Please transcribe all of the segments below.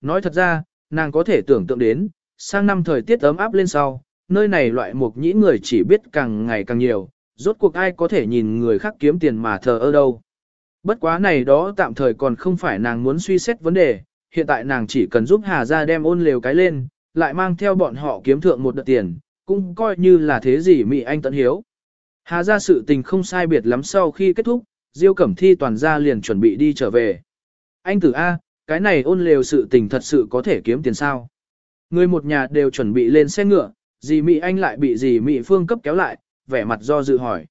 nói thật ra, nàng có thể tưởng tượng đến, sang năm thời tiết ấm áp lên sau, nơi này loại mục nhĩ người chỉ biết càng ngày càng nhiều, rốt cuộc ai có thể nhìn người khác kiếm tiền mà thờ ơ đâu. Bất quá này đó tạm thời còn không phải nàng muốn suy xét vấn đề, hiện tại nàng chỉ cần giúp Hà Gia đem ôn lều cái lên, lại mang theo bọn họ kiếm thượng một đợt tiền, cũng coi như là thế gì Mỹ Anh tận hiếu. Hà Gia sự tình không sai biệt lắm sau khi kết thúc, Diêu Cẩm Thi toàn gia liền chuẩn bị đi trở về. Anh tử A, cái này ôn lều sự tình thật sự có thể kiếm tiền sao. Người một nhà đều chuẩn bị lên xe ngựa, dì Mỹ Anh lại bị dì Mỹ Phương cấp kéo lại, vẻ mặt do dự hỏi.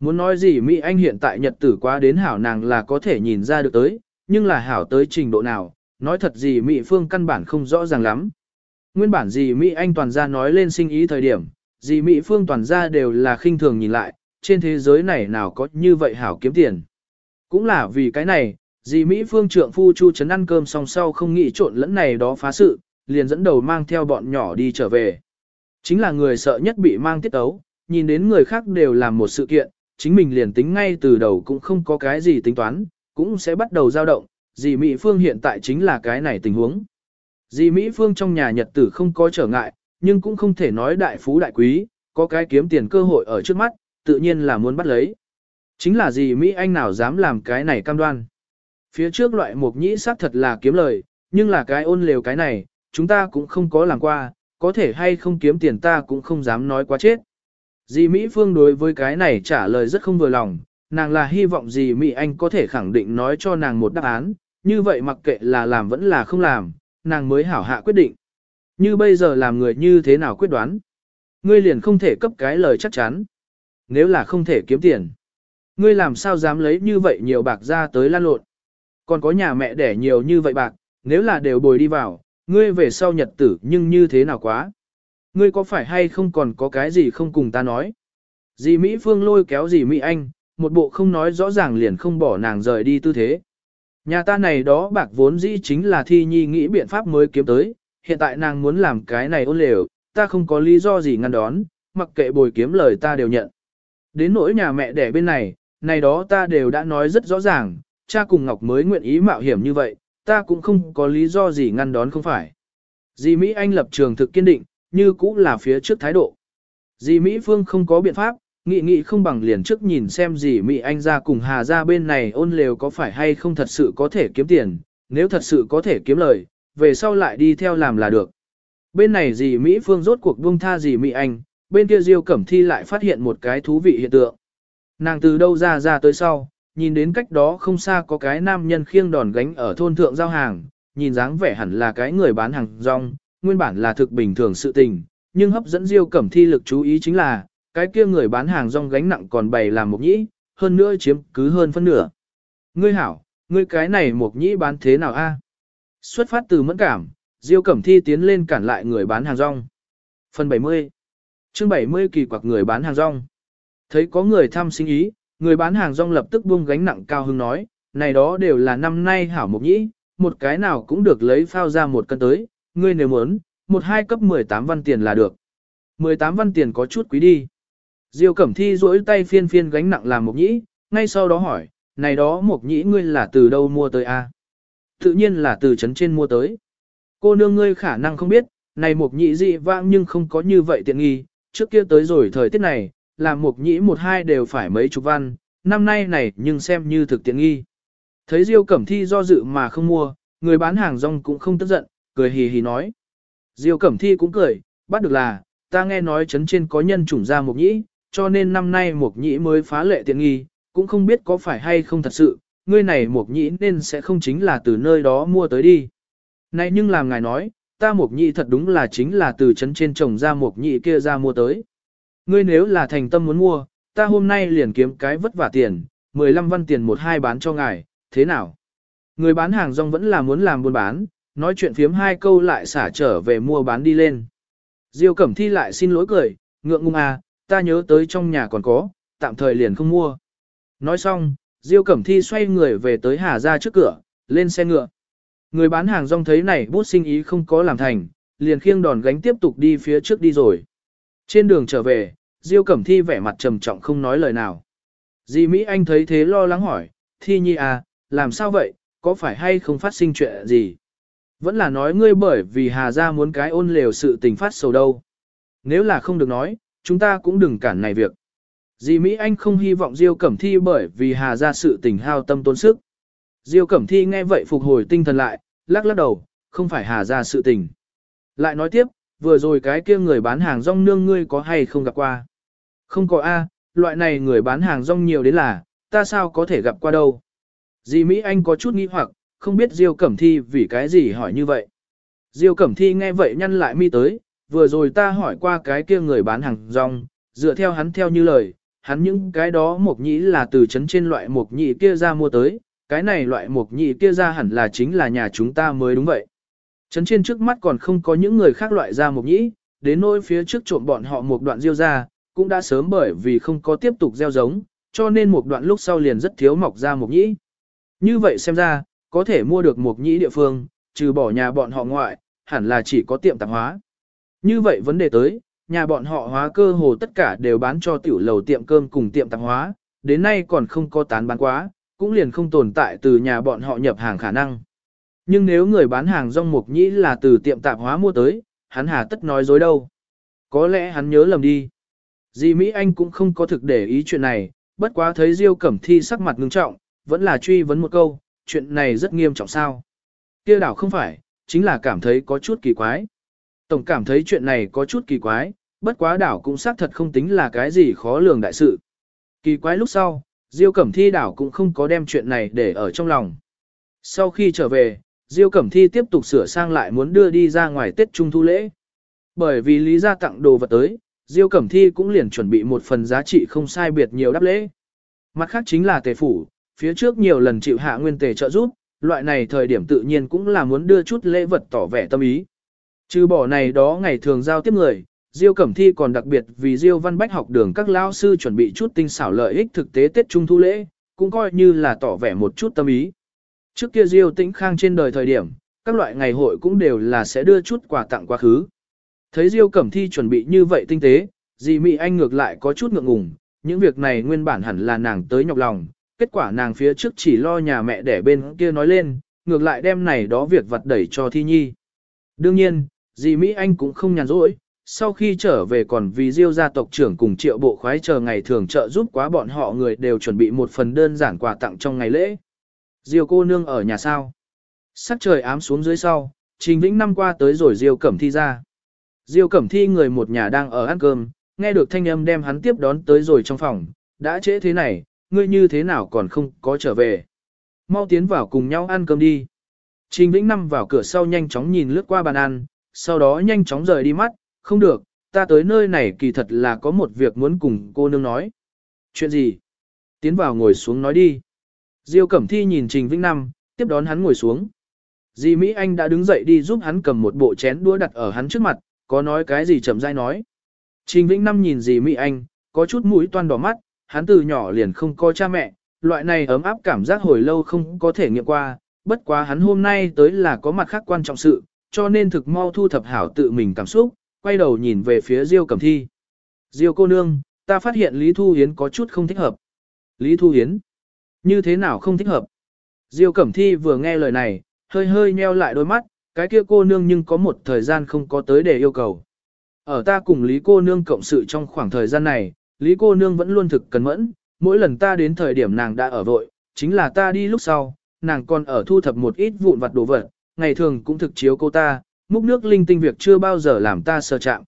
Muốn nói gì Mỹ Anh hiện tại nhật tử quá đến hảo nàng là có thể nhìn ra được tới, nhưng là hảo tới trình độ nào, nói thật gì Mỹ Phương căn bản không rõ ràng lắm. Nguyên bản gì Mỹ Anh toàn ra nói lên sinh ý thời điểm, gì Mỹ Phương toàn ra đều là khinh thường nhìn lại, trên thế giới này nào có như vậy hảo kiếm tiền. Cũng là vì cái này, dì Mỹ Phương trượng phu Chu Trấn ăn cơm xong sau không nghĩ trộn lẫn này đó phá sự, liền dẫn đầu mang theo bọn nhỏ đi trở về. Chính là người sợ nhất bị mang tiết ấu, nhìn đến người khác đều làm một sự kiện, chính mình liền tính ngay từ đầu cũng không có cái gì tính toán, cũng sẽ bắt đầu dao động, dì Mỹ Phương hiện tại chính là cái này tình huống. Dì Mỹ Phương trong nhà nhật tử không có trở ngại, nhưng cũng không thể nói đại phú đại quý, có cái kiếm tiền cơ hội ở trước mắt, tự nhiên là muốn bắt lấy. Chính là dì Mỹ Anh nào dám làm cái này cam đoan. Phía trước loại mục nhĩ xác thật là kiếm lời, nhưng là cái ôn lều cái này, chúng ta cũng không có làm qua, có thể hay không kiếm tiền ta cũng không dám nói quá chết. Dì Mỹ Phương đối với cái này trả lời rất không vừa lòng, nàng là hy vọng dì Mỹ Anh có thể khẳng định nói cho nàng một đáp án, như vậy mặc kệ là làm vẫn là không làm, nàng mới hảo hạ quyết định. Như bây giờ làm người như thế nào quyết đoán? Ngươi liền không thể cấp cái lời chắc chắn. Nếu là không thể kiếm tiền, ngươi làm sao dám lấy như vậy nhiều bạc ra tới lan lộn? Còn có nhà mẹ đẻ nhiều như vậy bạc, nếu là đều bồi đi vào, ngươi về sau nhật tử nhưng như thế nào quá? Ngươi có phải hay không còn có cái gì không cùng ta nói? Dì Mỹ Phương lôi kéo dì Mỹ Anh, một bộ không nói rõ ràng liền không bỏ nàng rời đi tư thế. Nhà ta này đó bạc vốn dĩ chính là thi nhi nghĩ biện pháp mới kiếm tới, hiện tại nàng muốn làm cái này ôn lều, ta không có lý do gì ngăn đón, mặc kệ bồi kiếm lời ta đều nhận. Đến nỗi nhà mẹ đẻ bên này, này đó ta đều đã nói rất rõ ràng, cha cùng Ngọc mới nguyện ý mạo hiểm như vậy, ta cũng không có lý do gì ngăn đón không phải. Dì Mỹ Anh lập trường thực kiên định, như cũng là phía trước thái độ. Dì Mỹ Phương không có biện pháp, nghị nghị không bằng liền trước nhìn xem dì Mỹ Anh ra cùng Hà ra bên này ôn lều có phải hay không thật sự có thể kiếm tiền, nếu thật sự có thể kiếm lời, về sau lại đi theo làm là được. Bên này dì Mỹ Phương rốt cuộc buông tha dì Mỹ Anh, bên kia Diêu Cẩm Thi lại phát hiện một cái thú vị hiện tượng. Nàng từ đâu ra ra tới sau, nhìn đến cách đó không xa có cái nam nhân khiêng đòn gánh ở thôn thượng giao hàng, nhìn dáng vẻ hẳn là cái người bán hàng rong, nguyên bản là thực bình thường sự tình, nhưng hấp dẫn Diêu Cẩm Thi lực chú ý chính là, cái kia người bán hàng rong gánh nặng còn bày làm một nhĩ, hơn nữa chiếm cứ hơn phân nửa. Ngươi hảo, ngươi cái này một nhĩ bán thế nào a? Xuất phát từ mẫn cảm, Diêu Cẩm Thi tiến lên cản lại người bán hàng rong. Phần 70 chương 70 kỳ quặc người bán hàng rong. Thấy có người thăm sinh ý, người bán hàng rong lập tức buông gánh nặng cao hưng nói, này đó đều là năm nay hảo mục nhĩ, một cái nào cũng được lấy phao ra một cân tới, ngươi nếu muốn, một hai cấp 18 văn tiền là được. 18 văn tiền có chút quý đi. Diêu Cẩm Thi duỗi tay phiên phiên gánh nặng làm mục nhĩ, ngay sau đó hỏi, này đó mục nhĩ ngươi là từ đâu mua tới a? Tự nhiên là từ trấn trên mua tới. Cô nương ngươi khả năng không biết, này mục nhĩ dị vãng nhưng không có như vậy tiện nghi, trước kia tới rồi thời tiết này, làm mục nhĩ một hai đều phải mấy chục văn, năm nay này nhưng xem như thực tiện nghi. Thấy Diêu Cẩm Thi do dự mà không mua, người bán hàng rong cũng không tức giận, cười hì hì nói. Diêu Cẩm Thi cũng cười, bắt được là, ta nghe nói chấn trên có nhân chủng ra mục nhĩ, cho nên năm nay mục nhĩ mới phá lệ tiện nghi, cũng không biết có phải hay không thật sự, ngươi này mục nhĩ nên sẽ không chính là từ nơi đó mua tới đi. Này nhưng làm ngài nói, ta mục nhĩ thật đúng là chính là từ chấn trên trồng ra mục nhĩ kia ra mua tới. Ngươi nếu là thành tâm muốn mua, ta hôm nay liền kiếm cái vất vả tiền, 15 văn tiền một hai bán cho ngài, thế nào? Người bán hàng rong vẫn là muốn làm buôn bán, nói chuyện phiếm hai câu lại xả trở về mua bán đi lên. Diêu Cẩm Thi lại xin lỗi cười, ngượng ngùng à, ta nhớ tới trong nhà còn có, tạm thời liền không mua. Nói xong, Diêu Cẩm Thi xoay người về tới Hà ra trước cửa, lên xe ngựa. Người bán hàng rong thấy này bút sinh ý không có làm thành, liền khiêng đòn gánh tiếp tục đi phía trước đi rồi. Trên đường trở về, Diêu Cẩm Thi vẻ mặt trầm trọng không nói lời nào. di Mỹ Anh thấy thế lo lắng hỏi, Thi Nhi à, làm sao vậy, có phải hay không phát sinh chuyện gì? Vẫn là nói ngươi bởi vì Hà Gia muốn cái ôn lều sự tình phát sầu đâu. Nếu là không được nói, chúng ta cũng đừng cản này việc. di Mỹ Anh không hy vọng Diêu Cẩm Thi bởi vì Hà Gia sự tình hao tâm tốn sức. Diêu Cẩm Thi nghe vậy phục hồi tinh thần lại, lắc lắc đầu, không phải Hà Gia sự tình. Lại nói tiếp, vừa rồi cái kia người bán hàng rong nương ngươi có hay không gặp qua? Không có A, loại này người bán hàng rong nhiều đến là, ta sao có thể gặp qua đâu? Dì Mỹ Anh có chút nghi hoặc, không biết Diêu Cẩm Thi vì cái gì hỏi như vậy. Diêu Cẩm Thi nghe vậy nhăn lại mi tới, vừa rồi ta hỏi qua cái kia người bán hàng rong, dựa theo hắn theo như lời, hắn những cái đó mộc nhĩ là từ chấn trên loại mộc nhĩ kia ra mua tới, cái này loại mộc nhĩ kia ra hẳn là chính là nhà chúng ta mới đúng vậy. Chấn trên trước mắt còn không có những người khác loại ra mục nhĩ, đến nỗi phía trước trộm bọn họ một đoạn diêu ra, cũng đã sớm bởi vì không có tiếp tục gieo giống, cho nên một đoạn lúc sau liền rất thiếu mọc ra mục nhĩ. Như vậy xem ra, có thể mua được mục nhĩ địa phương, trừ bỏ nhà bọn họ ngoại, hẳn là chỉ có tiệm tạp hóa. Như vậy vấn đề tới, nhà bọn họ hóa cơ hồ tất cả đều bán cho tiểu lầu tiệm cơm cùng tiệm tạp hóa, đến nay còn không có tán bán quá, cũng liền không tồn tại từ nhà bọn họ nhập hàng khả năng. Nhưng nếu người bán hàng rong mục nhĩ là từ tiệm tạp hóa mua tới, hắn hà tất nói dối đâu. Có lẽ hắn nhớ lầm đi. Dì Mỹ Anh cũng không có thực để ý chuyện này, bất quá thấy Diêu Cẩm Thi sắc mặt ngưng trọng, vẫn là truy vấn một câu, chuyện này rất nghiêm trọng sao. kia đảo không phải, chính là cảm thấy có chút kỳ quái. Tổng cảm thấy chuyện này có chút kỳ quái, bất quá đảo cũng xác thật không tính là cái gì khó lường đại sự. Kỳ quái lúc sau, Diêu Cẩm Thi đảo cũng không có đem chuyện này để ở trong lòng. Sau khi trở về, Diêu Cẩm Thi tiếp tục sửa sang lại muốn đưa đi ra ngoài Tết Trung Thu lễ. Bởi vì Lý gia tặng đồ vật tới, Diêu Cẩm Thi cũng liền chuẩn bị một phần giá trị không sai biệt nhiều đáp lễ. Mặt khác chính là tề phủ, phía trước nhiều lần chịu hạ nguyên tề trợ giúp, loại này thời điểm tự nhiên cũng là muốn đưa chút lễ vật tỏ vẻ tâm ý. Trừ bỏ này đó ngày thường giao tiếp người, Diêu Cẩm Thi còn đặc biệt vì Diêu Văn Bách học đường các lao sư chuẩn bị chút tinh xảo lợi ích thực tế Tết Trung Thu lễ, cũng coi như là tỏ vẻ một chút tâm ý. Trước kia Diêu Tĩnh Khang trên đời thời điểm, các loại ngày hội cũng đều là sẽ đưa chút quà tặng quá khứ. Thấy Diêu Cẩm Thi chuẩn bị như vậy tinh tế, dì Mỹ Anh ngược lại có chút ngượng ngùng, những việc này nguyên bản hẳn là nàng tới nhọc lòng, kết quả nàng phía trước chỉ lo nhà mẹ để bên kia nói lên, ngược lại đem này đó việc vặt đẩy cho Thi Nhi. Đương nhiên, dì Mỹ Anh cũng không nhàn rỗi, sau khi trở về còn vì Diêu gia tộc trưởng cùng triệu bộ khoái chờ ngày thường trợ giúp quá bọn họ người đều chuẩn bị một phần đơn giản quà tặng trong ngày lễ. Diêu cô nương ở nhà sao? Sắc trời ám xuống dưới sau, Trình Vĩnh năm qua tới rồi Diêu Cẩm Thi ra. Diêu Cẩm Thi người một nhà đang ở ăn cơm, nghe được thanh âm đem hắn tiếp đón tới rồi trong phòng, đã trễ thế này, ngươi như thế nào còn không có trở về. Mau tiến vào cùng nhau ăn cơm đi. Trình Vĩnh năm vào cửa sau nhanh chóng nhìn lướt qua bàn ăn, sau đó nhanh chóng rời đi mắt, không được, ta tới nơi này kỳ thật là có một việc muốn cùng cô nương nói. Chuyện gì? Tiến vào ngồi xuống nói đi. Diêu Cẩm Thi nhìn Trình Vĩnh Năm, tiếp đón hắn ngồi xuống. Di Mỹ Anh đã đứng dậy đi giúp hắn cầm một bộ chén đũa đặt ở hắn trước mặt, có nói cái gì chậm rãi nói. Trình Vĩnh Năm nhìn Di Mỹ Anh, có chút mũi toan đỏ mắt, hắn từ nhỏ liền không có cha mẹ, loại này ấm áp cảm giác hồi lâu không có thể nghiệm qua, bất quá hắn hôm nay tới là có mặt khác quan trọng sự, cho nên thực mau thu thập hảo tự mình cảm xúc, quay đầu nhìn về phía Diêu Cẩm Thi. Diêu cô nương, ta phát hiện Lý Thu Hiến có chút không thích hợp. Lý Thu Hiến? Như thế nào không thích hợp? Diêu Cẩm Thi vừa nghe lời này, hơi hơi nheo lại đôi mắt, cái kia cô nương nhưng có một thời gian không có tới để yêu cầu. Ở ta cùng Lý cô nương cộng sự trong khoảng thời gian này, Lý cô nương vẫn luôn thực cẩn mẫn, mỗi lần ta đến thời điểm nàng đã ở vội, chính là ta đi lúc sau, nàng còn ở thu thập một ít vụn vặt đồ vật, ngày thường cũng thực chiếu cô ta, múc nước linh tinh việc chưa bao giờ làm ta sơ chạm.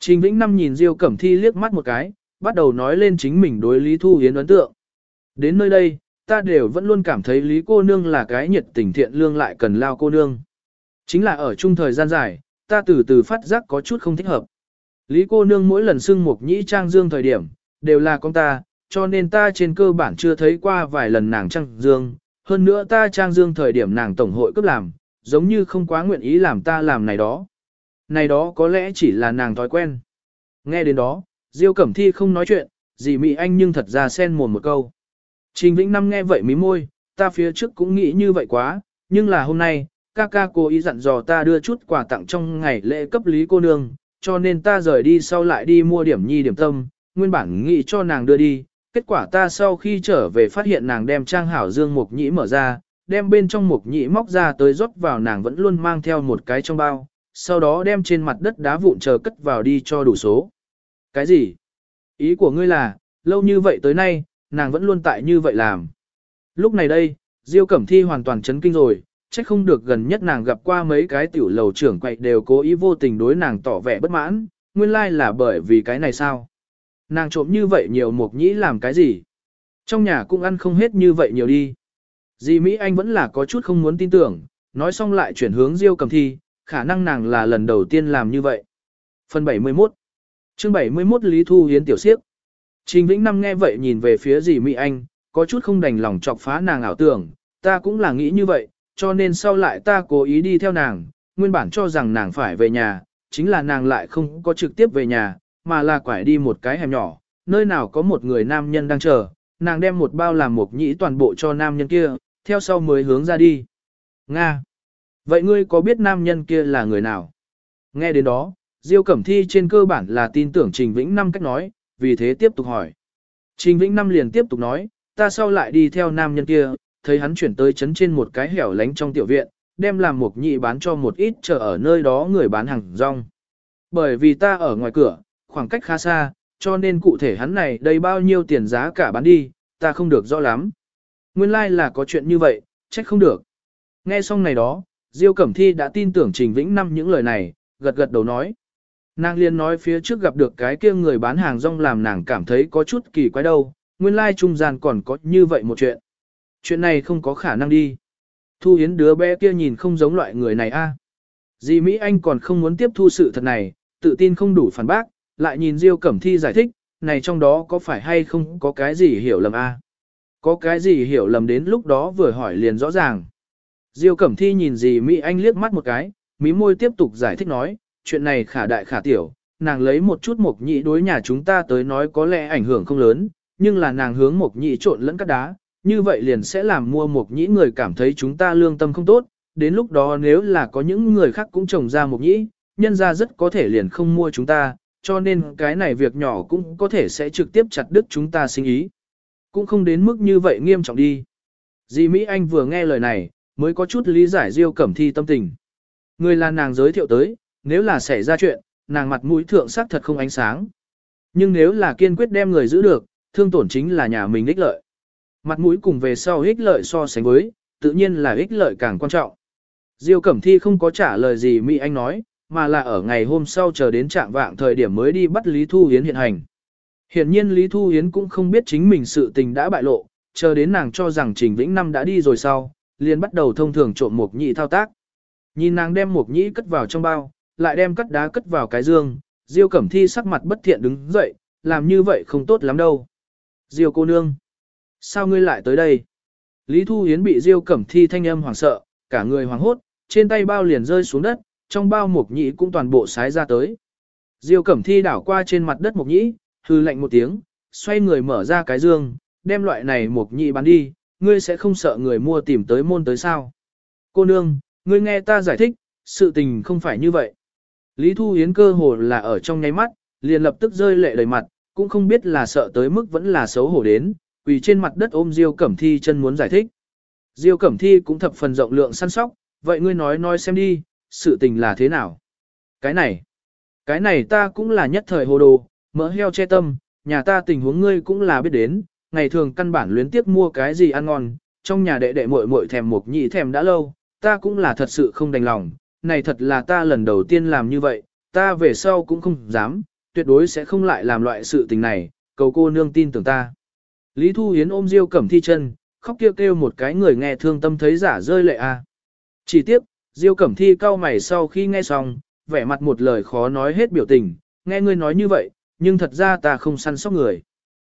Trình Vĩnh Năm nhìn Diêu Cẩm Thi liếc mắt một cái, bắt đầu nói lên chính mình đối Lý Thu Hiến ấn tượng. Đến nơi đây, ta đều vẫn luôn cảm thấy Lý cô nương là cái nhiệt tình thiện lương lại cần lao cô nương. Chính là ở chung thời gian dài, ta từ từ phát giác có chút không thích hợp. Lý cô nương mỗi lần xưng mục nhĩ trang dương thời điểm, đều là con ta, cho nên ta trên cơ bản chưa thấy qua vài lần nàng trang dương. Hơn nữa ta trang dương thời điểm nàng tổng hội cấp làm, giống như không quá nguyện ý làm ta làm này đó. Này đó có lẽ chỉ là nàng thói quen. Nghe đến đó, Diêu Cẩm Thi không nói chuyện, dì Mỹ Anh nhưng thật ra sen mồm một câu. Trình Vĩnh Năm nghe vậy mí môi, ta phía trước cũng nghĩ như vậy quá, nhưng là hôm nay, ca ca cố ý dặn dò ta đưa chút quà tặng trong ngày lễ cấp lý cô nương, cho nên ta rời đi sau lại đi mua điểm nhi điểm tâm, nguyên bản nghĩ cho nàng đưa đi, kết quả ta sau khi trở về phát hiện nàng đem trang hảo dương mục nhĩ mở ra, đem bên trong mục nhĩ móc ra tới rót vào nàng vẫn luôn mang theo một cái trong bao, sau đó đem trên mặt đất đá vụn chờ cất vào đi cho đủ số. Cái gì? Ý của ngươi là, lâu như vậy tới nay, nàng vẫn luôn tại như vậy làm. Lúc này đây, Diêu Cẩm Thi hoàn toàn chấn kinh rồi, trách không được gần nhất nàng gặp qua mấy cái tiểu lầu trưởng quậy đều cố ý vô tình đối nàng tỏ vẻ bất mãn, nguyên lai là bởi vì cái này sao? Nàng trộm như vậy nhiều mục nhĩ làm cái gì? Trong nhà cũng ăn không hết như vậy nhiều đi. Dì Mỹ Anh vẫn là có chút không muốn tin tưởng, nói xong lại chuyển hướng Diêu cẩm Thi, khả năng nàng là lần đầu tiên làm như vậy. Phần 71 chương 71 Lý Thu Hiến Tiểu Siếp Trình Vĩnh Năm nghe vậy nhìn về phía dì Mỹ Anh, có chút không đành lòng chọc phá nàng ảo tưởng, ta cũng là nghĩ như vậy, cho nên sau lại ta cố ý đi theo nàng, nguyên bản cho rằng nàng phải về nhà, chính là nàng lại không có trực tiếp về nhà, mà là quải đi một cái hẻm nhỏ, nơi nào có một người nam nhân đang chờ, nàng đem một bao làm một nhĩ toàn bộ cho nam nhân kia, theo sau mới hướng ra đi. Nga! Vậy ngươi có biết nam nhân kia là người nào? Nghe đến đó, Diêu Cẩm Thi trên cơ bản là tin tưởng Trình Vĩnh Năm cách nói, vì thế tiếp tục hỏi. Trình Vĩnh Năm liền tiếp tục nói, ta sau lại đi theo nam nhân kia, thấy hắn chuyển tới chấn trên một cái hẻo lánh trong tiểu viện, đem làm một nhị bán cho một ít chờ ở nơi đó người bán hàng rong. Bởi vì ta ở ngoài cửa, khoảng cách khá xa, cho nên cụ thể hắn này đây bao nhiêu tiền giá cả bán đi, ta không được rõ lắm. Nguyên lai like là có chuyện như vậy, trách không được. Nghe xong này đó, Diêu Cẩm Thi đã tin tưởng Trình Vĩnh Năm những lời này, gật gật đầu nói. Nàng liền nói phía trước gặp được cái kia người bán hàng rong làm nàng cảm thấy có chút kỳ quái đâu, nguyên lai trung gian còn có như vậy một chuyện. Chuyện này không có khả năng đi. Thu Hiến đứa bé kia nhìn không giống loại người này a. À. Dì Mỹ Anh còn không muốn tiếp thu sự thật này, tự tin không đủ phản bác, lại nhìn Diêu Cẩm Thi giải thích, này trong đó có phải hay không có cái gì hiểu lầm a? À? Có cái gì hiểu lầm đến lúc đó vừa hỏi liền rõ ràng. Diêu Cẩm Thi nhìn dì Mỹ Anh liếc mắt một cái, mí môi tiếp tục giải thích nói, chuyện này khả đại khả tiểu, nàng lấy một chút mộc nhị đối nhà chúng ta tới nói có lẽ ảnh hưởng không lớn, nhưng là nàng hướng mộc nhị trộn lẫn các đá, như vậy liền sẽ làm mua mộc nhĩ người cảm thấy chúng ta lương tâm không tốt, đến lúc đó nếu là có những người khác cũng trồng ra mộc nhĩ, nhân ra rất có thể liền không mua chúng ta, cho nên cái này việc nhỏ cũng có thể sẽ trực tiếp chặt đứt chúng ta sinh ý. Cũng không đến mức như vậy nghiêm trọng đi. Dì Mỹ Anh vừa nghe lời này, mới có chút lý giải Diêu Cẩm Thi tâm tình. Người là nàng giới thiệu tới, nếu là xảy ra chuyện, nàng mặt mũi thượng sắc thật không ánh sáng. Nhưng nếu là kiên quyết đem người giữ được, thương tổn chính là nhà mình ích lợi. Mặt mũi cùng về sau ích lợi so sánh với, tự nhiên là ích lợi càng quan trọng. Diêu Cẩm Thi không có trả lời gì Mỹ Anh nói, mà là ở ngày hôm sau chờ đến trạng vạng thời điểm mới đi bắt Lý Thu Hiến hiện hành. Hiện nhiên Lý Thu Hiến cũng không biết chính mình sự tình đã bại lộ, chờ đến nàng cho rằng Trình Vĩnh Năm đã đi rồi sau, liền bắt đầu thông thường trộm Mộc nhị thao tác. Nhìn nàng đem Mộc nhị cất vào trong bao, lại đem cắt đá cất vào cái dương, Diêu Cẩm Thi sắc mặt bất thiện đứng dậy, làm như vậy không tốt lắm đâu. Diêu cô nương, sao ngươi lại tới đây? Lý Thu Hiến bị Diêu Cẩm Thi thanh âm hoảng sợ, cả người hoảng hốt, trên tay bao liền rơi xuống đất, trong bao mục nhĩ cũng toàn bộ sái ra tới. Diêu Cẩm Thi đảo qua trên mặt đất mục nhĩ, hư lạnh một tiếng, xoay người mở ra cái dương, đem loại này mục nhĩ bán đi, ngươi sẽ không sợ người mua tìm tới môn tới sao. Cô nương, ngươi nghe ta giải thích, sự tình không phải như vậy. Lý Thu yến cơ hồ là ở trong nháy mắt, liền lập tức rơi lệ đầy mặt, cũng không biết là sợ tới mức vẫn là xấu hổ đến, quỳ trên mặt đất ôm Diêu Cẩm Thi chân muốn giải thích. Diêu Cẩm Thi cũng thập phần rộng lượng săn sóc, vậy ngươi nói nói xem đi, sự tình là thế nào? Cái này, cái này ta cũng là nhất thời hồ đồ, mỡ heo che tâm, nhà ta tình huống ngươi cũng là biết đến, ngày thường căn bản luyến tiếc mua cái gì ăn ngon, trong nhà đệ đệ muội muội thèm một nhị thèm đã lâu, ta cũng là thật sự không đành lòng, này thật là ta lần đầu tiên làm như vậy, ta về sau cũng không dám, tuyệt đối sẽ không lại làm loại sự tình này, cầu cô nương tin tưởng ta. Lý Thu Hiến ôm Diêu Cẩm Thi chân, khóc kêu kêu một cái người nghe thương tâm thấy giả rơi lệ a. Chỉ tiếc, Diêu Cẩm Thi cau mày sau khi nghe xong, vẻ mặt một lời khó nói hết biểu tình, nghe ngươi nói như vậy, nhưng thật ra ta không săn sóc người.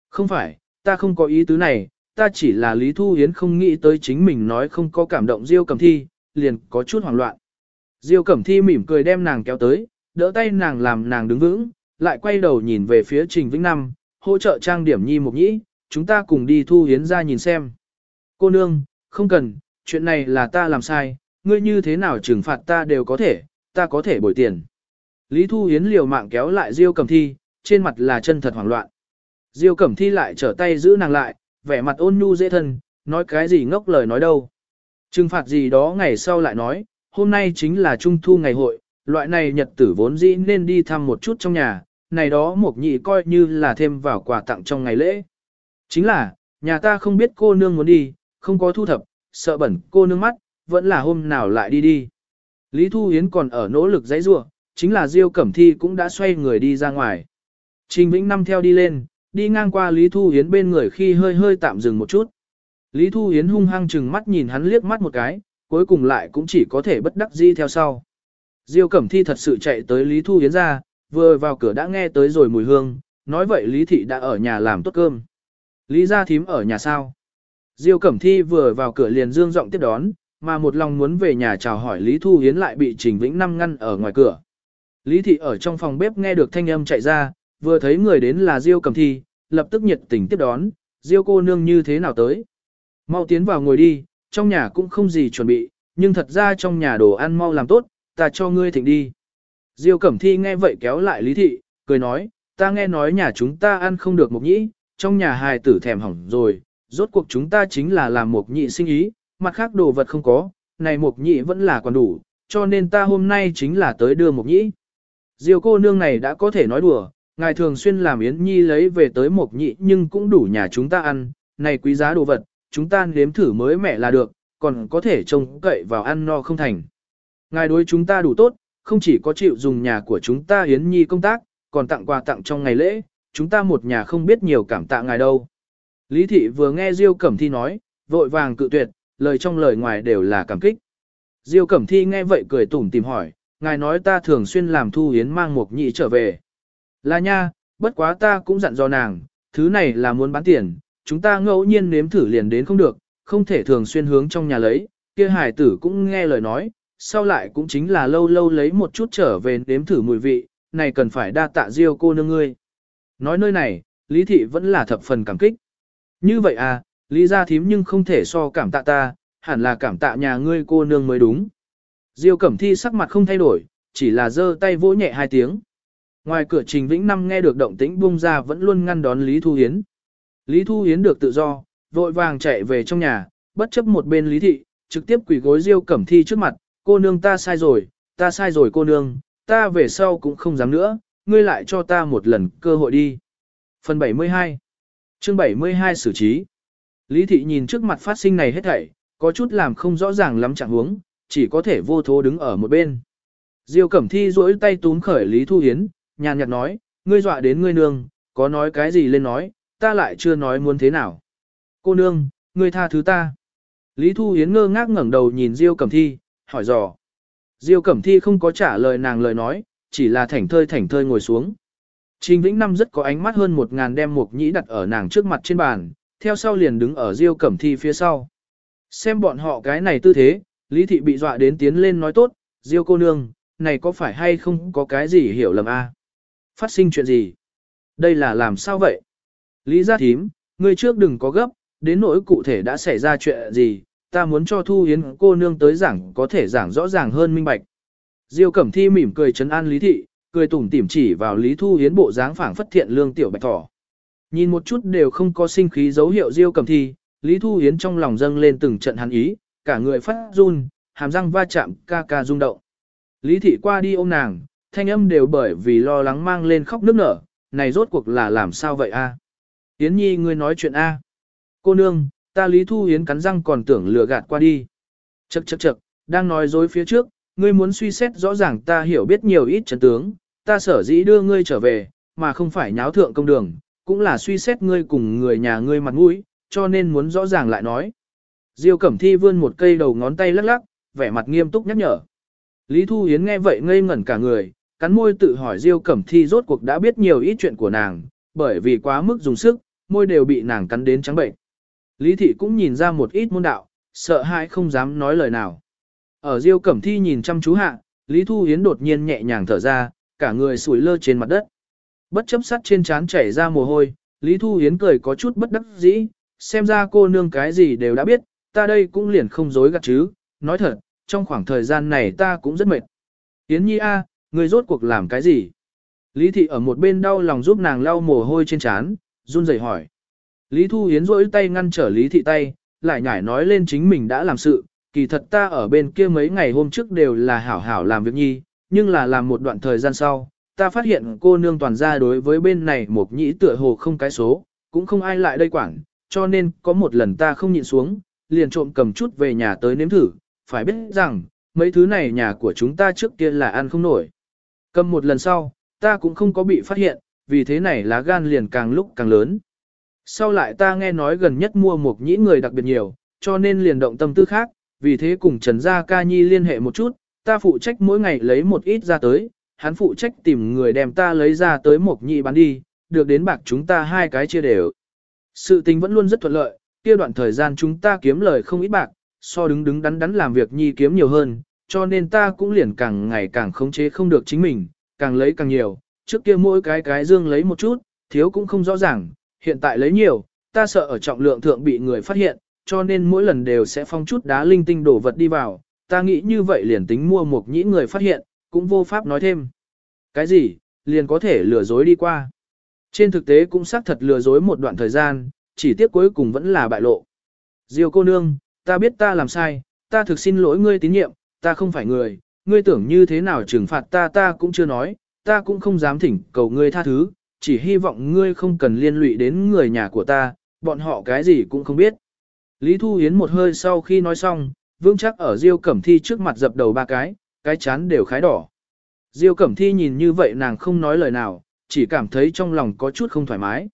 Không phải, ta không có ý tứ này, ta chỉ là Lý Thu Hiến không nghĩ tới chính mình nói không có cảm động Diêu Cẩm Thi, liền có chút hoảng loạn. Diêu Cẩm Thi mỉm cười đem nàng kéo tới, đỡ tay nàng làm nàng đứng vững, lại quay đầu nhìn về phía Trình Vĩnh Năm, hỗ trợ trang điểm nhi mục nhĩ, chúng ta cùng đi Thu Hiến ra nhìn xem. Cô nương, không cần, chuyện này là ta làm sai, ngươi như thế nào trừng phạt ta đều có thể, ta có thể bồi tiền. Lý Thu Hiến liều mạng kéo lại Diêu Cẩm Thi, trên mặt là chân thật hoảng loạn. Diêu Cẩm Thi lại trở tay giữ nàng lại, vẻ mặt ôn nhu dễ thân, nói cái gì ngốc lời nói đâu. Trừng phạt gì đó ngày sau lại nói, hôm nay chính là trung thu ngày hội, loại này nhật tử vốn dĩ nên đi thăm một chút trong nhà, này đó Mộc nhị coi như là thêm vào quà tặng trong ngày lễ. Chính là, nhà ta không biết cô nương muốn đi, không có thu thập, sợ bẩn cô nương mắt, vẫn là hôm nào lại đi đi. Lý Thu Hiến còn ở nỗ lực dãy rua, chính là Diêu Cẩm Thi cũng đã xoay người đi ra ngoài. Trình Vĩnh Năm theo đi lên, đi ngang qua Lý Thu Hiến bên người khi hơi hơi tạm dừng một chút. Lý Thu Hiến hung hăng chừng mắt nhìn hắn liếc mắt một cái, cuối cùng lại cũng chỉ có thể bất đắc dĩ theo sau. Diêu Cẩm Thi thật sự chạy tới Lý Thu Yến ra, vừa vào cửa đã nghe tới rồi mùi hương, nói vậy Lý Thị đã ở nhà làm tốt cơm. Lý Gia Thím ở nhà sao? Diêu Cẩm Thi vừa vào cửa liền dương giọng tiếp đón, mà một lòng muốn về nhà chào hỏi Lý Thu Yến lại bị Trình Vĩnh Năm ngăn ở ngoài cửa. Lý Thị ở trong phòng bếp nghe được thanh âm chạy ra, vừa thấy người đến là Diêu Cẩm Thi, lập tức nhiệt tình tiếp đón, Diêu cô nương như thế nào tới? Mau tiến vào ngồi đi, trong nhà cũng không gì chuẩn bị, nhưng thật ra trong nhà đồ ăn mau làm tốt, ta cho ngươi thịnh đi. Diêu Cẩm Thi nghe vậy kéo lại Lý Thị, cười nói, ta nghe nói nhà chúng ta ăn không được mộc nhĩ, trong nhà hài tử thèm hỏng rồi, rốt cuộc chúng ta chính là làm mộc nhị sinh ý, mặt khác đồ vật không có, này mộc nhị vẫn là còn đủ, cho nên ta hôm nay chính là tới đưa mộc nhị. Diêu cô nương này đã có thể nói đùa, ngài thường xuyên làm yến nhi lấy về tới mộc nhị nhưng cũng đủ nhà chúng ta ăn, này quý giá đồ vật, chúng ta nếm thử mới mẻ là được, còn có thể trông cậy vào ăn no không thành. Ngài đối chúng ta đủ tốt, không chỉ có chịu dùng nhà của chúng ta yến nhi công tác, còn tặng quà tặng trong ngày lễ, chúng ta một nhà không biết nhiều cảm tạ ngài đâu. Lý thị vừa nghe Diêu Cẩm Thi nói, vội vàng cự tuyệt, lời trong lời ngoài đều là cảm kích. Diêu Cẩm Thi nghe vậy cười tủm tìm hỏi, ngài nói ta thường xuyên làm thu hiến mang một nhị trở về. Là nha, bất quá ta cũng dặn dò nàng, thứ này là muốn bán tiền, chúng ta ngẫu nhiên nếm thử liền đến không được, không thể thường xuyên hướng trong nhà lấy, kia hải tử cũng nghe lời nói, sau lại cũng chính là lâu lâu lấy một chút trở về nếm thử mùi vị, này cần phải đa tạ Diêu cô nương ngươi. Nói nơi này, Lý Thị vẫn là thập phần cảm kích. Như vậy à, Lý gia thím nhưng không thể so cảm tạ ta, hẳn là cảm tạ nhà ngươi cô nương mới đúng. Diêu Cẩm Thi sắc mặt không thay đổi, chỉ là giơ tay vỗ nhẹ hai tiếng. Ngoài cửa Trình Vĩnh Năm nghe được động tĩnh bung ra vẫn luôn ngăn đón Lý Thu Hiến. Lý Thu Yến được tự do, vội vàng chạy về trong nhà, bất chấp một bên Lý Thị, trực tiếp quỳ gối Diêu Cẩm Thi trước mặt, cô nương ta sai rồi, ta sai rồi cô nương, ta về sau cũng không dám nữa, ngươi lại cho ta một lần cơ hội đi. Phần 72 Chương 72 xử trí Lý thị nhìn trước mặt phát sinh này hết thảy, có chút làm không rõ ràng lắm trạng huống, chỉ có thể vô thố đứng ở một bên. Diêu Cẩm Thi duỗi tay túm khởi Lý Thu Hiến, nhàn nhạt nói, ngươi dọa đến ngươi nương, có nói cái gì lên nói, ta lại chưa nói muốn thế nào. Cô nương, ngươi tha thứ ta. Lý Thu Yến ngơ ngác ngẩng đầu nhìn Diêu Cẩm Thi, hỏi dò. Diêu Cẩm Thi không có trả lời nàng lời nói, chỉ là thảnh thơi thảnh thơi ngồi xuống. Trình Vĩnh Năm rất có ánh mắt hơn một ngàn đem một nhĩ đặt ở nàng trước mặt trên bàn, theo sau liền đứng ở Diêu Cẩm Thi phía sau. Xem bọn họ cái này tư thế, Lý Thị bị dọa đến tiến lên nói tốt, Diêu cô nương, này có phải hay không có cái gì hiểu lầm a? À? Phát sinh chuyện gì? Đây là làm sao vậy? Lý Gia Thím, ngươi trước đừng có gấp, đến nỗi cụ thể đã xảy ra chuyện gì, ta muốn cho Thu Hiến cô nương tới giảng có thể giảng rõ ràng hơn minh bạch. Diêu Cẩm Thi mỉm cười trấn an Lý Thị, cười tủm tỉm chỉ vào Lý Thu Hiến bộ dáng phảng phất thiện lương tiểu bạch thỏ. Nhìn một chút đều không có sinh khí dấu hiệu Diêu Cẩm Thi, Lý Thu Hiến trong lòng dâng lên từng trận hắn ý, cả người phát run, hàm răng va chạm ca ca rung động. Lý Thị qua đi ôm nàng, thanh âm đều bởi vì lo lắng mang lên khóc nức nở, này rốt cuộc là làm sao vậy a? Yến Nhi ngươi nói chuyện a? Cô nương, ta Lý Thu Yến cắn răng còn tưởng lừa gạt qua đi. Chậc chậc chậc, đang nói dối phía trước, ngươi muốn suy xét rõ ràng ta hiểu biết nhiều ít chân tướng, ta sở dĩ đưa ngươi trở về, mà không phải nháo thượng công đường, cũng là suy xét ngươi cùng người nhà ngươi mặt mũi, cho nên muốn rõ ràng lại nói. Diêu Cẩm Thi vươn một cây đầu ngón tay lắc lắc, vẻ mặt nghiêm túc nhắc nhở. Lý Thu Yến nghe vậy ngây ngẩn cả người, cắn môi tự hỏi Diêu Cẩm Thi rốt cuộc đã biết nhiều ít chuyện của nàng, bởi vì quá mức dùng sức, môi đều bị nàng cắn đến trắng bệnh. Lý Thị cũng nhìn ra một ít môn đạo, sợ hãi không dám nói lời nào. Ở Diêu Cẩm Thi nhìn chăm chú hạ, Lý Thu Hiến đột nhiên nhẹ nhàng thở ra, cả người sủi lơ trên mặt đất. Bất chấp sắt trên trán chảy ra mồ hôi, Lý Thu Hiến cười có chút bất đắc dĩ, xem ra cô nương cái gì đều đã biết, ta đây cũng liền không dối gạt chứ, nói thật, trong khoảng thời gian này ta cũng rất mệt. Hiến nhi a, người rốt cuộc làm cái gì? Lý Thị ở một bên đau lòng giúp nàng lau mồ hôi trên trán, run rẩy hỏi. Lý Thu Hiến rỗi tay ngăn trở Lý Thị tay, lại nhải nói lên chính mình đã làm sự, kỳ thật ta ở bên kia mấy ngày hôm trước đều là hảo hảo làm việc nhi, nhưng là làm một đoạn thời gian sau, ta phát hiện cô nương toàn gia đối với bên này một nhĩ tựa hồ không cái số, cũng không ai lại đây quản, cho nên có một lần ta không nhịn xuống, liền trộm cầm chút về nhà tới nếm thử, phải biết rằng, mấy thứ này nhà của chúng ta trước kia là ăn không nổi. Cầm một lần sau, ta cũng không có bị phát hiện, vì thế này lá gan liền càng lúc càng lớn. Sau lại ta nghe nói gần nhất mua một nhĩ người đặc biệt nhiều, cho nên liền động tâm tư khác, vì thế cùng Trần Gia Ca Nhi liên hệ một chút, ta phụ trách mỗi ngày lấy một ít ra tới, hắn phụ trách tìm người đem ta lấy ra tới một nhị bán đi, được đến bạc chúng ta hai cái chia đều. Sự tình vẫn luôn rất thuận lợi, kia đoạn thời gian chúng ta kiếm lời không ít bạc, so đứng đứng đắn đắn làm việc nhi kiếm nhiều hơn, cho nên ta cũng liền càng ngày càng khống chế không được chính mình, càng lấy càng nhiều, trước kia mỗi cái cái dương lấy một chút, thiếu cũng không rõ ràng, hiện tại lấy nhiều, ta sợ ở trọng lượng thượng bị người phát hiện, cho nên mỗi lần đều sẽ phong chút đá linh tinh đổ vật đi vào, ta nghĩ như vậy liền tính mua một nhĩ người phát hiện, cũng vô pháp nói thêm. Cái gì, liền có thể lừa dối đi qua. Trên thực tế cũng xác thật lừa dối một đoạn thời gian, chỉ tiếc cuối cùng vẫn là bại lộ. Diêu cô nương, ta biết ta làm sai, ta thực xin lỗi ngươi tín nhiệm, ta không phải người, ngươi tưởng như thế nào trừng phạt ta ta cũng chưa nói, ta cũng không dám thỉnh cầu ngươi tha thứ, chỉ hy vọng ngươi không cần liên lụy đến người nhà của ta, bọn họ cái gì cũng không biết. Lý Thu Hiến một hơi sau khi nói xong, vương chắc ở Diêu Cẩm Thi trước mặt dập đầu ba cái, cái chán đều khái đỏ. Diêu Cẩm Thi nhìn như vậy nàng không nói lời nào, chỉ cảm thấy trong lòng có chút không thoải mái.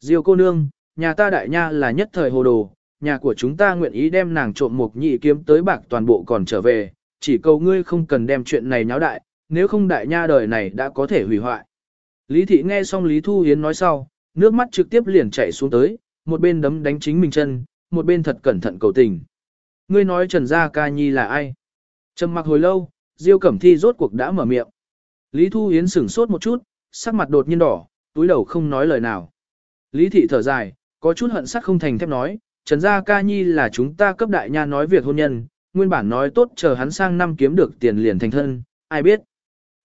Diêu cô nương, nhà ta đại nha là nhất thời hồ đồ, nhà của chúng ta nguyện ý đem nàng trộm một nhị kiếm tới bạc toàn bộ còn trở về, chỉ cầu ngươi không cần đem chuyện này nháo đại, nếu không đại nha đời này đã có thể hủy hoại. Lý thị nghe xong Lý Thu Hiến nói sau, nước mắt trực tiếp liền chảy xuống tới, một bên đấm đánh chính mình chân, một bên thật cẩn thận cầu tình. Ngươi nói Trần Gia Ca Nhi là ai? Trầm mặc hồi lâu, Diêu Cẩm Thi rốt cuộc đã mở miệng. Lý Thu Hiến sửng sốt một chút, sắc mặt đột nhiên đỏ, túi đầu không nói lời nào. Lý Thị thở dài, có chút hận sắc không thành thép nói, Trần Gia Ca Nhi là chúng ta cấp đại nha nói việc hôn nhân, nguyên bản nói tốt chờ hắn sang năm kiếm được tiền liền thành thân, ai biết.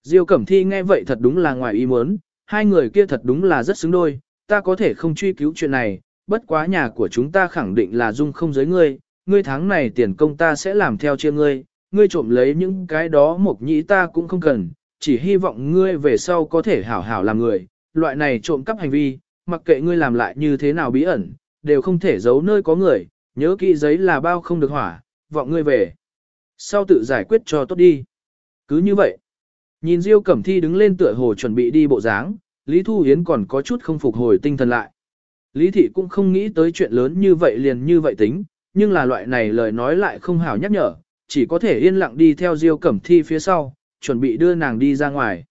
Diêu Cẩm Thi nghe vậy thật đúng là ngoài ý muốn, hai người kia thật đúng là rất xứng đôi, ta có thể không truy cứu chuyện này, bất quá nhà của chúng ta khẳng định là dung không giới ngươi, ngươi tháng này tiền công ta sẽ làm theo chia ngươi, ngươi trộm lấy những cái đó mộc nhĩ ta cũng không cần, chỉ hy vọng ngươi về sau có thể hảo hảo làm người, loại này trộm cắp hành vi, mặc kệ ngươi làm lại như thế nào bí ẩn, đều không thể giấu nơi có người, nhớ kỹ giấy là bao không được hỏa, vọng ngươi về. Sau tự giải quyết cho tốt đi. Cứ như vậy, nhìn Diêu Cẩm Thi đứng lên tựa hồ chuẩn bị đi bộ dáng, Lý Thu Hiến còn có chút không phục hồi tinh thần lại. Lý Thị cũng không nghĩ tới chuyện lớn như vậy liền như vậy tính, nhưng là loại này lời nói lại không hảo nhắc nhở, chỉ có thể yên lặng đi theo Diêu Cẩm Thi phía sau, chuẩn bị đưa nàng đi ra ngoài.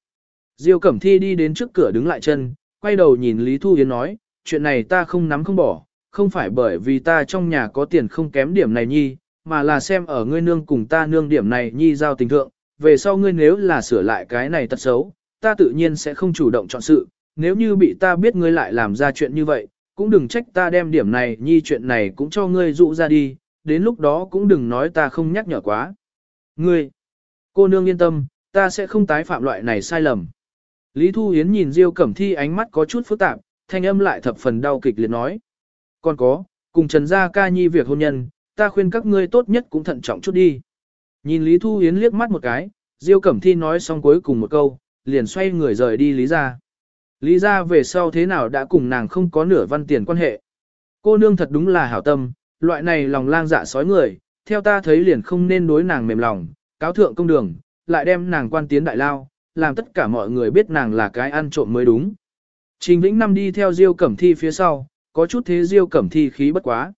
Diêu Cẩm Thi đi đến trước cửa đứng lại chân, quay đầu nhìn Lý Thu Yến nói, chuyện này ta không nắm không bỏ, không phải bởi vì ta trong nhà có tiền không kém điểm này nhi, mà là xem ở ngươi nương cùng ta nương điểm này nhi giao tình thượng, về sau ngươi nếu là sửa lại cái này tật xấu, ta tự nhiên sẽ không chủ động chọn sự, nếu như bị ta biết ngươi lại làm ra chuyện như vậy, cũng đừng trách ta đem điểm này nhi chuyện này cũng cho ngươi dụ ra đi, đến lúc đó cũng đừng nói ta không nhắc nhở quá. Ngươi, cô nương yên tâm, ta sẽ không tái phạm loại này sai lầm. Lý Thu Yến nhìn Diêu Cẩm Thi ánh mắt có chút phức tạp, thanh âm lại thập phần đau kịch liệt nói. Còn có, cùng Trần Gia Ca Nhi việc hôn nhân, ta khuyên các ngươi tốt nhất cũng thận trọng chút đi. Nhìn Lý Thu Yến liếc mắt một cái, Diêu Cẩm Thi nói xong cuối cùng một câu, liền xoay người rời đi Lý Gia. Lý Gia về sau thế nào đã cùng nàng không có nửa văn tiền quan hệ. Cô nương thật đúng là hảo tâm, loại này lòng lang dạ sói người, theo ta thấy liền không nên đối nàng mềm lòng, cáo thượng công đường, lại đem nàng quan tiến đại lao, làm tất cả mọi người biết nàng là cái ăn trộm mới đúng. Trình Vĩnh Năm đi theo Diêu Cẩm Thi phía sau, có chút thế Diêu Cẩm Thi khí bất quá.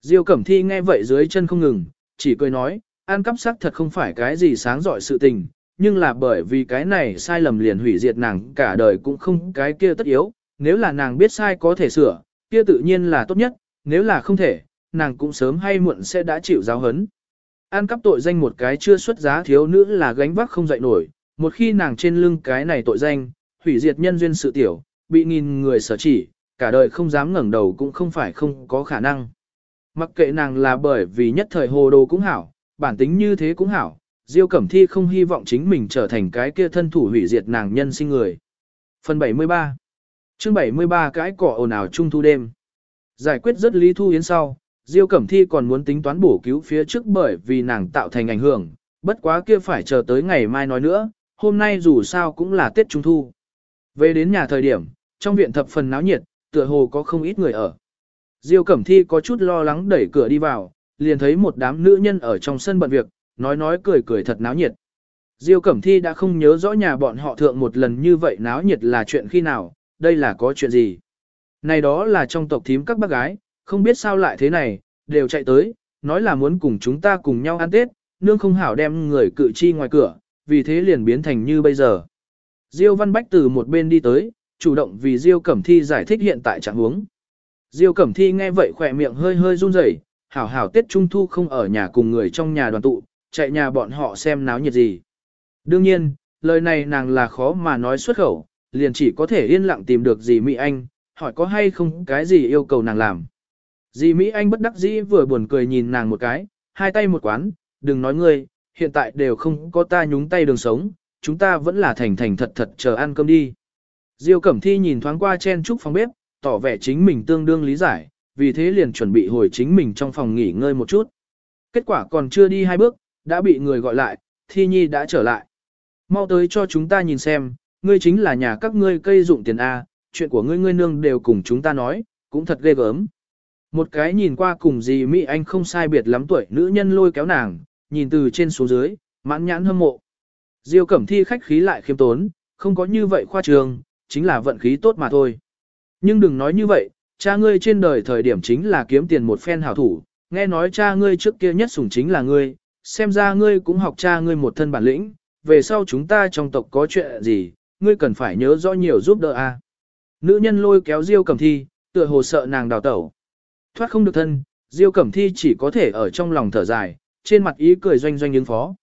Diêu Cẩm Thi nghe vậy dưới chân không ngừng, chỉ cười nói, ăn cắp sắc thật không phải cái gì sáng giỏi sự tình, nhưng là bởi vì cái này sai lầm liền hủy diệt nàng cả đời cũng không cái kia tất yếu, nếu là nàng biết sai có thể sửa, kia tự nhiên là tốt nhất, nếu là không thể, nàng cũng sớm hay muộn sẽ đã chịu giáo hấn. An cắp tội danh một cái chưa xuất giá thiếu nữ là gánh vác không dậy nổi, một khi nàng trên lưng cái này tội danh, hủy diệt nhân duyên sự tiểu, bị nghìn người sở chỉ, cả đời không dám ngẩng đầu cũng không phải không có khả năng. Mặc kệ nàng là bởi vì nhất thời hồ đồ cũng hảo, bản tính như thế cũng hảo, Diêu Cẩm Thi không hy vọng chính mình trở thành cái kia thân thủ hủy diệt nàng nhân sinh người. Phần 73 chương 73 cái cỏ ồn ào trung thu đêm. Giải quyết rất Lý Thu Yến sau, Diêu Cẩm Thi còn muốn tính toán bổ cứu phía trước bởi vì nàng tạo thành ảnh hưởng, bất quá kia phải chờ tới ngày mai nói nữa, hôm nay dù sao cũng là Tết Trung Thu. Về đến nhà thời điểm, trong viện thập phần náo nhiệt, tựa hồ có không ít người ở. Diêu Cẩm Thi có chút lo lắng đẩy cửa đi vào, liền thấy một đám nữ nhân ở trong sân bận việc, nói nói cười cười thật náo nhiệt. Diêu Cẩm Thi đã không nhớ rõ nhà bọn họ thượng một lần như vậy náo nhiệt là chuyện khi nào, đây là có chuyện gì. Này đó là trong tộc thím các bác gái, không biết sao lại thế này, đều chạy tới, nói là muốn cùng chúng ta cùng nhau ăn Tết, nương không hảo đem người cự chi ngoài cửa, vì thế liền biến thành như bây giờ. Diêu Văn Bách từ một bên đi tới, chủ động vì Diêu Cẩm Thi giải thích hiện tại trạng huống. Diêu Cẩm Thi nghe vậy khỏe miệng hơi hơi run rẩy, hảo hảo Tết Trung Thu không ở nhà cùng người trong nhà đoàn tụ, chạy nhà bọn họ xem náo nhiệt gì. Đương nhiên, lời này nàng là khó mà nói xuất khẩu, liền chỉ có thể yên lặng tìm được dì Mỹ Anh, hỏi có hay không cái gì yêu cầu nàng làm. Dì Mỹ Anh bất đắc dĩ vừa buồn cười nhìn nàng một cái, hai tay một quán, đừng nói ngươi, hiện tại đều không có ta nhúng tay đường sống, chúng ta vẫn là thành thành thật thật chờ ăn cơm đi. Diêu Cẩm Thi nhìn thoáng qua chen trúc phòng bếp, tỏ vẻ chính mình tương đương lý giải, vì thế liền chuẩn bị hồi chính mình trong phòng nghỉ ngơi một chút. Kết quả còn chưa đi hai bước, đã bị người gọi lại, Thi Nhi đã trở lại. Mau tới cho chúng ta nhìn xem, ngươi chính là nhà các ngươi cây dụng tiền A, chuyện của ngươi ngươi nương đều cùng chúng ta nói, cũng thật ghê gớm. Một cái nhìn qua cùng gì Mỹ Anh không sai biệt lắm tuổi nữ nhân lôi kéo nàng, nhìn từ trên xuống dưới, mãn nhãn hâm mộ. Diêu Cẩm Thi khách khí lại khiêm tốn, không có như vậy khoa trường, chính là vận khí tốt mà thôi. Nhưng đừng nói như vậy, cha ngươi trên đời thời điểm chính là kiếm tiền một phen hảo thủ, nghe nói cha ngươi trước kia nhất sủng chính là ngươi, xem ra ngươi cũng học cha ngươi một thân bản lĩnh, về sau chúng ta trong tộc có chuyện gì, ngươi cần phải nhớ rõ nhiều giúp đỡ a. Nữ nhân lôi kéo Diêu Cẩm Thi, tựa hồ sợ nàng đào tẩu. Thoát không được thân, Diêu Cẩm Thi chỉ có thể ở trong lòng thở dài, trên mặt ý cười doanh doanh ứng phó.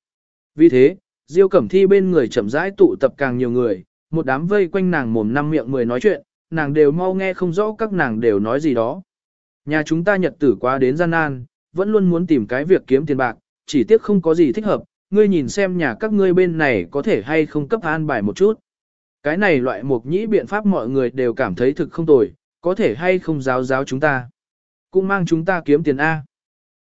Vì thế, Diêu Cẩm Thi bên người chậm rãi tụ tập càng nhiều người, một đám vây quanh nàng mồm năm miệng mười nói chuyện, nàng đều mau nghe không rõ các nàng đều nói gì đó. Nhà chúng ta nhật tử quá đến gian nan, vẫn luôn muốn tìm cái việc kiếm tiền bạc, chỉ tiếc không có gì thích hợp, ngươi nhìn xem nhà các ngươi bên này có thể hay không cấp an bài một chút. Cái này loại mục nhĩ biện pháp mọi người đều cảm thấy thực không tồi, có thể hay không giáo giáo chúng ta. Cũng mang chúng ta kiếm tiền A.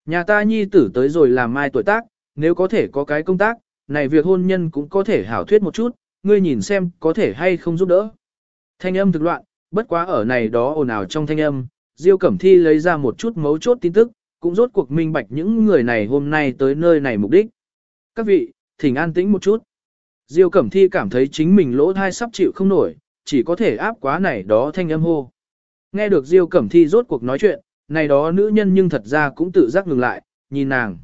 Nhà ta nhi tử tới rồi làm mai tuổi tác, nếu có thể có cái công tác, này việc hôn nhân cũng có thể hảo thuyết một chút, ngươi nhìn xem có thể hay không giúp đỡ. Thanh âm thực loạn, bất quá ở này đó ồn ào trong thanh âm, Diêu Cẩm Thi lấy ra một chút mấu chốt tin tức, cũng rốt cuộc minh bạch những người này hôm nay tới nơi này mục đích. Các vị, thỉnh an tĩnh một chút. Diêu Cẩm Thi cảm thấy chính mình lỗ thai sắp chịu không nổi, chỉ có thể áp quá này đó thanh âm hô. Nghe được Diêu Cẩm Thi rốt cuộc nói chuyện, này đó nữ nhân nhưng thật ra cũng tự giác ngừng lại, nhìn nàng.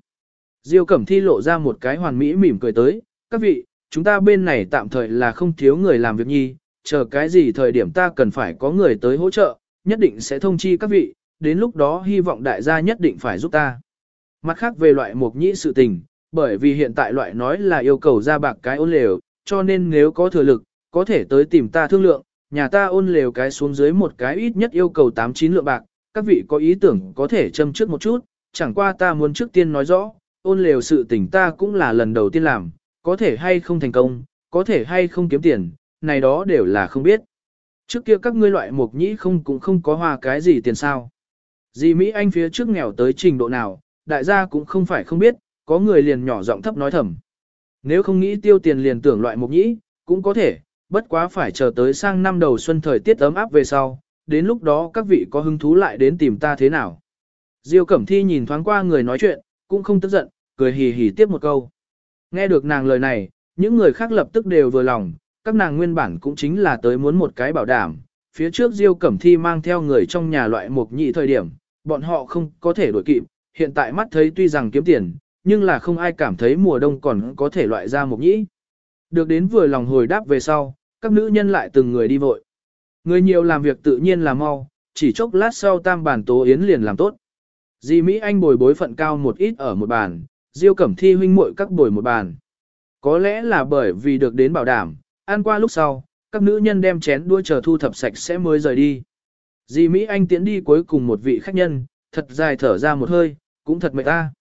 Diêu Cẩm Thi lộ ra một cái hoàn mỹ mỉm cười tới, các vị, chúng ta bên này tạm thời là không thiếu người làm việc nhi, chờ cái gì thời điểm ta cần phải có người tới hỗ trợ, nhất định sẽ thông chi các vị, đến lúc đó hy vọng đại gia nhất định phải giúp ta. Mặt khác về loại mục nhĩ sự tình, bởi vì hiện tại loại nói là yêu cầu ra bạc cái ôn lều, cho nên nếu có thừa lực, có thể tới tìm ta thương lượng, nhà ta ôn lều cái xuống dưới một cái ít nhất yêu cầu 8-9 lượng bạc, các vị có ý tưởng có thể châm trước một chút, chẳng qua ta muốn trước tiên nói rõ, ôn lều sự tình ta cũng là lần đầu tiên làm, có thể hay không thành công, có thể hay không kiếm tiền, này đó đều là không biết. Trước kia các ngươi loại mục nhĩ không cũng không có hoa cái gì tiền sao. Dì Mỹ Anh phía trước nghèo tới trình độ nào, đại gia cũng không phải không biết, có người liền nhỏ giọng thấp nói thầm. Nếu không nghĩ tiêu tiền liền tưởng loại mục nhĩ, cũng có thể, bất quá phải chờ tới sang năm đầu xuân thời tiết ấm áp về sau, đến lúc đó các vị có hứng thú lại đến tìm ta thế nào. Diêu Cẩm Thi nhìn thoáng qua người nói chuyện, cũng không tức giận, cười hì hì tiếp một câu. Nghe được nàng lời này, những người khác lập tức đều vừa lòng, các nàng nguyên bản cũng chính là tới muốn một cái bảo đảm. Phía trước Diêu Cẩm Thi mang theo người trong nhà loại mục nhị thời điểm, bọn họ không có thể đổi kịp, hiện tại mắt thấy tuy rằng kiếm tiền, nhưng là không ai cảm thấy mùa đông còn có thể loại ra mục nhĩ. Được đến vừa lòng hồi đáp về sau, các nữ nhân lại từng người đi vội. Người nhiều làm việc tự nhiên là mau, chỉ chốc lát sau tam bản tố yến liền làm tốt. Di Mỹ Anh bồi bối phận cao một ít ở một bàn, Diêu Cẩm Thi huynh muội các bồi một bàn. Có lẽ là bởi vì được đến bảo đảm, ăn qua lúc sau, các nữ nhân đem chén đua chờ thu thập sạch sẽ mới rời đi. Di Mỹ Anh tiến đi cuối cùng một vị khách nhân, thật dài thở ra một hơi, cũng thật mệt ta.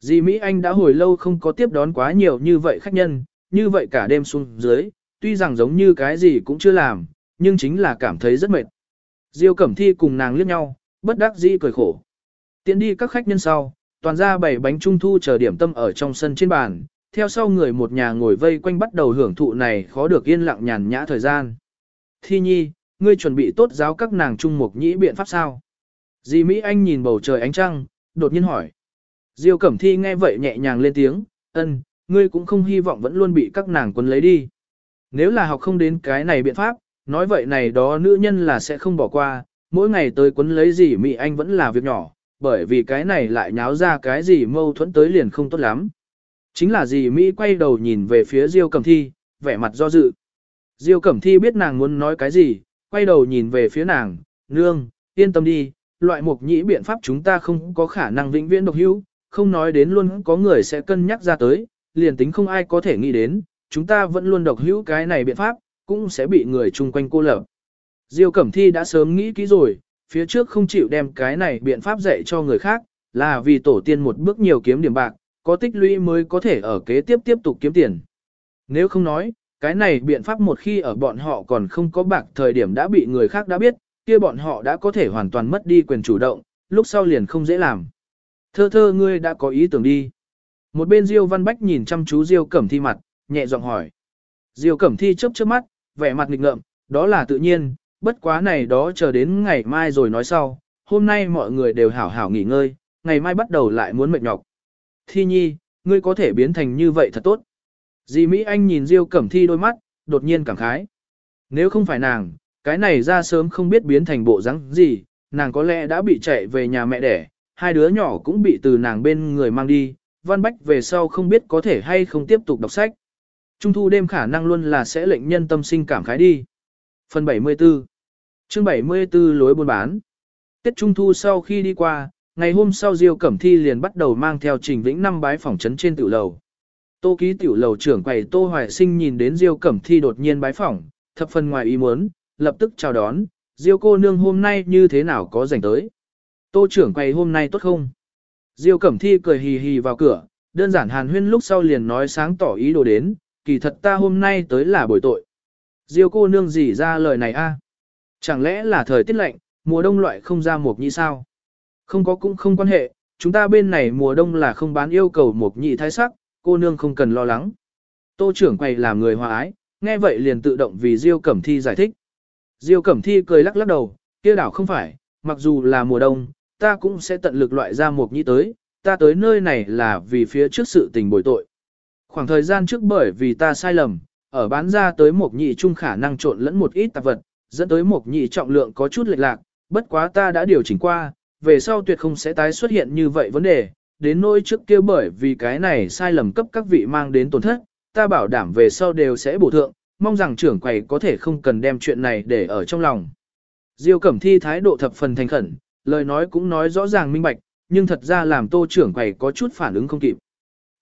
Di Mỹ Anh đã hồi lâu không có tiếp đón quá nhiều như vậy khách nhân, như vậy cả đêm xuống dưới, tuy rằng giống như cái gì cũng chưa làm, nhưng chính là cảm thấy rất mệt. Diêu Cẩm Thi cùng nàng liếc nhau, bất đắc dĩ cười khổ. Tiến đi các khách nhân sau, toàn ra bảy bánh trung thu chờ điểm tâm ở trong sân trên bàn, theo sau người một nhà ngồi vây quanh bắt đầu hưởng thụ này khó được yên lặng nhàn nhã thời gian. Thi nhi, ngươi chuẩn bị tốt giáo các nàng trung mục nhĩ biện pháp sao? Di Mỹ Anh nhìn bầu trời ánh trăng, đột nhiên hỏi. Diêu Cẩm Thi nghe vậy nhẹ nhàng lên tiếng, ân, ngươi cũng không hy vọng vẫn luôn bị các nàng quấn lấy đi. Nếu là học không đến cái này biện pháp, nói vậy này đó nữ nhân là sẽ không bỏ qua, mỗi ngày tới quấn lấy gì Mỹ Anh vẫn là việc nhỏ, bởi vì cái này lại nháo ra cái gì mâu thuẫn tới liền không tốt lắm. Chính là gì Mỹ quay đầu nhìn về phía Diêu Cẩm Thi, vẻ mặt do dự. Diêu Cẩm Thi biết nàng muốn nói cái gì, quay đầu nhìn về phía nàng, nương, yên tâm đi, loại mục nhĩ biện pháp chúng ta không có khả năng vĩnh viễn độc hữu, không nói đến luôn có người sẽ cân nhắc ra tới, liền tính không ai có thể nghĩ đến, chúng ta vẫn luôn độc hữu cái này biện pháp, cũng sẽ bị người chung quanh cô lập. Diêu Cẩm Thi đã sớm nghĩ kỹ rồi, phía trước không chịu đem cái này biện pháp dạy cho người khác, là vì tổ tiên một bước nhiều kiếm điểm bạc, có tích lũy mới có thể ở kế tiếp tiếp tục kiếm tiền. Nếu không nói, cái này biện pháp một khi ở bọn họ còn không có bạc thời điểm đã bị người khác đã biết, kia bọn họ đã có thể hoàn toàn mất đi quyền chủ động, lúc sau liền không dễ làm. Thơ thơ ngươi đã có ý tưởng đi. Một bên Diêu Văn Bách nhìn chăm chú Diêu Cẩm Thi mặt, nhẹ giọng hỏi. Diêu Cẩm Thi chớp chớp mắt, vẻ mặt nghịch ngợm, đó là tự nhiên, bất quá này đó chờ đến ngày mai rồi nói sau, hôm nay mọi người đều hảo hảo nghỉ ngơi, ngày mai bắt đầu lại muốn mệt nhọc. Thi nhi, ngươi có thể biến thành như vậy thật tốt. Dì Mỹ Anh nhìn Diêu Cẩm Thi đôi mắt, đột nhiên cảm khái. Nếu không phải nàng, cái này ra sớm không biết biến thành bộ rắn gì, nàng có lẽ đã bị chạy về nhà mẹ đẻ, hai đứa nhỏ cũng bị từ nàng bên người mang đi, Văn Bách về sau không biết có thể hay không tiếp tục đọc sách. Trung thu đêm khả năng luôn là sẽ lệnh nhân tâm sinh cảm khái đi. Phần 74 chương 74 lối buôn bán Tết Trung thu sau khi đi qua, ngày hôm sau Diêu Cẩm Thi liền bắt đầu mang theo Trình Vĩnh năm bái phỏng trấn trên tiểu lầu. Tô ký tiểu lầu trưởng quầy Tô Hoài Sinh nhìn đến Diêu Cẩm Thi đột nhiên bái phỏng, thập phần ngoài ý muốn, lập tức chào đón, Diêu cô nương hôm nay như thế nào có rảnh tới. Tô trưởng quầy hôm nay tốt không? Diêu Cẩm Thi cười hì hì vào cửa, đơn giản hàn huyên lúc sau liền nói sáng tỏ ý đồ đến, kỳ thật ta hôm nay tới là buổi tội. Diêu cô nương gì ra lời này a? Chẳng lẽ là thời tiết lạnh, mùa đông loại không ra mộc như sao? Không có cũng không quan hệ, chúng ta bên này mùa đông là không bán yêu cầu một nhị thái sắc, cô nương không cần lo lắng. Tô trưởng quầy làm người hòa ái, nghe vậy liền tự động vì Diêu Cẩm Thi giải thích. Diêu Cẩm Thi cười lắc lắc đầu, kia đảo không phải, mặc dù là mùa đông, ta cũng sẽ tận lực loại ra một nhị tới, ta tới nơi này là vì phía trước sự tình bồi tội. Khoảng thời gian trước bởi vì ta sai lầm, ở bán ra tới một nhị chung khả năng trộn lẫn một ít tạp vật, dẫn tới một nhị trọng lượng có chút lệch lạc, bất quá ta đã điều chỉnh qua, về sau tuyệt không sẽ tái xuất hiện như vậy vấn đề, đến nỗi trước kia bởi vì cái này sai lầm cấp các vị mang đến tổn thất, ta bảo đảm về sau đều sẽ bổ thượng, mong rằng trưởng quầy có thể không cần đem chuyện này để ở trong lòng. Diêu Cẩm Thi thái độ thập phần thành khẩn, lời nói cũng nói rõ ràng minh bạch, nhưng thật ra làm tô trưởng quầy có chút phản ứng không kịp.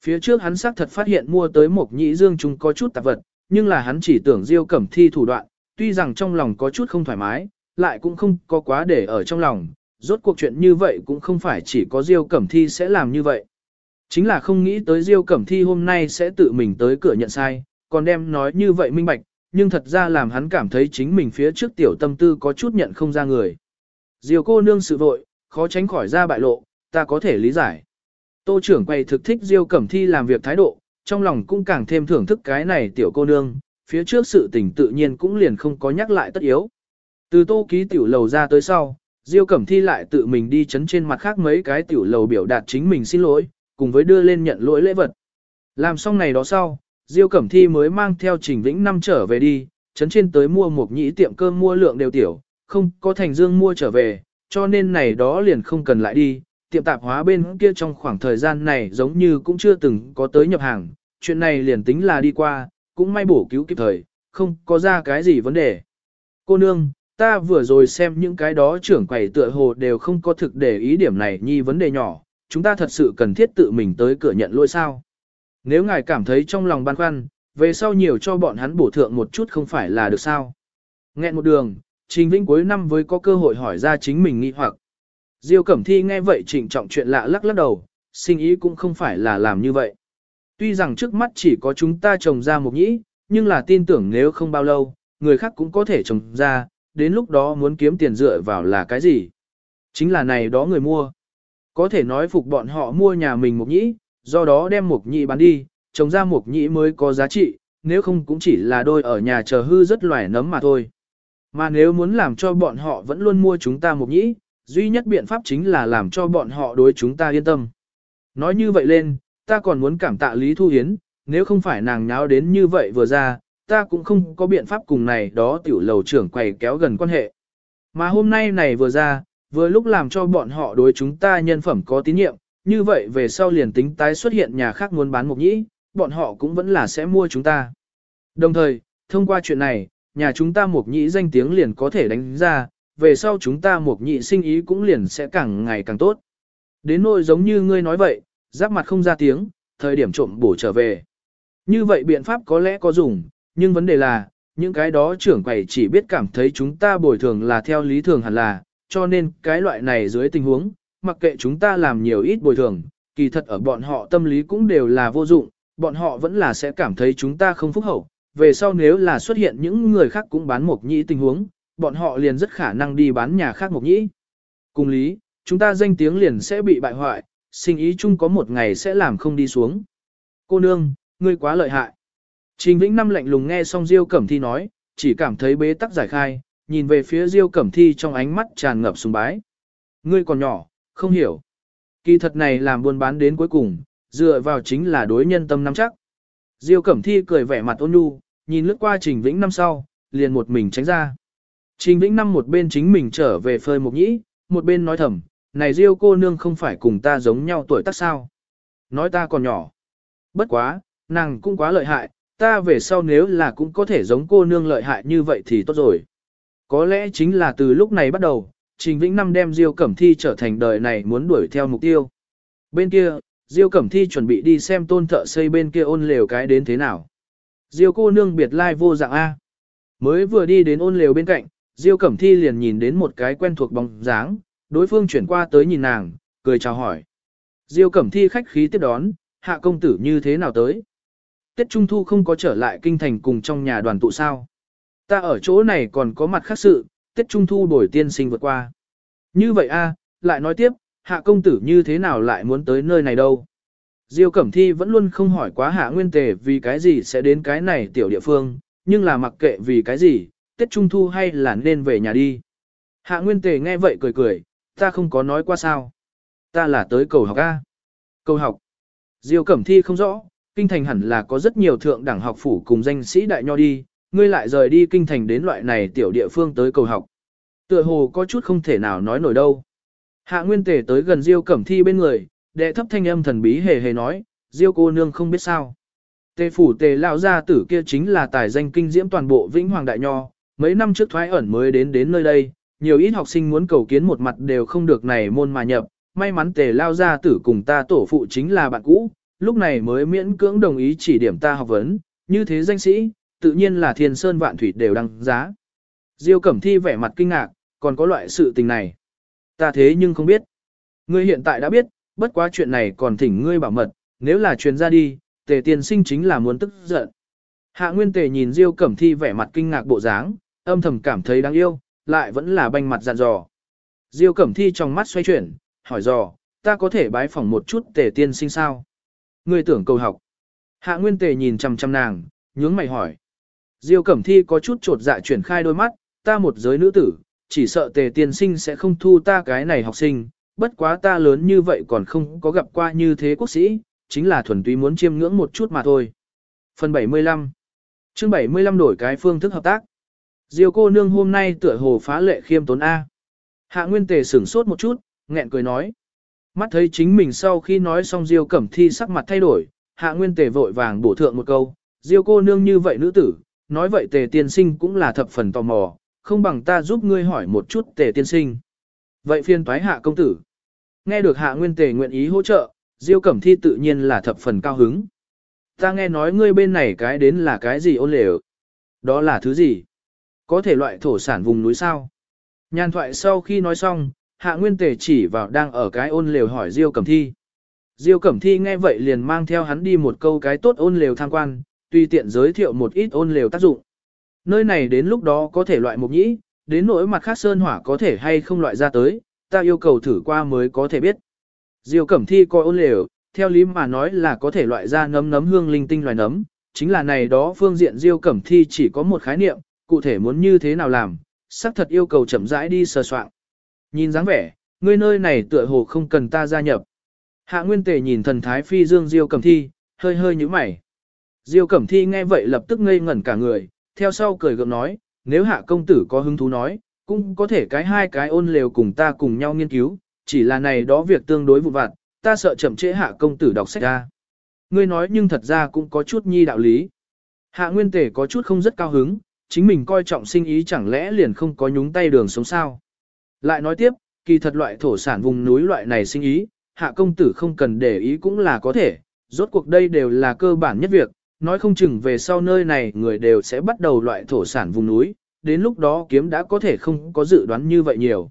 Phía trước hắn xác thật phát hiện mua tới một nhĩ dương chúng có chút tạp vật, nhưng là hắn chỉ tưởng Diêu Cẩm Thi thủ đoạn, tuy rằng trong lòng có chút không thoải mái, lại cũng không có quá để ở trong lòng, rốt cuộc chuyện như vậy cũng không phải chỉ có Diêu Cẩm Thi sẽ làm như vậy. Chính là không nghĩ tới Diêu Cẩm Thi hôm nay sẽ tự mình tới cửa nhận sai, còn đem nói như vậy minh bạch, nhưng thật ra làm hắn cảm thấy chính mình phía trước tiểu tâm tư có chút nhận không ra người. Diêu cô nương sự vội, khó tránh khỏi ra bại lộ, ta có thể lý giải. Tô trưởng quay thực thích Diêu Cẩm Thi làm việc thái độ, trong lòng cũng càng thêm thưởng thức cái này tiểu cô nương, phía trước sự tình tự nhiên cũng liền không có nhắc lại tất yếu. Từ tô ký tiểu lầu ra tới sau, Diêu Cẩm Thi lại tự mình đi chấn trên mặt khác mấy cái tiểu lầu biểu đạt chính mình xin lỗi, cùng với đưa lên nhận lỗi lễ vật. Làm xong này đó sau, Diêu Cẩm Thi mới mang theo Trình Vĩnh năm trở về đi, chấn trên tới mua một nhĩ tiệm cơm mua lượng đều tiểu, không có thành dương mua trở về, cho nên này đó liền không cần lại đi. Tiệm tạp hóa bên kia trong khoảng thời gian này giống như cũng chưa từng có tới nhập hàng, chuyện này liền tính là đi qua, cũng may bổ cứu kịp thời, không có ra cái gì vấn đề. Cô nương, ta vừa rồi xem những cái đó trưởng quầy tựa hồ đều không có thực để ý điểm này nhi vấn đề nhỏ, chúng ta thật sự cần thiết tự mình tới cửa nhận lỗi sao. Nếu ngài cảm thấy trong lòng băn khoăn, về sau nhiều cho bọn hắn bổ thượng một chút không phải là được sao. Nghẹn một đường, Trình Vĩnh cuối năm với có cơ hội hỏi ra chính mình nghi hoặc. Diêu Cẩm Thi nghe vậy trịnh trọng chuyện lạ lắc lắc đầu, sinh ý cũng không phải là làm như vậy. Tuy rằng trước mắt chỉ có chúng ta trồng ra một nhĩ, nhưng là tin tưởng nếu không bao lâu, người khác cũng có thể trồng ra, đến lúc đó muốn kiếm tiền dựa vào là cái gì? Chính là này đó người mua. Có thể nói phục bọn họ mua nhà mình mục nhĩ, do đó đem mục nhĩ bán đi, trồng ra mục nhĩ mới có giá trị, nếu không cũng chỉ là đôi ở nhà chờ hư rất loài nấm mà thôi. Mà nếu muốn làm cho bọn họ vẫn luôn mua chúng ta mục nhĩ, duy nhất biện pháp chính là làm cho bọn họ đối chúng ta yên tâm. Nói như vậy lên, ta còn muốn cảm tạ Lý Thu Hiến, nếu không phải nàng nháo đến như vậy vừa ra, ta cũng không có biện pháp cùng này đó tiểu lầu trưởng quầy kéo gần quan hệ. Mà hôm nay này vừa ra, vừa lúc làm cho bọn họ đối chúng ta nhân phẩm có tín nhiệm, như vậy về sau liền tính tái xuất hiện nhà khác muốn bán mục nhĩ, bọn họ cũng vẫn là sẽ mua chúng ta. Đồng thời, thông qua chuyện này, nhà chúng ta mục nhĩ danh tiếng liền có thể đánh ra, về sau chúng ta mục nhĩ sinh ý cũng liền sẽ càng ngày càng tốt. Đến nỗi giống như ngươi nói vậy, giáp mặt không ra tiếng, thời điểm trộm bổ trở về. Như vậy biện pháp có lẽ có dùng, nhưng vấn đề là, những cái đó trưởng quầy chỉ biết cảm thấy chúng ta bồi thường là theo lý thường hẳn là, cho nên cái loại này dưới tình huống, mặc kệ chúng ta làm nhiều ít bồi thường, kỳ thật ở bọn họ tâm lý cũng đều là vô dụng, bọn họ vẫn là sẽ cảm thấy chúng ta không phúc hậu. Về sau nếu là xuất hiện những người khác cũng bán mộc nhĩ tình huống, bọn họ liền rất khả năng đi bán nhà khác mộc nhĩ. Cùng lý, chúng ta danh tiếng liền sẽ bị bại hoại, sinh ý chung có một ngày sẽ làm không đi xuống. Cô nương, ngươi quá lợi hại. Trình Vĩnh Năm lạnh lùng nghe xong Diêu Cẩm Thi nói, chỉ cảm thấy bế tắc giải khai, nhìn về phía Diêu Cẩm Thi trong ánh mắt tràn ngập sùng bái. Ngươi còn nhỏ, không hiểu. Kỳ thật này làm buôn bán đến cuối cùng, dựa vào chính là đối nhân tâm nắm chắc. Diêu Cẩm Thi cười vẻ mặt ôn nhu, nhìn lướt qua Trình Vĩnh Năm sau, liền một mình tránh ra. Trình Vĩnh Năm một bên chính mình trở về phơi một nhĩ, một bên nói thầm, này Diêu cô nương không phải cùng ta giống nhau tuổi tác sao. Nói ta còn nhỏ. Bất quá, nàng cũng quá lợi hại, ta về sau nếu là cũng có thể giống cô nương lợi hại như vậy thì tốt rồi. Có lẽ chính là từ lúc này bắt đầu, Trình Vĩnh Năm đem Diêu Cẩm Thi trở thành đời này muốn đuổi theo mục tiêu. Bên kia, Diêu Cẩm Thi chuẩn bị đi xem tôn thợ xây bên kia ôn lều cái đến thế nào. Diêu cô nương biệt lai vô dạng A. Mới vừa đi đến ôn lều bên cạnh, Diêu Cẩm Thi liền nhìn đến một cái quen thuộc bóng dáng, đối phương chuyển qua tới nhìn nàng, cười chào hỏi. Diêu Cẩm Thi khách khí tiếp đón, hạ công tử như thế nào tới? Tết Trung Thu không có trở lại kinh thành cùng trong nhà đoàn tụ sao? Ta ở chỗ này còn có mặt khác sự, Tết Trung Thu đổi tiên sinh vượt qua. Như vậy a, lại nói tiếp, hạ công tử như thế nào lại muốn tới nơi này đâu? Diêu Cẩm Thi vẫn luôn không hỏi quá hạ nguyên tề vì cái gì sẽ đến cái này tiểu địa phương, nhưng là mặc kệ vì cái gì, Tết Trung Thu hay là nên về nhà đi. Hạ nguyên tề nghe vậy cười cười, ta không có nói qua sao. Ta là tới cầu học A. Cầu học. Diêu Cẩm Thi không rõ, kinh thành hẳn là có rất nhiều thượng đẳng học phủ cùng danh sĩ đại nho đi, ngươi lại rời đi kinh thành đến loại này tiểu địa phương tới cầu học. Tựa hồ có chút không thể nào nói nổi đâu. Hạ Nguyên Tề tới gần Diêu Cẩm Thi bên người, đệ thấp thanh âm thần bí hề hề nói, Diêu cô nương không biết sao. Tề phủ tề lão gia tử kia chính là tài danh kinh diễm toàn bộ vĩnh hoàng đại nho, mấy năm trước thoái ẩn mới đến đến nơi đây, nhiều ít học sinh muốn cầu kiến một mặt đều không được này môn mà nhập, may mắn tề lao gia tử cùng ta tổ phụ chính là bạn cũ, lúc này mới miễn cưỡng đồng ý chỉ điểm ta học vấn, như thế danh sĩ, tự nhiên là thiên sơn vạn thủy đều đăng giá. Diêu Cẩm Thi vẻ mặt kinh ngạc, còn có loại sự tình này. Ta thế nhưng không biết. Ngươi hiện tại đã biết, bất quá chuyện này còn thỉnh ngươi bảo mật, nếu là truyền ra đi, tề tiên sinh chính là muốn tức giận. Hạ Nguyên Tề nhìn Diêu Cẩm Thi vẻ mặt kinh ngạc bộ dáng, âm thầm cảm thấy đáng yêu, lại vẫn là banh mặt dặn dò. Diêu Cẩm Thi trong mắt xoay chuyển, hỏi dò, ta có thể bái phỏng một chút tề tiên sinh sao? Ngươi tưởng cầu học. Hạ Nguyên Tề nhìn chằm chằm nàng, nhướng mày hỏi. Diêu Cẩm Thi có chút trột dạ chuyển khai đôi mắt, ta một giới nữ tử, chỉ sợ tề tiên sinh sẽ không thu ta cái này học sinh, bất quá ta lớn như vậy còn không có gặp qua như thế quốc sĩ, chính là thuần túy muốn chiêm ngưỡng một chút mà thôi. Phần 75 chương 75 đổi cái phương thức hợp tác. Diêu cô nương hôm nay tựa hồ phá lệ khiêm tốn A. Hạ Nguyên Tề sửng sốt một chút, nghẹn cười nói. Mắt thấy chính mình sau khi nói xong Diêu Cẩm Thi sắc mặt thay đổi, Hạ Nguyên Tề vội vàng bổ thượng một câu, Diêu cô nương như vậy nữ tử, nói vậy Tề tiên sinh cũng là thập phần tò mò, không bằng ta giúp ngươi hỏi một chút Tề tiên sinh. Vậy phiên toái Hạ công tử. Nghe được Hạ Nguyên Tề nguyện ý hỗ trợ, Diêu Cẩm Thi tự nhiên là thập phần cao hứng. Ta nghe nói ngươi bên này cái đến là cái gì ôn lều. Đó là thứ gì? Có thể loại thổ sản vùng núi sao? Nhàn thoại sau khi nói xong, hạ nguyên tề chỉ vào đang ở cái ôn lều hỏi Diêu Cẩm Thi. Diêu Cẩm Thi nghe vậy liền mang theo hắn đi một câu cái tốt ôn lều tham quan, tùy tiện giới thiệu một ít ôn lều tác dụng. Nơi này đến lúc đó có thể loại mục nhĩ, đến nỗi mặt khác sơn hỏa có thể hay không loại ra tới, ta yêu cầu thử qua mới có thể biết. Diêu Cẩm Thi coi ôn lều, theo lý mà nói là có thể loại ra nấm nấm hương linh tinh loài nấm, chính là này đó phương diện Diêu Cẩm Thi chỉ có một khái niệm, cụ thể muốn như thế nào làm, xác thật yêu cầu chậm rãi đi sờ soạn. Nhìn dáng vẻ, ngươi nơi này tựa hồ không cần ta gia nhập. Hạ Nguyên Tề nhìn thần thái phi dương Diêu Cẩm Thi, hơi hơi nhíu mày. Diêu Cẩm Thi nghe vậy lập tức ngây ngẩn cả người, theo sau cười gượng nói, nếu hạ công tử có hứng thú nói, cũng có thể cái hai cái ôn lều cùng ta cùng nhau nghiên cứu, chỉ là này đó việc tương đối vụ vặt, ta sợ chậm trễ hạ công tử đọc sách ra. Ngươi nói nhưng thật ra cũng có chút nhi đạo lý. Hạ Nguyên Tề có chút không rất cao hứng, chính mình coi trọng sinh ý chẳng lẽ liền không có nhúng tay đường sống sao. Lại nói tiếp, kỳ thật loại thổ sản vùng núi loại này sinh ý, hạ công tử không cần để ý cũng là có thể, rốt cuộc đây đều là cơ bản nhất việc, nói không chừng về sau nơi này người đều sẽ bắt đầu loại thổ sản vùng núi, đến lúc đó kiếm đã có thể không có dự đoán như vậy nhiều.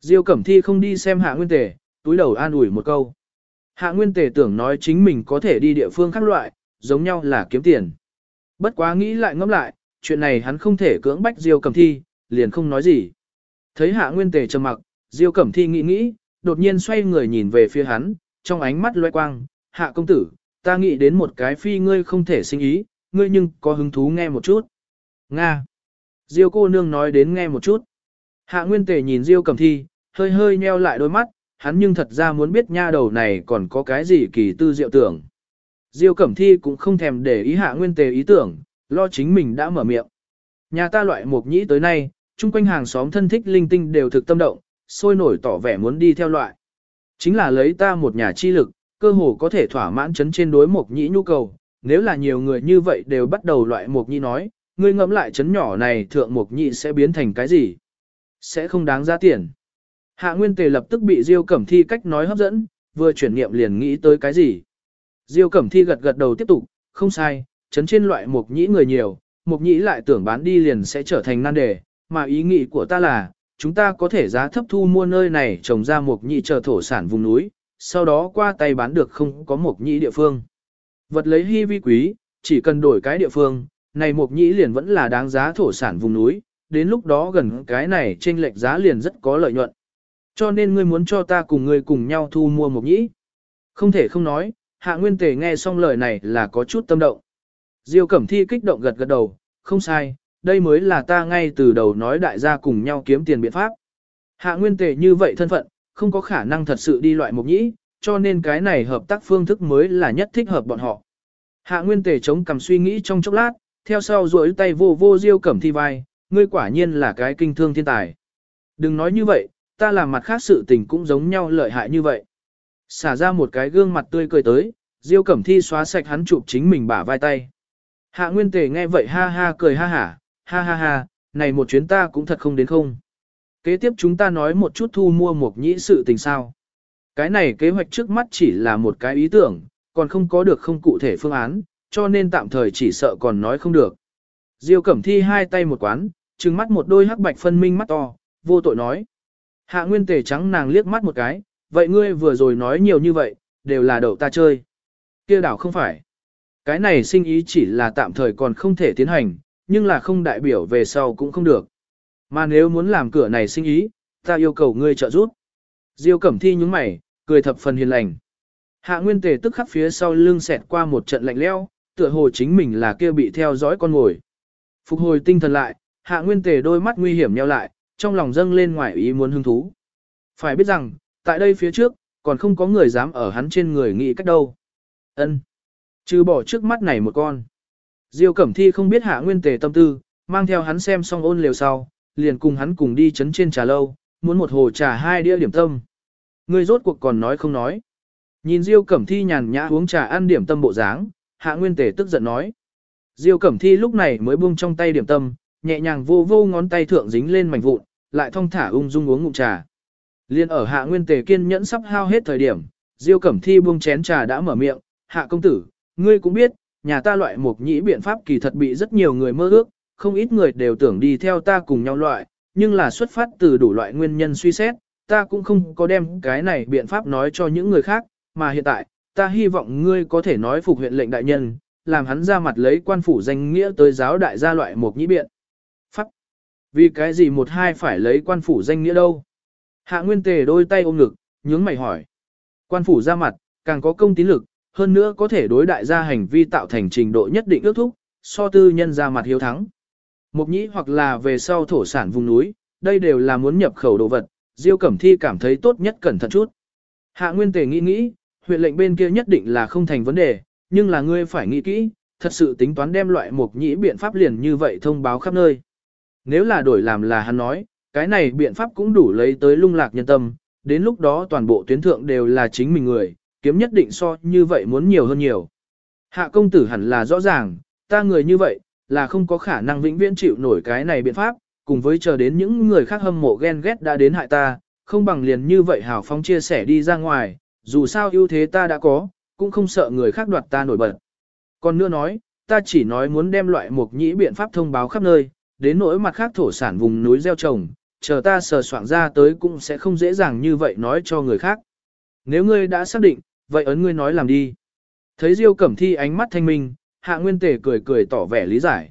Diêu Cẩm Thi không đi xem hạ nguyên tề, túi đầu an ủi một câu. Hạ nguyên tề tưởng nói chính mình có thể đi địa phương khác loại, giống nhau là kiếm tiền. Bất quá nghĩ lại ngẫm lại, chuyện này hắn không thể cưỡng bách Diêu Cẩm Thi, liền không nói gì. Thấy hạ nguyên tề trầm mặc, Diêu Cẩm Thi nghĩ nghĩ, đột nhiên xoay người nhìn về phía hắn, trong ánh mắt loe quang, hạ công tử, ta nghĩ đến một cái phi ngươi không thể sinh ý, ngươi nhưng có hứng thú nghe một chút. Nga. Diêu cô nương nói đến nghe một chút. Hạ Nguyên Tề nhìn Diêu Cẩm Thi, hơi hơi nheo lại đôi mắt, hắn nhưng thật ra muốn biết nha đầu này còn có cái gì kỳ tư diệu tưởng. Diêu Cẩm Thi cũng không thèm để ý Hạ Nguyên Tề ý tưởng, lo chính mình đã mở miệng. Nhà ta loại mục nhĩ tới nay, chung quanh hàng xóm thân thích linh tinh đều thực tâm động, sôi nổi tỏ vẻ muốn đi theo loại. Chính là lấy ta một nhà chi lực, cơ hồ có thể thỏa mãn chấn trên đối mục nhĩ nhu cầu, nếu là nhiều người như vậy đều bắt đầu loại mục nhĩ nói, ngươi ngẫm lại chấn nhỏ này thượng mục nhĩ sẽ biến thành cái gì? Sẽ không đáng giá tiền. Hạ Nguyên Tề lập tức bị Diêu Cẩm Thi cách nói hấp dẫn, vừa chuyển niệm liền nghĩ tới cái gì. Diêu Cẩm Thi gật gật đầu tiếp tục, không sai, chấn trên loại mục nhĩ người nhiều, mục nhĩ lại tưởng bán đi liền sẽ trở thành nan đề, mà ý nghĩ của ta là, chúng ta có thể giá thấp thu mua nơi này trồng ra mộc nhĩ chờ thổ sản vùng núi, sau đó qua tay bán được không có mộc nhĩ địa phương. Vật lấy hy vi quý, chỉ cần đổi cái địa phương, này mộc nhĩ liền vẫn là đáng giá thổ sản vùng núi, đến lúc đó gần cái này trên lệch giá liền rất có lợi nhuận. Cho nên ngươi muốn cho ta cùng ngươi cùng nhau thu mua mộc nhĩ. Không thể không nói, hạ nguyên tề nghe xong lời này là có chút tâm động. Diêu Cẩm Thi kích động gật gật đầu, không sai, đây mới là ta ngay từ đầu nói đại gia cùng nhau kiếm tiền biện pháp. Hạ nguyên tề như vậy thân phận, không có khả năng thật sự đi loại mục nhĩ, cho nên cái này hợp tác phương thức mới là nhất thích hợp bọn họ. Hạ nguyên tề chống cầm suy nghĩ trong chốc lát, theo sau duỗi tay vô vô Diêu Cẩm Thi vai, ngươi quả nhiên là cái kinh thương thiên tài. Đừng nói như vậy, ta làm mặt khác sự tình cũng giống nhau lợi hại như vậy. Xả ra một cái gương mặt tươi cười tới, Diêu Cẩm Thi xóa sạch hắn chụp chính mình bả vai tay. Hạ Nguyên Tề nghe vậy ha ha cười ha hả, ha ha ha, này một chuyến ta cũng thật không đến không. Kế tiếp chúng ta nói một chút thu mua một nhĩ sự tình sao. Cái này kế hoạch trước mắt chỉ là một cái ý tưởng, còn không có được không cụ thể phương án, cho nên tạm thời chỉ sợ còn nói không được. Diêu Cẩm Thi hai tay một quán, trừng mắt một đôi hắc bạch phân minh mắt to, vô tội nói. Hạ Nguyên Tề trắng nàng liếc mắt một cái, vậy ngươi vừa rồi nói nhiều như vậy, đều là đậu ta chơi. Kia đảo không phải. Cái này sinh ý chỉ là tạm thời còn không thể tiến hành, nhưng là không đại biểu về sau cũng không được. Mà nếu muốn làm cửa này sinh ý, ta yêu cầu ngươi trợ giúp. Diêu Cẩm Thi nhúng mày, cười thập phần hiền lành. Hạ Nguyên Tề tức khắc phía sau lưng xẹt qua một trận lạnh lẽo, tựa hồ chính mình là kia bị theo dõi con ngồi. Phục hồi tinh thần lại, Hạ Nguyên Tề đôi mắt nguy hiểm nheo lại, trong lòng dâng lên ngoài ý muốn hứng thú. Phải biết rằng, tại đây phía trước, còn không có người dám ở hắn trên người nghĩ cách đâu. Ân, Trừ bỏ trước mắt này một con. Diêu Cẩm Thi không biết Hạ Nguyên Tề tâm tư, mang theo hắn xem xong ôn liều sau, liền cùng hắn cùng đi chấn trên trà lâu, muốn một hồ trà hai đĩa điểm tâm. Người rốt cuộc còn nói không nói. Nhìn Diêu Cẩm Thi nhàn nhã uống trà ăn điểm tâm bộ dáng, Hạ Nguyên Tề tức giận nói. Diêu Cẩm Thi lúc này mới buông trong tay điểm tâm, nhẹ nhàng vô vô ngón tay thượng dính lên mảnh vụn, lại thong thả ung dung uống ngụm trà. Liên ở Hạ Nguyên Tề kiên nhẫn sắp hao hết thời điểm, Diêu Cẩm Thi buông chén trà đã mở miệng, "Hạ công tử, ngươi cũng biết, nhà ta loại mục nhĩ biện pháp kỳ thật bị rất nhiều người mơ ước, không ít người đều tưởng đi theo ta cùng nhau loại, nhưng là xuất phát từ đủ loại nguyên nhân suy xét, ta cũng không có đem cái này biện pháp nói cho những người khác, mà hiện tại, ta hy vọng ngươi có thể nói phục huyện lệnh đại nhân, làm hắn ra mặt lấy quan phủ danh nghĩa tới giáo đại gia loại mục nhĩ biện. Pháp. Vì cái gì một hai phải lấy quan phủ danh nghĩa đâu? Hạ Nguyên Tề đôi tay ôm ngực, nhướng mày hỏi. Quan phủ ra mặt, càng có công tín lực, hơn nữa có thể đối đại gia hành vi tạo thành trình độ nhất định ước thúc, so tư nhân ra mặt hiếu thắng. Mục nhĩ hoặc là về sau thổ sản vùng núi, đây đều là muốn nhập khẩu đồ vật, Diêu Cẩm Thi cảm thấy tốt nhất cẩn thận chút. Hạ Nguyên Tề nghĩ nghĩ, huyện lệnh bên kia nhất định là không thành vấn đề, nhưng là ngươi phải nghĩ kỹ, thật sự tính toán đem loại mục nhĩ biện pháp liền như vậy thông báo khắp nơi. Nếu là đổi làm là hắn nói, cái này biện pháp cũng đủ lấy tới lung lạc nhân tâm, đến lúc đó toàn bộ tuyến thượng đều là chính mình người, kiếm nhất định so như vậy muốn nhiều hơn nhiều. Hạ công tử hẳn là rõ ràng, ta người như vậy, là không có khả năng vĩnh viễn chịu nổi cái này biện pháp, cùng với chờ đến những người khác hâm mộ ghen ghét đã đến hại ta, không bằng liền như vậy hào phóng chia sẻ đi ra ngoài, dù sao ưu thế ta đã có, cũng không sợ người khác đoạt ta nổi bật. Còn nữa nói, ta chỉ nói muốn đem loại mục nhĩ biện pháp thông báo khắp nơi, đến nỗi mặt khác thổ sản vùng núi gieo trồng, chờ ta sờ soạn ra tới cũng sẽ không dễ dàng như vậy nói cho người khác. Nếu ngươi đã xác định, vậy ấn ngươi nói làm đi. Thấy Diêu Cẩm Thi ánh mắt thanh minh, Hạ Nguyên Tề cười cười tỏ vẻ lý giải.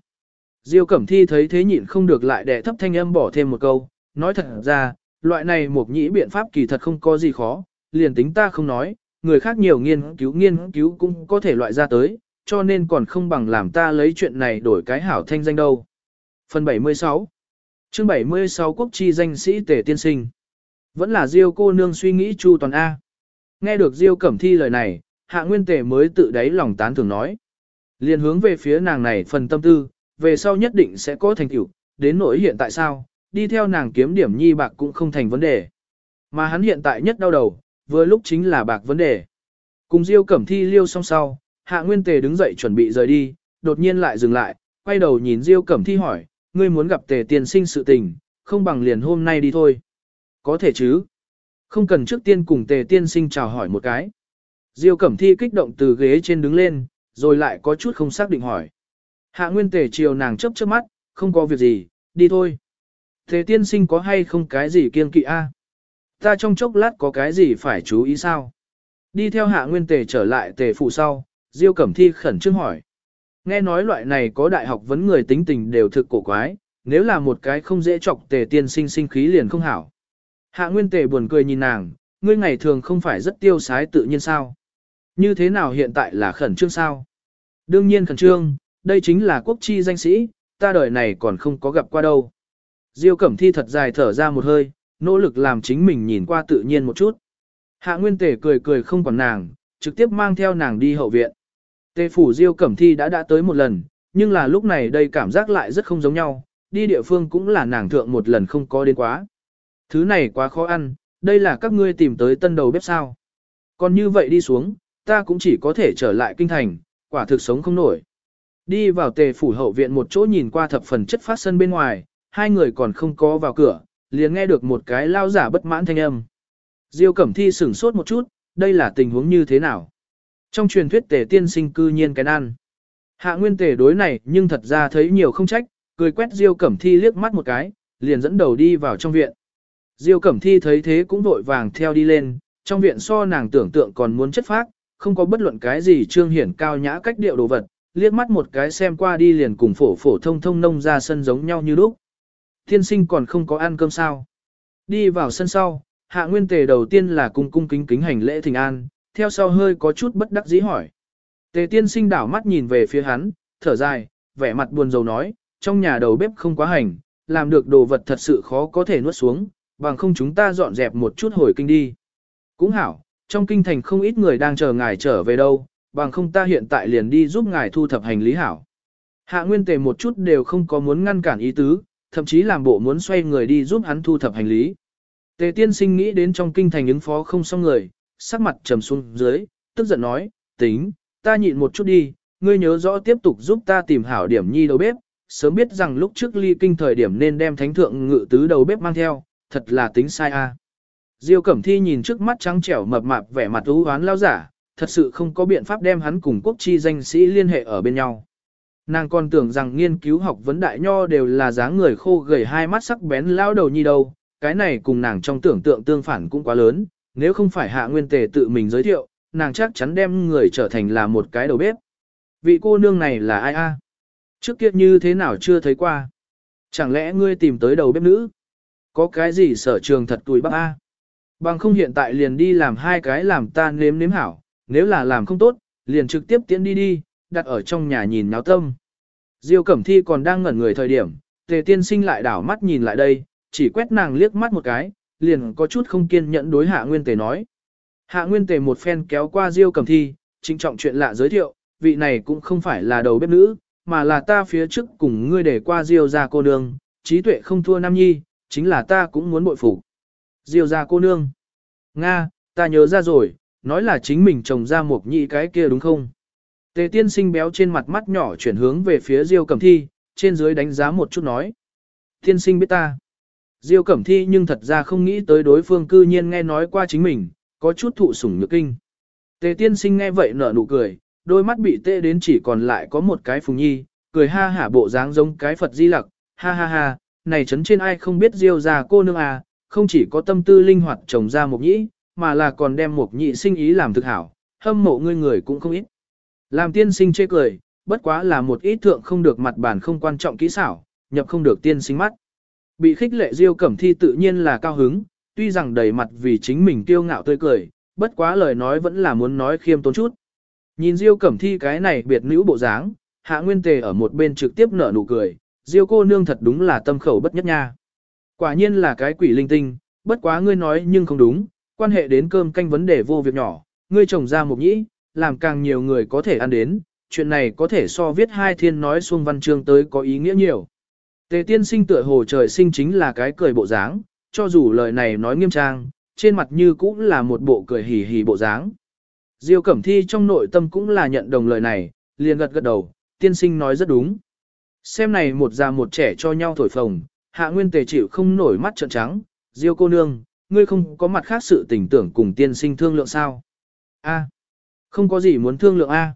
Diêu Cẩm Thi thấy thế nhịn không được lại đè thấp thanh âm bỏ thêm một câu, nói thật ra, loại này một nhĩ biện pháp kỳ thật không có gì khó, liền tính ta không nói, người khác nhiều nghiên cứu nghiên cứu cũng có thể loại ra tới, cho nên còn không bằng làm ta lấy chuyện này đổi cái hảo thanh danh đâu. Phần 76 chương 76 Quốc chi danh sĩ tể tiên sinh Vẫn là Diêu cô nương suy nghĩ chu toàn A. Nghe được Diêu Cẩm Thi lời này, Hạ Nguyên Tề mới tự đáy lòng tán thường nói. liền hướng về phía nàng này phần tâm tư, về sau nhất định sẽ có thành tựu, đến nỗi hiện tại sao, đi theo nàng kiếm điểm nhi bạc cũng không thành vấn đề. Mà hắn hiện tại nhất đau đầu, vừa lúc chính là bạc vấn đề. Cùng Diêu Cẩm Thi liêu xong sau, Hạ Nguyên Tề đứng dậy chuẩn bị rời đi, đột nhiên lại dừng lại, quay đầu nhìn Diêu Cẩm Thi hỏi, ngươi muốn gặp Tề tiên sinh sự tình, không bằng liền hôm nay đi thôi. Có thể chứ. Không cần trước tiên cùng Tề tiên sinh chào hỏi một cái. Diêu Cẩm Thi kích động từ ghế trên đứng lên, rồi lại có chút không xác định hỏi. Hạ Nguyên Tề chiều nàng chớp chớp mắt, không có việc gì, đi thôi. Thế tiên sinh có hay không cái gì kiêng kỵ a? Ta trong chốc lát có cái gì phải chú ý sao? Đi theo hạ nguyên tề trở lại tề phụ sau, Diêu Cẩm Thi khẩn trương hỏi. Nghe nói loại này có đại học vấn người tính tình đều thực cổ quái, nếu là một cái không dễ chọc tề tiên sinh sinh khí liền không hảo. Hạ nguyên tề buồn cười nhìn nàng, ngươi ngày thường không phải rất tiêu sái tự nhiên sao? Như thế nào hiện tại là khẩn trương sao? Đương nhiên khẩn trương, đây chính là quốc chi danh sĩ, ta đời này còn không có gặp qua đâu. Diêu Cẩm Thi thật dài thở ra một hơi, nỗ lực làm chính mình nhìn qua tự nhiên một chút. Hạ Nguyên Tề cười cười không còn nàng, trực tiếp mang theo nàng đi hậu viện. Tề phủ Diêu Cẩm Thi đã đã tới một lần, nhưng là lúc này đây cảm giác lại rất không giống nhau, đi địa phương cũng là nàng thượng một lần không có đến quá. Thứ này quá khó ăn, đây là các ngươi tìm tới tân đầu bếp sao. Còn như vậy đi xuống, ta cũng chỉ có thể trở lại kinh thành, quả thực sống không nổi. Đi vào tề phủ hậu viện một chỗ nhìn qua thập phần chất phát sân bên ngoài, hai người còn không có vào cửa, liền nghe được một cái lao giả bất mãn thanh âm. Diêu Cẩm Thi sửng sốt một chút, đây là tình huống như thế nào? Trong truyền thuyết tề tiên sinh cư nhiên cái ăn. Hạ nguyên tề đối này nhưng thật ra thấy nhiều không trách, cười quét Diêu Cẩm Thi liếc mắt một cái, liền dẫn đầu đi vào trong viện. Diêu Cẩm Thi thấy thế cũng vội vàng theo đi lên, trong viện so nàng tưởng tượng còn muốn chất phác, không có bất luận cái gì trương hiển cao nhã cách điệu đồ vật, liếc mắt một cái xem qua đi liền cùng phổ phổ thông thông nông ra sân giống nhau như lúc. Thiên sinh còn không có ăn cơm sao. Đi vào sân sau, hạ nguyên tề đầu tiên là cung cung kính kính hành lễ thỉnh an, theo sau hơi có chút bất đắc dĩ hỏi. Tề tiên sinh đảo mắt nhìn về phía hắn, thở dài, vẻ mặt buồn rầu nói, trong nhà đầu bếp không quá hành, làm được đồ vật thật sự khó có thể nuốt xuống, bằng không chúng ta dọn dẹp một chút hồi kinh đi. Cũng hảo, trong kinh thành không ít người đang chờ ngài trở về đâu, bằng không ta hiện tại liền đi giúp ngài thu thập hành lý hảo. Hạ Nguyên Tề một chút đều không có muốn ngăn cản ý tứ, thậm chí làm bộ muốn xoay người đi giúp hắn thu thập hành lý. Tề tiên sinh nghĩ đến trong kinh thành ứng phó không xong người, sắc mặt trầm xuống dưới, tức giận nói, tính, ta nhịn một chút đi, ngươi nhớ rõ tiếp tục giúp ta tìm hảo điểm nhi đầu bếp, sớm biết rằng lúc trước ly kinh thời điểm nên đem thánh thượng ngự tứ đầu bếp mang theo, thật là tính sai a. Diêu Cẩm Thi nhìn trước mắt trắng trẻo mập mạp vẻ mặt u hoán lao giả, thật sự không có biện pháp đem hắn cùng quốc chi danh sĩ liên hệ ở bên nhau. Nàng còn tưởng rằng nghiên cứu học vấn đại nho đều là dáng người khô gầy hai mắt sắc bén lao đầu nhi đâu, cái này cùng nàng trong tưởng tượng tương phản cũng quá lớn, nếu không phải hạ nguyên tề tự mình giới thiệu, nàng chắc chắn đem người trở thành là một cái đầu bếp. Vị cô nương này là ai a? Trước kia như thế nào chưa thấy qua? Chẳng lẽ ngươi tìm tới đầu bếp nữ? Có cái gì sở trường thật tuổi bác a? Bằng không hiện tại liền đi làm hai cái làm ta nếm nếm hảo, nếu là làm không tốt, liền trực tiếp tiến đi đi, đặt ở trong nhà nhìn náo tâm. Diêu Cẩm Thi còn đang ngẩn người thời điểm, tề tiên sinh lại đảo mắt nhìn lại đây, chỉ quét nàng liếc mắt một cái, liền có chút không kiên nhẫn đối hạ nguyên tề nói. Hạ nguyên tề một phen kéo qua Diêu Cẩm Thi, trinh trọng chuyện lạ giới thiệu, vị này cũng không phải là đầu bếp nữ, mà là ta phía trước cùng ngươi để qua Diêu ra cô nương, trí tuệ không thua Nam Nhi, chính là ta cũng muốn bội phục. Diêu ra cô nương. Nga, ta nhớ ra rồi, nói là chính mình trồng ra một nhị cái kia đúng không? Tề tiên sinh béo trên mặt mắt nhỏ chuyển hướng về phía Diêu Cẩm Thi, trên dưới đánh giá một chút nói. Tiên sinh biết ta. Diêu Cẩm Thi nhưng thật ra không nghĩ tới đối phương cư nhiên nghe nói qua chính mình, có chút thụ sủng nhược kinh. Tề tiên sinh nghe vậy nở nụ cười, đôi mắt bị tê đến chỉ còn lại có một cái phùng nhi, cười ha hả bộ dáng giống cái Phật di lặc, ha ha ha, này chấn trên ai không biết Diêu ra cô nương à, không chỉ có tâm tư linh hoạt trồng ra một nhĩ, mà là còn đem một nhị sinh ý làm thực hảo, hâm mộ ngươi người cũng không ít. Làm tiên sinh chê cười, bất quá là một ít thượng không được mặt bản không quan trọng kỹ xảo, nhập không được tiên sinh mắt. Bị khích lệ Diêu Cẩm Thi tự nhiên là cao hứng, tuy rằng đầy mặt vì chính mình kiêu ngạo tươi cười, bất quá lời nói vẫn là muốn nói khiêm tốn chút. Nhìn Diêu Cẩm Thi cái này biệt nữ bộ dáng, Hạ Nguyên Tề ở một bên trực tiếp nở nụ cười, Diêu cô nương thật đúng là tâm khẩu bất nhất nha. Quả nhiên là cái quỷ linh tinh, bất quá ngươi nói nhưng không đúng, quan hệ đến cơm canh vấn đề vô việc nhỏ, ngươi trồng ra một nhĩ, làm càng nhiều người có thể ăn đến, chuyện này có thể so viết hai thiên nói xuông văn chương tới có ý nghĩa nhiều. Tề tiên sinh tựa hồ trời sinh chính là cái cười bộ dáng, cho dù lời này nói nghiêm trang, trên mặt như cũng là một bộ cười hì hì bộ dáng. Diêu Cẩm Thi trong nội tâm cũng là nhận đồng lời này, liền gật gật đầu, tiên sinh nói rất đúng. Xem này một già một trẻ cho nhau thổi phồng, hạ nguyên tề chịu không nổi mắt trợn trắng, Diêu cô nương, ngươi không có mặt khác sự tình tưởng cùng tiên sinh thương lượng sao? A, không có gì muốn thương lượng A.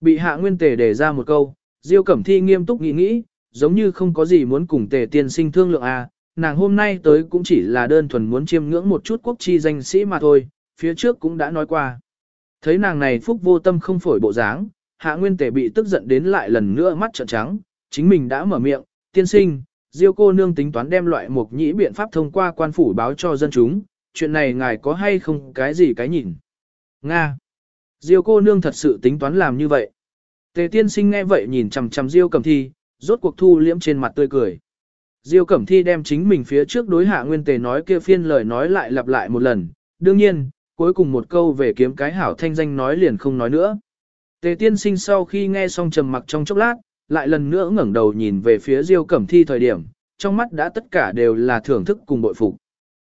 Bị hạ nguyên tề đề ra một câu, Diêu Cẩm Thi nghiêm túc nghĩ nghĩ, giống như không có gì muốn cùng tề tiên sinh thương lượng A, nàng hôm nay tới cũng chỉ là đơn thuần muốn chiêm ngưỡng một chút quốc chi danh sĩ mà thôi, phía trước cũng đã nói qua. Thấy nàng này phúc vô tâm không phổi bộ dáng, hạ nguyên tề bị tức giận đến lại lần nữa mắt trợn trắng, chính mình đã mở miệng, tiên sinh, Diêu cô nương tính toán đem loại mục nhĩ biện pháp thông qua quan phủ báo cho dân chúng, chuyện này ngài có hay không cái gì cái nhìn. Nga. Diêu cô nương thật sự tính toán làm như vậy. Tề tiên sinh nghe vậy nhìn chằm chằm Diêu Cẩm Thi, rốt cuộc thu liễm trên mặt tươi cười. Diêu Cẩm Thi đem chính mình phía trước đối hạ nguyên tề nói kia phiên lời nói lại lặp lại một lần, đương nhiên, cuối cùng một câu về kiếm cái hảo thanh danh nói liền không nói nữa. Tề tiên sinh sau khi nghe xong trầm mặc trong chốc lát, lại lần nữa ngẩng đầu nhìn về phía Diêu Cẩm Thi thời điểm, trong mắt đã tất cả đều là thưởng thức cùng bội phục.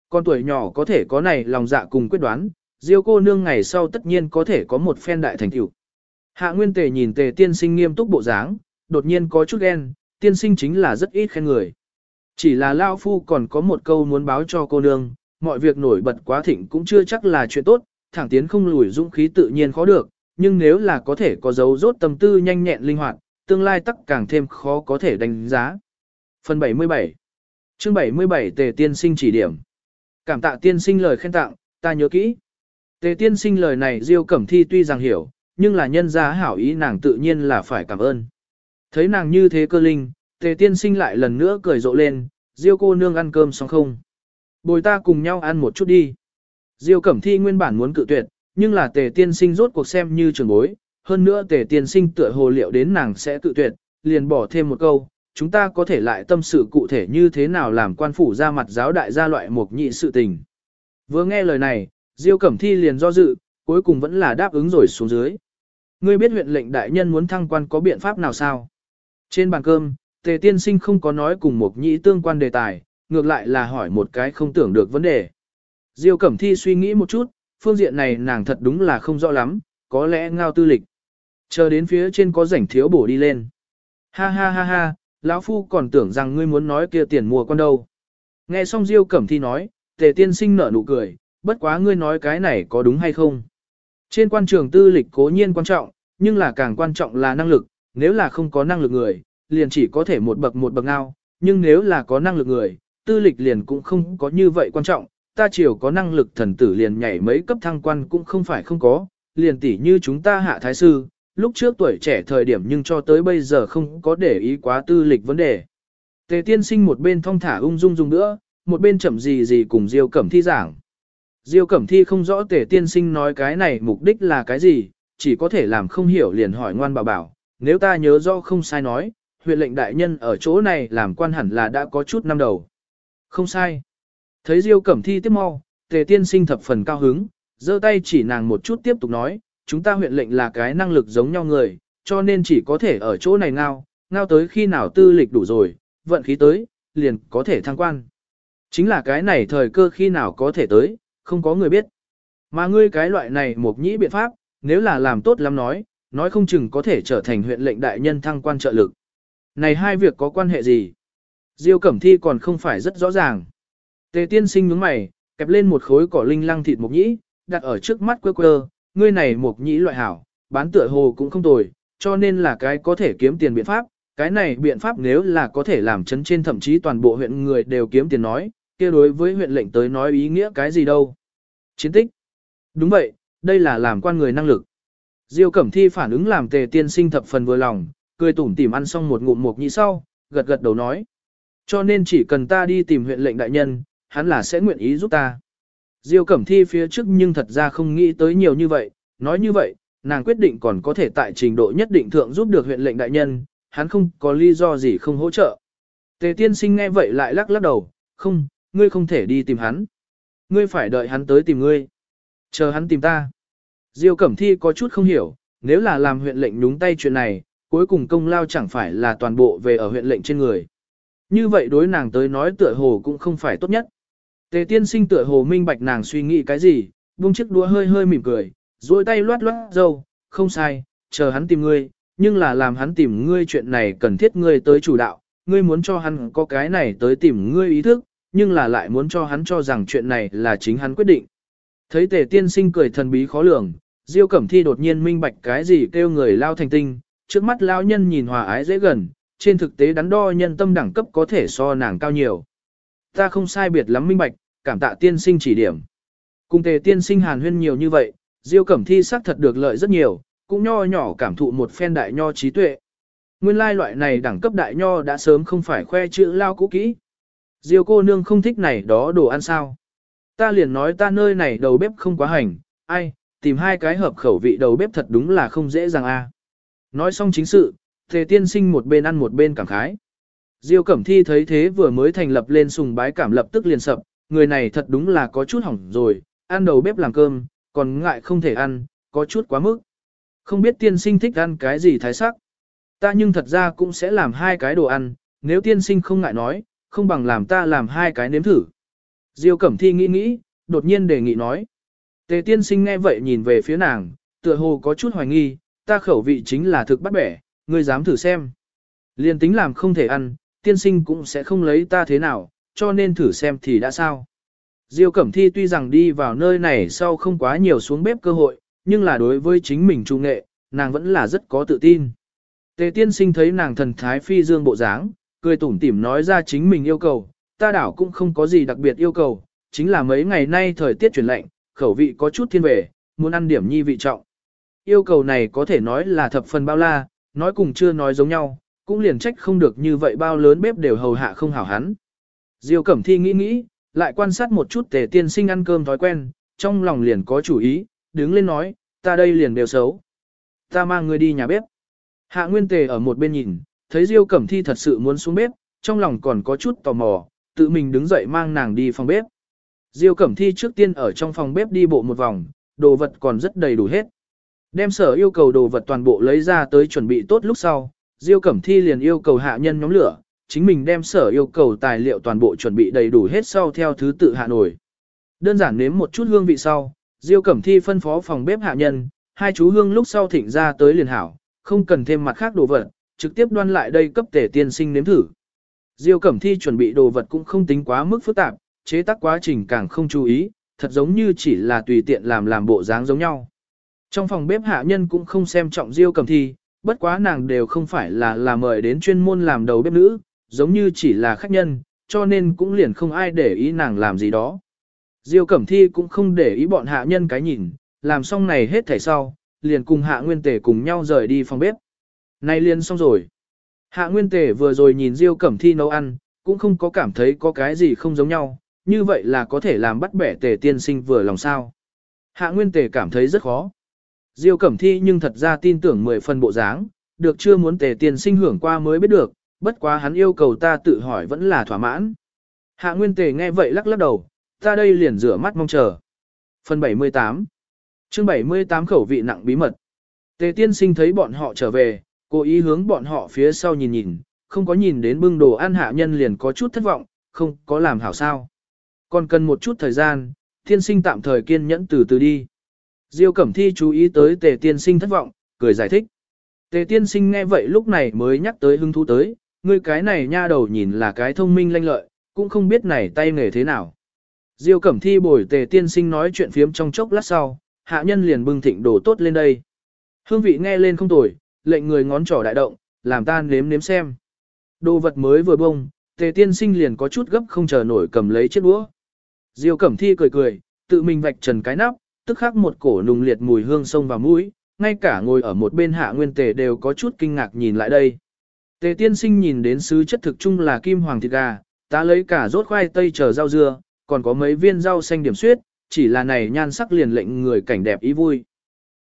Con tuổi nhỏ có thể có này lòng dạ cùng quyết đoán, Diêu cô nương ngày sau tất nhiên có thể có một phen đại thành tựu. Hạ Nguyên Tề nhìn Tề tiên sinh nghiêm túc bộ dáng, đột nhiên có chút ghen, tiên sinh chính là rất ít khen người. Chỉ là Lao Phu còn có một câu muốn báo cho cô nương, mọi việc nổi bật quá thịnh cũng chưa chắc là chuyện tốt, thẳng tiến không lùi dũng khí tự nhiên khó được, nhưng nếu là có thể có dấu rốt tâm tư nhanh nhẹn linh hoạt, tương lai tắc càng thêm khó có thể đánh giá. Phần 77 chương 77 Tề Tiên Sinh chỉ điểm Cảm tạ Tiên Sinh lời khen tặng, ta nhớ kỹ. Tề Tiên Sinh lời này Diêu Cẩm Thi tuy rằng hiểu, nhưng là nhân gia hảo ý nàng tự nhiên là phải cảm ơn. Thấy nàng như thế cơ linh, Tề Tiên Sinh lại lần nữa cười rộ lên, Diêu cô nương ăn cơm xong không? Bồi ta cùng nhau ăn một chút đi. Diêu Cẩm Thi nguyên bản muốn cự tuyệt, nhưng là Tề Tiên Sinh rốt cuộc xem như trường bối, hơn nữa tề tiên sinh tựa hồ liệu đến nàng sẽ tự tuyệt, liền bỏ thêm một câu, chúng ta có thể lại tâm sự cụ thể như thế nào làm quan phủ ra mặt giáo đại gia loại một nhị sự tình. Vừa nghe lời này, Diêu Cẩm Thi liền do dự, cuối cùng vẫn là đáp ứng rồi xuống dưới. Ngươi biết huyện lệnh đại nhân muốn thăng quan có biện pháp nào sao? Trên bàn cơm, tề tiên sinh không có nói cùng một nhị tương quan đề tài, ngược lại là hỏi một cái không tưởng được vấn đề. Diêu Cẩm Thi suy nghĩ một chút, phương diện này nàng thật đúng là không rõ lắm, có lẽ ngao tư lịch. Chờ đến phía trên có rảnh thiếu bổ đi lên. Ha ha ha ha, lão phu còn tưởng rằng ngươi muốn nói kia tiền mua con đâu. Nghe xong Diêu Cẩm Thi nói, tề tiên sinh nở nụ cười, bất quá ngươi nói cái này có đúng hay không. Trên quan trường tư lịch cố nhiên quan trọng, nhưng là càng quan trọng là năng lực, nếu là không có năng lực người, liền chỉ có thể một bậc một bậc ngao, nhưng nếu là có năng lực người, tư lịch liền cũng không có như vậy quan trọng, ta chiều có năng lực thần tử liền nhảy mấy cấp thăng quan cũng không phải không có, liền tỉ như chúng ta hạ thái sư, lúc trước tuổi trẻ thời điểm nhưng cho tới bây giờ không có để ý quá tư lịch vấn đề. Tề tiên sinh một bên thong thả ung dung dung nữa, một bên chậm gì gì cùng Diêu Cẩm Thi giảng. Diêu Cẩm Thi không rõ tề tiên sinh nói cái này mục đích là cái gì, chỉ có thể làm không hiểu liền hỏi ngoan bảo bảo, nếu ta nhớ rõ không sai nói, huyện lệnh đại nhân ở chỗ này làm quan hẳn là đã có chút năm đầu. Không sai. Thấy Diêu Cẩm Thi tiếp mau, tề tiên sinh thập phần cao hứng, giơ tay chỉ nàng một chút tiếp tục nói, chúng ta huyện lệnh là cái năng lực giống nhau người, cho nên chỉ có thể ở chỗ này ngao, ngao tới khi nào tư lịch đủ rồi, vận khí tới, liền có thể thăng quan. Chính là cái này thời cơ khi nào có thể tới, không có người biết. Mà ngươi cái loại này một nhĩ biện pháp, nếu là làm tốt lắm nói, nói không chừng có thể trở thành huyện lệnh đại nhân thăng quan trợ lực. Này hai việc có quan hệ gì? Diêu Cẩm Thi còn không phải rất rõ ràng. Tề tiên sinh nhướng mày, kẹp lên một khối cỏ linh lăng thịt mộc nhĩ, đặt ở trước mắt quơ quơ, ngươi này mộc nhĩ loại hảo, bán tựa hồ cũng không tồi, cho nên là cái có thể kiếm tiền biện pháp. Cái này biện pháp nếu là có thể làm chấn trên thậm chí toàn bộ huyện người đều kiếm tiền nói, kia đối với huyện lệnh tới nói ý nghĩa cái gì đâu. Chiến tích. Đúng vậy, đây là làm quan người năng lực. Diêu Cẩm Thi phản ứng làm tề tiên sinh thập phần vừa lòng, cười tủm tỉm ăn xong một ngụm mộc nhĩ sau, gật gật đầu nói. Cho nên chỉ cần ta đi tìm huyện lệnh đại nhân, hắn là sẽ nguyện ý giúp ta. Diêu Cẩm Thi phía trước nhưng thật ra không nghĩ tới nhiều như vậy, nói như vậy, nàng quyết định còn có thể tại trình độ nhất định thượng giúp được huyện lệnh đại nhân, hắn không có lý do gì không hỗ trợ. Tề tiên sinh nghe vậy lại lắc lắc đầu, không, ngươi không thể đi tìm hắn. Ngươi phải đợi hắn tới tìm ngươi. Chờ hắn tìm ta. Diêu Cẩm Thi có chút không hiểu, nếu là làm huyện lệnh nhúng tay chuyện này, cuối cùng công lao chẳng phải là toàn bộ về ở huyện lệnh trên người. Như vậy đối nàng tới nói tựa hồ cũng không phải tốt nhất. Tề tiên sinh tựa hồ minh bạch nàng suy nghĩ cái gì, buông chiếc đũa hơi hơi mỉm cười, duỗi tay loát loát dâu, không sai, chờ hắn tìm ngươi, nhưng là làm hắn tìm ngươi chuyện này cần thiết ngươi tới chủ đạo, ngươi muốn cho hắn có cái này tới tìm ngươi ý thức, nhưng là lại muốn cho hắn cho rằng chuyện này là chính hắn quyết định. Thấy tề tiên sinh cười thần bí khó lường, Diêu Cẩm Thi đột nhiên minh bạch cái gì kêu người lao thành tinh, trước mắt lao nhân nhìn hòa ái dễ gần, trên thực tế đắn đo nhân tâm đẳng cấp có thể so nàng cao nhiều. Ta không sai biệt lắm minh bạch, cảm tạ tiên sinh chỉ điểm. Cùng tề tiên sinh hàn huyên nhiều như vậy, Diêu Cẩm Thi xác thật được lợi rất nhiều, cũng nho nhỏ cảm thụ một phen đại nho trí tuệ. Nguyên lai loại này đẳng cấp đại nho đã sớm không phải khoe chữ lao cũ kỹ. Diêu cô nương không thích này đó đồ ăn sao. Ta liền nói ta nơi này đầu bếp không quá hành, ai, tìm hai cái hợp khẩu vị đầu bếp thật đúng là không dễ dàng a. Nói xong chính sự, Tề tiên sinh một bên ăn một bên cảm khái. Diêu Cẩm Thi thấy thế vừa mới thành lập lên sùng bái cảm lập tức liền sập, người này thật đúng là có chút hỏng rồi, ăn đầu bếp làm cơm, còn ngại không thể ăn, có chút quá mức. Không biết tiên sinh thích ăn cái gì thái sắc. Ta nhưng thật ra cũng sẽ làm hai cái đồ ăn, nếu tiên sinh không ngại nói, không bằng làm ta làm hai cái nếm thử. Diêu Cẩm Thi nghĩ nghĩ, đột nhiên đề nghị nói. Tề tiên sinh nghe vậy nhìn về phía nàng, tựa hồ có chút hoài nghi, ta khẩu vị chính là thực bắt bẻ, ngươi dám thử xem. Liên tính làm không thể ăn, tiên sinh cũng sẽ không lấy ta thế nào, cho nên thử xem thì đã sao. Diêu Cẩm Thi tuy rằng đi vào nơi này sau không quá nhiều xuống bếp cơ hội, nhưng là đối với chính mình trung nghệ, nàng vẫn là rất có tự tin. Tề tiên sinh thấy nàng thần thái phi dương bộ dáng, cười tủm tỉm nói ra chính mình yêu cầu, ta đảo cũng không có gì đặc biệt yêu cầu, chính là mấy ngày nay thời tiết chuyển lạnh, khẩu vị có chút thiên về, muốn ăn điểm nhi vị trọng. Yêu cầu này có thể nói là thập phần bao la, nói cùng chưa nói giống nhau, cũng liền trách không được như vậy bao lớn bếp đều hầu hạ không hảo hắn. Diêu Cẩm Thi nghĩ nghĩ, lại quan sát một chút tề tiên sinh ăn cơm thói quen, trong lòng liền có chủ ý, đứng lên nói, ta đây liền đều xấu. Ta mang người đi nhà bếp. Hạ Nguyên Tề ở một bên nhìn, thấy Diêu Cẩm Thi thật sự muốn xuống bếp, trong lòng còn có chút tò mò, tự mình đứng dậy mang nàng đi phòng bếp. Diêu Cẩm Thi trước tiên ở trong phòng bếp đi bộ một vòng, đồ vật còn rất đầy đủ hết. Đem sở yêu cầu đồ vật toàn bộ lấy ra tới chuẩn bị tốt lúc sau, Diêu Cẩm Thi liền yêu cầu hạ nhân nhóm lửa, chính mình đem sở yêu cầu tài liệu toàn bộ chuẩn bị đầy đủ hết sau theo thứ tự hạ nổi. Đơn giản nếm một chút hương vị sau, Diêu Cẩm Thi phân phó phòng bếp hạ nhân, hai chú hương lúc sau thịnh ra tới liền hảo, không cần thêm mặt khác đồ vật, trực tiếp đoan lại đây cấp tể tiên sinh nếm thử. Diêu Cẩm Thi chuẩn bị đồ vật cũng không tính quá mức phức tạp, chế tác quá trình càng không chú ý, thật giống như chỉ là tùy tiện làm làm bộ dáng giống nhau. Trong phòng bếp hạ nhân cũng không xem trọng Diêu Cẩm Thi, bất quá nàng đều không phải là là mời đến chuyên môn làm đầu bếp nữ, giống như chỉ là khách nhân, cho nên cũng liền không ai để ý nàng làm gì đó. Diêu Cẩm Thi cũng không để ý bọn hạ nhân cái nhìn, làm xong này hết thảy sau, liền cùng hạ nguyên tề cùng nhau rời đi phòng bếp. Này liền xong rồi. Hạ nguyên tề vừa rồi nhìn Diêu Cẩm Thi nấu ăn, cũng không có cảm thấy có cái gì không giống nhau, như vậy là có thể làm bắt bẻ tề tiên sinh vừa lòng sao. Hạ Nguyên Tề cảm thấy rất khó. Diêu Cẩm Thi nhưng thật ra tin tưởng mười phần bộ dáng, được chưa muốn tề tiên sinh hưởng qua mới biết được, bất quá hắn yêu cầu ta tự hỏi vẫn là thỏa mãn. Hạ Nguyên Tề nghe vậy lắc lắc đầu, ta đây liền rửa mắt mong chờ. Phần 78 chương 78 khẩu vị nặng bí mật. Tề tiên sinh thấy bọn họ trở về, cố ý hướng bọn họ phía sau nhìn nhìn, không có nhìn đến bưng đồ ăn hạ nhân liền có chút thất vọng, không có làm hảo sao. Còn cần một chút thời gian, tiên sinh tạm thời kiên nhẫn từ từ đi. Diêu Cẩm Thi chú ý tới tề tiên sinh thất vọng, cười giải thích. Tề tiên sinh nghe vậy lúc này mới nhắc tới hứng thú tới, ngươi cái này nha đầu nhìn là cái thông minh lanh lợi, cũng không biết này tay nghề thế nào. Diêu Cẩm Thi bồi tề tiên sinh nói chuyện phiếm trong chốc lát sau, hạ nhân liền bưng thịnh đồ tốt lên đây. Hương vị nghe lên không tồi, lệnh người ngón trỏ đại động, làm ta nếm nếm xem. Đồ vật mới vừa bông, tề tiên sinh liền có chút gấp không chờ nổi cầm lấy chiếc đũa. Diêu Cẩm Thi cười cười, tự mình vạch trần cái nắp, tức khắc một cổ nùng liệt mùi hương sông vào mũi, ngay cả ngồi ở một bên hạ nguyên tề đều có chút kinh ngạc nhìn lại đây. Tề tiên sinh nhìn đến sứ chất thực chung là kim hoàng thịt gà, ta lấy cả rốt khoai tây chờ rau dưa, còn có mấy viên rau xanh điểm suyết, chỉ là này nhan sắc liền lệnh người cảnh đẹp ý vui.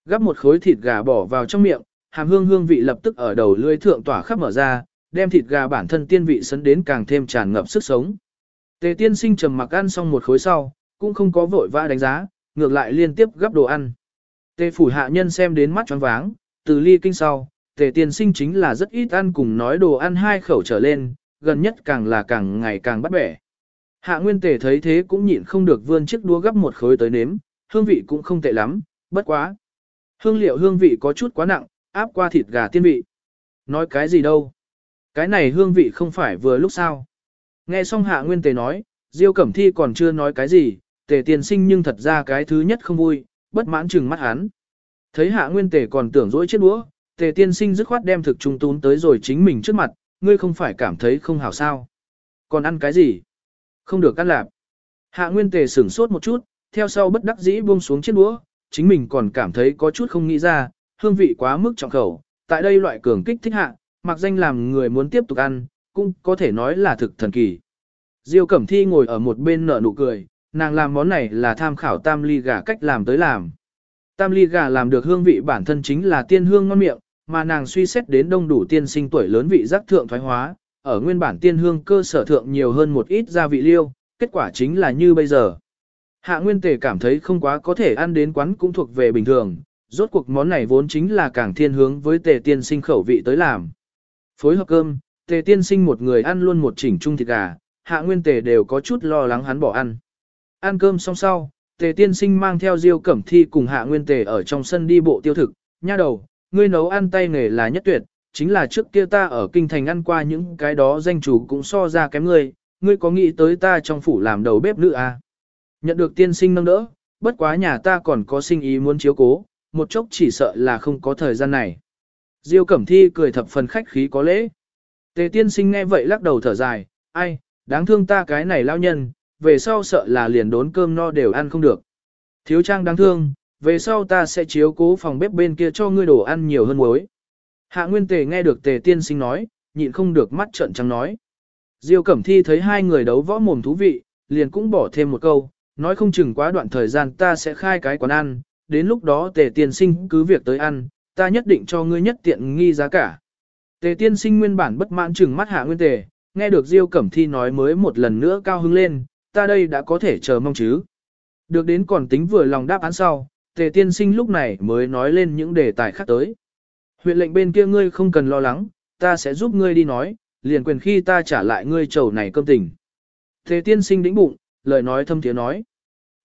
Gắp một khối thịt gà bỏ vào trong miệng, hàm hương hương vị lập tức ở đầu lưỡi thượng tỏa khắp mở ra, đem thịt gà bản thân tiên vị sấn đến càng thêm tràn ngập sức sống. Tề tiên sinh trầm mặc ăn xong một khối sau, cũng không có vội vã đánh giá, ngược lại liên tiếp gắp đồ ăn. Tề phủ hạ nhân xem đến mắt choáng váng, từ ly kinh sau, tề tiên sinh chính là rất ít ăn cùng nói đồ ăn hai khẩu trở lên, gần nhất càng là càng ngày càng bắt bẻ. Hạ nguyên tề thấy thế cũng nhịn không được vươn chiếc đũa gắp một khối tới nếm, hương vị cũng không tệ lắm, bất quá. Hương liệu hương vị có chút quá nặng, áp qua thịt gà tiên vị. Nói cái gì đâu? Cái này hương vị không phải vừa lúc sao? Nghe xong hạ nguyên tề nói, Diêu Cẩm Thi còn chưa nói cái gì, tề tiên sinh nhưng thật ra cái thứ nhất không vui, bất mãn chừng mắt hắn. Thấy hạ nguyên tề còn tưởng dỗi chết đũa, tề tiên sinh dứt khoát đem thực trung tún tới rồi chính mình trước mặt, ngươi không phải cảm thấy không hảo sao. Còn ăn cái gì? Không được ăn lạp. Hạ nguyên tề sửng sốt một chút, theo sau bất đắc dĩ buông xuống chiếc đũa, chính mình còn cảm thấy có chút không nghĩ ra, hương vị quá mức trọng khẩu, tại đây loại cường kích thích hạ, mặc danh làm người muốn tiếp tục ăn, cũng có thể nói là thực thần kỳ. Diêu Cẩm Thi ngồi ở một bên nở nụ cười, nàng làm món này là tham khảo tam ly gà cách làm tới làm. Tam ly gà làm được hương vị bản thân chính là tiên hương ngon miệng, mà nàng suy xét đến đông đủ tiên sinh tuổi lớn vị giác thượng thoái hóa, ở nguyên bản tiên hương cơ sở thượng nhiều hơn một ít gia vị liêu, kết quả chính là như bây giờ. Hạ Nguyên Tề cảm thấy không quá có thể ăn đến quán cũng thuộc về bình thường, rốt cuộc món này vốn chính là càng thiên hướng với Tề tiên sinh khẩu vị tới làm. Phối hợp cơm, Tề tiên sinh một người ăn luôn một chỉnh chung thịt gà, Hạ Nguyên Tề đều có chút lo lắng hắn bỏ ăn. Ăn cơm xong sau, Tề tiên sinh mang theo Diêu Cẩm Thi cùng Hạ Nguyên Tề ở trong sân đi bộ tiêu thực, nha đầu, ngươi nấu ăn tay nghề là nhất tuyệt, chính là trước kia ta ở kinh thành ăn qua những cái đó danh chủ cũng so ra kém ngươi, ngươi có nghĩ tới ta trong phủ làm đầu bếp nữ à? Nhận được tiên sinh nâng đỡ, bất quá nhà ta còn có sinh ý muốn chiếu cố, một chốc chỉ sợ là không có thời gian này. Diêu Cẩm Thi cười thập phần khách khí có lễ. Tề tiên sinh nghe vậy lắc đầu thở dài, ai, đáng thương ta cái này lao nhân, về sau sợ là liền đốn cơm no đều ăn không được. Thiếu trang đáng thương, về sau ta sẽ chiếu cố phòng bếp bên kia cho ngươi đồ ăn nhiều hơn muối. Hạ Nguyên Tề nghe được Tề Tiên Sinh nói, nhịn không được mắt trợn trắng nói. Diêu Cẩm Thi thấy hai người đấu võ mồm thú vị, liền cũng bỏ thêm một câu, nói không chừng quá đoạn thời gian ta sẽ khai cái quán ăn, đến lúc đó Tề Tiên Sinh cứ việc tới ăn, ta nhất định cho ngươi nhất tiện nghi giá cả. Tề Tiên Sinh nguyên bản bất mãn chừng mắt Hạ Nguyên Tề, nghe được Diêu Cẩm Thi nói mới một lần nữa cao hứng lên, ta đây đã có thể chờ mong chứ. Được đến còn tính vừa lòng đáp án sau, Tề Tiên Sinh lúc này mới nói lên những đề tài khác tới. Huyện lệnh bên kia ngươi không cần lo lắng, ta sẽ giúp ngươi đi nói, liền quyền khi ta trả lại ngươi chầu này cơm tình. Tề tiên sinh đĩnh bụng, lời nói thâm tiếng nói.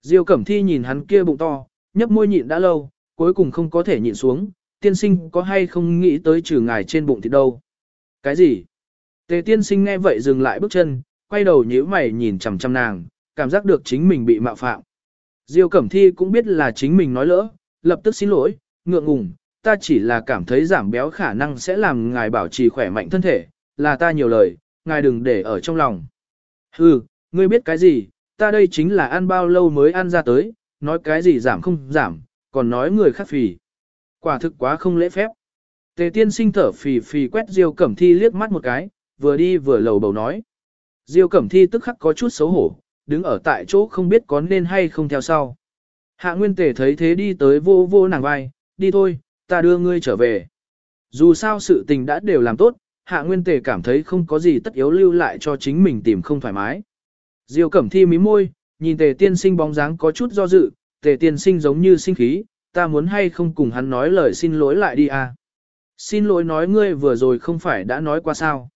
Diêu Cẩm Thi nhìn hắn kia bụng to, nhấp môi nhịn đã lâu, cuối cùng không có thể nhịn xuống, tiên sinh có hay không nghĩ tới trừ ngài trên bụng thì đâu. Cái gì? Tề tiên sinh nghe vậy dừng lại bước chân, quay đầu nhíu mày nhìn chằm chằm nàng, cảm giác được chính mình bị mạo phạm. Diêu Cẩm Thi cũng biết là chính mình nói lỡ, lập tức xin lỗi, ngượng ngùng, ta chỉ là cảm thấy giảm béo khả năng sẽ làm ngài bảo trì khỏe mạnh thân thể, là ta nhiều lời, ngài đừng để ở trong lòng. Hừ, ngươi biết cái gì, ta đây chính là ăn bao lâu mới ăn ra tới, nói cái gì giảm không giảm, còn nói người khác phì. Quả thực quá không lễ phép. Tề tiên sinh thở phì phì quét Diêu Cẩm Thi liếc mắt một cái, vừa đi vừa lầu bầu nói. Diêu Cẩm Thi tức khắc có chút xấu hổ, đứng ở tại chỗ không biết có nên hay không theo sau. Hạ Nguyên Tề thấy thế đi tới vô vô nàng vai, đi thôi, ta đưa ngươi trở về. Dù sao sự tình đã đều làm tốt, Hạ Nguyên Tề cảm thấy không có gì tất yếu lưu lại cho chính mình tìm không thoải mái. Diêu Cẩm Thi mí môi, nhìn Tề Tiên Sinh bóng dáng có chút do dự, Tề Tiên Sinh giống như sinh khí, ta muốn hay không cùng hắn nói lời xin lỗi lại đi à. Xin lỗi nói ngươi vừa rồi không phải đã nói qua sao.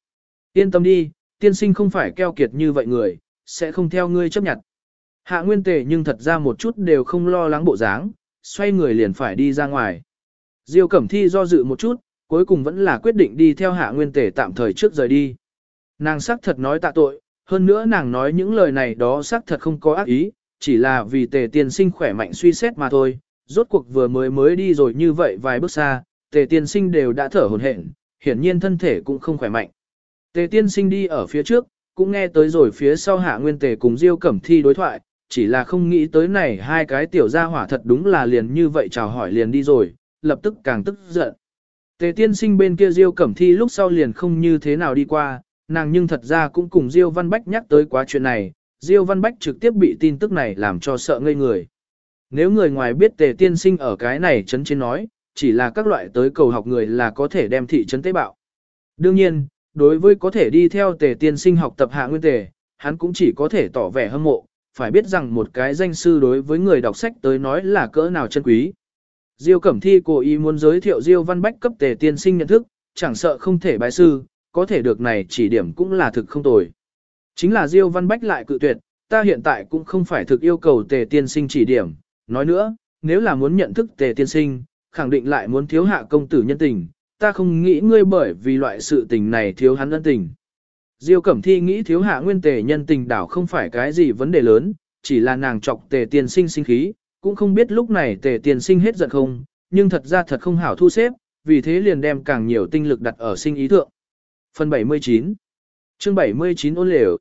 Yên tâm đi, tiên sinh không phải keo kiệt như vậy người, sẽ không theo ngươi chấp nhận. Hạ Nguyên Tề nhưng thật ra một chút đều không lo lắng bộ dáng, xoay người liền phải đi ra ngoài. Diêu Cẩm Thi do dự một chút, cuối cùng vẫn là quyết định đi theo Hạ Nguyên Tề tạm thời trước rời đi. Nàng xác thật nói tạ tội, hơn nữa nàng nói những lời này đó xác thật không có ác ý, chỉ là vì tề tiên sinh khỏe mạnh suy xét mà thôi. Rốt cuộc vừa mới mới đi rồi như vậy vài bước xa, tề tiên sinh đều đã thở hổn hển, hiển nhiên thân thể cũng không khỏe mạnh. Tề tiên sinh đi ở phía trước, cũng nghe tới rồi phía sau hạ nguyên tề cùng Diêu Cẩm Thi đối thoại, chỉ là không nghĩ tới này hai cái tiểu gia hỏa thật đúng là liền như vậy chào hỏi liền đi rồi, lập tức càng tức giận. Tề tiên sinh bên kia Diêu Cẩm Thi lúc sau liền không như thế nào đi qua, nàng nhưng thật ra cũng cùng Diêu Văn Bách nhắc tới quá chuyện này, Diêu Văn Bách trực tiếp bị tin tức này làm cho sợ ngây người. Nếu người ngoài biết tề tiên sinh ở cái này chấn trên nói, chỉ là các loại tới cầu học người là có thể đem thị trấn tế bạo. Đương nhiên, đối với có thể đi theo tề tiên sinh học tập hạ nguyên tề, hắn cũng chỉ có thể tỏ vẻ hâm mộ, phải biết rằng một cái danh sư đối với người đọc sách tới nói là cỡ nào chân quý. Diêu Cẩm Thi cố ý muốn giới thiệu Diêu Văn Bách cấp tề tiên sinh nhận thức, chẳng sợ không thể bái sư, có thể được này chỉ điểm cũng là thực không tồi. Chính là Diêu Văn Bách lại cự tuyệt, ta hiện tại cũng không phải thực yêu cầu tề tiên sinh chỉ điểm, nói nữa, nếu là muốn nhận thức tề tiên sinh, khẳng định lại muốn thiếu hạ công tử nhân tình, ta không nghĩ ngươi bởi vì loại sự tình này thiếu hắn ân tình. Diêu Cẩm Thi nghĩ thiếu hạ nguyên tề nhân tình đảo không phải cái gì vấn đề lớn, chỉ là nàng chọc tề tiền sinh sinh khí, cũng không biết lúc này tề tiền sinh hết giận không, nhưng thật ra thật không hảo thu xếp, vì thế liền đem càng nhiều tinh lực đặt ở sinh ý thượng. Phần 79 Chương 79 ôn lều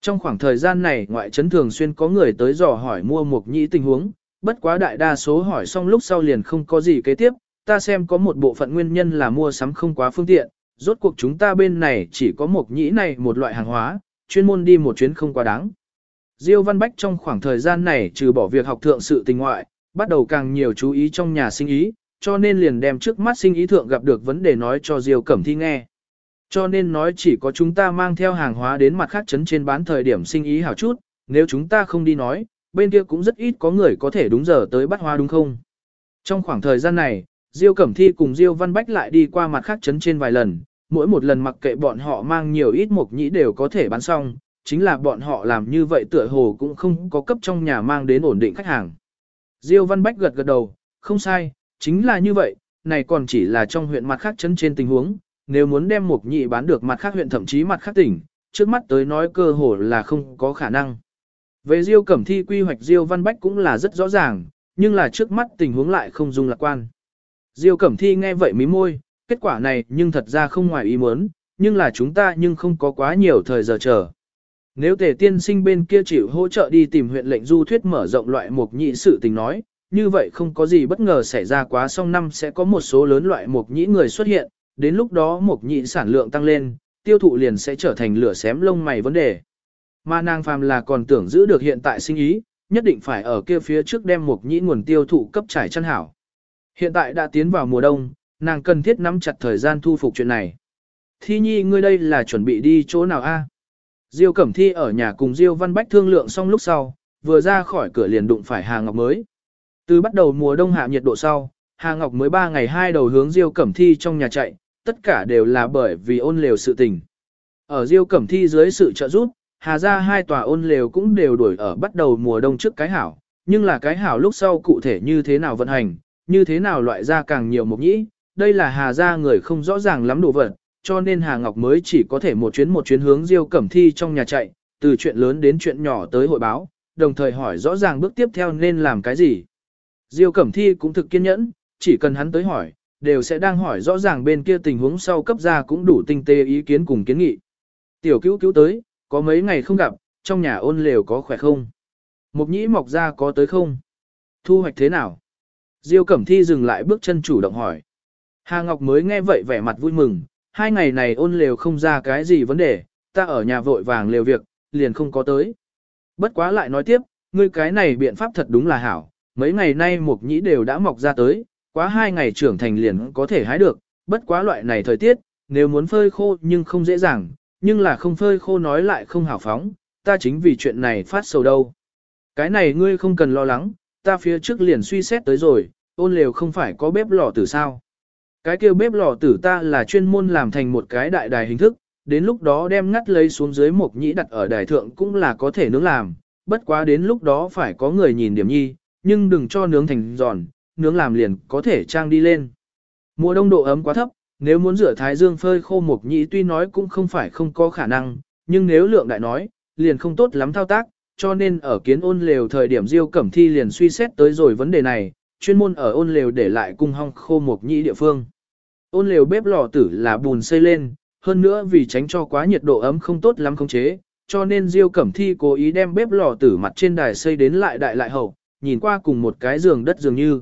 Trong khoảng thời gian này ngoại trấn thường xuyên có người tới dò hỏi mua một nhĩ tình huống, bất quá đại đa số hỏi xong lúc sau liền không có gì kế tiếp, ta xem có một bộ phận nguyên nhân là mua sắm không quá phương tiện, rốt cuộc chúng ta bên này chỉ có một nhĩ này một loại hàng hóa, chuyên môn đi một chuyến không quá đáng. Diêu Văn Bách trong khoảng thời gian này trừ bỏ việc học thượng sự tình ngoại, bắt đầu càng nhiều chú ý trong nhà sinh ý, cho nên liền đem trước mắt sinh ý thượng gặp được vấn đề nói cho Diêu Cẩm Thi nghe. Cho nên nói chỉ có chúng ta mang theo hàng hóa đến mặt khác chấn trên bán thời điểm sinh ý hảo chút, nếu chúng ta không đi nói, bên kia cũng rất ít có người có thể đúng giờ tới bắt hoa đúng không? Trong khoảng thời gian này, Diêu Cẩm Thi cùng Diêu Văn Bách lại đi qua mặt khác chấn trên vài lần, mỗi một lần mặc kệ bọn họ mang nhiều ít mộc nhĩ đều có thể bán xong, chính là bọn họ làm như vậy tựa hồ cũng không có cấp trong nhà mang đến ổn định khách hàng. Diêu Văn Bách gật gật đầu, không sai, chính là như vậy, này còn chỉ là trong huyện mặt khác chấn trên tình huống, nếu muốn đem mộc nhĩ bán được mặt khác huyện thậm chí mặt khác tỉnh, trước mắt tới nói cơ hồ là không có khả năng. Về Diêu Cẩm Thi quy hoạch Diêu Văn Bách cũng là rất rõ ràng, nhưng là trước mắt tình huống lại không dung lạc quan. Diêu Cẩm Thi nghe vậy mí môi, kết quả này nhưng thật ra không ngoài ý muốn, nhưng là chúng ta nhưng không có quá nhiều thời giờ chờ. Nếu tề tiên sinh bên kia chịu hỗ trợ đi tìm huyện lệnh du thuyết mở rộng loại mục nhị sự tình nói, như vậy không có gì bất ngờ xảy ra quá song năm sẽ có một số lớn loại mục nhị người xuất hiện, đến lúc đó mục nhị sản lượng tăng lên, tiêu thụ liền sẽ trở thành lửa xém lông mày vấn đề. Mà nàng phàm là còn tưởng giữ được hiện tại sinh ý, nhất định phải ở kia phía trước đem mục nhị nguồn tiêu thụ cấp trải chăn hảo. Hiện tại đã tiến vào mùa đông, nàng cần thiết nắm chặt thời gian thu phục chuyện này. Thi nhi ngươi đây là chuẩn bị đi chỗ nào a? Diêu Cẩm Thi ở nhà cùng Diêu Văn Bách thương lượng xong lúc sau, vừa ra khỏi cửa liền đụng phải Hà Ngọc mới. Từ bắt đầu mùa đông hạ nhiệt độ sau, Hà Ngọc mới 3 ngày hai đầu hướng Diêu Cẩm Thi trong nhà chạy, tất cả đều là bởi vì ôn lều sự tình. Ở Diêu Cẩm Thi dưới sự trợ giúp, Hà ra hai tòa ôn lều cũng đều đuổi ở bắt đầu mùa đông trước cái hảo, nhưng là cái hảo lúc sau cụ thể như thế nào vận hành, như thế nào loại ra càng nhiều mục nhĩ, đây là Hà ra người không rõ ràng lắm đồ vật, cho nên Hà Ngọc mới chỉ có thể một chuyến một chuyến hướng Diêu Cẩm Thi trong nhà chạy, từ chuyện lớn đến chuyện nhỏ tới hội báo, đồng thời hỏi rõ ràng bước tiếp theo nên làm cái gì. Diêu Cẩm Thi cũng thực kiên nhẫn, chỉ cần hắn tới hỏi, đều sẽ đang hỏi rõ ràng bên kia tình huống sau cấp ra cũng đủ tinh tế ý kiến cùng kiến nghị. Tiểu cứu cứu tới, có mấy ngày không gặp, trong nhà ôn lều có khỏe không? Mục nhĩ mọc ra có tới không? Thu hoạch thế nào? Diêu Cẩm Thi dừng lại bước chân chủ động hỏi. Hà Ngọc mới nghe vậy vẻ mặt vui mừng, hai ngày này ôn lều không ra cái gì vấn đề, ta ở nhà vội vàng lều việc, liền không có tới. Bất quá lại nói tiếp, ngươi cái này biện pháp thật đúng là hảo, mấy ngày nay mục nhĩ đều đã mọc ra tới, quá hai ngày trưởng thành liền có thể hái được, bất quá loại này thời tiết, nếu muốn phơi khô nhưng không dễ dàng, nhưng là không phơi khô nói lại không hảo phóng, ta chính vì chuyện này phát sầu đâu. Cái này ngươi không cần lo lắng, ta phía trước liền suy xét tới rồi, ôn lều không phải có bếp lò tử sao. Cái kia bếp lò tử ta là chuyên môn làm thành một cái đại đài hình thức, đến lúc đó đem ngắt lấy xuống dưới một nhĩ đặt ở đài thượng cũng là có thể nướng làm, bất quá đến lúc đó phải có người nhìn điểm nhi, nhưng đừng cho nướng thành giòn, nướng làm liền có thể trang đi lên. Mùa đông độ ấm quá thấp, nếu muốn rửa thái dương phơi khô một nhĩ tuy nói cũng không phải không có khả năng, nhưng nếu lượng đại nói, liền không tốt lắm thao tác, cho nên ở kiến ôn lều thời điểm Diêu Cẩm Thi liền suy xét tới rồi vấn đề này, chuyên môn ở ôn lều để lại cung hong khô một nhĩ địa phương. Ôn lều bếp lò tử là bùn xây lên, hơn nữa vì tránh cho quá nhiệt độ ấm không tốt lắm khống chế, cho nên Diêu Cẩm Thi cố ý đem bếp lò tử mặt trên đài xây đến lại đại lại hậu, nhìn qua cùng một cái giường đất dường như.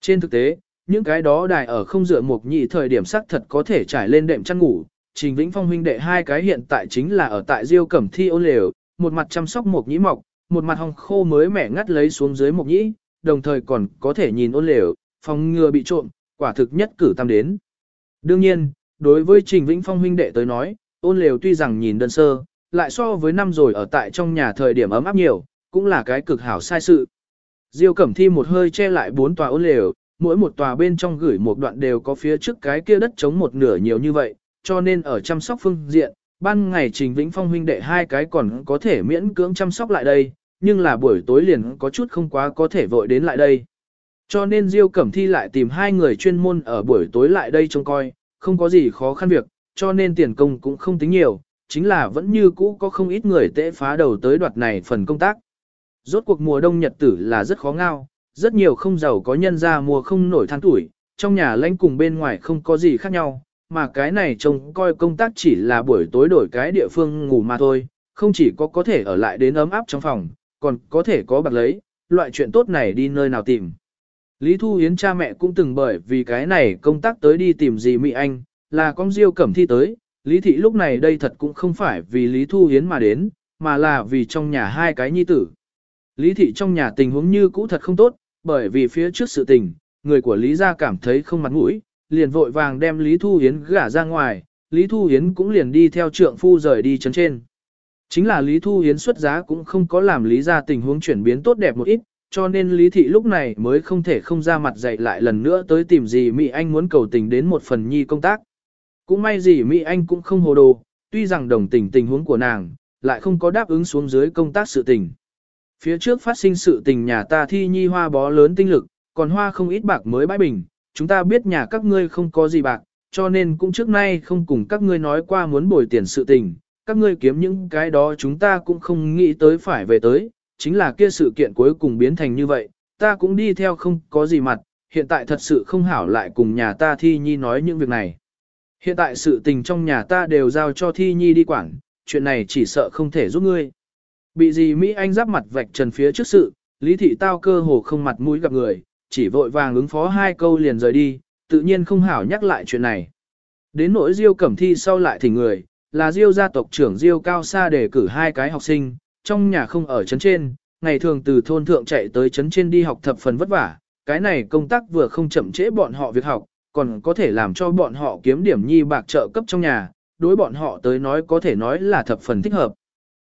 Trên thực tế, những cái đó đài ở không dựa một nhị thời điểm sắc thật có thể trải lên đệm chăn ngủ. Trình Vĩnh Phong huynh đệ hai cái hiện tại chính là ở tại Diêu Cẩm Thi ôn lều, một mặt chăm sóc một nhĩ mọc, một mặt hong khô mới mẻ ngắt lấy xuống dưới một nhĩ, đồng thời còn có thể nhìn ôn lều, phòng ngừa bị trộm, quả thực nhất cử tam đến. Đương nhiên, đối với Trình Vĩnh Phong huynh đệ tới nói, ôn lều tuy rằng nhìn đơn sơ, lại so với năm rồi ở tại trong nhà thời điểm ấm áp nhiều, cũng là cái cực hảo sai sự. Diêu Cẩm Thi một hơi che lại bốn tòa ôn lều, mỗi một tòa bên trong gửi một đoạn đều có phía trước cái kia đất chống một nửa nhiều như vậy, cho nên ở chăm sóc phương diện, ban ngày Trình Vĩnh Phong huynh đệ hai cái còn có thể miễn cưỡng chăm sóc lại đây, nhưng là buổi tối liền có chút không quá có thể vội đến lại đây. Cho nên Diêu Cẩm Thi lại tìm hai người chuyên môn ở buổi tối lại đây trông coi, không có gì khó khăn việc, cho nên tiền công cũng không tính nhiều, chính là vẫn như cũ có không ít người tệ phá đầu tới đoạt này phần công tác. Rốt cuộc mùa đông nhật tử là rất khó ngao, rất nhiều không giàu có nhân ra mùa không nổi than tuổi, trong nhà lãnh cùng bên ngoài không có gì khác nhau, mà cái này trông coi công tác chỉ là buổi tối đổi cái địa phương ngủ mà thôi, không chỉ có có thể ở lại đến ấm áp trong phòng, còn có thể có bạc lấy, loại chuyện tốt này đi nơi nào tìm. Lý Thu Yến cha mẹ cũng từng bởi vì cái này công tác tới đi tìm gì Mỹ Anh, là con Diêu Cẩm Thi tới, Lý Thị lúc này đây thật cũng không phải vì Lý Thu Yến mà đến, mà là vì trong nhà hai cái nhi tử. Lý Thị trong nhà tình huống như cũ thật không tốt, bởi vì phía trước sự tình, người của Lý gia cảm thấy không mặt mũi, liền vội vàng đem Lý Thu Yến gả ra ngoài, Lý Thu Yến cũng liền đi theo trượng phu rời đi chấn trên. Chính là Lý Thu Yến xuất giá cũng không có làm Lý gia tình huống chuyển biến tốt đẹp một ít, cho nên Lý Thị lúc này mới không thể không ra mặt dạy lại lần nữa tới tìm gì Mỹ Anh muốn cầu tình đến một phần nhi công tác. Cũng may gì Mỹ Anh cũng không hồ đồ, tuy rằng đồng tình tình huống của nàng, lại không có đáp ứng xuống dưới công tác sự tình. Phía trước phát sinh sự tình nhà ta thi nhi hoa bó lớn tinh lực, còn hoa không ít bạc mới bãi bình, chúng ta biết nhà các ngươi không có gì bạc, cho nên cũng trước nay không cùng các ngươi nói qua muốn bồi tiền sự tình, các ngươi kiếm những cái đó chúng ta cũng không nghĩ tới phải về tới, chính là kia sự kiện cuối cùng biến thành như vậy, ta cũng đi theo không có gì mặt, hiện tại thật sự không hảo lại cùng nhà ta thi nhi nói những việc này. Hiện tại sự tình trong nhà ta đều giao cho thi nhi đi quản, chuyện này chỉ sợ không thể giúp ngươi. Bị gì Mỹ Anh giáp mặt vạch trần phía trước sự, Lý Thị Tao cơ hồ không mặt mũi gặp người, chỉ vội vàng ứng phó hai câu liền rời đi, tự nhiên không hảo nhắc lại chuyện này. Đến nỗi Diêu Cẩm Thi sau lại thì người, là Diêu gia tộc trưởng Diêu Cao Sa để cử hai cái học sinh, trong nhà không ở trấn trên, ngày thường từ thôn thượng chạy tới trấn trên đi học thập phần vất vả, cái này công tác vừa không chậm trễ bọn họ việc học, còn có thể làm cho bọn họ kiếm điểm nhi bạc trợ cấp trong nhà, đối bọn họ tới nói có thể nói là thập phần thích hợp.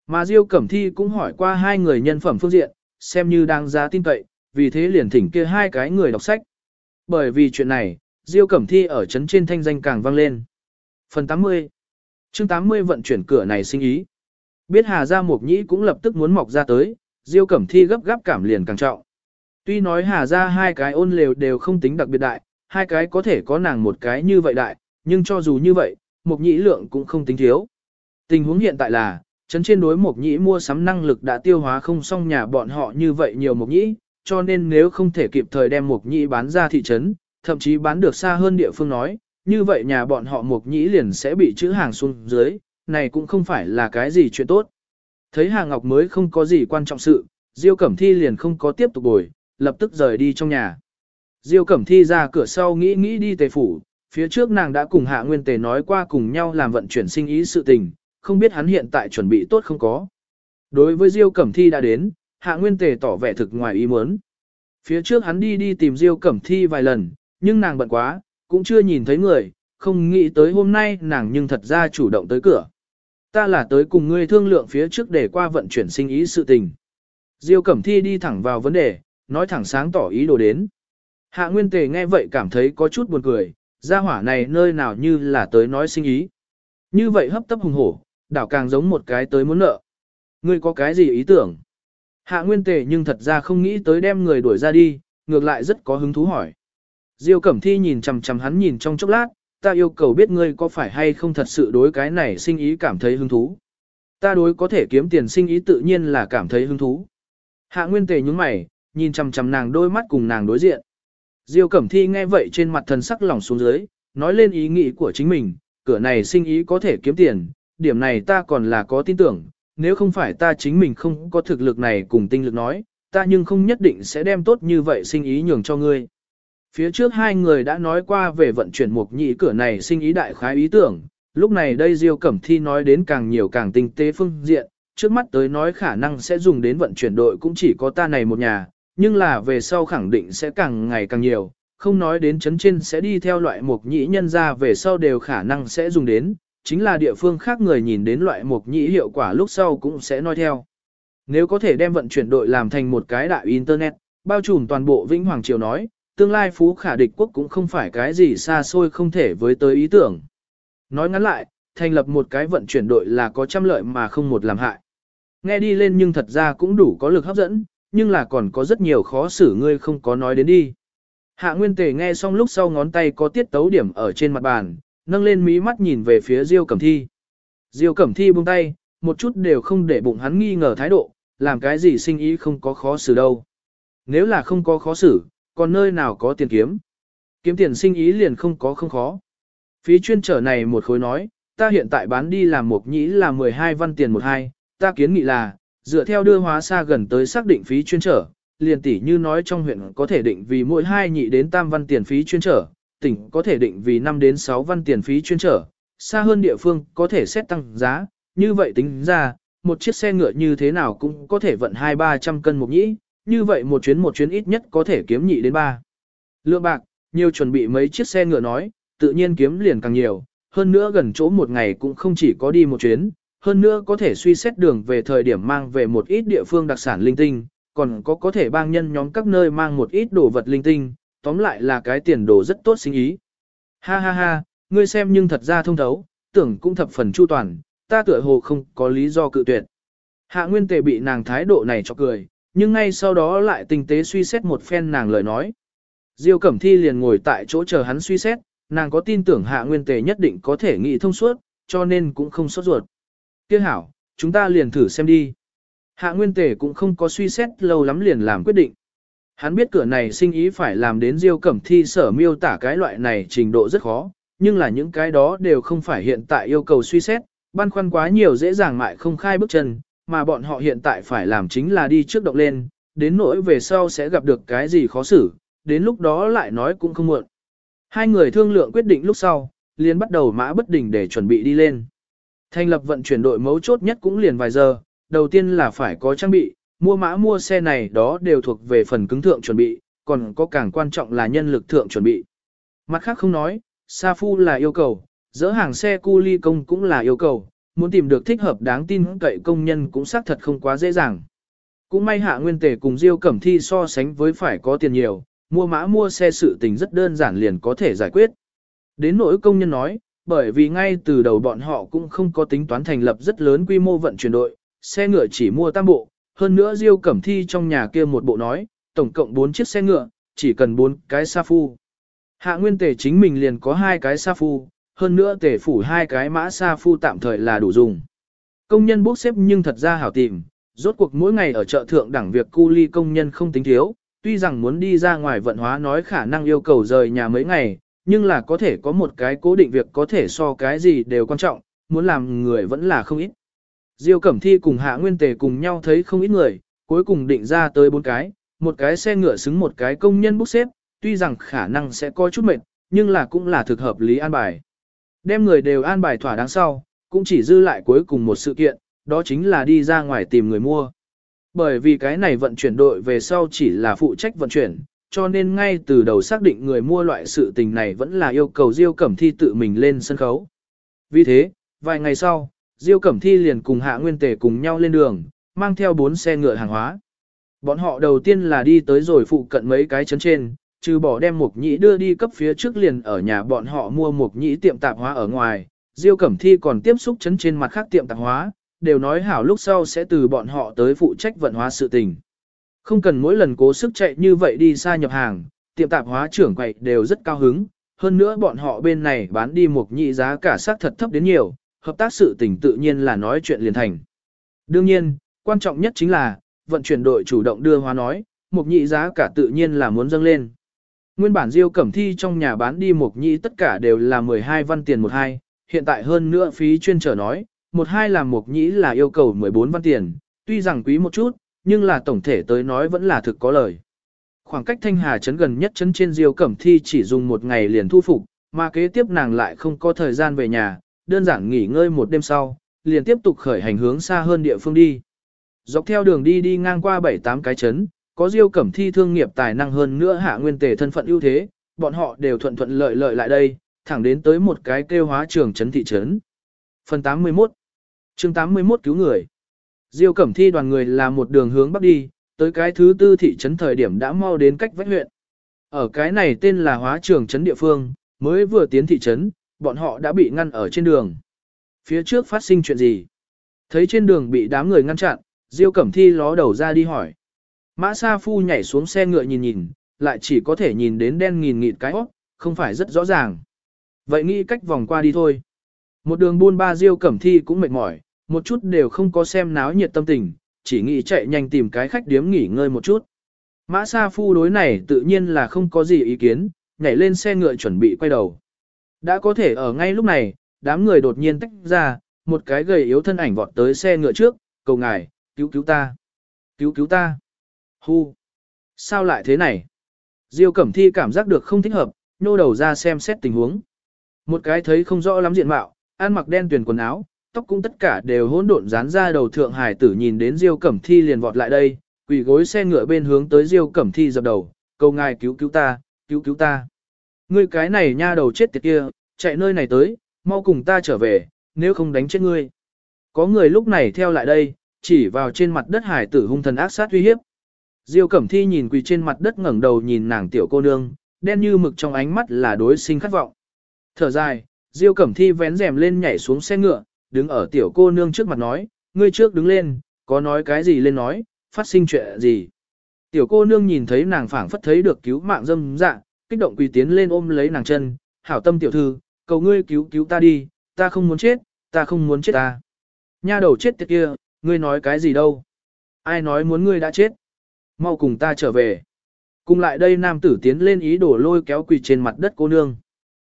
Mà Diêu Cẩm Thi cũng hỏi qua hai người nhân phẩm phương diện, xem như đang giá tin cậy, vì thế liền thỉnh kia hai cái người đọc sách. Bởi vì chuyện này, Diêu Cẩm Thi ở trấn trên thanh danh càng vang lên. Phần 80 chương 80 vận chuyển cửa này sinh ý. Biết Hà Gia Mộc Nhĩ cũng lập tức muốn mọc ra tới, Diêu Cẩm Thi gấp gáp cảm liền càng trọng. Tuy nói Hà Gia hai cái ôn lều đều không tính đặc biệt đại, hai cái có thể có nàng một cái như vậy đại, nhưng cho dù như vậy, Mộc Nhĩ lượng cũng không tính thiếu. Tình huống hiện tại là, Trấn trên đối Mộc Nhĩ mua sắm năng lực đã tiêu hóa không xong nhà bọn họ như vậy nhiều Mộc Nhĩ, cho nên nếu không thể kịp thời đem Mộc Nhĩ bán ra thị trấn, thậm chí bán được xa hơn địa phương nói, như vậy nhà bọn họ Mộc Nhĩ liền sẽ bị chữ hàng xuống dưới, này cũng không phải là cái gì chuyện tốt. Thấy Hà Ngọc mới không có gì quan trọng sự, Diêu Cẩm Thi liền không có tiếp tục bồi, lập tức rời đi trong nhà. Diêu Cẩm Thi ra cửa sau nghĩ nghĩ đi tề phủ, phía trước nàng đã cùng Hạ Nguyên Tề nói qua cùng nhau làm vận chuyển sinh ý sự tình, không biết hắn hiện tại chuẩn bị tốt không có. Đối với Diêu Cẩm Thi đã đến, Hạ Nguyên Tề tỏ vẻ thực ngoài ý muốn. Phía trước hắn đi đi tìm Diêu Cẩm Thi vài lần, nhưng nàng bận quá, cũng chưa nhìn thấy người, không nghĩ tới hôm nay nàng nhưng thật ra chủ động tới cửa. Ta là tới cùng ngươi thương lượng phía trước để qua vận chuyển sinh ý sự tình. Diêu Cẩm Thi đi thẳng vào vấn đề, nói thẳng sáng tỏ ý đồ đến. Hạ Nguyên Tề nghe vậy cảm thấy có chút buồn cười, gia hỏa này nơi nào như là tới nói sinh ý. Như vậy hấp tấp hùng hổ, đảo càng giống một cái tới muốn nợ. Ngươi có cái gì ý tưởng? Hạ Nguyên Tề nhưng thật ra không nghĩ tới đem người đuổi ra đi, ngược lại rất có hứng thú hỏi. Diêu Cẩm Thi nhìn chằm chằm hắn nhìn trong chốc lát, ta yêu cầu biết ngươi có phải hay không thật sự đối cái này sinh ý cảm thấy hứng thú. Ta đối có thể kiếm tiền sinh ý tự nhiên là cảm thấy hứng thú. Hạ Nguyên Tề nhúng mày, nhìn chằm chằm nàng đôi mắt cùng nàng đối diện. Diêu Cẩm Thi nghe vậy trên mặt thần sắc lỏng xuống dưới, nói lên ý nghĩ của chính mình, cửa này sinh ý có thể kiếm tiền, điểm này ta còn là có tin tưởng, nếu không phải ta chính mình không có thực lực này cùng tinh lực nói, ta nhưng không nhất định sẽ đem tốt như vậy sinh ý nhường cho ngươi. Phía trước hai người đã nói qua về vận chuyển mục nhị cửa này sinh ý đại khái ý tưởng, lúc này đây Diêu Cẩm Thi nói đến càng nhiều càng tinh tế phương diện, trước mắt tới nói khả năng sẽ dùng đến vận chuyển đội cũng chỉ có ta này một nhà, nhưng là về sau khẳng định sẽ càng ngày càng nhiều, không nói đến chấn trên sẽ đi theo loại mục nhị nhân ra về sau đều khả năng sẽ dùng đến, chính là địa phương khác người nhìn đến loại mục nhĩ hiệu quả lúc sau cũng sẽ nói theo. Nếu có thể đem vận chuyển đội làm thành một cái đại internet, bao trùm toàn bộ Vĩnh Hoàng Triều nói, tương lai phú khả địch quốc cũng không phải cái gì xa xôi không thể với tới ý tưởng. Nói ngắn lại, thành lập một cái vận chuyển đội là có trăm lợi mà không một làm hại. Nghe đi lên nhưng thật ra cũng đủ có lực hấp dẫn, nhưng là còn có rất nhiều khó xử ngươi không có nói đến đi. Hạ Nguyên Tề nghe xong lúc sau ngón tay có tiết tấu điểm ở trên mặt bàn, nâng lên mí mắt nhìn về phía Diêu Cẩm Thi. Diêu Cẩm Thi buông tay, một chút đều không để bụng hắn nghi ngờ thái độ, làm cái gì sinh ý không có khó xử đâu. Nếu là không có khó xử, còn nơi nào có tiền kiếm. Kiếm tiền sinh ý liền không có không khó. Phí chuyên trở này một khối nói, ta hiện tại bán đi làm một nhĩ là 12 văn tiền một hai, ta kiến nghị là, dựa theo đưa hóa xa gần tới xác định phí chuyên trở, liền tỷ như nói trong huyện có thể định vì mỗi hai nhị đến tam văn tiền phí chuyên trở, tỉnh có thể định vì 5 đến 6 văn tiền phí chuyên trở, xa hơn địa phương có thể xét tăng giá, như vậy tính ra, một chiếc xe ngựa như thế nào cũng có thể vận 2-300 cân một nhĩ, như vậy một chuyến một chuyến ít nhất có thể kiếm nhị đến ba. Lượng bạc, nhiều chuẩn bị mấy chiếc xe ngựa nói, tự nhiên kiếm liền càng nhiều, hơn nữa gần chỗ một ngày cũng không chỉ có đi một chuyến, hơn nữa có thể suy xét đường về thời điểm mang về một ít địa phương đặc sản linh tinh, còn có có thể bang nhân nhóm các nơi mang một ít đồ vật linh tinh, tóm lại là cái tiền đồ rất tốt sinh ý. Ha ha ha, ngươi xem nhưng thật ra thông thấu, tưởng cũng thập phần chu toàn, ta tựa hồ không có lý do cự tuyệt. Hạ Nguyên Tề bị nàng thái độ này cho cười, nhưng ngay sau đó lại tinh tế suy xét một phen nàng lời nói. Diêu Cẩm Thi liền ngồi tại chỗ chờ hắn suy xét, nàng có tin tưởng Hạ Nguyên Tề nhất định có thể nghĩ thông suốt, cho nên cũng không sốt ruột. Tiếc hảo, chúng ta liền thử xem đi. Hạ Nguyên Tề cũng không có suy xét lâu lắm liền làm quyết định. Hắn biết cửa này sinh ý phải làm đến Diêu Cẩm Thi sở miêu tả cái loại này trình độ rất khó, nhưng là những cái đó đều không phải hiện tại yêu cầu suy xét, băn khoăn quá nhiều dễ dàng mại không khai bước chân, mà bọn họ hiện tại phải làm chính là đi trước động lên, đến nỗi về sau sẽ gặp được cái gì khó xử, đến lúc đó lại nói cũng không muộn. Hai người thương lượng quyết định lúc sau, liền bắt đầu mã bất đình để chuẩn bị đi lên. Thành lập vận chuyển đội mấu chốt nhất cũng liền vài giờ, đầu tiên là phải có trang bị, mua mã mua xe này đó đều thuộc về phần cứng thượng chuẩn bị, còn có càng quan trọng là nhân lực thượng chuẩn bị. Mặt khác không nói, Sa Phu là yêu cầu, dỡ hàng xe cu ly công cũng là yêu cầu, muốn tìm được thích hợp đáng tin cậy công nhân cũng xác thật không quá dễ dàng. Cũng may hạ nguyên tề cùng Diêu Cẩm Thi so sánh với phải có tiền nhiều, mua mã mua xe sự tình rất đơn giản liền có thể giải quyết. Đến nỗi công nhân nói, bởi vì ngay từ đầu bọn họ cũng không có tính toán thành lập rất lớn quy mô vận chuyển đội, xe ngựa chỉ mua tam bộ, hơn nữa Diêu Cẩm Thi trong nhà kia một bộ nói, tổng cộng 4 chiếc xe ngựa, chỉ cần 4 cái sa phu. Hạ nguyên tề chính mình liền có hai cái sa phu, hơn nữa tề phủ hai cái mã sa phu tạm thời là đủ dùng. Công nhân bốc xếp nhưng thật ra hảo tìm, rốt cuộc mỗi ngày ở chợ thượng đẳng việc cu ly công nhân không tính thiếu, tuy rằng muốn đi ra ngoài vận hóa nói khả năng yêu cầu rời nhà mấy ngày, nhưng là có thể có một cái cố định việc có thể so cái gì đều quan trọng, muốn làm người vẫn là không ít. Diêu Cẩm Thi cùng Hạ Nguyên Tề cùng nhau thấy không ít người, cuối cùng định ra tới bốn cái, một cái xe ngựa xứng một cái công nhân bốc xếp, tuy rằng khả năng sẽ có chút mệt, nhưng là cũng là thực hợp lý an bài. Đem người đều an bài thỏa đáng sau, cũng chỉ dư lại cuối cùng một sự kiện, đó chính là đi ra ngoài tìm người mua. Bởi vì cái này vận chuyển đội về sau chỉ là phụ trách vận chuyển, cho nên ngay từ đầu xác định người mua loại sự tình này vẫn là yêu cầu Diêu Cẩm Thi tự mình lên sân khấu. Vì thế, vài ngày sau, Diêu Cẩm Thi liền cùng Hạ Nguyên Tề cùng nhau lên đường, mang theo bốn xe ngựa hàng hóa. Bọn họ đầu tiên là đi tới rồi phụ cận mấy cái chấn trên, trừ bỏ đem mục nhĩ đưa đi cấp phía trước liền ở nhà bọn họ mua mục nhĩ tiệm tạp hóa ở ngoài, Diêu Cẩm Thi còn tiếp xúc chấn trên mặt khác tiệm tạp hóa, đều nói hảo lúc sau sẽ từ bọn họ tới phụ trách vận hóa sự tình. Không cần mỗi lần cố sức chạy như vậy đi xa nhập hàng, tiệm tạp hóa trưởng quậy đều rất cao hứng, hơn nữa bọn họ bên này bán đi mục nhĩ giá cả sắc thật thấp đến nhiều, hợp tác sự tình tự nhiên là nói chuyện liền thành. Đương nhiên, quan trọng nhất chính là, vận chuyển đội chủ động đưa hóa nói, mục nhị giá cả tự nhiên là muốn dâng lên. Nguyên bản Diêu Cẩm Thi trong nhà bán đi mục nhị tất cả đều là 12 văn tiền một hai, hiện tại hơn nữa phí chuyên trở nói, một hai làm mục nhị là yêu cầu 14 văn tiền, tuy rằng quý một chút, nhưng là tổng thể tới nói vẫn là thực có lời. Khoảng cách Thanh Hà trấn gần nhất trấn trên Diêu Cẩm Thi chỉ dùng một ngày liền thu phục, mà kế tiếp nàng lại không có thời gian về nhà, đơn giản nghỉ ngơi một đêm sau, liền tiếp tục khởi hành hướng xa hơn địa phương đi. Dọc theo đường đi đi ngang qua 7-8 cái chấn có Diêu Cẩm Thi thương nghiệp tài năng hơn nữa hạ nguyên tề thân phận ưu thế, bọn họ đều thuận thuận lợi lợi lại đây, thẳng đến tới một cái kêu hóa trường trấn thị trấn. Phần 81 chương 81 cứu người Diêu Cẩm Thi đoàn người là một đường hướng bắc đi, tới cái thứ tư thị trấn thời điểm đã mau đến cách vách huyện. Ở cái này tên là hóa trường trấn địa phương, mới vừa tiến thị trấn, bọn họ đã bị ngăn ở trên đường. Phía trước phát sinh chuyện gì? Thấy trên đường bị đám người ngăn chặn, Diêu Cẩm Thi ló đầu ra đi hỏi. Mã Sa Phu nhảy xuống xe ngựa nhìn nhìn, lại chỉ có thể nhìn đến đen nghìn nghịt cái óc, không phải rất rõ ràng. Vậy nghĩ cách vòng qua đi thôi. Một đường buôn ba Diêu Cẩm Thi cũng mệt mỏi, một chút đều không có xem náo nhiệt tâm tình, chỉ nghĩ chạy nhanh tìm cái khách điếm nghỉ ngơi một chút. Mã Sa Phu đối này tự nhiên là không có gì ý kiến, nhảy lên xe ngựa chuẩn bị quay đầu. Đã có thể ở ngay lúc này, đám người đột nhiên tách ra, một cái gầy yếu thân ảnh vọt tới xe ngựa trước, cầu ngài, cứu cứu ta, cứu cứu ta. Hu! Sao lại thế này? Diêu Cẩm Thi cảm giác được không thích hợp, nô đầu ra xem xét tình huống. Một cái thấy không rõ lắm diện mạo, ăn mặc đen tuyền quần áo, tóc cũng tất cả đều hỗn độn dán ra đầu thượng hải tử nhìn đến Diêu Cẩm Thi liền vọt lại đây, quỳ gối xe ngựa bên hướng tới Diêu Cẩm Thi dập đầu, cầu ngài cứu cứu ta, cứu cứu ta. Ngươi cái này nha đầu chết tiệt kia, chạy nơi này tới, mau cùng ta trở về, nếu không đánh chết ngươi. Có người lúc này theo lại đây, chỉ vào trên mặt đất hải tử hung thần ác sát uy hiếp. Diêu Cẩm Thi nhìn quỳ trên mặt đất ngẩng đầu nhìn nàng tiểu cô nương, đen như mực trong ánh mắt là đối sinh khát vọng. Thở dài, Diêu Cẩm Thi vén rèm lên nhảy xuống xe ngựa, đứng ở tiểu cô nương trước mặt nói, ngươi trước đứng lên, có nói cái gì lên nói, phát sinh chuyện gì. Tiểu cô nương nhìn thấy nàng phảng phất thấy được cứu mạng dâm dạ, kích động quỳ tiến lên ôm lấy nàng chân, hảo tâm tiểu thư, cầu ngươi cứu cứu ta đi, ta không muốn chết, ta không muốn chết ta. Nha đầu chết tiệt kia, ngươi nói cái gì đâu? Ai nói muốn ngươi đã chết? Mau cùng ta trở về. Cùng lại đây nam tử tiến lên ý đổ lôi kéo quỳ trên mặt đất cô nương.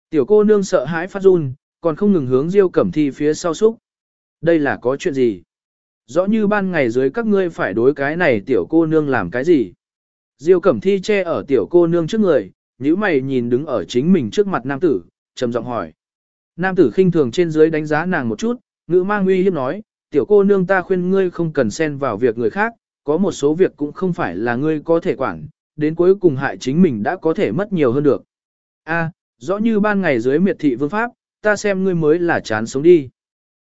Tiểu cô nương sợ hãi phát run, còn không ngừng hướng Diêu Cẩm Thi phía sau xúc. Đây là có chuyện gì? Rõ như ban ngày dưới các ngươi phải đối cái này tiểu cô nương làm cái gì? Diêu Cẩm Thi che ở tiểu cô nương trước người, nhíu mày nhìn đứng ở chính mình trước mặt nam tử, trầm giọng hỏi. Nam tử khinh thường trên dưới đánh giá nàng một chút, ngữ mang uy hiếp nói, tiểu cô nương ta khuyên ngươi không cần xen vào việc người khác, có một số việc cũng không phải là ngươi có thể quản, đến cuối cùng hại chính mình đã có thể mất nhiều hơn được. A, rõ như ban ngày dưới miệt thị vương pháp, ta xem ngươi mới là chán sống đi.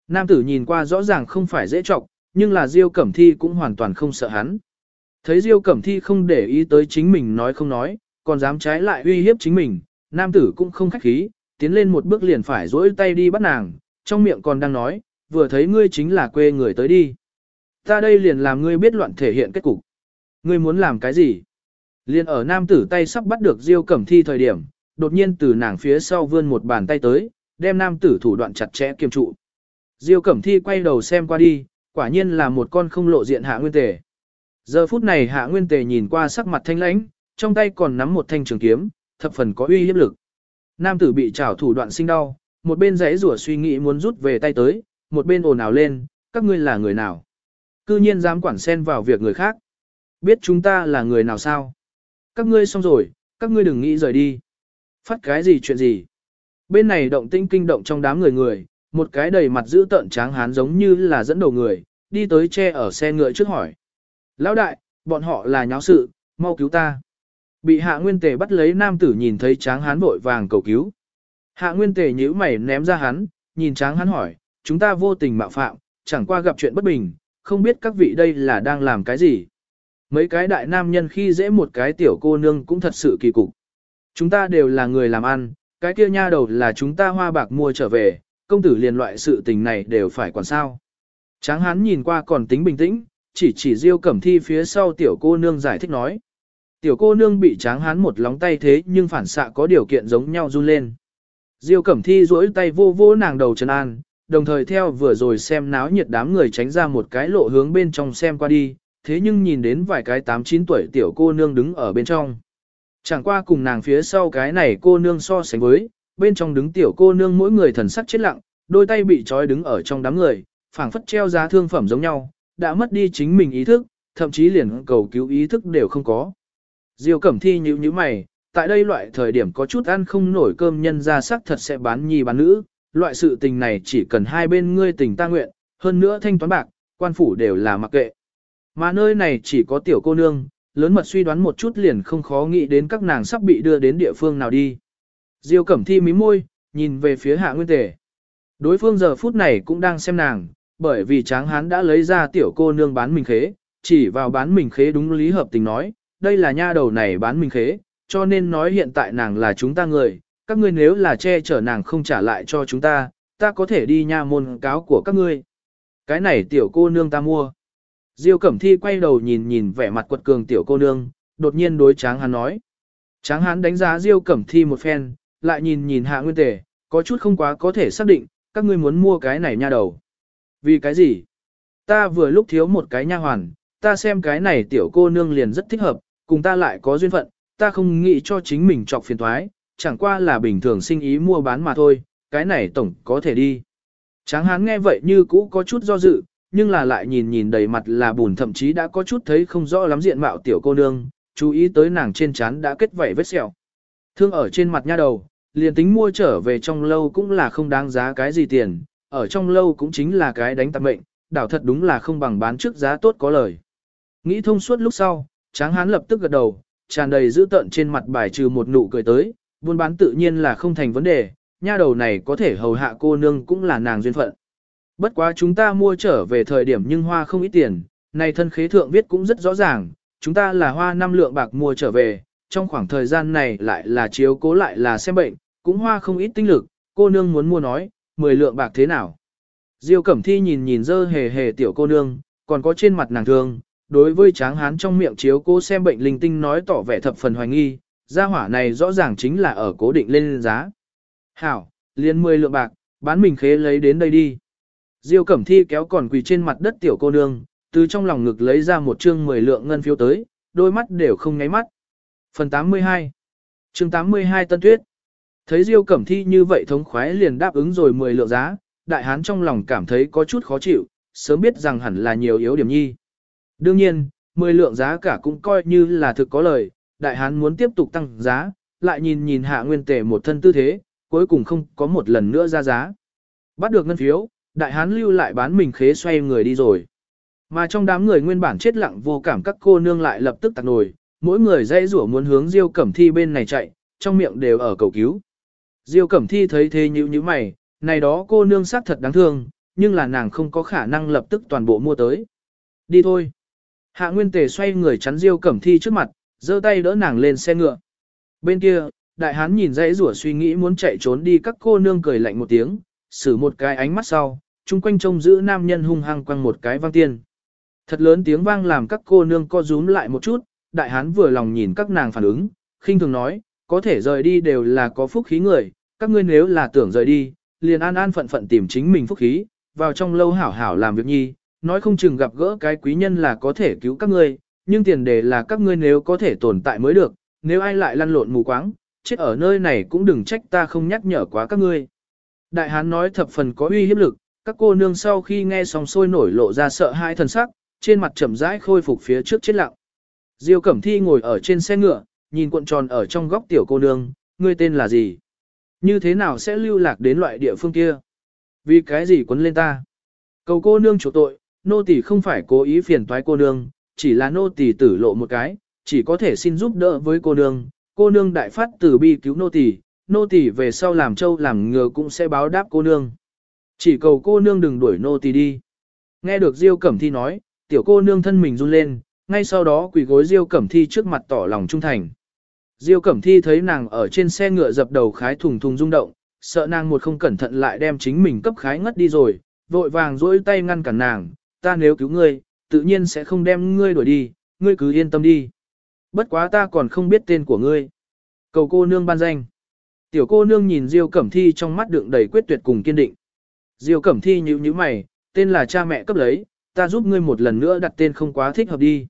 Nam tử nhìn qua rõ ràng không phải dễ trọng, nhưng là Diêu Cẩm Thi cũng hoàn toàn không sợ hắn. Thấy Diêu Cẩm Thi không để ý tới chính mình nói không nói, còn dám trái lại uy hiếp chính mình, nam tử cũng không khách khí, tiến lên một bước liền phải dỗi tay đi bắt nàng, trong miệng còn đang nói, vừa thấy ngươi chính là quê người tới đi. Ta đây liền làm ngươi biết loạn thể hiện kết cục. Ngươi muốn làm cái gì? Liền ở nam tử tay sắp bắt được Diêu Cẩm Thi thời điểm, đột nhiên từ nàng phía sau vươn một bàn tay tới, đem nam tử thủ đoạn chặt chẽ kiềm trụ. Diêu Cẩm Thi quay đầu xem qua đi, quả nhiên là một con không lộ diện hạ nguyên tề. Giờ phút này hạ nguyên tề nhìn qua sắc mặt thanh lãnh, trong tay còn nắm một thanh trường kiếm, thập phần có uy hiếp lực. Nam tử bị trảo thủ đoạn sinh đau, một bên rẽ rủa suy nghĩ muốn rút về tay tới, một bên ồn ào lên, các ngươi là người nào? Cư nhiên dám quản xen vào việc người khác. Biết chúng ta là người nào sao? Các ngươi xong rồi, các ngươi đừng nghĩ rời đi. Phát cái gì chuyện gì? Bên này động tinh kinh động trong đám người người, một cái đầy mặt dữ tợn tráng hán giống như là dẫn đầu người, đi tới che ở xe ngựa trước hỏi. Lão đại, bọn họ là nháo sự, mau cứu ta. Bị hạ nguyên tề bắt lấy nam tử nhìn thấy tráng hán vội vàng cầu cứu. Hạ nguyên tề nhíu mày ném ra hắn, nhìn tráng hán hỏi, chúng ta vô tình mạo phạm, chẳng qua gặp chuyện bất bình, không biết các vị đây là đang làm cái gì. Mấy cái đại nam nhân khi dễ một cái tiểu cô nương cũng thật sự kỳ cục. Chúng ta đều là người làm ăn, cái kia nha đầu là chúng ta hoa bạc mua trở về, công tử liền loại sự tình này đều phải quản sao. Tráng hán nhìn qua còn tính bình tĩnh, chỉ chỉ diêu cẩm thi phía sau tiểu cô nương giải thích nói. Tiểu cô nương bị tráng hán một lóng tay thế nhưng phản xạ có điều kiện giống nhau run lên. Diêu cẩm thi duỗi tay vô vô nàng đầu chân an, đồng thời theo vừa rồi xem náo nhiệt đám người tránh ra một cái lộ hướng bên trong xem qua đi, thế nhưng nhìn đến vài cái 8-9 tuổi tiểu cô nương đứng ở bên trong. Chẳng qua cùng nàng phía sau cái này cô nương so sánh với, bên trong đứng tiểu cô nương mỗi người thần sắc chết lặng, đôi tay bị trói đứng ở trong đám người, phảng phất treo giá thương phẩm giống nhau, đã mất đi chính mình ý thức, thậm chí liền cầu cứu ý thức đều không có. Diêu Cẩm Thi nhíu nhíu mày, tại đây loại thời điểm có chút ăn không nổi cơm nhân ra sắc thật sẽ bán nhi bán nữ, loại sự tình này chỉ cần hai bên ngươi tình ta nguyện, hơn nữa thanh toán bạc, quan phủ đều là mặc kệ. Mà nơi này chỉ có tiểu cô nương, lớn mật suy đoán một chút liền không khó nghĩ đến các nàng sắp bị đưa đến địa phương nào đi. Diêu Cẩm Thi mím môi, nhìn về phía Hạ Nguyên Tề. Đối phương giờ phút này cũng đang xem nàng, bởi vì tráng hán đã lấy ra tiểu cô nương bán mình khế, chỉ vào bán mình khế đúng lý hợp tình nói, đây là nha đầu này bán mình khế, cho nên nói hiện tại nàng là chúng ta người, các ngươi nếu là che chở nàng không trả lại cho chúng ta, ta có thể đi nha môn cáo của các ngươi. Cái này tiểu cô nương ta mua. Diêu Cẩm Thi quay đầu nhìn nhìn vẻ mặt quật cường tiểu cô nương, đột nhiên đối Tráng Hán nói. Tráng Hán đánh giá Diêu Cẩm Thi một phen, lại nhìn nhìn Hạ Nguyên Tề, có chút không quá có thể xác định, các ngươi muốn mua cái này nha đầu. Vì cái gì? Ta vừa lúc thiếu một cái nha hoàn, ta xem cái này tiểu cô nương liền rất thích hợp, cùng ta lại có duyên phận, ta không nghĩ cho chính mình trọc phiền thoái, chẳng qua là bình thường sinh ý mua bán mà thôi, cái này tổng có thể đi. Tráng hán nghe vậy như cũ có chút do dự, nhưng là lại nhìn nhìn đầy mặt là bùn thậm chí đã có chút thấy không rõ lắm diện mạo tiểu cô nương, chú ý tới nàng trên trán đã kết vảy vết sẹo. Thương ở trên mặt nha đầu, liền tính mua trở về trong lâu cũng là không đáng giá cái gì tiền, ở trong lâu cũng chính là cái đánh tạm mệnh, đảo thật đúng là không bằng bán trước giá tốt có lời. Nghĩ thông suốt lúc sau, tráng hán lập tức gật đầu, tràn đầy giữ tợn trên mặt bài trừ một nụ cười tới, buôn bán tự nhiên là không thành vấn đề, nha đầu này có thể hầu hạ cô nương cũng là nàng duyên phận. Bất quá chúng ta mua trở về thời điểm nhưng hoa không ít tiền, này thân khế thượng viết cũng rất rõ ràng, chúng ta là hoa năm lượng bạc mua trở về, trong khoảng thời gian này lại là chiếu cố lại là xem bệnh, cũng hoa không ít tinh lực, cô nương muốn mua nói, 10 lượng bạc thế nào. Diêu Cẩm Thi nhìn nhìn dơ hề hề tiểu cô nương, còn có trên mặt nàng thương, đối với tráng hán trong miệng chiếu cố xem bệnh linh tinh nói tỏ vẻ thập phần hoài nghi, gia hỏa này rõ ràng chính là ở cố định lên giá. Hảo, liền 10 lượng bạc, bán mình khế lấy đến đây đi. Diêu Cẩm Thi kéo còn quỳ trên mặt đất tiểu cô nương, từ trong lòng ngực lấy ra một chương 10 lượng ngân phiếu tới, đôi mắt đều không nháy mắt. Phần 82 chương 82 Tân Tuyết Thấy Diêu Cẩm Thi như vậy thống khoái liền đáp ứng rồi 10 lượng giá, đại hán trong lòng cảm thấy có chút khó chịu, sớm biết rằng hẳn là nhiều yếu điểm nhi. Đương nhiên, 10 lượng giá cả cũng coi như là thực có lời, đại hán muốn tiếp tục tăng giá, lại nhìn nhìn hạ nguyên tề một thân tư thế, cuối cùng không có một lần nữa ra giá. Bắt được ngân phiếu, đại hán lưu lại bán mình khế xoay người đi rồi. Mà trong đám người nguyên bản chết lặng vô cảm các cô nương lại lập tức tạc nổi, mỗi người dây rủa muốn hướng Diêu Cẩm Thi bên này chạy, trong miệng đều ở cầu cứu. Diêu Cẩm Thi thấy thế như như mày, này đó cô nương xác thật đáng thương, nhưng là nàng không có khả năng lập tức toàn bộ mua tới. Đi thôi. Hạ Nguyên Tề xoay người chắn Diêu Cẩm Thi trước mặt, giơ tay đỡ nàng lên xe ngựa. Bên kia, đại hán nhìn dãy rủa suy nghĩ muốn chạy trốn đi các cô nương cười lạnh một tiếng, xử một cái ánh mắt sau, chung quanh trông giữ nam nhân hung hăng quăng một cái vang tiên. Thật lớn tiếng vang làm các cô nương co rúm lại một chút, đại hán vừa lòng nhìn các nàng phản ứng, khinh thường nói, có thể rời đi đều là có phúc khí người, các ngươi nếu là tưởng rời đi, liền an an phận phận tìm chính mình phúc khí, vào trong lâu hảo hảo làm việc nhi, nói không chừng gặp gỡ cái quý nhân là có thể cứu các ngươi, nhưng tiền đề là các ngươi nếu có thể tồn tại mới được, nếu ai lại lăn lộn mù quáng, chết ở nơi này cũng đừng trách ta không nhắc nhở quá các ngươi. Đại hán nói thập phần có uy hiếp lực, các cô nương sau khi nghe xong sôi nổi lộ ra sợ hai thần sắc, trên mặt chậm rãi khôi phục phía trước chết lặng. Diêu Cẩm Thi ngồi ở trên xe ngựa, nhìn cuộn tròn ở trong góc tiểu cô nương, ngươi tên là gì? Như thế nào sẽ lưu lạc đến loại địa phương kia? Vì cái gì quấn lên ta? Cầu cô nương chủ tội, nô tỳ không phải cố ý phiền toái cô nương, chỉ là nô tỳ tử lộ một cái, chỉ có thể xin giúp đỡ với cô nương, cô nương đại phát từ bi cứu nô tỳ, nô tỳ về sau làm châu làm ngựa cũng sẽ báo đáp cô nương. Chỉ cầu cô nương đừng đuổi nô tỳ đi. Nghe được Diêu Cẩm Thi nói, tiểu cô nương thân mình run lên, ngay sau đó quỳ gối Diêu Cẩm Thi trước mặt tỏ lòng trung thành. Diêu Cẩm Thi thấy nàng ở trên xe ngựa dập đầu khái thùng thùng rung động, sợ nàng một không cẩn thận lại đem chính mình cấp khái ngất đi rồi, vội vàng duỗi tay ngăn cản nàng, ta nếu cứu ngươi, tự nhiên sẽ không đem ngươi đuổi đi, ngươi cứ yên tâm đi. Bất quá ta còn không biết tên của ngươi. Cầu cô nương ban danh. Tiểu cô nương nhìn Diêu Cẩm Thi trong mắt đựng đầy quyết tuyệt cùng kiên định. Diêu Cẩm Thi nhíu nhíu mày, tên là cha mẹ cấp lấy, ta giúp ngươi một lần nữa đặt tên không quá thích hợp đi.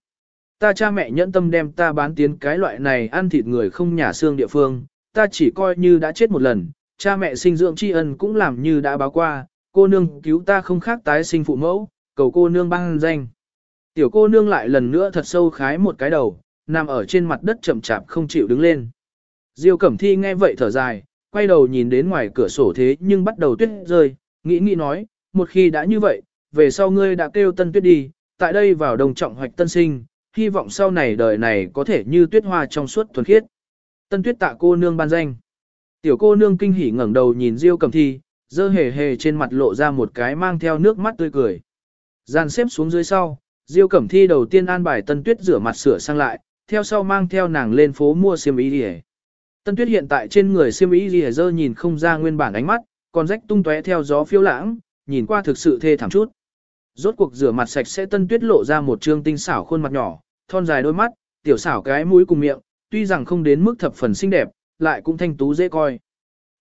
Ta cha mẹ nhẫn tâm đem ta bán tiến cái loại này ăn thịt người không nhả xương địa phương, ta chỉ coi như đã chết một lần, cha mẹ sinh dưỡng tri ân cũng làm như đã báo qua, cô nương cứu ta không khác tái sinh phụ mẫu, cầu cô nương ban danh. Tiểu cô nương lại lần nữa thật sâu khái một cái đầu, nằm ở trên mặt đất chậm chạp không chịu đứng lên. Diêu Cẩm Thi nghe vậy thở dài, quay đầu nhìn đến ngoài cửa sổ thế nhưng bắt đầu tuyết rơi, nghĩ nghĩ nói, một khi đã như vậy, về sau ngươi đã kêu tân tuyết đi, tại đây vào đồng trọng hoạch tân sinh, hy vọng sau này đời này có thể như tuyết hoa trong suốt thuần khiết. Tân tuyết tạ cô nương ban danh. Tiểu cô nương kinh hỉ ngẩng đầu nhìn Diêu Cẩm Thi, dơ hề hề trên mặt lộ ra một cái mang theo nước mắt tươi cười. Gian xếp xuống dưới sau, Diêu Cẩm Thi đầu tiên an bài Tân Tuyết rửa mặt sửa sang lại, theo sau mang theo nàng lên phố mua xiêm y lìa. Tân Tuyết hiện tại trên người xiêm y lìa dơ nhìn không ra nguyên bản ánh mắt, còn rách tung tóe theo gió phiêu lãng, nhìn qua thực sự thê thảm chút. Rốt cuộc rửa mặt sạch sẽ Tân Tuyết lộ ra một trương tinh xảo khuôn mặt nhỏ, thon dài đôi mắt, tiểu xảo cái mũi cùng miệng, tuy rằng không đến mức thập phần xinh đẹp, lại cũng thanh tú dễ coi.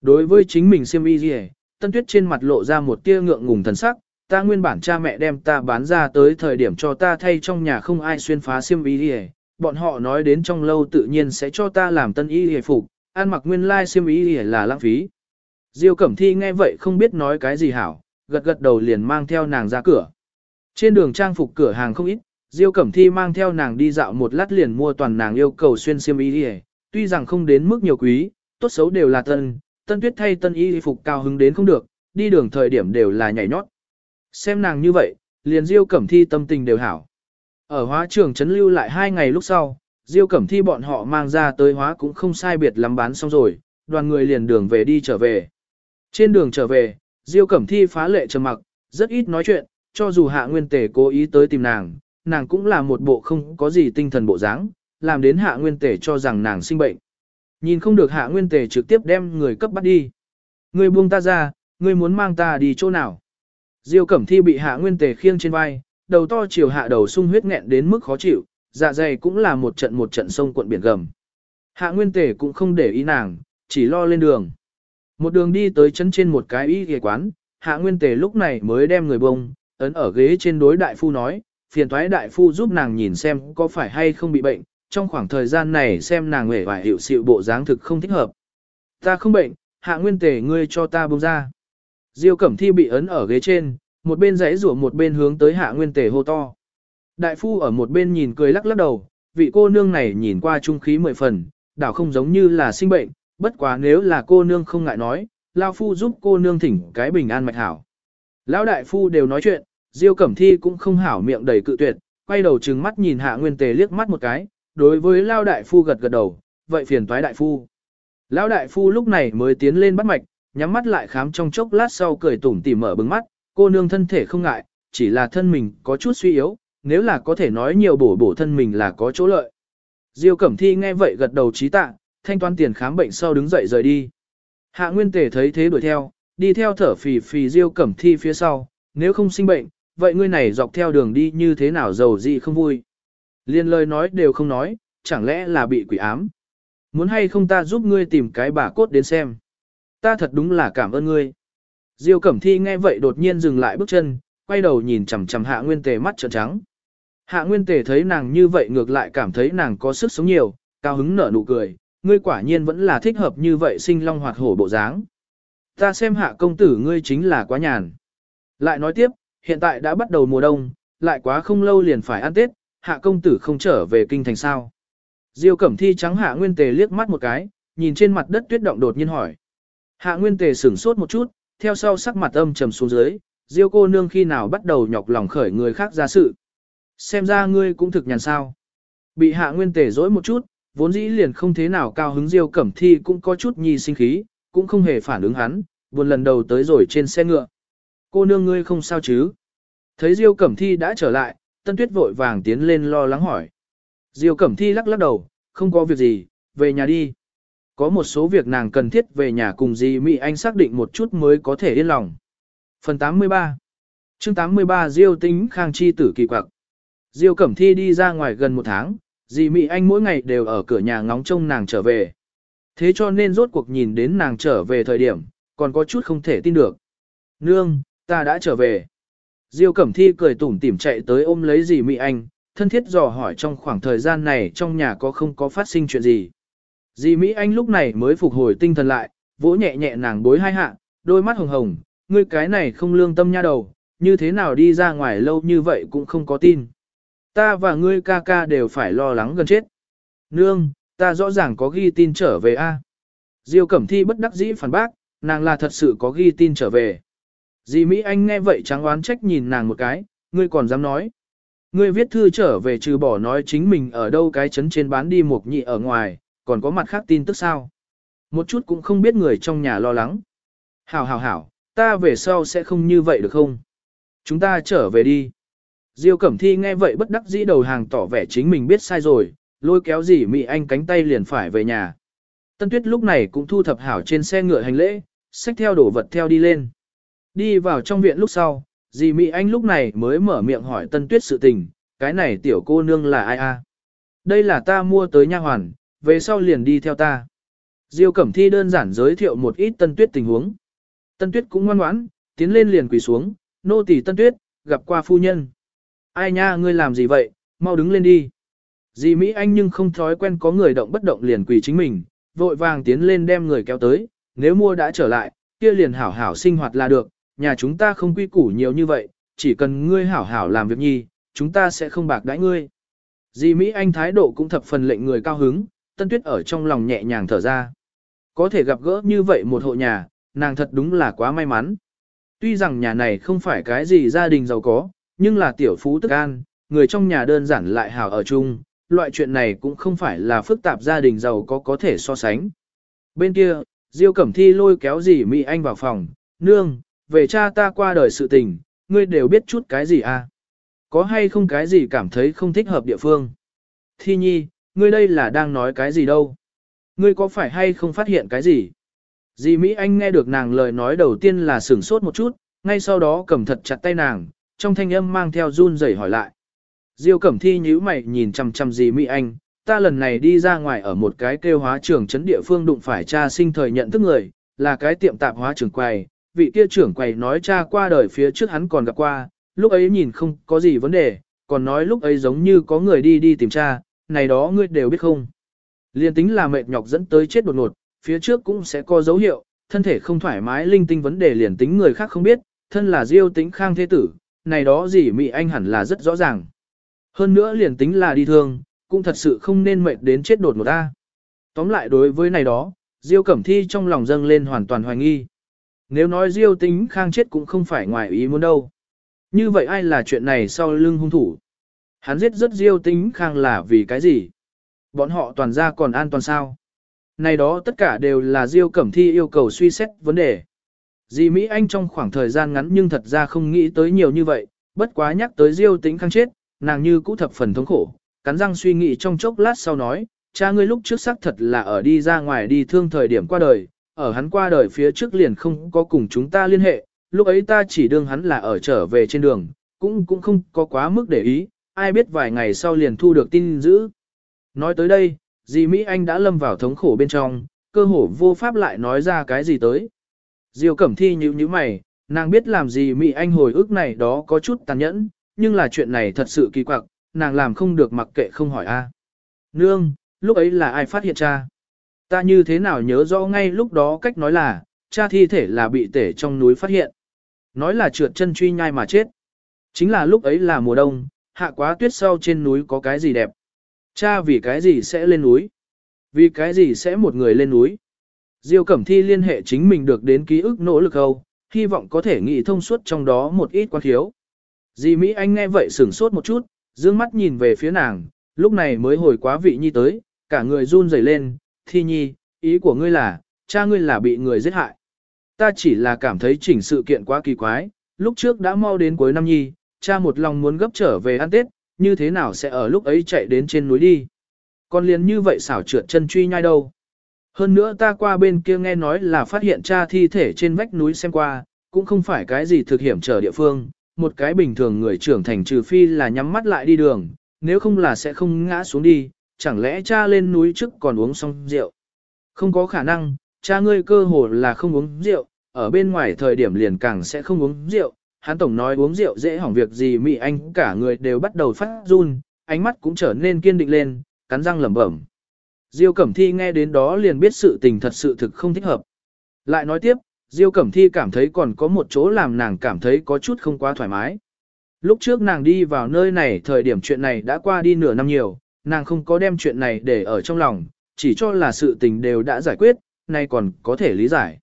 Đối với chính mình xiêm y lìa, Tân Tuyết trên mặt lộ ra một tia ngượng ngùng thần sắc, ta nguyên bản cha mẹ đem ta bán ra tới thời điểm cho ta thay trong nhà không ai xuyên phá xiêm y hề, bọn họ nói đến trong lâu tự nhiên sẽ cho ta làm tân y hề phục, ăn mặc nguyên lai xiêm y hề là lãng phí. Diêu Cẩm Thi nghe vậy không biết nói cái gì hảo, gật gật đầu liền mang theo nàng ra cửa. Trên đường trang phục cửa hàng không ít, Diêu Cẩm Thi mang theo nàng đi dạo một lát liền mua toàn nàng yêu cầu xuyên xiêm y hề, tuy rằng không đến mức nhiều quý, tốt xấu đều là tân, tân tuyết thay tân y phục cao hứng đến không được, đi đường thời điểm đều là nhảy nhót. Xem nàng như vậy, liền Diêu Cẩm Thi tâm tình đều hảo. Ở hóa trường trấn lưu lại hai ngày lúc sau, Diêu Cẩm Thi bọn họ mang ra tới hóa cũng không sai biệt lắm bán xong rồi, đoàn người liền đường về đi trở về. Trên đường trở về, Diêu Cẩm Thi phá lệ trầm mặc, rất ít nói chuyện, cho dù Hạ Nguyên Tề cố ý tới tìm nàng, nàng cũng là một bộ không có gì tinh thần bộ dáng, làm đến Hạ Nguyên Tề cho rằng nàng sinh bệnh. Nhìn không được Hạ Nguyên Tề trực tiếp đem người cấp bắt đi. Người buông ta ra, người muốn mang ta đi chỗ nào? Diêu Cẩm Thi bị Hạ Nguyên Tề khiêng trên vai, đầu to chiều hạ đầu sung huyết nghẹn đến mức khó chịu, dạ dày cũng là một trận một trận sông cuộn biển gầm. Hạ Nguyên Tề cũng không để ý nàng, chỉ lo lên đường. Một đường đi tới chân trên một cái y ghề quán, Hạ Nguyên Tề lúc này mới đem người bông, ấn ở ghế trên đối đại phu nói, phiền thoái đại phu giúp nàng nhìn xem có phải hay không bị bệnh, trong khoảng thời gian này xem nàng hề và hiệu sự bộ dáng thực không thích hợp. Ta không bệnh, Hạ Nguyên Tề ngươi cho ta bông ra. Diêu Cẩm Thi bị ấn ở ghế trên, một bên giãy rủa một bên hướng tới Hạ Nguyên Tề hô to. Đại phu ở một bên nhìn cười lắc lắc đầu, vị cô nương này nhìn qua trung khí mười phần, đảo không giống như là sinh bệnh, bất quá nếu là cô nương không ngại nói, Lão phu giúp cô nương thỉnh cái bình an mạch hảo. Lão đại phu đều nói chuyện, Diêu Cẩm Thi cũng không hảo miệng đầy cự tuyệt, quay đầu trừng mắt nhìn Hạ Nguyên Tề liếc mắt một cái, đối với Lão đại phu gật gật đầu, vậy phiền toái đại phu. Lão đại phu lúc này mới tiến lên bắt mạch, nhắm mắt lại khám trong chốc lát sau cười tủm tỉm mở bừng mắt, cô nương thân thể không ngại, chỉ là thân mình có chút suy yếu, nếu là có thể nói nhiều bổ bổ thân mình là có chỗ lợi. Diêu Cẩm Thi nghe vậy gật đầu trí tạ, thanh toán tiền khám bệnh sau đứng dậy rời đi. Hạ Nguyên Tề thấy thế đuổi theo, đi theo thở phì phì Diêu Cẩm Thi phía sau, nếu không sinh bệnh, vậy ngươi này dọc theo đường đi như thế nào giàu gì không vui. Liên lời nói đều không nói, chẳng lẽ là bị quỷ ám. Muốn hay không ta giúp ngươi tìm cái bà cốt đến xem. Ta thật đúng là cảm ơn ngươi. Diêu Cẩm Thi nghe vậy đột nhiên dừng lại bước chân, quay đầu nhìn chằm chằm Hạ Nguyên Tề mắt trợn trắng. Hạ Nguyên Tề thấy nàng như vậy ngược lại cảm thấy nàng có sức sống nhiều, cao hứng nở nụ cười, ngươi quả nhiên vẫn là thích hợp như vậy sinh long hoạt hổ bộ dáng. Ta xem hạ công tử ngươi chính là quá nhàn. Lại nói tiếp, hiện tại đã bắt đầu mùa đông, lại quá không lâu liền phải ăn Tết, hạ công tử không trở về kinh thành sao. Diêu Cẩm Thi trắng hạ nguyên tề liếc mắt một cái, nhìn trên mặt đất tuyết động đột nhiên hỏi. Hạ nguyên tề sửng sốt một chút, theo sau sắc mặt âm trầm xuống dưới, Diêu cô nương khi nào bắt đầu nhọc lòng khởi người khác ra sự. Xem ra ngươi cũng thực nhàn sao. Bị hạ nguyên Tề dỗi một chút, vốn dĩ liền không thế nào cao hứng Diêu Cẩm Thi cũng có chút nhi sinh khí, cũng không hề phản ứng hắn, buồn lần đầu tới rồi trên xe ngựa. Cô nương ngươi không sao chứ? Thấy Diêu Cẩm Thi đã trở lại, Tân Tuyết vội vàng tiến lên lo lắng hỏi. Diêu Cẩm Thi lắc lắc đầu, không có việc gì, về nhà đi. Có một số việc nàng cần thiết về nhà cùng dì Mỹ Anh xác định một chút mới có thể yên lòng. Phần 83 chương 83 Diêu tính khang chi tử kỳ quặc. Diêu Cẩm Thi đi ra ngoài gần một tháng, dì Mỹ Anh mỗi ngày đều ở cửa nhà ngóng trông nàng trở về. Thế cho nên rốt cuộc nhìn đến nàng trở về thời điểm, còn có chút không thể tin được. Nương, ta đã trở về. Diêu Cẩm Thi cười tủm tỉm chạy tới ôm lấy dì Mỹ Anh, thân thiết dò hỏi trong khoảng thời gian này trong nhà có không có phát sinh chuyện gì. Dì Mỹ Anh lúc này mới phục hồi tinh thần lại, vỗ nhẹ nhẹ nàng bối hai hạ, đôi mắt hồng hồng, ngươi cái này không lương tâm nha đầu, như thế nào đi ra ngoài lâu như vậy cũng không có tin. Ta và ngươi ca ca đều phải lo lắng gần chết. Nương, ta rõ ràng có ghi tin trở về a. Diêu Cẩm Thi bất đắc dĩ phản bác, nàng là thật sự có ghi tin trở về. Dì Mỹ Anh nghe vậy trắng oán trách nhìn nàng một cái, ngươi còn dám nói. Ngươi viết thư trở về trừ bỏ nói chính mình ở đâu cái chấn trên bán đi một nhị ở ngoài, còn có mặt khác tin tức sao. Một chút cũng không biết người trong nhà lo lắng. Hảo hảo hảo, ta về sau sẽ không như vậy được không? Chúng ta trở về đi. Diêu Cẩm Thi nghe vậy bất đắc dĩ đầu hàng tỏ vẻ chính mình biết sai rồi, lôi kéo dì Mỹ Anh cánh tay liền phải về nhà. Tân Tuyết lúc này cũng thu thập hảo trên xe ngựa hành lễ, xách theo đồ vật theo đi lên. Đi vào trong viện lúc sau, dì Mỹ Anh lúc này mới mở miệng hỏi Tân Tuyết sự tình, cái này tiểu cô nương là ai a? Đây là ta mua tới nha hoàn, về sau liền đi theo ta. Diêu Cẩm Thi đơn giản giới thiệu một ít Tân Tuyết tình huống. Tân Tuyết cũng ngoan ngoãn, tiến lên liền quỳ xuống, nô tỳ Tân Tuyết, gặp qua phu nhân. Ai nha ngươi làm gì vậy, mau đứng lên đi. Dì Mỹ Anh nhưng không thói quen có người động bất động liền quỳ chính mình, vội vàng tiến lên đem người kéo tới, nếu mua đã trở lại, kia liền hảo hảo sinh hoạt là được, nhà chúng ta không quy củ nhiều như vậy, chỉ cần ngươi hảo hảo làm việc nhi, chúng ta sẽ không bạc đãi ngươi. Dì Mỹ Anh thái độ cũng thập phần lệnh người cao hứng, Tân Tuyết ở trong lòng nhẹ nhàng thở ra. Có thể gặp gỡ như vậy một hộ nhà, nàng thật đúng là quá may mắn. Tuy rằng nhà này không phải cái gì gia đình giàu có, nhưng là tiểu phú tức an, người trong nhà đơn giản lại hào ở chung, loại chuyện này cũng không phải là phức tạp gia đình giàu có có thể so sánh. Bên kia, Diêu Cẩm Thi lôi kéo dì Mỹ Anh vào phòng, nương, về cha ta qua đời sự tình, ngươi đều biết chút cái gì à? Có hay không cái gì cảm thấy không thích hợp địa phương? Thi nhi, ngươi đây là đang nói cái gì đâu? Ngươi có phải hay không phát hiện cái gì? Dì Mỹ Anh nghe được nàng lời nói đầu tiên là sửng sốt một chút, ngay sau đó cầm thật chặt tay nàng, trong thanh âm mang theo run rẩy hỏi lại. Diêu Cẩm Thi nhíu mày nhìn chằm chằm dì Mỹ Anh, ta lần này đi ra ngoài ở một cái kêu hóa trưởng trấn địa phương đụng phải cha sinh thời nhận thức người, là cái tiệm tạp hóa trưởng quầy, vị kia trưởng quầy nói cha qua đời phía trước hắn còn gặp qua, lúc ấy nhìn không có gì vấn đề, còn nói lúc ấy giống như có người đi đi tìm cha, này đó ngươi đều biết không. Liên tính là mệt nhọc dẫn tới chết đột ngột, phía trước cũng sẽ có dấu hiệu, thân thể không thoải mái linh tinh vấn đề liền tính người khác không biết, thân là diêu tính khang thế tử, này đó gì mị anh hẳn là rất rõ ràng. Hơn nữa liền tính là đi thương, cũng thật sự không nên mệt đến chết đột ngột ta. Tóm lại đối với này đó, Diêu Cẩm Thi trong lòng dâng lên hoàn toàn hoài nghi. Nếu nói Diêu tính khang chết cũng không phải ngoài ý muốn đâu. Như vậy ai là chuyện này sau lưng hung thủ? Hắn giết rất Diêu tính khang là vì cái gì? Bọn họ toàn ra còn an toàn sao? Này đó tất cả đều là Diêu Cẩm Thi yêu cầu suy xét vấn đề. Dì Mỹ Anh trong khoảng thời gian ngắn nhưng thật ra không nghĩ tới nhiều như vậy, bất quá nhắc tới Diêu tính khang chết, nàng như cũ thập phần thống khổ, cắn răng suy nghĩ trong chốc lát sau nói, cha ngươi lúc trước xác thật là ở đi ra ngoài đi thương thời điểm qua đời, ở hắn qua đời phía trước liền không có cùng chúng ta liên hệ, lúc ấy ta chỉ đương hắn là ở trở về trên đường, cũng cũng không có quá mức để ý, ai biết vài ngày sau liền thu được tin dữ. Nói tới đây, dì Mỹ Anh đã lâm vào thống khổ bên trong, cơ hồ vô pháp lại nói ra cái gì tới. Diêu Cẩm Thi nhíu nhíu mày, nàng biết làm gì Mỹ Anh hồi ức này đó có chút tàn nhẫn, nhưng là chuyện này thật sự kỳ quặc, nàng làm không được mặc kệ không hỏi a. Nương, lúc ấy là ai phát hiện cha? Ta như thế nào nhớ rõ ngay lúc đó cách nói là, cha thi thể là bị tể trong núi phát hiện. Nói là trượt chân truy nhai mà chết. Chính là lúc ấy là mùa đông, hạ quá tuyết sau trên núi có cái gì đẹp. Cha vì cái gì sẽ lên núi? Vì cái gì sẽ một người lên núi? Diêu Cẩm Thi liên hệ chính mình được đến ký ức nỗ lực hầu, hy vọng có thể nghĩ thông suốt trong đó một ít quan thiếu. Dì Mỹ Anh nghe vậy sửng sốt một chút, dương mắt nhìn về phía nàng, lúc này mới hồi quá vị nhi tới, cả người run rẩy lên, thi nhi, ý của ngươi là, cha ngươi là bị người giết hại. Ta chỉ là cảm thấy chỉnh sự kiện quá kỳ quái, lúc trước đã mau đến cuối năm nhi, cha một lòng muốn gấp trở về ăn Tết, như thế nào sẽ ở lúc ấy chạy đến trên núi đi. Con liền như vậy xảo trượt chân truy nhai đâu. Hơn nữa ta qua bên kia nghe nói là phát hiện cha thi thể trên vách núi xem qua, cũng không phải cái gì thực hiểm trở địa phương, một cái bình thường người trưởng thành trừ phi là nhắm mắt lại đi đường, nếu không là sẽ không ngã xuống đi, chẳng lẽ cha lên núi trước còn uống xong rượu. Không có khả năng, cha ngươi cơ hồ là không uống rượu, ở bên ngoài thời điểm liền càng sẽ không uống rượu. Hắn tổng nói uống rượu dễ hỏng việc gì mị anh cả người đều bắt đầu phát run, ánh mắt cũng trở nên kiên định lên, cắn răng lẩm bẩm. Diêu Cẩm Thi nghe đến đó liền biết sự tình thật sự thực không thích hợp. Lại nói tiếp, Diêu Cẩm Thi cảm thấy còn có một chỗ làm nàng cảm thấy có chút không quá thoải mái. Lúc trước nàng đi vào nơi này thời điểm chuyện này đã qua đi nửa năm nhiều, nàng không có đem chuyện này để ở trong lòng, chỉ cho là sự tình đều đã giải quyết, nay còn có thể lý giải.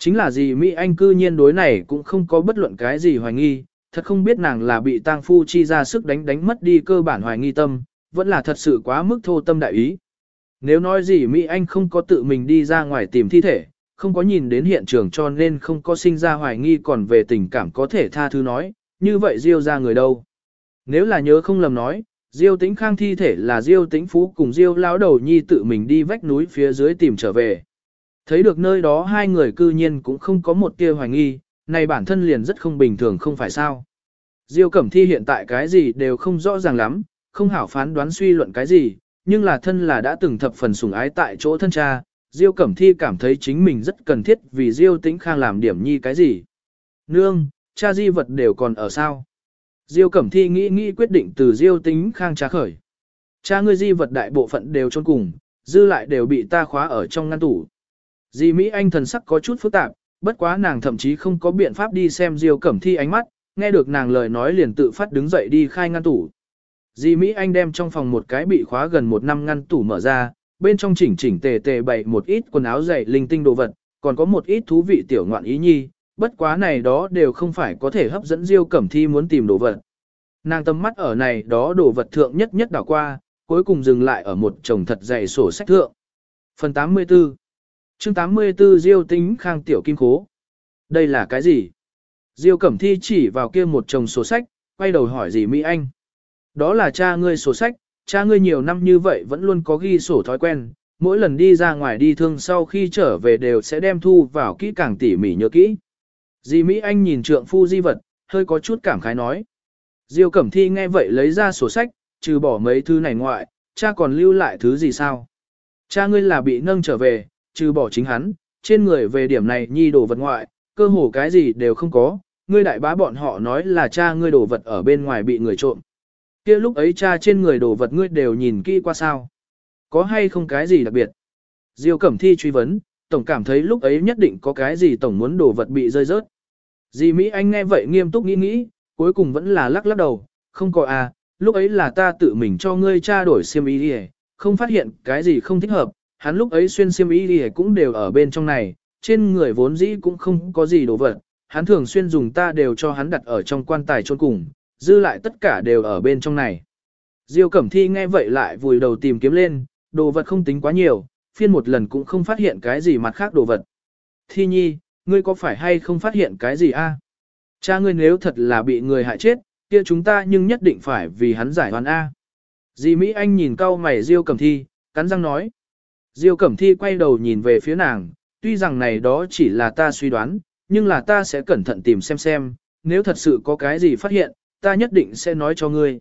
Chính là gì Mỹ Anh cư nhiên đối này cũng không có bất luận cái gì hoài nghi, thật không biết nàng là bị tang phu chi ra sức đánh đánh mất đi cơ bản hoài nghi tâm, vẫn là thật sự quá mức thô tâm đại ý. Nếu nói gì Mỹ Anh không có tự mình đi ra ngoài tìm thi thể, không có nhìn đến hiện trường cho nên không có sinh ra hoài nghi còn về tình cảm có thể tha thứ nói, như vậy Diêu ra người đâu. Nếu là nhớ không lầm nói, Diêu Tĩnh Khang thi thể là Diêu Tĩnh Phú cùng Diêu lão đầu nhi tự mình đi vách núi phía dưới tìm trở về. Thấy được nơi đó hai người cư nhiên cũng không có một tia hoài nghi, này bản thân liền rất không bình thường không phải sao. Diêu Cẩm Thi hiện tại cái gì đều không rõ ràng lắm, không hảo phán đoán suy luận cái gì, nhưng là thân là đã từng thập phần sủng ái tại chỗ thân cha, Diêu Cẩm Thi cảm thấy chính mình rất cần thiết vì Diêu Tĩnh Khang làm điểm nhi cái gì. Nương, cha di vật đều còn ở sao? Diêu Cẩm Thi nghĩ nghĩ quyết định từ Diêu Tĩnh Khang trả khởi. Cha ngươi di vật đại bộ phận đều trôn cùng, dư lại đều bị ta khóa ở trong ngăn tủ. Di Mỹ Anh thần sắc có chút phức tạp, bất quá nàng thậm chí không có biện pháp đi xem Diêu Cẩm Thi ánh mắt, nghe được nàng lời nói liền tự phát đứng dậy đi khai ngăn tủ. Di Mỹ Anh đem trong phòng một cái bị khóa gần một năm ngăn tủ mở ra, bên trong chỉnh chỉnh tề tề bày một ít quần áo dày linh tinh đồ vật, còn có một ít thú vị tiểu ngoạn ý nhi, bất quá này đó đều không phải có thể hấp dẫn Diêu Cẩm Thi muốn tìm đồ vật. Nàng tâm mắt ở này đó đồ vật thượng nhất nhất đảo qua, cuối cùng dừng lại ở một chồng thật dày sổ sách thượng. Phần 84 chương 84 Diêu tính khang tiểu kim khố. Đây là cái gì? Diêu Cẩm Thi chỉ vào kia một chồng sổ sách, quay đầu hỏi gì Mỹ Anh. Đó là cha ngươi sổ sách, cha ngươi nhiều năm như vậy vẫn luôn có ghi sổ thói quen, mỗi lần đi ra ngoài đi thương sau khi trở về đều sẽ đem thu vào kỹ càng tỉ mỉ nhớ kỹ. Dì Mỹ Anh nhìn trượng phu di vật, hơi có chút cảm khái nói. Diêu Cẩm Thi nghe vậy lấy ra sổ sách, trừ bỏ mấy thứ này ngoại, cha còn lưu lại thứ gì sao? Cha ngươi là bị nâng trở về, trừ bỏ chính hắn, trên người về điểm này nhi đồ vật ngoại, cơ hồ cái gì đều không có, ngươi đại bá bọn họ nói là cha ngươi đồ vật ở bên ngoài bị người trộm. kia lúc ấy cha trên người đồ vật ngươi đều nhìn kỹ qua sao? Có hay không cái gì đặc biệt? Diêu Cẩm Thi truy vấn, tổng cảm thấy lúc ấy nhất định có cái gì tổng muốn đồ vật bị rơi rớt. Di Mỹ Anh nghe vậy nghiêm túc nghĩ nghĩ, cuối cùng vẫn là lắc lắc đầu, không có à, lúc ấy là ta tự mình cho ngươi tra đổi xiêm y đi không phát hiện cái gì không thích hợp, hắn lúc ấy xuyên xiêm y đi cũng đều ở bên trong này, trên người vốn dĩ cũng không có gì đồ vật, hắn thường xuyên dùng ta đều cho hắn đặt ở trong quan tài chôn cùng, dư lại tất cả đều ở bên trong này. Diêu Cẩm Thi nghe vậy lại vùi đầu tìm kiếm lên, đồ vật không tính quá nhiều, phiên một lần cũng không phát hiện cái gì mặt khác đồ vật. Thi nhi, ngươi có phải hay không phát hiện cái gì a? Cha ngươi nếu thật là bị người hại chết, kia chúng ta nhưng nhất định phải vì hắn giải oan A. Dì Mỹ Anh nhìn cau mày Diêu Cẩm Thi, cắn răng nói. Diêu Cẩm Thi quay đầu nhìn về phía nàng, tuy rằng này đó chỉ là ta suy đoán, nhưng là ta sẽ cẩn thận tìm xem xem, nếu thật sự có cái gì phát hiện, ta nhất định sẽ nói cho ngươi.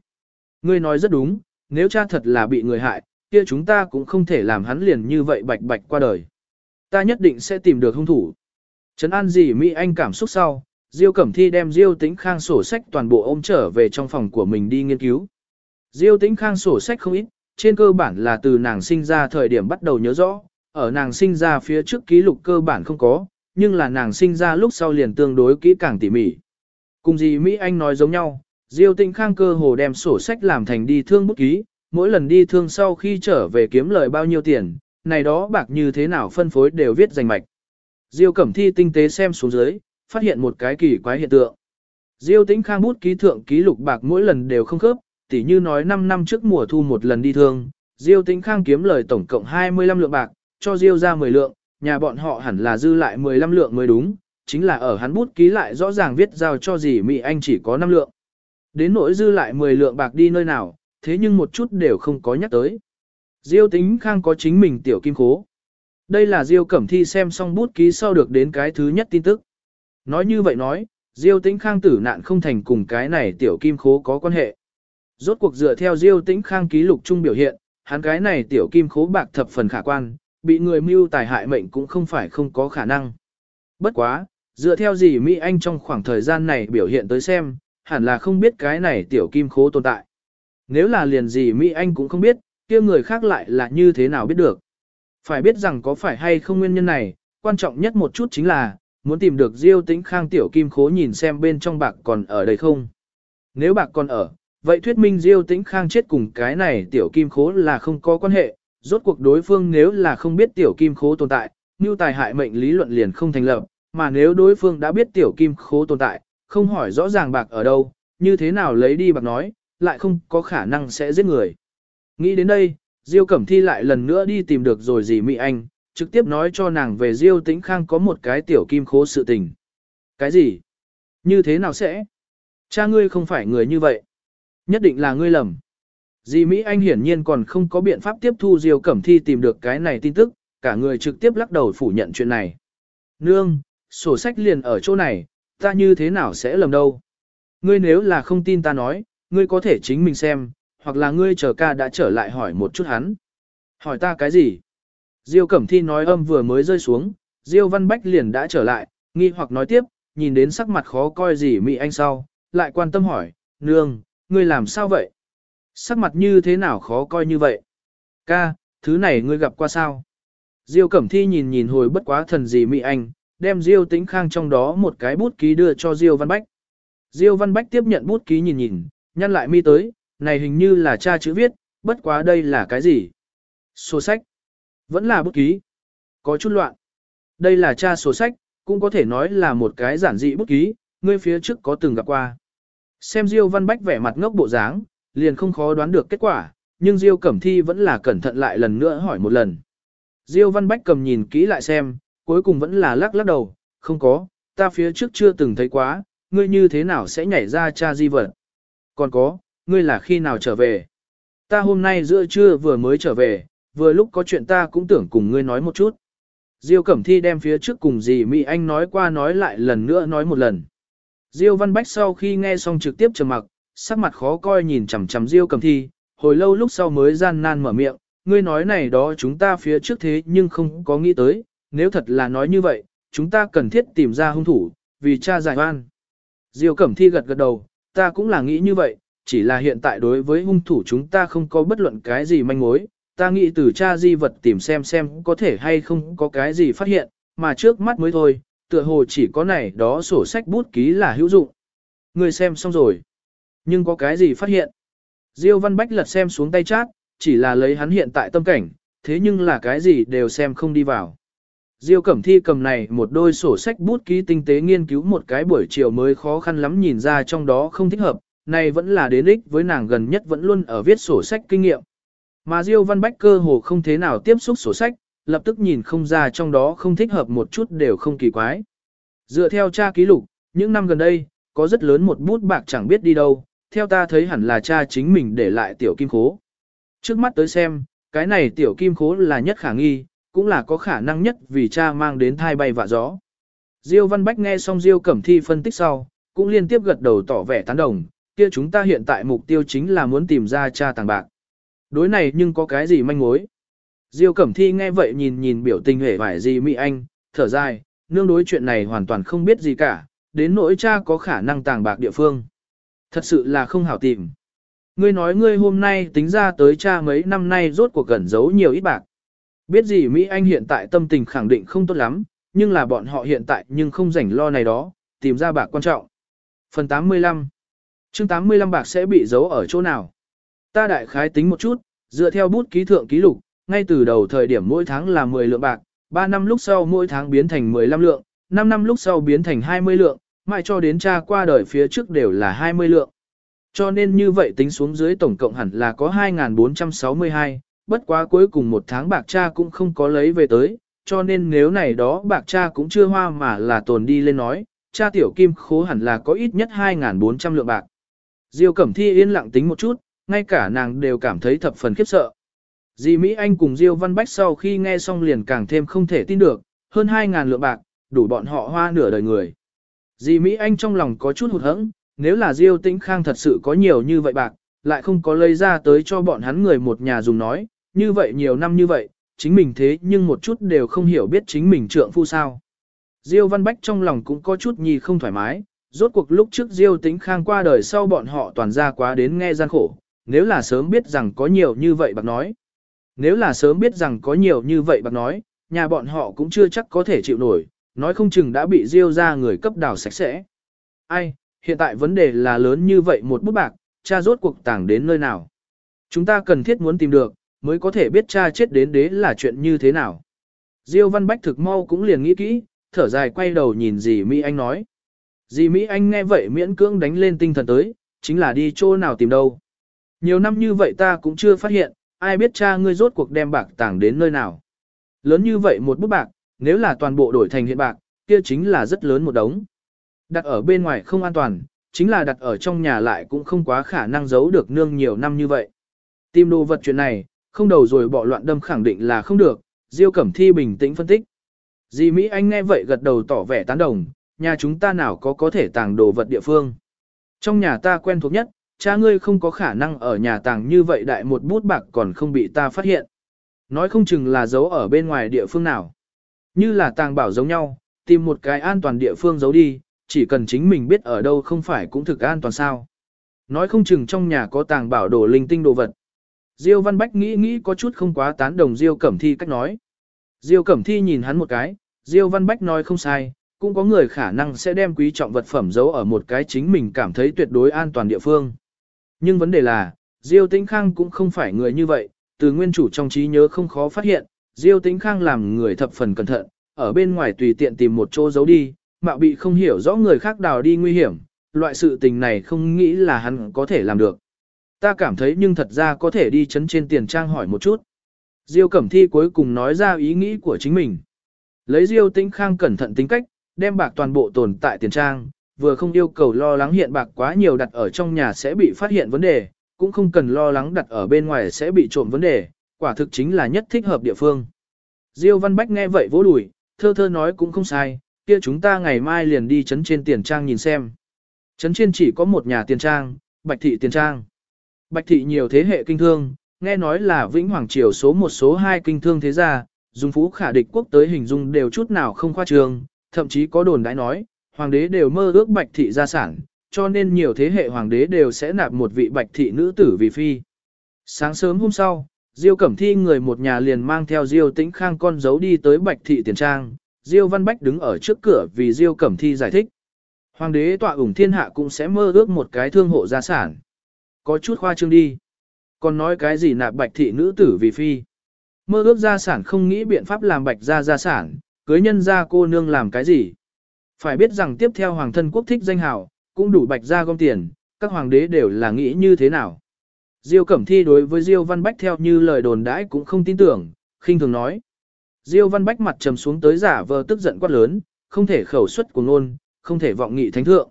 Ngươi nói rất đúng, nếu cha thật là bị người hại, kia chúng ta cũng không thể làm hắn liền như vậy bạch bạch qua đời. Ta nhất định sẽ tìm được hung thủ. Trấn an gì Mỹ Anh cảm xúc sau, Diêu Cẩm Thi đem Diêu Tĩnh Khang sổ sách toàn bộ ôm trở về trong phòng của mình đi nghiên cứu. Diêu Tĩnh Khang sổ sách không ít, trên cơ bản là từ nàng sinh ra thời điểm bắt đầu nhớ rõ, ở nàng sinh ra phía trước ký lục cơ bản không có, nhưng là nàng sinh ra lúc sau liền tương đối kỹ càng tỉ mỉ. Cùng gì Mỹ Anh nói giống nhau, Diêu Tĩnh Khang cơ hồ đem sổ sách làm thành đi thương bút ký, mỗi lần đi thương sau khi trở về kiếm lời bao nhiêu tiền, này đó bạc như thế nào phân phối đều viết danh mạch. Diêu Cẩm Thi tinh tế xem xuống dưới, phát hiện một cái kỳ quái hiện tượng. Diêu Tĩnh Khang bút ký thượng ký lục bạc mỗi lần đều không khớp, tỉ như nói 5 năm trước mùa thu một lần đi thương, Diêu Tĩnh Khang kiếm lời tổng cộng 25 lượng bạc, cho Diêu ra 10 lượng, nhà bọn họ hẳn là dư lại 15 lượng mới đúng, chính là ở hắn bút ký lại rõ ràng viết giao cho gì Mỹ Anh chỉ có 5 lượng. Đến nỗi dư lại 10 lượng bạc đi nơi nào, thế nhưng một chút đều không có nhắc tới. Diêu Tĩnh Khang có chính mình tiểu kim khố. Đây là Diêu Cẩm Thi xem xong bút ký sau được đến cái thứ nhất tin tức. Nói như vậy nói, Diêu Tĩnh Khang tử nạn không thành cùng cái này tiểu kim khố có quan hệ. Rốt cuộc dựa theo Diêu Tĩnh Khang ký lục chung biểu hiện, hắn cái này tiểu kim khố bạc thập phần khả quan, bị người mưu tài hại mệnh cũng không phải không có khả năng. Bất quá, dựa theo gì Mỹ Anh trong khoảng thời gian này biểu hiện tới xem, hẳn là không biết cái này tiểu kim khố tồn tại. Nếu là liền gì Mỹ Anh cũng không biết, kia người khác lại là như thế nào biết được. Phải biết rằng có phải hay không nguyên nhân này, quan trọng nhất một chút chính là, muốn tìm được Diêu Tĩnh Khang tiểu kim khố nhìn xem bên trong bạc còn ở đây không. Nếu bạc còn ở, vậy thuyết minh Diêu Tĩnh Khang chết cùng cái này tiểu kim khố là không có quan hệ, rốt cuộc đối phương nếu là không biết tiểu kim khố tồn tại, như tài hại mệnh lý luận liền không thành lập, mà nếu đối phương đã biết tiểu kim khố tồn tại, không hỏi rõ ràng bạc ở đâu, như thế nào lấy đi bạc nói, lại không có khả năng sẽ giết người. Nghĩ đến đây, Diêu Cẩm Thi lại lần nữa đi tìm được rồi gì Mỹ Anh, trực tiếp nói cho nàng về Diêu Tĩnh Khang có một cái tiểu kim khố sự tình. Cái gì? Như thế nào sẽ? Cha ngươi không phải người như vậy. Nhất định là ngươi lầm. Dì Mỹ Anh hiển nhiên còn không có biện pháp tiếp thu Diêu Cẩm Thi tìm được cái này tin tức, cả người trực tiếp lắc đầu phủ nhận chuyện này. Nương, sổ sách liền ở chỗ này, ta như thế nào sẽ lầm đâu? Ngươi nếu là không tin ta nói, ngươi có thể chính mình xem, hoặc là ngươi chờ ca đã trở lại hỏi một chút hắn. Hỏi ta cái gì? Diêu Cẩm Thi nói âm vừa mới rơi xuống, Diêu Văn Bách liền đã trở lại, nghi hoặc nói tiếp, nhìn đến sắc mặt khó coi gì Mỹ Anh sau, lại quan tâm hỏi, nương, ngươi làm sao vậy? Sắc mặt như thế nào khó coi như vậy? Ca, thứ này ngươi gặp qua sao? Diêu Cẩm Thi nhìn nhìn hồi bất quá thần gì Mỹ Anh, đem Diêu Tĩnh Khang trong đó một cái bút ký đưa cho Diêu Văn Bách. Diêu Văn Bách tiếp nhận bút ký nhìn nhìn, nhăn lại mi tới, này hình như là cha chữ viết, bất quá đây là cái gì? Sổ sách. Vẫn là bút ký. Có chút loạn. Đây là cha sổ sách, cũng có thể nói là một cái giản dị bút ký, ngươi phía trước có từng gặp qua. Xem Diêu Văn Bách vẻ mặt ngốc bộ dáng, liền không khó đoán được kết quả, nhưng Diêu Cẩm Thi vẫn là cẩn thận lại lần nữa hỏi một lần. Diêu Văn Bách cầm nhìn kỹ lại xem, cuối cùng vẫn là lắc lắc đầu, không có, ta phía trước chưa từng thấy quá, ngươi như thế nào sẽ nhảy ra cha di vật. Còn có, ngươi là khi nào trở về? Ta hôm nay giữa trưa vừa mới trở về, vừa lúc có chuyện ta cũng tưởng cùng ngươi nói một chút. Diêu Cẩm Thi đem phía trước cùng dì Mỹ Anh nói qua nói lại lần nữa nói một lần. Diêu Văn Bách sau khi nghe xong trực tiếp trầm mặc, sắc mặt khó coi nhìn chằm chằm Diêu Cẩm Thi, hồi lâu lúc sau mới gian nan mở miệng, ngươi nói này đó chúng ta phía trước thế nhưng không có nghĩ tới, nếu thật là nói như vậy, chúng ta cần thiết tìm ra hung thủ, vì cha giải oan. Diêu Cẩm Thi gật gật đầu, ta cũng là nghĩ như vậy, chỉ là hiện tại đối với hung thủ chúng ta không có bất luận cái gì manh mối, ta nghĩ từ cha di vật tìm xem xem có thể hay không có cái gì phát hiện, mà trước mắt mới thôi, tựa hồ chỉ có này đó sổ sách bút ký là hữu dụng. Người xem xong rồi. Nhưng có cái gì phát hiện? Diêu Văn Bách lật xem xuống tay chát, chỉ là lấy hắn hiện tại tâm cảnh, thế nhưng là cái gì đều xem không đi vào. Diêu Cẩm Thi cầm này một đôi sổ sách bút ký tinh tế nghiên cứu một cái buổi chiều mới khó khăn lắm nhìn ra trong đó không thích hợp, này vẫn là đến ích với nàng gần nhất vẫn luôn ở viết sổ sách kinh nghiệm. Mà Diêu Văn Bách cơ hồ không thế nào tiếp xúc sổ sách, lập tức nhìn không ra trong đó không thích hợp một chút đều không kỳ quái. Dựa theo cha ký lục, những năm gần đây, có rất lớn một bút bạc chẳng biết đi đâu, theo ta thấy hẳn là cha chính mình để lại tiểu kim khố. Trước mắt tới xem, cái này tiểu kim khố là nhất khả nghi, cũng là có khả năng nhất vì cha mang đến thai bay vạ gió. Diêu Văn Bách nghe xong Diêu Cẩm Thi phân tích sau, cũng liên tiếp gật đầu tỏ vẻ tán đồng, kia chúng ta hiện tại mục tiêu chính là muốn tìm ra cha tàng bạc. Đối này nhưng có cái gì manh mối? Diêu Cẩm Thi nghe vậy nhìn nhìn biểu tình hề vải gì Mỹ Anh, thở dài, nương đối chuyện này hoàn toàn không biết gì cả, đến nỗi cha có khả năng tàng bạc địa phương. Thật sự là không hảo tìm. Ngươi nói ngươi hôm nay tính ra tới cha mấy năm nay rốt cuộc gần giấu nhiều ít bạc. Biết gì Mỹ Anh hiện tại tâm tình khẳng định không tốt lắm, nhưng là bọn họ hiện tại nhưng không rảnh lo này đó, tìm ra bạc quan trọng. Phần 85 chương 85 bạc sẽ bị giấu ở chỗ nào? Ta đại khái tính một chút, dựa theo bút ký thượng ký lục, ngay từ đầu thời điểm mỗi tháng là 10 lượng bạc, 3 năm lúc sau mỗi tháng biến thành 15 lượng, 5 năm lúc sau biến thành 20 lượng, mãi cho đến cha qua đời phía trước đều là 20 lượng. Cho nên như vậy tính xuống dưới tổng cộng hẳn là có 2.462, bất quá cuối cùng một tháng bạc cha cũng không có lấy về tới, cho nên nếu này đó bạc cha cũng chưa hoa mà là tồn đi lên nói, cha tiểu kim khố hẳn là có ít nhất 2.400 lượng bạc. Diêu Cẩm Thi yên lặng tính một chút, ngay cả nàng đều cảm thấy thập phần khiếp sợ. Dì Mỹ Anh cùng Diêu Văn Bách sau khi nghe xong liền càng thêm không thể tin được, hơn 2.000 lượng bạc, đủ bọn họ hoa nửa đời người. Dì Mỹ Anh trong lòng có chút hụt hẫng, nếu là Diêu Tĩnh Khang thật sự có nhiều như vậy bạc, lại không có lấy ra tới cho bọn hắn người một nhà dùng nói, như vậy nhiều năm như vậy, chính mình thế nhưng một chút đều không hiểu biết chính mình trượng phu sao. Diêu Văn Bách trong lòng cũng có chút nhì không thoải mái, rốt cuộc lúc trước Diêu Tĩnh Khang qua đời sau bọn họ toàn ra quá đến nghe gian khổ, nếu là sớm biết rằng có nhiều như vậy bạc nói. Nếu là sớm biết rằng có nhiều như vậy bạc nói, nhà bọn họ cũng chưa chắc có thể chịu nổi, nói không chừng đã bị Diêu ra người cấp đảo sạch sẽ. Ai, hiện tại vấn đề là lớn như vậy một bút bạc, cha rốt cuộc tảng đến nơi nào. Chúng ta cần thiết muốn tìm được, mới có thể biết cha chết đến đế là chuyện như thế nào. Diêu Văn Bách thực mau cũng liền nghĩ kỹ, thở dài quay đầu nhìn dì Mỹ Anh nói. Dì Mỹ Anh nghe vậy miễn cưỡng đánh lên tinh thần tới, chính là đi chỗ nào tìm đâu. Nhiều năm như vậy ta cũng chưa phát hiện, ai biết cha ngươi rốt cuộc đem bạc tàng đến nơi nào. Lớn như vậy một bút bạc, nếu là toàn bộ đổi thành hiện bạc, kia chính là rất lớn một đống. Đặt ở bên ngoài không an toàn, chính là đặt ở trong nhà lại cũng không quá khả năng giấu được nương nhiều năm như vậy. Tìm đồ vật chuyện này, không đầu rồi bỏ loạn đâm khẳng định là không được, Diêu Cẩm Thi bình tĩnh phân tích. Dì Mỹ Anh nghe vậy gật đầu tỏ vẻ tán đồng, nhà chúng ta nào có có thể tàng đồ vật địa phương. Trong nhà ta quen thuộc nhất, cha ngươi không có khả năng ở nhà tàng như vậy đại một bút bạc còn không bị ta phát hiện. Nói không chừng là giấu ở bên ngoài địa phương nào. Như là tàng bảo giống nhau, tìm một cái an toàn địa phương giấu đi, chỉ cần chính mình biết ở đâu không phải cũng thực an toàn sao. Nói không chừng trong nhà có tàng bảo đồ linh tinh đồ vật. Diêu Văn Bách nghĩ nghĩ có chút không quá tán đồng Diêu Cẩm Thi cách nói. Diêu Cẩm Thi nhìn hắn một cái, Diêu Văn Bách nói không sai, cũng có người khả năng sẽ đem quý trọng vật phẩm giấu ở một cái chính mình cảm thấy tuyệt đối an toàn địa phương. Nhưng vấn đề là, Diêu Tĩnh Khang cũng không phải người như vậy, từ nguyên chủ trong trí nhớ không khó phát hiện, Diêu Tĩnh Khang làm người thập phần cẩn thận, ở bên ngoài tùy tiện tìm một chỗ giấu đi, mạo bị không hiểu rõ người khác đào đi nguy hiểm, loại sự tình này không nghĩ là hắn có thể làm được. Ta cảm thấy nhưng thật ra có thể đi chấn trên tiền trang hỏi một chút. Diêu Cẩm Thi cuối cùng nói ra ý nghĩ của chính mình. Lấy Diêu Tĩnh Khang cẩn thận tính cách, đem bạc toàn bộ tồn tại tiền trang, vừa không yêu cầu lo lắng hiện bạc quá nhiều đặt ở trong nhà sẽ bị phát hiện vấn đề, cũng không cần lo lắng đặt ở bên ngoài sẽ bị trộm vấn đề, quả thực chính là nhất thích hợp địa phương. Diêu Văn Bách nghe vậy vỗ đùi, thơ thơ nói cũng không sai, kia chúng ta ngày mai liền đi chấn trên tiền trang nhìn xem. Chấn trên chỉ có một nhà tiền trang, Bạch Thị Tiền Trang. Bạch Thị nhiều thế hệ kinh thương, nghe nói là Vĩnh Hoàng Triều số một số hai kinh thương thế gia, dùng phú khả địch quốc tới hình dung đều chút nào không khoa trương, thậm chí có đồn đãi nói, hoàng đế đều mơ ước Bạch Thị gia sản, cho nên nhiều thế hệ hoàng đế đều sẽ nạp một vị Bạch Thị nữ tử vì phi. Sáng sớm hôm sau, Diêu Cẩm Thi người một nhà liền mang theo Diêu Tĩnh Khang con dấu đi tới Bạch Thị Tiền Trang, Diêu Văn Bách đứng ở trước cửa vì Diêu Cẩm Thi giải thích. Hoàng đế tọa ủng thiên hạ cũng sẽ mơ ước một cái thương hộ gia sản. Có chút khoa trương đi. Còn nói cái gì nạp bạch thị nữ tử vì phi. Mơ ước gia sản không nghĩ biện pháp làm bạch gia gia sản, cưới nhân gia cô nương làm cái gì. Phải biết rằng tiếp theo hoàng thân quốc thích danh hào, cũng đủ bạch gia gom tiền, các hoàng đế đều là nghĩ như thế nào. Diêu Cẩm Thi đối với Diêu Văn Bách theo như lời đồn đãi cũng không tin tưởng, khinh thường nói. Diêu Văn Bách mặt trầm xuống tới giả vờ tức giận quát lớn, không thể khẩu xuất của ngôn, không thể vọng nghị thánh thượng.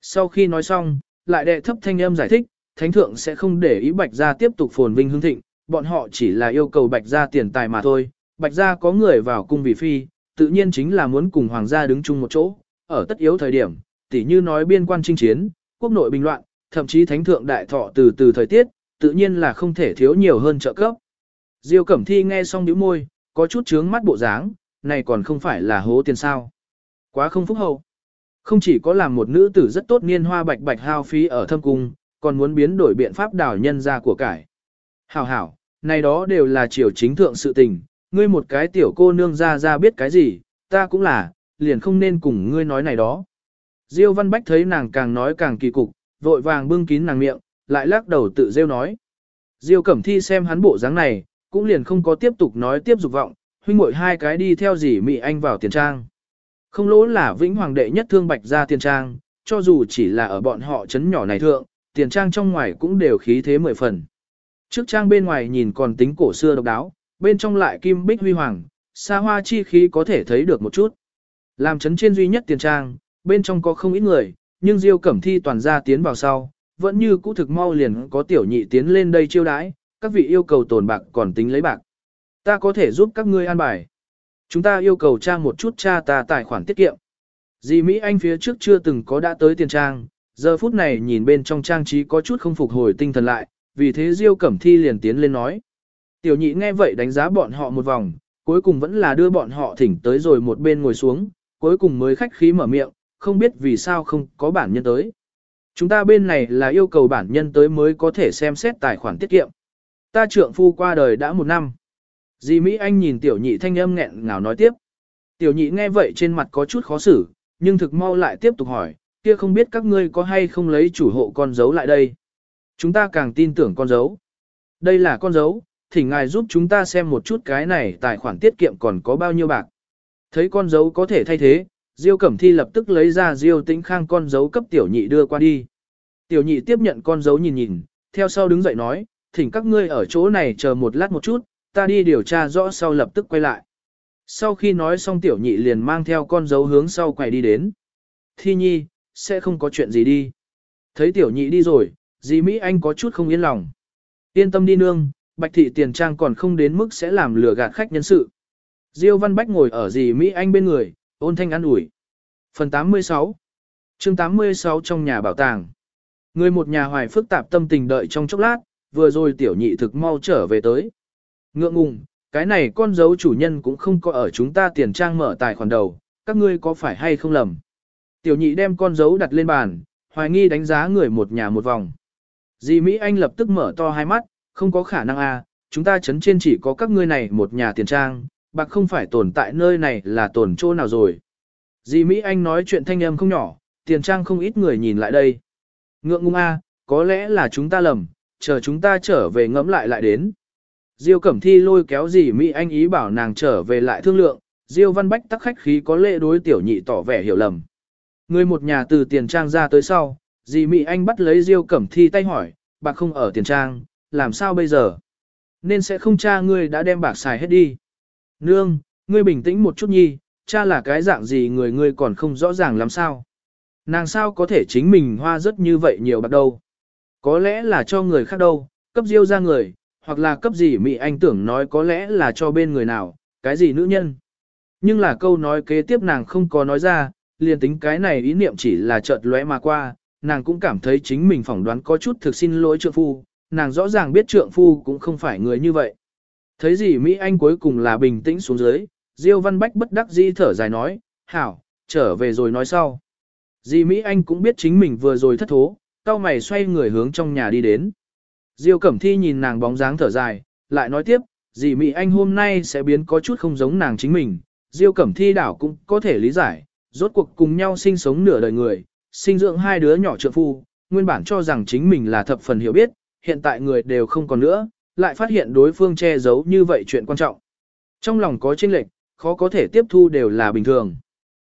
Sau khi nói xong, lại đệ thấp thanh âm giải thích, thánh thượng sẽ không để ý bạch gia tiếp tục phồn vinh hương thịnh, bọn họ chỉ là yêu cầu bạch gia tiền tài mà thôi. Bạch gia có người vào cung vì phi, tự nhiên chính là muốn cùng hoàng gia đứng chung một chỗ, ở tất yếu thời điểm, tỉ như nói biên quan chinh chiến, quốc nội bình loạn, thậm chí thánh thượng đại thọ từ từ thời tiết, tự nhiên là không thể thiếu nhiều hơn trợ cấp. Diêu Cẩm Thi nghe xong nhíu môi, có chút chướng mắt bộ dáng, này còn không phải là hố tiền sao. Quá không phúc hậu. Không chỉ có làm một nữ tử rất tốt niên hoa bạch bạch hao phí ở thâm cung, còn muốn biến đổi biện pháp đảo nhân ra của cải. Hảo hảo, này đó đều là triều chính thượng sự tình, ngươi một cái tiểu cô nương ra ra biết cái gì, ta cũng là, liền không nên cùng ngươi nói này đó. Diêu Văn Bách thấy nàng càng nói càng kỳ cục, vội vàng bưng kín nàng miệng, lại lắc đầu tự rêu nói. Diêu Cẩm Thi xem hắn bộ dáng này, cũng liền không có tiếp tục nói tiếp dục vọng, huynh muội hai cái đi theo dì Mị Anh vào tiền trang. Không lỗ là vĩnh hoàng đệ nhất thương bạch ra tiền trang, cho dù chỉ là ở bọn họ chấn nhỏ này thượng, tiền trang trong ngoài cũng đều khí thế mười phần. Trước trang bên ngoài nhìn còn tính cổ xưa độc đáo, bên trong lại kim bích huy hoàng, xa hoa chi khí có thể thấy được một chút. Làm chấn trên duy nhất tiền trang, bên trong có không ít người, nhưng Diêu Cẩm Thi toàn ra tiến vào sau, vẫn như cũ thực mau liền có tiểu nhị tiến lên đây chiêu đãi, các vị yêu cầu tồn bạc còn tính lấy bạc. Ta có thể giúp các ngươi an bài. Chúng ta yêu cầu trang một chút cha ta tài khoản tiết kiệm. Dì Mỹ Anh phía trước chưa từng có đã tới tiền trang, giờ phút này nhìn bên trong trang trí có chút không phục hồi tinh thần lại, vì thế Diêu Cẩm Thi liền tiến lên nói. Tiểu nhị nghe vậy đánh giá bọn họ một vòng, cuối cùng vẫn là đưa bọn họ thỉnh tới rồi một bên ngồi xuống, cuối cùng mới khách khí mở miệng, không biết vì sao không có bản nhân tới. Chúng ta bên này là yêu cầu bản nhân tới mới có thể xem xét tài khoản tiết kiệm. Ta trượng phu qua đời đã một năm. Dì Mỹ Anh nhìn tiểu nhị thanh âm nghẹn ngào nói tiếp. Tiểu nhị nghe vậy trên mặt có chút khó xử, nhưng thực mau lại tiếp tục hỏi, kia không biết các ngươi có hay không lấy chủ hộ con dấu lại đây. Chúng ta càng tin tưởng con dấu. Đây là con dấu, thỉnh ngài giúp chúng ta xem một chút cái này tài khoản tiết kiệm còn có bao nhiêu bạc. Thấy con dấu có thể thay thế, Diêu Cẩm Thi lập tức lấy ra Diêu Tĩnh Khang con dấu cấp tiểu nhị đưa qua đi. Tiểu nhị tiếp nhận con dấu nhìn nhìn, theo sau đứng dậy nói, thỉnh các ngươi ở chỗ này chờ một lát một chút, ta đi điều tra rõ sau lập tức quay lại. Sau khi nói xong tiểu nhị liền mang theo con dấu hướng sau quay đi đến. Thi nhi, sẽ không có chuyện gì đi. Thấy tiểu nhị đi rồi, dì Mỹ Anh có chút không yên lòng. Yên tâm đi nương, bạch thị tiền trang còn không đến mức sẽ làm lừa gạt khách nhân sự. Diêu Văn Bách ngồi ở dì Mỹ Anh bên người, ôn thanh ăn ủi. Phần 86 chương 86 trong nhà bảo tàng. Người một nhà hoài phức tạp tâm tình đợi trong chốc lát, vừa rồi tiểu nhị thực mau trở về tới. Ngượng ngùng, cái này con dấu chủ nhân cũng không có ở chúng ta tiền trang mở tài khoản đầu, các ngươi có phải hay không lầm. Tiểu nhị đem con dấu đặt lên bàn, hoài nghi đánh giá người một nhà một vòng. Dì Mỹ Anh lập tức mở to hai mắt, không có khả năng à, chúng ta chấn trên chỉ có các ngươi này một nhà tiền trang, bạc không phải tồn tại nơi này là tồn chỗ nào rồi. Dì Mỹ Anh nói chuyện thanh âm không nhỏ, tiền trang không ít người nhìn lại đây. Ngượng ngung a, à, có lẽ là chúng ta lầm, chờ chúng ta trở về ngẫm lại lại đến. Diêu Cẩm Thi lôi kéo dì Mỹ Anh ý bảo nàng trở về lại thương lượng, Diêu Văn Bách tắc khách khí có lệ đối tiểu nhị tỏ vẻ hiểu lầm. Người một nhà từ tiền trang ra tới sau, dì Mỹ Anh bắt lấy Diêu Cẩm Thi tay hỏi, bạc không ở tiền trang, làm sao bây giờ? Nên sẽ không cha ngươi đã đem bạc xài hết đi. Nương, ngươi bình tĩnh một chút nhi, cha là cái dạng gì người ngươi còn không rõ ràng làm sao. Nàng sao có thể chính mình hoa rất như vậy nhiều bạc đâu. Có lẽ là cho người khác đâu, cấp diêu ra người, hoặc là cấp gì Mỹ Anh tưởng nói có lẽ là cho bên người nào, cái gì nữ nhân. Nhưng là câu nói kế tiếp nàng không có nói ra, liền tính cái này ý niệm chỉ là chợt lóe mà qua, nàng cũng cảm thấy chính mình phỏng đoán có chút thực xin lỗi trượng phu, nàng rõ ràng biết trượng phu cũng không phải người như vậy. Thấy gì Mỹ Anh cuối cùng là bình tĩnh xuống dưới, Diêu Văn Bách bất đắc dĩ thở dài nói, hảo, trở về rồi nói sau. Dì Mỹ Anh cũng biết chính mình vừa rồi thất thố, cao mày xoay người hướng trong nhà đi đến. Diêu Cẩm Thi nhìn nàng bóng dáng thở dài, lại nói tiếp, dì Mỹ Anh hôm nay sẽ biến có chút không giống nàng chính mình. Diêu Cẩm Thi đảo cũng có thể lý giải, rốt cuộc cùng nhau sinh sống nửa đời người, sinh dưỡng hai đứa nhỏ trượng phu, nguyên bản cho rằng chính mình là thập phần hiểu biết, hiện tại người đều không còn nữa, lại phát hiện đối phương che giấu như vậy chuyện quan trọng. Trong lòng có chênh lệch, khó có thể tiếp thu đều là bình thường.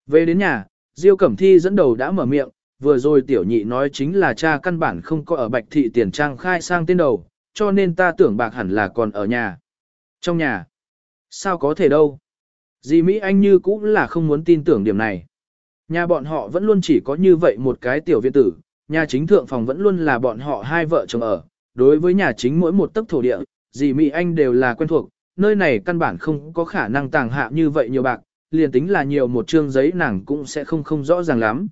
Về đến nhà, Diêu Cẩm Thi dẫn đầu đã mở miệng, vừa rồi tiểu nhị nói chính là cha căn bản không có ở bạch thị tiền trang khai sang tên đầu, cho nên ta tưởng bạc hẳn là còn ở nhà. Trong nhà? Sao có thể đâu? Dì Mỹ Anh như cũng là không muốn tin tưởng điểm này. Nhà bọn họ vẫn luôn chỉ có như vậy một cái tiểu viện tử, nhà chính thượng phòng vẫn luôn là bọn họ hai vợ chồng ở. Đối với nhà chính mỗi một tấc thổ địa, dì Mỹ Anh đều là quen thuộc, nơi này căn bản không có khả năng tàng hạ như vậy nhiều bạc, liền tính là nhiều một chương giấy nàng cũng sẽ không không rõ ràng lắm.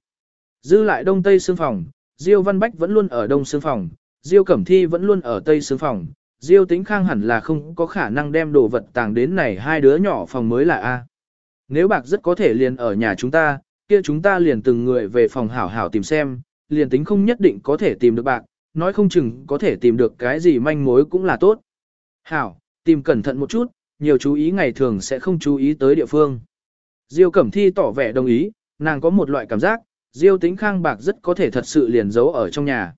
Dư lại đông tây xương phòng, Diêu Văn Bách vẫn luôn ở đông xương phòng, Diêu Cẩm Thi vẫn luôn ở tây xương phòng, Diêu Tĩnh Khang hẳn là không có khả năng đem đồ vật tàng đến này hai đứa nhỏ phòng mới là A. Nếu bạc rất có thể liền ở nhà chúng ta, kia chúng ta liền từng người về phòng hảo hảo tìm xem, liền tính không nhất định có thể tìm được bạc, nói không chừng có thể tìm được cái gì manh mối cũng là tốt. Hảo, tìm cẩn thận một chút, nhiều chú ý ngày thường sẽ không chú ý tới địa phương. Diêu Cẩm Thi tỏ vẻ đồng ý, nàng có một loại cảm giác, Diêu Tĩnh Khang bạc rất có thể thật sự liền giấu ở trong nhà.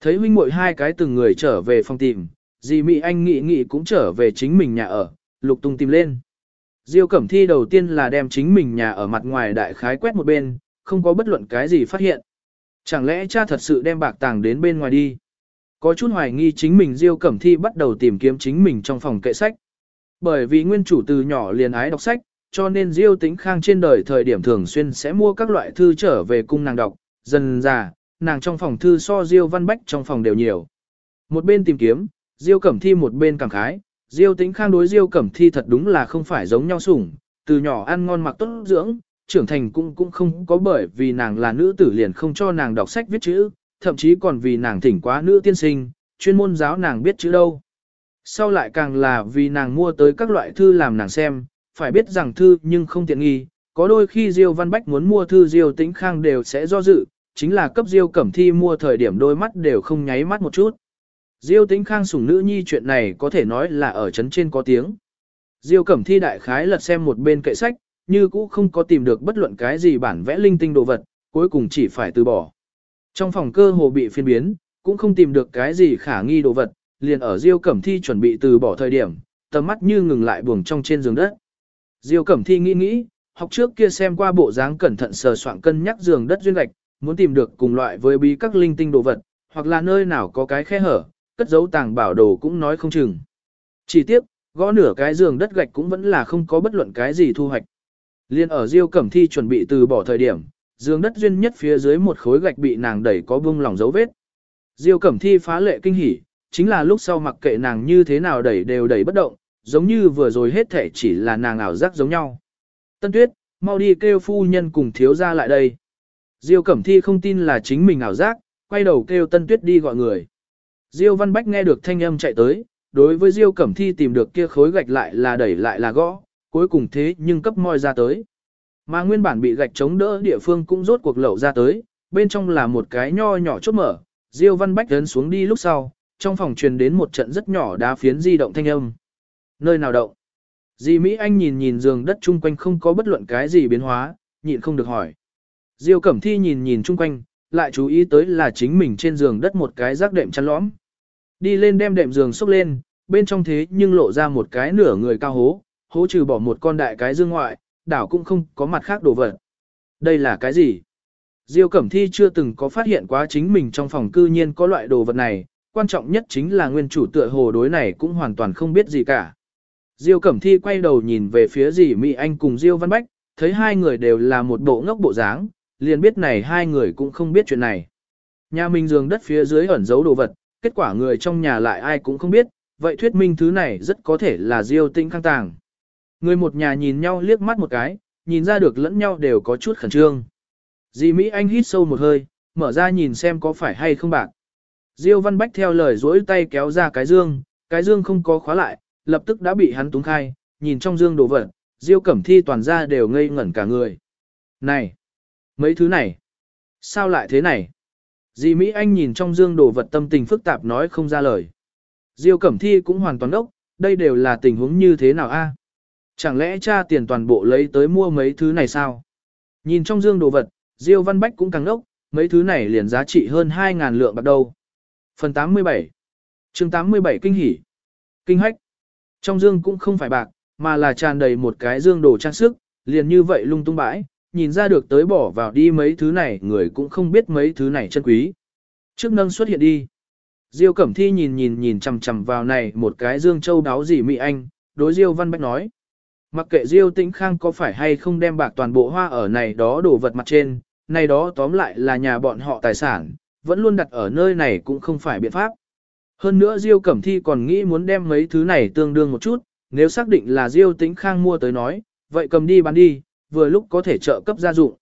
Thấy huynh muội hai cái từng người trở về phòng tìm, dì Mỹ Anh nghị nghị cũng trở về chính mình nhà ở, lục tung tìm lên. Diêu Cẩm Thi đầu tiên là đem chính mình nhà ở mặt ngoài đại khái quét một bên, không có bất luận cái gì phát hiện. Chẳng lẽ cha thật sự đem bạc tàng đến bên ngoài đi? Có chút hoài nghi chính mình Diêu Cẩm Thi bắt đầu tìm kiếm chính mình trong phòng kệ sách. Bởi vì nguyên chủ từ nhỏ liền ái đọc sách, cho nên Diêu Tĩnh Khang trên đời thời điểm thường xuyên sẽ mua các loại thư trở về cung nàng đọc, dần già, nàng trong phòng thư so Diêu Văn Bách trong phòng đều nhiều. Một bên tìm kiếm, Diêu Cẩm Thi một bên cảm khái, Diêu Tĩnh Khang đối Diêu Cẩm Thi thật đúng là không phải giống nhau sủng, từ nhỏ ăn ngon mặc tốt dưỡng, trưởng thành cũng cũng không có bởi vì nàng là nữ tử liền không cho nàng đọc sách viết chữ, thậm chí còn vì nàng thỉnh quá nữ tiên sinh, chuyên môn giáo nàng biết chữ đâu. Sau lại càng là vì nàng mua tới các loại thư làm nàng xem, phải biết rằng thư nhưng không tiện nghi, có đôi khi Diêu Văn Bách muốn mua thư Diêu Tĩnh Khang đều sẽ do dự, chính là cấp Diêu Cẩm Thi mua thời điểm đôi mắt đều không nháy mắt một chút. Diêu Tĩnh Khang sủng nữ nhi chuyện này có thể nói là ở chấn trên có tiếng. Diêu Cẩm Thi đại khái lật xem một bên kệ sách, như cũ không có tìm được bất luận cái gì bản vẽ linh tinh đồ vật, cuối cùng chỉ phải từ bỏ. Trong phòng cơ hồ bị phiên biến, cũng không tìm được cái gì khả nghi đồ vật, liền ở Diêu Cẩm Thi chuẩn bị từ bỏ thời điểm, tầm mắt như ngừng lại buồng trong trên giường đất. Diêu Cẩm Thi nghĩ nghĩ, học trước kia xem qua bộ dáng cẩn thận sờ soạn cân nhắc giường đất duyên gạch, muốn tìm được cùng loại với bí các linh tinh đồ vật, hoặc là nơi nào có cái khe hở, cất giấu tàng bảo đồ cũng nói không chừng. Chỉ tiếc, gõ nửa cái giường đất gạch cũng vẫn là không có bất luận cái gì thu hoạch. Liên ở Diêu Cẩm Thi chuẩn bị từ bỏ thời điểm, giường đất duyên nhất phía dưới một khối gạch bị nàng đẩy có bung lỏng dấu vết. Diêu Cẩm Thi phá lệ kinh hỉ, chính là lúc sau mặc kệ nàng như thế nào đẩy đều đẩy bất động, giống như vừa rồi hết thể chỉ là nàng ảo giác giống nhau. Tân Tuyết, mau đi kêu phu nhân cùng thiếu gia lại đây. Diêu Cẩm Thi không tin là chính mình ảo giác, quay đầu kêu Tân Tuyết đi gọi người. Diêu Văn Bách nghe được thanh âm chạy tới, đối với Diêu Cẩm Thi tìm được kia khối gạch lại là đẩy lại là gõ, cuối cùng thế nhưng cấp moi ra tới. Mà nguyên bản bị gạch chống đỡ địa phương cũng rốt cuộc lẩu ra tới, bên trong là một cái nho nhỏ chốt mở, Diêu Văn Bách ấn xuống đi lúc sau, trong phòng truyền đến một trận rất nhỏ đá phiến di động thanh âm. Nơi nào động? Di Mỹ Anh nhìn nhìn giường đất chung quanh không có bất luận cái gì biến hóa, nhịn không được hỏi. Diêu Cẩm Thi nhìn nhìn chung quanh, lại chú ý tới là chính mình trên giường đất một cái rác đệm chăn lõm. Đi lên đem đệm giường xúc lên, bên trong thế nhưng lộ ra một cái nửa người cao hố, hố trừ bỏ một con đại cái dương ngoại, đảo cũng không có mặt khác đồ vật. Đây là cái gì? Diêu Cẩm Thi chưa từng có phát hiện quá chính mình trong phòng cư nhiên có loại đồ vật này, quan trọng nhất chính là nguyên chủ tựa hồ đối này cũng hoàn toàn không biết gì cả. Diêu Cẩm Thi quay đầu nhìn về phía dì Mỹ Anh cùng Diêu Văn Bách, thấy hai người đều là một bộ ngốc bộ dáng, liền biết này hai người cũng không biết chuyện này. Nhà mình giường đất phía dưới ẩn giấu đồ vật, kết quả người trong nhà lại ai cũng không biết, vậy thuyết minh thứ này rất có thể là Diêu Tĩnh khang tàng. Người một nhà nhìn nhau liếc mắt một cái, nhìn ra được lẫn nhau đều có chút khẩn trương. Dì Mỹ Anh hít sâu một hơi, mở ra nhìn xem có phải hay không bạc. Diêu Văn Bách theo lời duỗi tay kéo ra cái dương, cái dương không có khóa lại, lập tức đã bị hắn túng khai, nhìn trong dương đồ vật, Diêu Cẩm Thi toàn ra đều ngây ngẩn cả người. Này! Mấy thứ này! Sao lại thế này? Dì Mỹ Anh nhìn trong dương đồ vật tâm tình phức tạp nói không ra lời. Diêu Cẩm Thi cũng hoàn toàn đốc, đây đều là tình huống như thế nào a? Chẳng lẽ cha tiền toàn bộ lấy tới mua mấy thứ này sao? Nhìn trong dương đồ vật, Diêu Văn Bách cũng càng đốc, mấy thứ này liền giá trị hơn 2.000 lượng bạc đầu. Phần 87 chương 87 kinh hỉ Kinh hách Trong dương cũng không phải bạc, mà là tràn đầy một cái dương đồ trang sức, liền như vậy lung tung bãi, nhìn ra được tới bỏ vào đi mấy thứ này người cũng không biết mấy thứ này chân quý. Trước nâng xuất hiện đi. Diêu Cẩm Thi nhìn nhìn nhìn chằm chằm vào này một cái dương châu đáo gì mỹ anh, đối Diêu Văn Bách nói. Mặc kệ Diêu Tĩnh Khang có phải hay không đem bạc toàn bộ hoa ở này đó đổ vật mặt trên, này đó tóm lại là nhà bọn họ tài sản, vẫn luôn đặt ở nơi này cũng không phải biện pháp. Hơn nữa Diêu Cẩm Thi còn nghĩ muốn đem mấy thứ này tương đương một chút, nếu xác định là Diêu Tĩnh Khang mua tới nói, vậy cầm đi bán đi, vừa lúc có thể trợ cấp gia dụng.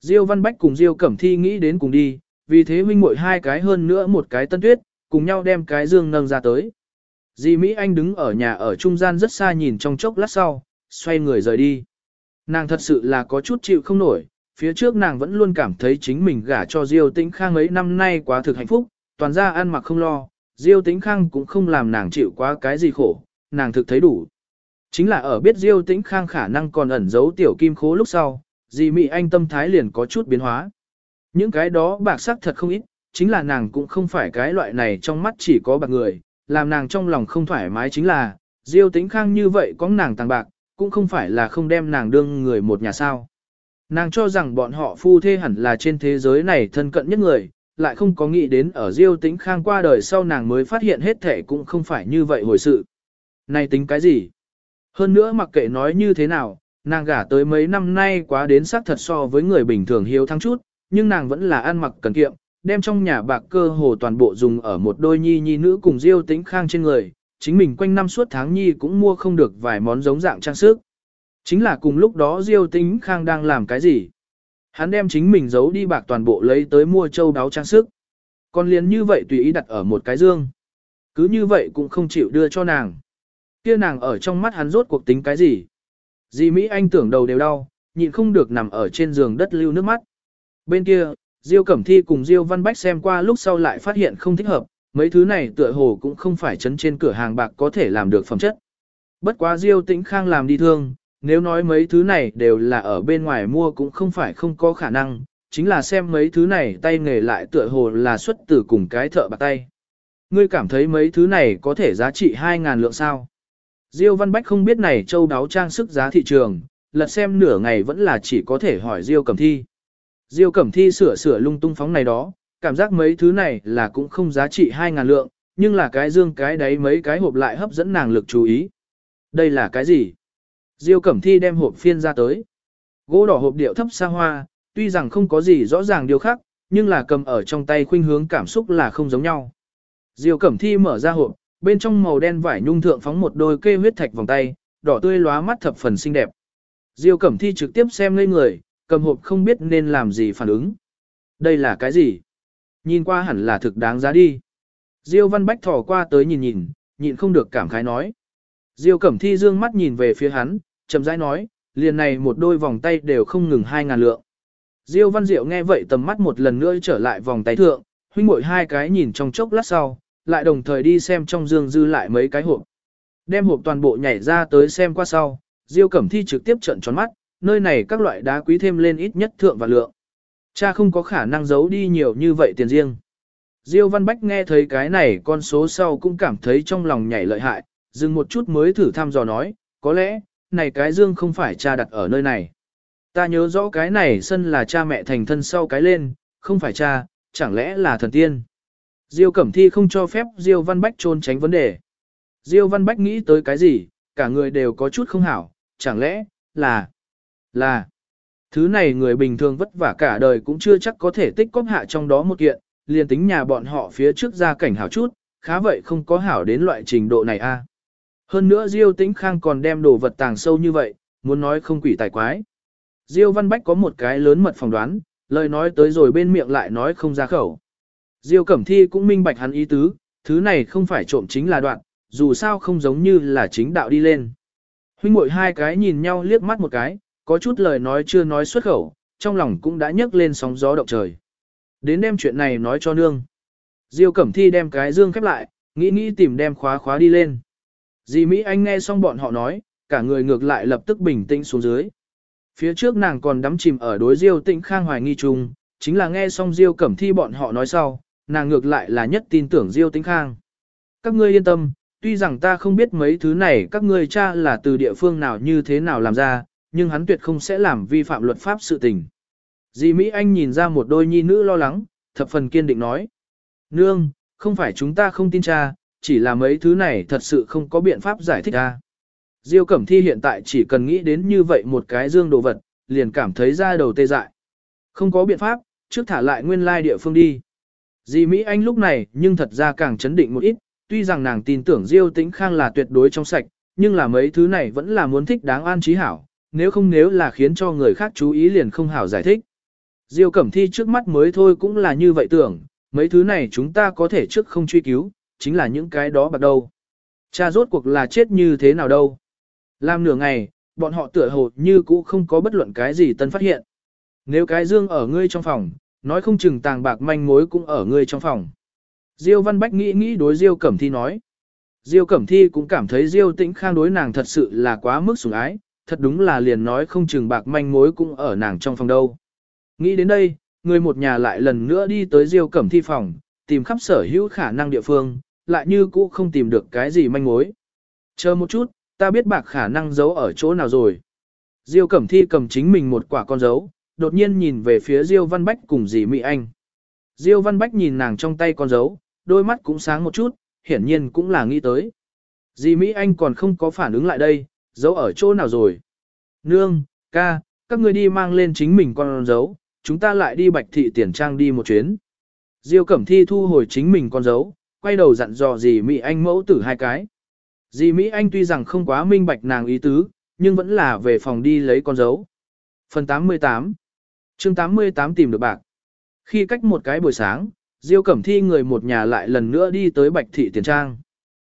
Diêu Văn Bách cùng Diêu Cẩm Thi nghĩ đến cùng đi, vì thế huynh muội hai cái hơn nữa một cái tân tuyết, cùng nhau đem cái dương nâng ra tới. Di Mỹ Anh đứng ở nhà ở trung gian rất xa nhìn trong chốc lát sau, xoay người rời đi. Nàng thật sự là có chút chịu không nổi, phía trước nàng vẫn luôn cảm thấy chính mình gả cho Diêu Tĩnh Khang ấy năm nay quá thực hạnh phúc, toàn ra ăn mặc không lo, Diêu Tĩnh Khang cũng không làm nàng chịu quá cái gì khổ, nàng thực thấy đủ. Chính là ở biết Diêu Tĩnh Khang khả năng còn ẩn giấu tiểu kim khố lúc sau, dì Mỹ Anh tâm thái liền có chút biến hóa. Những cái đó bạc sắc thật không ít, chính là nàng cũng không phải cái loại này trong mắt chỉ có bạc người, làm nàng trong lòng không thoải mái chính là, Diêu Tĩnh Khang như vậy có nàng tàng bạc, cũng không phải là không đem nàng đương người một nhà sao. Nàng cho rằng bọn họ phu thê hẳn là trên thế giới này thân cận nhất người, lại không có nghĩ đến ở Diêu Tĩnh Khang qua đời sau nàng mới phát hiện hết thể cũng không phải như vậy hồi sự. Này tính cái gì? Hơn nữa mặc kệ nói như thế nào, nàng gả tới mấy năm nay quá đến sắc thật so với người bình thường hiếu thắng chút, nhưng nàng vẫn là ăn mặc cần kiệm, đem trong nhà bạc cơ hồ toàn bộ dùng ở một đôi nhi nhi nữ cùng Diêu Tĩnh Khang trên người, chính mình quanh năm suốt tháng nhi cũng mua không được vài món giống dạng trang sức. Chính là cùng lúc đó Diêu Tĩnh Khang đang làm cái gì? Hắn đem chính mình giấu đi bạc toàn bộ lấy tới mua châu đáo trang sức. Còn liền như vậy tùy ý đặt ở một cái dương. Cứ như vậy cũng không chịu đưa cho nàng. Kia nàng ở trong mắt hắn rốt cuộc tính cái gì? Dì Mỹ Anh tưởng đầu đều đau, nhịn không được nằm ở trên giường đất lưu nước mắt. Bên kia, Diêu Cẩm Thi cùng Diêu Văn Bách xem qua lúc sau lại phát hiện không thích hợp, mấy thứ này tựa hồ cũng không phải chấn trên cửa hàng bạc có thể làm được phẩm chất. Bất quá Diêu Tĩnh Khang làm đi thương, nếu nói mấy thứ này đều là ở bên ngoài mua cũng không phải không có khả năng, chính là xem mấy thứ này tay nghề lại tựa hồ là xuất từ cùng cái thợ bạc tay. Ngươi cảm thấy mấy thứ này có thể giá trị 2.000 lượng sao? Diêu Văn Bách không biết này châu đáo trang sức giá thị trường, lật xem nửa ngày vẫn là chỉ có thể hỏi Diêu Cẩm Thi. Diêu Cẩm Thi sửa sửa lung tung phóng này đó, cảm giác mấy thứ này là cũng không giá trị 2.000 lượng, nhưng là cái dương cái đấy mấy cái hộp lại hấp dẫn nàng lực chú ý. Đây là cái gì? Diêu Cẩm Thi đem hộp phiên ra tới. Gỗ đỏ hộp điệu thấp xa hoa, tuy rằng không có gì rõ ràng điều khác, nhưng là cầm ở trong tay khuynh hướng cảm xúc là không giống nhau. Diêu Cẩm Thi mở ra hộp, bên trong màu đen vải nhung thượng phóng một đôi kê huyết thạch vòng tay, đỏ tươi lóa mắt thập phần xinh đẹp. Diêu Cẩm Thi trực tiếp xem ngây người, cầm hộp không biết nên làm gì phản ứng. Đây là cái gì? Nhìn qua hẳn là thực đáng giá đi. Diêu Văn Bách thò qua tới nhìn nhìn, nhịn không được cảm khái nói. Diêu Cẩm Thi dương mắt nhìn về phía hắn, chậm rãi nói, liền này một đôi vòng tay đều không ngừng hai ngàn lượng. Diêu Văn Diệu nghe vậy tầm mắt một lần nữa trở lại vòng tay thượng, huynh muội hai cái nhìn trong chốc lát sau, lại đồng thời đi xem trong dương dư lại mấy cái hộp. Đem hộp toàn bộ nhảy ra tới xem qua sau, Diêu Cẩm Thi trực tiếp trợn tròn mắt, nơi này các loại đá quý thêm lên ít nhất thượng và lượng. Cha không có khả năng giấu đi nhiều như vậy tiền riêng. Diêu Văn Bách nghe thấy cái này con số sau cũng cảm thấy trong lòng nhảy lợi hại, dừng một chút mới thử thăm dò nói, có lẽ, này cái dương không phải cha đặt ở nơi này. Ta nhớ rõ cái này sân là cha mẹ thành thân sau cái lên, không phải cha, chẳng lẽ là thần tiên. Diêu Cẩm Thi không cho phép Diêu Văn Bách trôn tránh vấn đề. Diêu Văn Bách nghĩ tới cái gì, cả người đều có chút không hảo, chẳng lẽ, là, là, thứ này người bình thường vất vả cả đời cũng chưa chắc có thể tích cóp hạ trong đó một kiện, liền tính nhà bọn họ phía trước ra cảnh hảo chút, khá vậy không có hảo đến loại trình độ này a. Hơn nữa Diêu Tĩnh Khang còn đem đồ vật tàng sâu như vậy, muốn nói không quỷ tài quái. Diêu Văn Bách có một cái lớn mật phỏng đoán, lời nói tới rồi bên miệng lại nói không ra khẩu. Diêu Cẩm Thi cũng minh bạch hắn ý tứ, thứ này không phải trộm chính là đoạn, dù sao không giống như là chính đạo đi lên. Huynh muội hai cái nhìn nhau liếc mắt một cái, có chút lời nói chưa nói xuất khẩu, trong lòng cũng đã nhấc lên sóng gió động trời. Đến đem chuyện này nói cho nương. Diêu Cẩm Thi đem cái dương khép lại, nghĩ nghĩ tìm đem khóa khóa đi lên. Dì Mỹ Anh nghe xong bọn họ nói, cả người ngược lại lập tức bình tĩnh xuống dưới. Phía trước nàng còn đắm chìm ở đối Diêu Tĩnh Khang hoài nghi chung, chính là nghe xong Diêu Cẩm Thi bọn họ nói sau, nàng ngược lại là nhất tin tưởng Diêu Tĩnh Khang. Các ngươi yên tâm, tuy rằng ta không biết mấy thứ này các ngươi cha là từ địa phương nào như thế nào làm ra, nhưng hắn tuyệt không sẽ làm vi phạm luật pháp sự tình. Dì Mỹ Anh nhìn ra một đôi nhi nữ lo lắng, thập phần kiên định nói. Nương, không phải chúng ta không tin cha, chỉ là mấy thứ này thật sự không có biện pháp giải thích ra. Diêu Cẩm Thi hiện tại chỉ cần nghĩ đến như vậy một cái dương đồ vật, liền cảm thấy ra đầu tê dại. Không có biện pháp, trước thả lại nguyên lai địa phương đi. Dì Mỹ Anh lúc này nhưng thật ra càng chấn định một ít, tuy rằng nàng tin tưởng Diêu Tĩnh Khang là tuyệt đối trong sạch, nhưng là mấy thứ này vẫn là muốn thích đáng an trí hảo, nếu không nếu là khiến cho người khác chú ý liền không hảo giải thích. Diêu Cẩm Thi trước mắt mới thôi cũng là như vậy tưởng, mấy thứ này chúng ta có thể trước không truy cứu, chính là những cái đó bạc đâu. Cha rốt cuộc là chết như thế nào đâu. Làm nửa ngày, bọn họ tựa hồ như cũ không có bất luận cái gì tân phát hiện. Nếu cái dương ở ngươi trong phòng, nói không chừng tàng bạc manh mối cũng ở ngươi trong phòng. Diêu Văn Bách nghĩ nghĩ đối Diêu Cẩm Thi nói. Diêu Cẩm Thi cũng cảm thấy Diêu Tĩnh Khang đối nàng thật sự là quá mức sủng ái, thật đúng là liền nói không chừng bạc manh mối cũng ở nàng trong phòng đâu. Nghĩ đến đây, người một nhà lại lần nữa đi tới Diêu Cẩm Thi phòng, tìm khắp sở hữu khả năng địa phương, lại như cũ không tìm được cái gì manh mối. Chờ một chút, ta biết bạc khả năng giấu ở chỗ nào rồi. Diêu Cẩm Thi cầm chính mình một quả con dấu, đột nhiên nhìn về phía Diêu Văn Bách cùng dì Mỹ Anh. Diêu Văn Bách nhìn nàng trong tay con dấu, đôi mắt cũng sáng một chút, hiển nhiên cũng là nghĩ tới. Dì Mỹ Anh còn không có phản ứng lại đây, giấu ở chỗ nào rồi. Nương, ca, các người đi mang lên chính mình con dấu, chúng ta lại đi bạch thị tiền trang đi một chuyến. Diêu Cẩm Thi thu hồi chính mình con dấu, quay đầu dặn dò dì Mỹ Anh mẫu tử hai cái. Dì Mỹ Anh tuy rằng không quá minh bạch nàng ý tứ, nhưng vẫn là về phòng đi lấy con dấu. Phần 88 chương 88 tìm được bạc. Khi cách một cái buổi sáng, Diêu Cẩm Thi người một nhà lại lần nữa đi tới Bạch Thị Tiền Trang.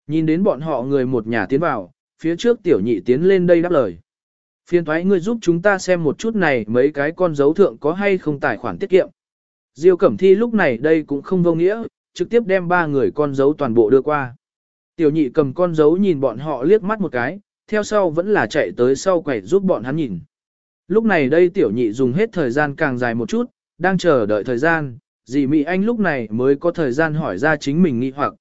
Nhìn đến bọn họ người một nhà tiến vào, phía trước tiểu nhị tiến lên đây đáp lời. Phiên thoái ngươi giúp chúng ta xem một chút này mấy cái con dấu thượng có hay không tài khoản tiết kiệm. Diêu Cẩm Thi lúc này đây cũng không vô nghĩa, trực tiếp đem ba người con dấu toàn bộ đưa qua. Tiểu nhị cầm con dấu nhìn bọn họ liếc mắt một cái, theo sau vẫn là chạy tới sau quầy giúp bọn hắn nhìn. Lúc này đây tiểu nhị dùng hết thời gian càng dài một chút, đang chờ đợi thời gian, dì Mỹ Anh lúc này mới có thời gian hỏi ra chính mình nghi hoặc.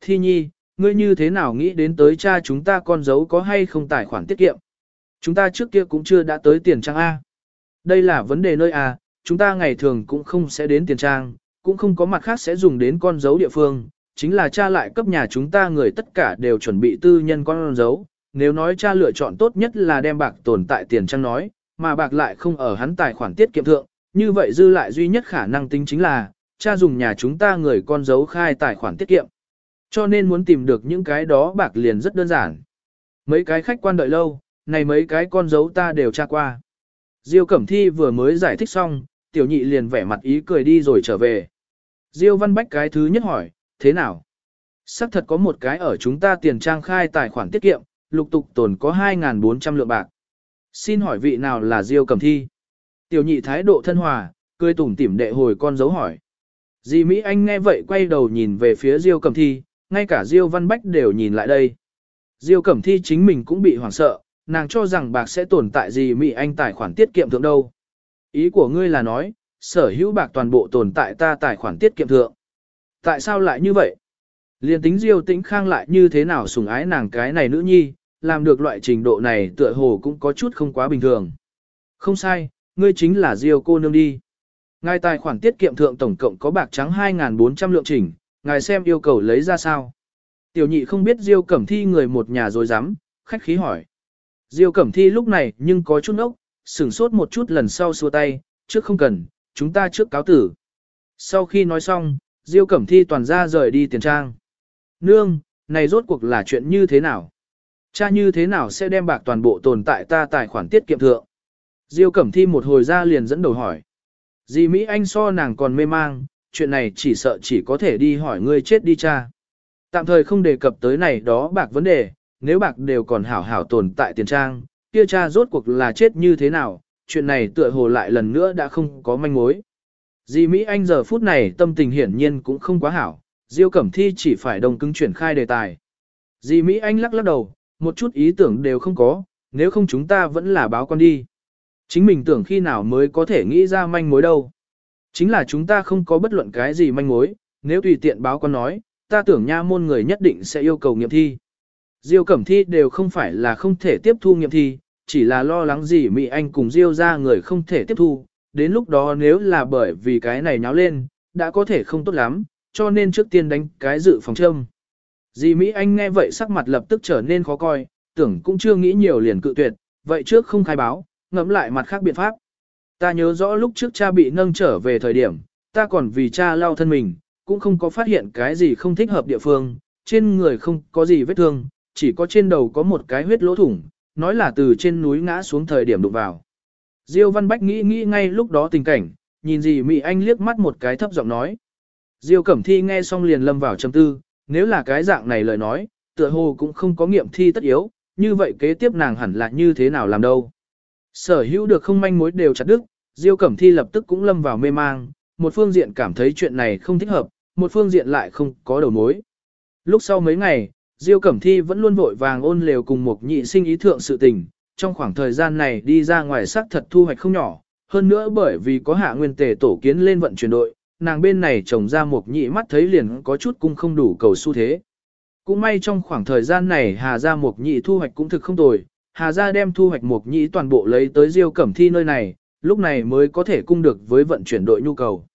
Thi nhi, ngươi như thế nào nghĩ đến tới cha chúng ta con dấu có hay không tài khoản tiết kiệm? Chúng ta trước kia cũng chưa đã tới tiền trang A. Đây là vấn đề nơi A, chúng ta ngày thường cũng không sẽ đến tiền trang, cũng không có mặt khác sẽ dùng đến con dấu địa phương, chính là cha lại cấp nhà chúng ta người tất cả đều chuẩn bị tư nhân con dấu. Nếu nói cha lựa chọn tốt nhất là đem bạc tồn tại tiền trang nói, mà bạc lại không ở hắn tài khoản tiết kiệm thượng, như vậy dư lại duy nhất khả năng tính chính là, cha dùng nhà chúng ta người con dấu khai tài khoản tiết kiệm. Cho nên muốn tìm được những cái đó bạc liền rất đơn giản. Mấy cái khách quan đợi lâu, này mấy cái con dấu ta đều tra qua. Diêu Cẩm Thi vừa mới giải thích xong, tiểu nhị liền vẻ mặt ý cười đi rồi trở về. Diêu Văn Bách cái thứ nhất hỏi, thế nào? Sắc thật có một cái ở chúng ta tiền trang khai tài khoản tiết kiệm, lục tục tồn có 2.400 lượng bạc. Xin hỏi vị nào là Diêu Cẩm Thi? Tiểu nhị thái độ thân hòa, cười tủm tỉm đệ hồi con dấu hỏi. di Mỹ Anh nghe vậy quay đầu nhìn về phía Diêu Cẩm Thi, ngay cả Diêu Văn Bách đều nhìn lại đây. Diêu Cẩm Thi chính mình cũng bị hoảng sợ, nàng cho rằng bạc sẽ tồn tại gì Mỹ Anh tài khoản tiết kiệm thượng đâu. Ý của ngươi là nói, sở hữu bạc toàn bộ tồn tại ta tài khoản tiết kiệm thượng. Tại sao lại như vậy? Liên tính Diêu Tĩnh Khang lại như thế nào sủng ái nàng cái này nữ nhi, làm được loại trình độ này tựa hồ cũng có chút không quá bình thường. Không sai, ngươi chính là Diêu cô nương đi. Ngài tài khoản tiết kiệm thượng tổng cộng có bạc trắng 2.400 lượng chỉnh, ngài xem yêu cầu lấy ra sao. Tiểu nhị không biết Diêu Cẩm Thi người một nhà rồi dám, khách khí hỏi. Diêu Cẩm Thi lúc này nhưng có chút ốc, sửng sốt một chút lần sau xua tay, trước không cần, chúng ta trước cáo tử. Sau khi nói xong, Diêu Cẩm Thi toàn ra rời đi tiền trang. Nương, này rốt cuộc là chuyện như thế nào? Cha như thế nào sẽ đem bạc toàn bộ tồn tại ta tài khoản tiết kiệm thượng? Diêu Cẩm Thi một hồi ra liền dẫn đầu hỏi. Dì Mỹ Anh so nàng còn mê mang, chuyện này chỉ sợ chỉ có thể đi hỏi ngươi chết đi cha. Tạm thời không đề cập tới này đó bạc vấn đề, nếu bạc đều còn hảo hảo tồn tại tiền trang, kia cha rốt cuộc là chết như thế nào, chuyện này tựa hồ lại lần nữa đã không có manh mối. Di Mỹ Anh giờ phút này tâm tình hiển nhiên cũng không quá hảo, Diêu Cẩm Thi chỉ phải đồng cứng chuyển khai đề tài. Di Mỹ Anh lắc lắc đầu, một chút ý tưởng đều không có, nếu không chúng ta vẫn là báo con đi. Chính mình tưởng khi nào mới có thể nghĩ ra manh mối đâu. Chính là chúng ta không có bất luận cái gì manh mối, nếu tùy tiện báo con nói, ta tưởng nha môn người nhất định sẽ yêu cầu nghiệm thi. Diêu Cẩm Thi đều không phải là không thể tiếp thu nghiệm thi, chỉ là lo lắng gì Mỹ Anh cùng Diêu ra người không thể tiếp thu, đến lúc đó nếu là bởi vì cái này nháo lên, đã có thể không tốt lắm, cho nên trước tiên đánh cái dự phòng châm. Dì Mỹ Anh nghe vậy sắc mặt lập tức trở nên khó coi, tưởng cũng chưa nghĩ nhiều liền cự tuyệt, vậy trước không khai báo, ngẫm lại mặt khác biện pháp. Ta nhớ rõ lúc trước cha bị nâng trở về thời điểm, ta còn vì cha lau thân mình, cũng không có phát hiện cái gì không thích hợp địa phương, trên người không có gì vết thương, chỉ có trên đầu có một cái huyết lỗ thủng, nói là từ trên núi ngã xuống thời điểm đụng vào. Diêu Văn Bách nghĩ nghĩ ngay lúc đó tình cảnh, nhìn gì Mỹ Anh liếc mắt một cái thấp giọng nói. Diêu Cẩm Thi nghe xong liền lâm vào trầm tư, nếu là cái dạng này lời nói, tựa hồ cũng không có nghiệm thi tất yếu, như vậy kế tiếp nàng hẳn là như thế nào làm đâu. Sở hữu được không manh mối đều chặt đứt, Diêu Cẩm Thi lập tức cũng lâm vào mê mang, một phương diện cảm thấy chuyện này không thích hợp, một phương diện lại không có đầu mối. Lúc sau mấy ngày, Diêu Cẩm Thi vẫn luôn vội vàng ôn lều cùng một nhị sinh ý thượng sự tình, trong khoảng thời gian này đi ra ngoài sắc thật thu hoạch không nhỏ, hơn nữa bởi vì có hạ nguyên tề tổ kiến lên vận chuyển đội, nàng bên này trồng ra một nhị mắt thấy liền có chút cung không đủ cầu xu thế. Cũng may trong khoảng thời gian này Hà Gia Mộc Nhị thu hoạch cũng thực không tồi, Hà Gia đem thu hoạch mục Nhị toàn bộ lấy tới Diêu Cẩm Thi nơi này, lúc này mới có thể cung được với vận chuyển đội nhu cầu.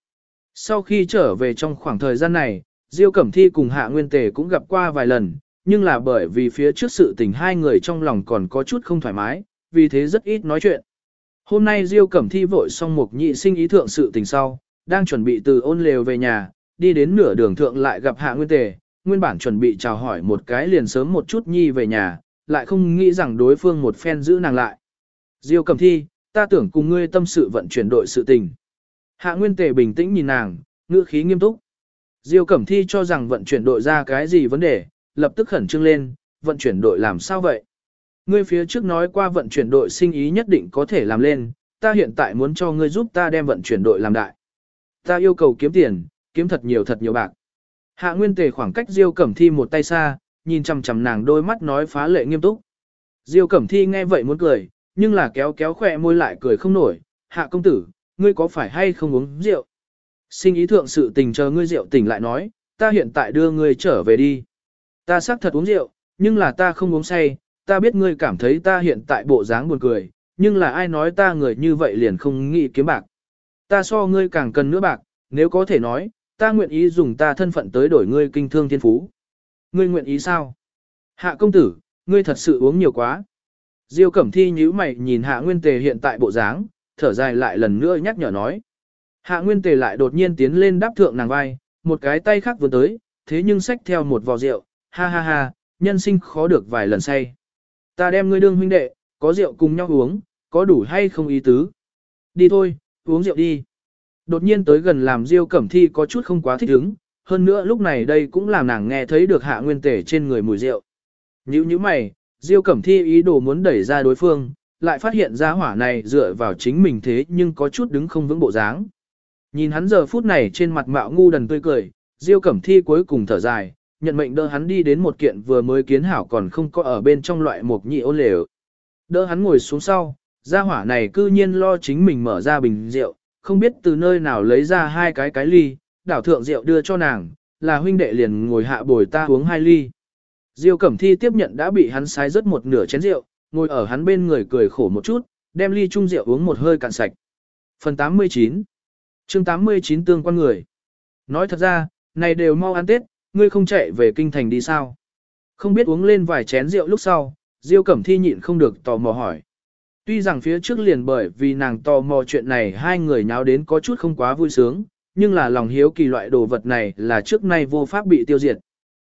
Sau khi trở về trong khoảng thời gian này, Diêu Cẩm Thi cùng Hạ Nguyên Tề cũng gặp qua vài lần, nhưng là bởi vì phía trước sự tình hai người trong lòng còn có chút không thoải mái, vì thế rất ít nói chuyện. Hôm nay Diêu Cẩm Thi vội xong mục nhị sinh ý thượng sự tình sau, đang chuẩn bị từ ôn lều về nhà, đi đến nửa đường thượng lại gặp Hạ Nguyên Tề, nguyên bản chuẩn bị chào hỏi một cái liền sớm một chút nhi về nhà, lại không nghĩ rằng đối phương một phen giữ nàng lại. Diêu Cẩm Thi, ta tưởng cùng ngươi tâm sự vận chuyển đội sự tình. Hạ Nguyên Tề bình tĩnh nhìn nàng, ngữ khí nghiêm túc. Diêu Cẩm Thi cho rằng vận chuyển đội ra cái gì vấn đề, lập tức khẩn trương lên, vận chuyển đội làm sao vậy? Ngươi phía trước nói qua vận chuyển đội sinh ý nhất định có thể làm lên, ta hiện tại muốn cho ngươi giúp ta đem vận chuyển đội làm đại. Ta yêu cầu kiếm tiền, kiếm thật nhiều thật nhiều bạc. Hạ Nguyên Tề khoảng cách Diêu Cẩm Thi một tay xa, nhìn chằm chằm nàng đôi mắt nói phá lệ nghiêm túc. Diêu Cẩm Thi nghe vậy muốn cười, nhưng là kéo kéo khỏe môi lại cười không nổi. Hạ công tử, ngươi có phải hay không uống rượu? Sinh ý thượng sự tình chờ ngươi rượu tỉnh lại nói, ta hiện tại đưa ngươi trở về đi. Ta xác thật uống rượu, nhưng là ta không uống say, ta biết ngươi cảm thấy ta hiện tại bộ dáng buồn cười, nhưng là ai nói ta người như vậy liền không nghĩ kiếm bạc. Ta so ngươi càng cần nữa bạc, nếu có thể nói, ta nguyện ý dùng ta thân phận tới đổi ngươi kinh thương thiên phú. Ngươi nguyện ý sao? Hạ công tử, ngươi thật sự uống nhiều quá. Diêu Cẩm Thi nhíu mày nhìn Hạ Nguyên Tề hiện tại bộ dáng, thở dài lại lần nữa nhắc nhở nói. Hạ Nguyên Tề lại đột nhiên tiến lên đáp thượng nàng vai, một cái tay khác vừa tới, thế nhưng xách theo một vò rượu, ha ha ha, nhân sinh khó được vài lần say. Ta đem ngươi đương huynh đệ, có rượu cùng nhau uống, có đủ hay không ý tứ. Đi thôi, uống rượu đi. Đột nhiên tới gần làm Diêu Cẩm Thi có chút không quá thích ứng, hơn nữa lúc này đây cũng làm nàng nghe thấy được hạ nguyên tể trên người mùi rượu. Như như mày, Diêu Cẩm Thi ý đồ muốn đẩy ra đối phương, lại phát hiện ra hỏa này dựa vào chính mình thế nhưng có chút đứng không vững bộ dáng. Nhìn hắn giờ phút này trên mặt mạo ngu đần tươi cười, Diêu Cẩm Thi cuối cùng thở dài, nhận mệnh đỡ hắn đi đến một kiện vừa mới kiến hảo còn không có ở bên trong loại mộc nhị ôn lều. Đỡ hắn ngồi xuống sau, gia hỏa này cư nhiên lo chính mình mở ra bình rượu, không biết từ nơi nào lấy ra hai cái cái ly, đảo thượng rượu đưa cho nàng, là huynh đệ liền ngồi hạ bồi ta uống hai ly. Diêu Cẩm Thi tiếp nhận đã bị hắn sai rất một nửa chén rượu, ngồi ở hắn bên người cười khổ một chút, đem ly chung rượu uống một hơi cạn sạch. Phần 89 chương 89 tương quan người Nói thật ra, này đều mau ăn Tết, ngươi không chạy về kinh thành đi sao? Không biết uống lên vài chén rượu lúc sau, Diêu Cẩm Thi nhịn không được tò mò hỏi. Tuy rằng phía trước liền bởi vì nàng tò mò chuyện này hai người nháo đến có chút không quá vui sướng, nhưng là lòng hiếu kỳ loại đồ vật này là trước nay vô pháp bị tiêu diệt.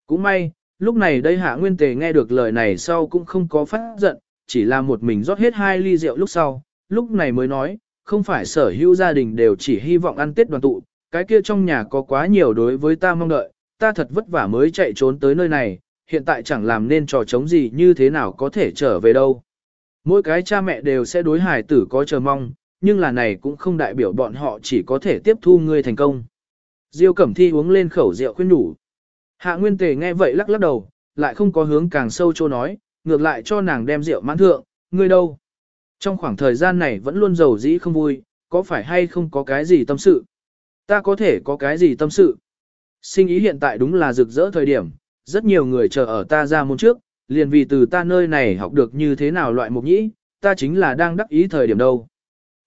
Cũng may, lúc này đây hạ nguyên tề nghe được lời này sau cũng không có phát giận, chỉ là một mình rót hết hai ly rượu lúc sau, lúc này mới nói, không phải sở hữu gia đình đều chỉ hy vọng ăn tết đoàn tụ, cái kia trong nhà có quá nhiều đối với ta mong đợi, ta thật vất vả mới chạy trốn tới nơi này, hiện tại chẳng làm nên trò chống gì như thế nào có thể trở về đâu. Mỗi cái cha mẹ đều sẽ đối hài tử có chờ mong, nhưng là này cũng không đại biểu bọn họ chỉ có thể tiếp thu ngươi thành công. Diêu Cẩm Thi uống lên khẩu rượu khuyên nhủ. Hạ Nguyên Tề nghe vậy lắc lắc đầu, lại không có hướng càng sâu chỗ nói, ngược lại cho nàng đem rượu mãn thượng, ngươi đâu? Trong khoảng thời gian này vẫn luôn giàu dĩ không vui, có phải hay không có cái gì tâm sự? Ta có thể có cái gì tâm sự? Sinh ý hiện tại đúng là rực rỡ thời điểm, rất nhiều người chờ ở ta ra môn trước, liền vì từ ta nơi này học được như thế nào loại mục nhĩ, ta chính là đang đắc ý thời điểm đâu.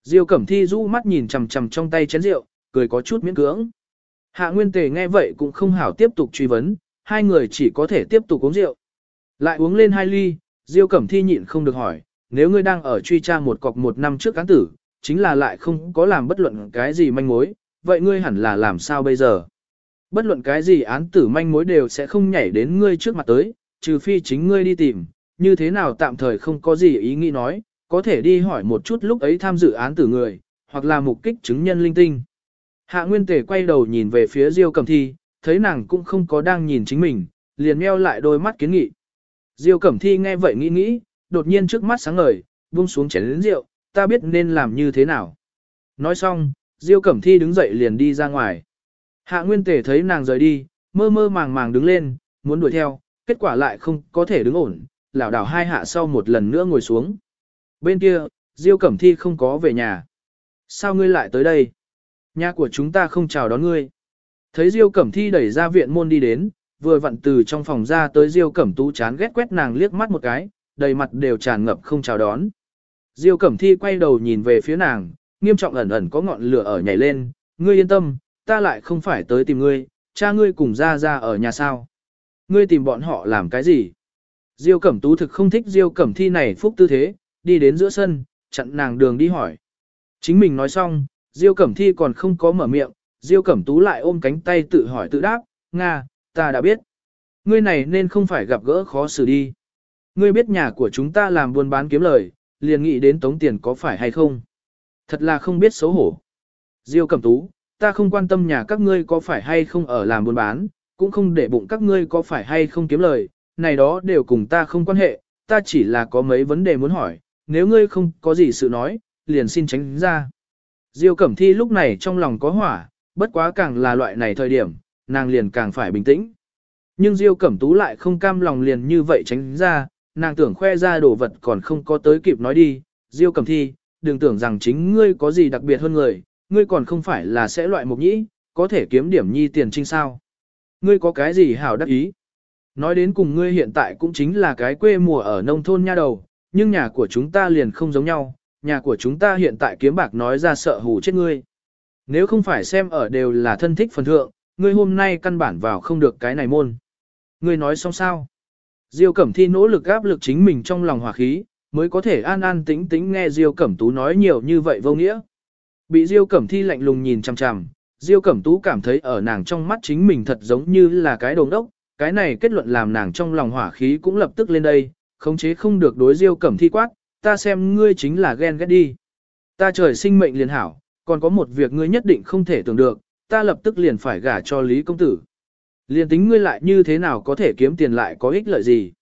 Diêu Cẩm Thi rũ mắt nhìn chằm chằm trong tay chén rượu, cười có chút miễn cưỡng. Hạ Nguyên Tề nghe vậy cũng không hảo tiếp tục truy vấn, hai người chỉ có thể tiếp tục uống rượu. Lại uống lên hai ly, Diêu Cẩm Thi nhịn không được hỏi, nếu ngươi đang ở truy tra một cọc một năm trước cán tử, chính là lại không có làm bất luận cái gì manh mối, vậy ngươi hẳn là làm sao bây giờ? Bất luận cái gì án tử manh mối đều sẽ không nhảy đến ngươi trước mặt tới, trừ phi chính ngươi đi tìm, như thế nào tạm thời không có gì ý nghĩ nói, có thể đi hỏi một chút lúc ấy tham dự án tử người, hoặc là mục kích chứng nhân linh tinh. Hạ Nguyên Tề quay đầu nhìn về phía Diêu Cẩm Thi, thấy nàng cũng không có đang nhìn chính mình, liền meo lại đôi mắt kiến nghị. Diêu Cẩm Thi nghe vậy nghĩ nghĩ, đột nhiên trước mắt sáng ngời, buông xuống chén lớn rượu, ta biết nên làm như thế nào. Nói xong, Diêu Cẩm Thi đứng dậy liền đi ra ngoài. Hạ Nguyên Tề thấy nàng rời đi, mơ mơ màng màng đứng lên, muốn đuổi theo, kết quả lại không có thể đứng ổn, lảo đảo hai hạ sau một lần nữa ngồi xuống. Bên kia, Diêu Cẩm Thi không có về nhà. Sao ngươi lại tới đây? Nhà của chúng ta không chào đón ngươi. Thấy Diêu Cẩm Thi đẩy ra viện môn đi đến, vừa vặn từ trong phòng ra tới Diêu Cẩm Tú chán ghét quét nàng liếc mắt một cái, đầy mặt đều tràn ngập không chào đón. Diêu Cẩm Thi quay đầu nhìn về phía nàng, nghiêm trọng ẩn ẩn có ngọn lửa ở nhảy lên, ngươi yên tâm, ta lại không phải tới tìm ngươi, cha ngươi cùng ra ra ở nhà sao. Ngươi tìm bọn họ làm cái gì? Diêu Cẩm Tú thực không thích Diêu Cẩm Thi này phúc tư thế, đi đến giữa sân, chặn nàng đường đi hỏi. Chính mình nói xong, Diêu Cẩm Thi còn không có mở miệng, Diêu Cẩm Tú lại ôm cánh tay tự hỏi tự đáp, Nga, ta đã biết. Ngươi này nên không phải gặp gỡ khó xử đi. Ngươi biết nhà của chúng ta làm buôn bán kiếm lời, liền nghĩ đến tống tiền có phải hay không. Thật là không biết xấu hổ. Diêu Cẩm Tú, ta không quan tâm nhà các ngươi có phải hay không ở làm buôn bán, cũng không để bụng các ngươi có phải hay không kiếm lời, này đó đều cùng ta không quan hệ, ta chỉ là có mấy vấn đề muốn hỏi, nếu ngươi không có gì sự nói, liền xin tránh ra. Diêu Cẩm Thi lúc này trong lòng có hỏa, bất quá càng là loại này thời điểm, nàng liền càng phải bình tĩnh. Nhưng Diêu Cẩm Tú lại không cam lòng liền như vậy tránh ra, nàng tưởng khoe ra đồ vật còn không có tới kịp nói đi. Diêu Cẩm Thi, đừng tưởng rằng chính ngươi có gì đặc biệt hơn người, ngươi còn không phải là sẽ loại mục nhĩ, có thể kiếm điểm nhi tiền trinh sao. Ngươi có cái gì hảo đắc ý? Nói đến cùng ngươi hiện tại cũng chính là cái quê mùa ở nông thôn nha đầu, nhưng nhà của chúng ta liền không giống nhau, nhà của chúng ta hiện tại kiếm bạc nói ra sợ hù chết ngươi. Nếu không phải xem ở đều là thân thích phần thượng, ngươi hôm nay căn bản vào không được cái này môn. Ngươi nói xong sao? Diêu Cẩm Thi nỗ lực áp lực chính mình trong lòng hỏa khí, mới có thể an an tĩnh tĩnh nghe Diêu Cẩm Tú nói nhiều như vậy vô nghĩa. Bị Diêu Cẩm Thi lạnh lùng nhìn chằm chằm, Diêu Cẩm Tú cảm thấy ở nàng trong mắt chính mình thật giống như là cái đồng đốc, cái này kết luận làm nàng trong lòng hỏa khí cũng lập tức lên đây, khống chế không được đối Diêu Cẩm Thi quát, ta xem ngươi chính là ghen ghét đi. Ta trời sinh mệnh liền hảo, còn có một việc ngươi nhất định không thể tưởng được, ta lập tức liền phải gả cho Lý Công Tử. Liền tính ngươi lại như thế nào có thể kiếm tiền lại có ích lợi gì.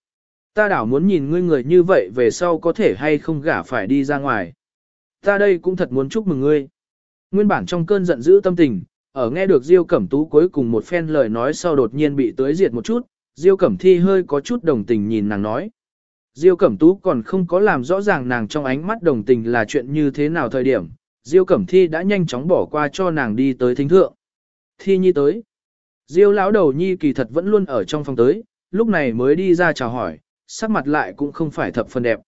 Ta đảo muốn nhìn ngươi người như vậy về sau có thể hay không gả phải đi ra ngoài. Ta đây cũng thật muốn chúc mừng ngươi. Nguyên bản trong cơn giận dữ tâm tình, ở nghe được Diêu Cẩm Tú cuối cùng một phen lời nói sau đột nhiên bị tưới diệt một chút, Diêu Cẩm Thi hơi có chút đồng tình nhìn nàng nói. Diêu Cẩm Tú còn không có làm rõ ràng nàng trong ánh mắt đồng tình là chuyện như thế nào thời điểm, Diêu Cẩm Thi đã nhanh chóng bỏ qua cho nàng đi tới thính thượng. Thi nhi tới. Diêu lão đầu nhi kỳ thật vẫn luôn ở trong phòng tới, lúc này mới đi ra chào hỏi, sắc mặt lại cũng không phải thập phần đẹp.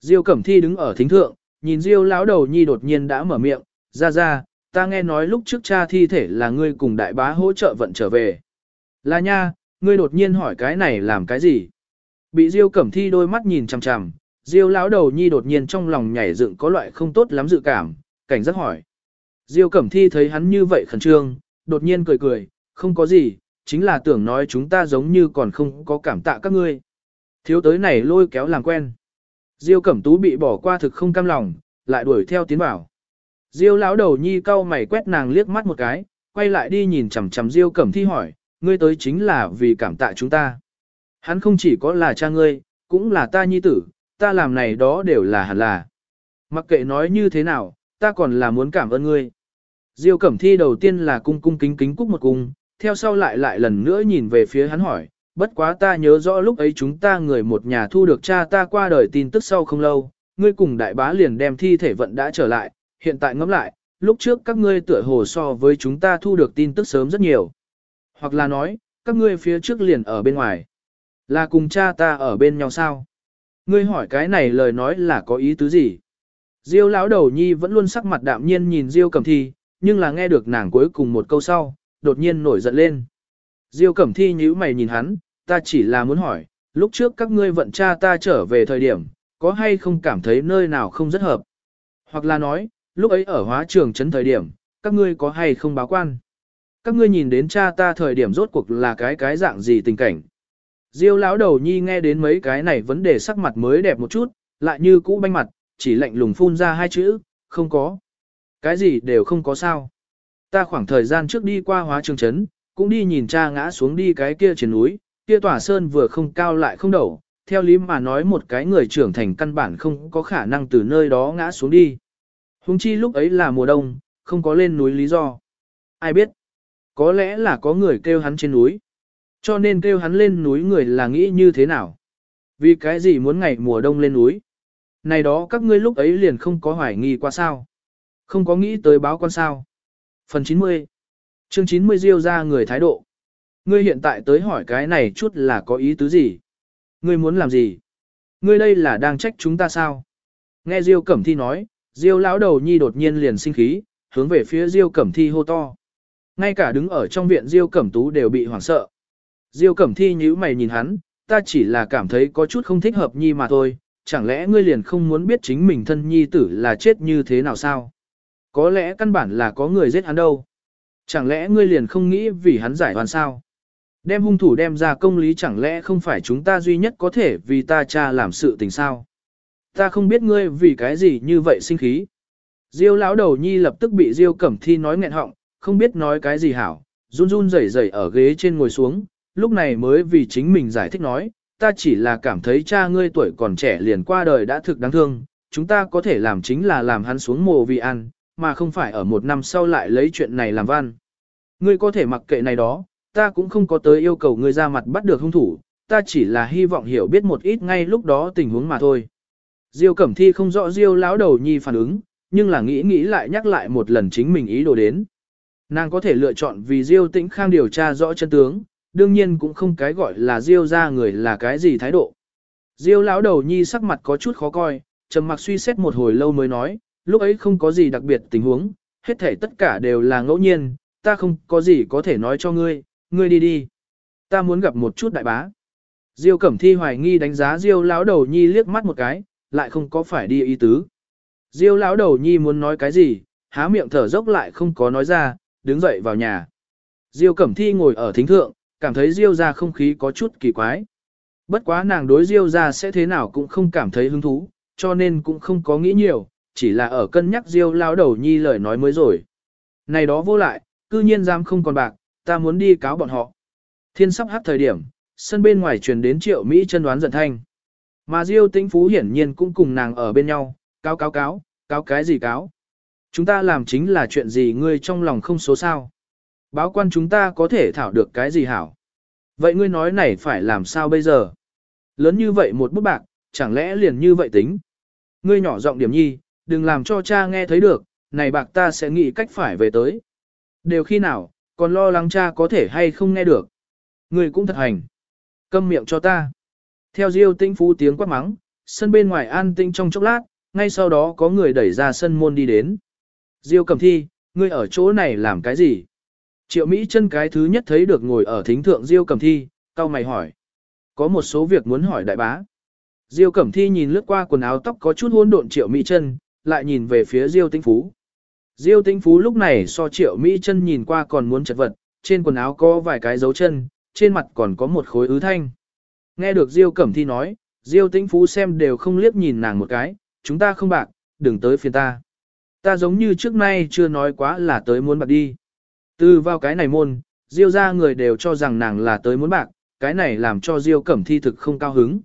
Diêu Cẩm Thi đứng ở thính thượng, nhìn Diêu lão đầu nhi đột nhiên đã mở miệng, ra ra, ta nghe nói lúc trước cha thi thể là ngươi cùng đại bá hỗ trợ vận trở về. Là nha, ngươi đột nhiên hỏi cái này làm cái gì? Bị Diêu Cẩm Thi đôi mắt nhìn chằm chằm, Diêu lão đầu nhi đột nhiên trong lòng nhảy dựng có loại không tốt lắm dự cảm, cảnh giác hỏi. Diêu Cẩm Thi thấy hắn như vậy khẩn trương, đột nhiên cười cười, không có gì, chính là tưởng nói chúng ta giống như còn không có cảm tạ các ngươi. Thiếu tới này lôi kéo làm quen. Diêu Cẩm Tú bị bỏ qua thực không cam lòng, lại đuổi theo tiến bảo. Diêu lão đầu nhi cau mày quét nàng liếc mắt một cái, quay lại đi nhìn chằm chằm Diêu Cẩm Thi hỏi, ngươi tới chính là vì cảm tạ chúng ta. Hắn không chỉ có là cha ngươi, cũng là ta nhi tử, ta làm này đó đều là hẳn là. Mặc kệ nói như thế nào, ta còn là muốn cảm ơn ngươi. Diêu Cẩm Thi đầu tiên là cung cung kính kính cúc một cung, theo sau lại lại lần nữa nhìn về phía hắn hỏi, bất quá ta nhớ rõ lúc ấy chúng ta người một nhà thu được cha ta qua đời tin tức sau không lâu, ngươi cùng đại bá liền đem thi thể vận đã trở lại, hiện tại ngẫm lại, lúc trước các ngươi tựa hồ so với chúng ta thu được tin tức sớm rất nhiều. Hoặc là nói, các ngươi phía trước liền ở bên ngoài. Là cùng cha ta ở bên nhau sao? Ngươi hỏi cái này lời nói là có ý tứ gì? Diêu lão đầu nhi vẫn luôn sắc mặt đạm nhiên nhìn Diêu Cẩm Thi, nhưng là nghe được nàng cuối cùng một câu sau, đột nhiên nổi giận lên. Diêu Cẩm Thi nhíu mày nhìn hắn, ta chỉ là muốn hỏi, lúc trước các ngươi vận cha ta trở về thời điểm, có hay không cảm thấy nơi nào không rất hợp? Hoặc là nói, lúc ấy ở hóa trường trấn thời điểm, các ngươi có hay không báo quan? Các ngươi nhìn đến cha ta thời điểm rốt cuộc là cái cái dạng gì tình cảnh? Diêu lão đầu nhi nghe đến mấy cái này vấn đề sắc mặt mới đẹp một chút, lại như cũ banh mặt, chỉ lạnh lùng phun ra hai chữ, không có. Cái gì đều không có sao. Ta khoảng thời gian trước đi qua hóa trường trấn, cũng đi nhìn cha ngã xuống đi cái kia trên núi, kia tỏa sơn vừa không cao lại không đầu, theo lý mà nói một cái người trưởng thành căn bản không có khả năng từ nơi đó ngã xuống đi. Hùng chi lúc ấy là mùa đông, không có lên núi lý do. Ai biết? Có lẽ là có người kêu hắn trên núi. Cho nên kêu hắn lên núi người là nghĩ như thế nào? Vì cái gì muốn ngày mùa đông lên núi? Này đó các ngươi lúc ấy liền không có hoài nghi qua sao? Không có nghĩ tới báo quan sao? Phần 90 Chương 90 diêu ra người thái độ Ngươi hiện tại tới hỏi cái này chút là có ý tứ gì? Ngươi muốn làm gì? Ngươi đây là đang trách chúng ta sao? Nghe Diêu Cẩm Thi nói, Diêu lão đầu nhi đột nhiên liền sinh khí, hướng về phía Diêu Cẩm Thi hô to. Ngay cả đứng ở trong viện Diêu Cẩm Tú đều bị hoảng sợ. Diêu Cẩm Thi nhíu mày nhìn hắn, ta chỉ là cảm thấy có chút không thích hợp nhi mà thôi, chẳng lẽ ngươi liền không muốn biết chính mình thân nhi tử là chết như thế nào sao? Có lẽ căn bản là có người giết hắn đâu. Chẳng lẽ ngươi liền không nghĩ vì hắn giải hoàn sao? Đem hung thủ đem ra công lý chẳng lẽ không phải chúng ta duy nhất có thể vì ta cha làm sự tình sao? Ta không biết ngươi vì cái gì như vậy sinh khí. Diêu lão đầu nhi lập tức bị Diêu Cẩm Thi nói nghẹn họng, không biết nói cái gì hảo, run run rẩy rẩy ở ghế trên ngồi xuống, lúc này mới vì chính mình giải thích nói, ta chỉ là cảm thấy cha ngươi tuổi còn trẻ liền qua đời đã thực đáng thương, chúng ta có thể làm chính là làm hắn xuống mồ vì ăn, mà không phải ở một năm sau lại lấy chuyện này làm văn. Ngươi có thể mặc kệ này đó, ta cũng không có tới yêu cầu ngươi ra mặt bắt được hung thủ, ta chỉ là hy vọng hiểu biết một ít ngay lúc đó tình huống mà thôi. Diêu Cẩm Thi không rõ Diêu lão đầu nhi phản ứng, nhưng là nghĩ nghĩ lại nhắc lại một lần chính mình ý đồ đến. Nàng có thể lựa chọn vì Diêu Tĩnh Khang điều tra rõ chân tướng, đương nhiên cũng không cái gọi là Diêu ra người là cái gì thái độ. Diêu lão đầu nhi sắc mặt có chút khó coi, trầm mặc suy xét một hồi lâu mới nói, lúc ấy không có gì đặc biệt tình huống, hết thể tất cả đều là ngẫu nhiên, ta không có gì có thể nói cho ngươi, ngươi đi đi. Ta muốn gặp một chút đại bá. Diêu Cẩm Thi hoài nghi đánh giá Diêu lão đầu nhi liếc mắt một cái, lại không có phải đi ý tứ. Diêu lão đầu nhi muốn nói cái gì, há miệng thở dốc lại không có nói ra, đứng dậy vào nhà. Diêu Cẩm Thi ngồi ở thính thượng, cảm thấy Diêu ra không khí có chút kỳ quái. Bất quá nàng đối Diêu ra sẽ thế nào cũng không cảm thấy hứng thú, cho nên cũng không có nghĩ nhiều, chỉ là ở cân nhắc Diêu lao đầu nhi lời nói mới rồi. Này đó vô lại, cư nhiên giam không còn bạc, ta muốn đi cáo bọn họ. Thiên sắp hát thời điểm, sân bên ngoài truyền đến triệu Mỹ chân đoán giận thanh. Mà Diêu tĩnh phú hiển nhiên cũng cùng nàng ở bên nhau, cáo cáo cáo, cáo cái gì cáo. Chúng ta làm chính là chuyện gì ngươi trong lòng không số sao. Báo quan chúng ta có thể thảo được cái gì hảo. Vậy ngươi nói này phải làm sao bây giờ? Lớn như vậy một bút bạc, chẳng lẽ liền như vậy tính? Ngươi nhỏ giọng điểm nhi, đừng làm cho cha nghe thấy được, này bạc ta sẽ nghĩ cách phải về tới. Đều khi nào, còn lo lắng cha có thể hay không nghe được. Ngươi cũng thật hành. Câm miệng cho ta. Theo Diêu Tinh Phú tiếng quát mắng, sân bên ngoài an tinh trong chốc lát, ngay sau đó có người đẩy ra sân môn đi đến. Diêu cầm Thi, ngươi ở chỗ này làm cái gì? Triệu Mỹ chân cái thứ nhất thấy được ngồi ở thính thượng Diêu Cẩm Thi, cao mày hỏi. Có một số việc muốn hỏi đại bá. Diêu Cẩm Thi nhìn lướt qua quần áo tóc có chút hỗn độn Triệu Mỹ chân, lại nhìn về phía Diêu Tinh Phú. Diêu Tinh Phú lúc này so Triệu Mỹ chân nhìn qua còn muốn chật vật, trên quần áo có vài cái dấu chân, trên mặt còn có một khối ứ thanh. Nghe được Diêu Cẩm Thi nói, Diêu Tinh Phú xem đều không liếc nhìn nàng một cái, chúng ta không bạc, đừng tới phiền ta. Ta giống như trước nay chưa nói quá là tới muốn bạc đi. Từ vào cái này môn, Diêu ra người đều cho rằng nàng là tới muốn bạc, cái này làm cho Diêu Cẩm Thi thực không cao hứng.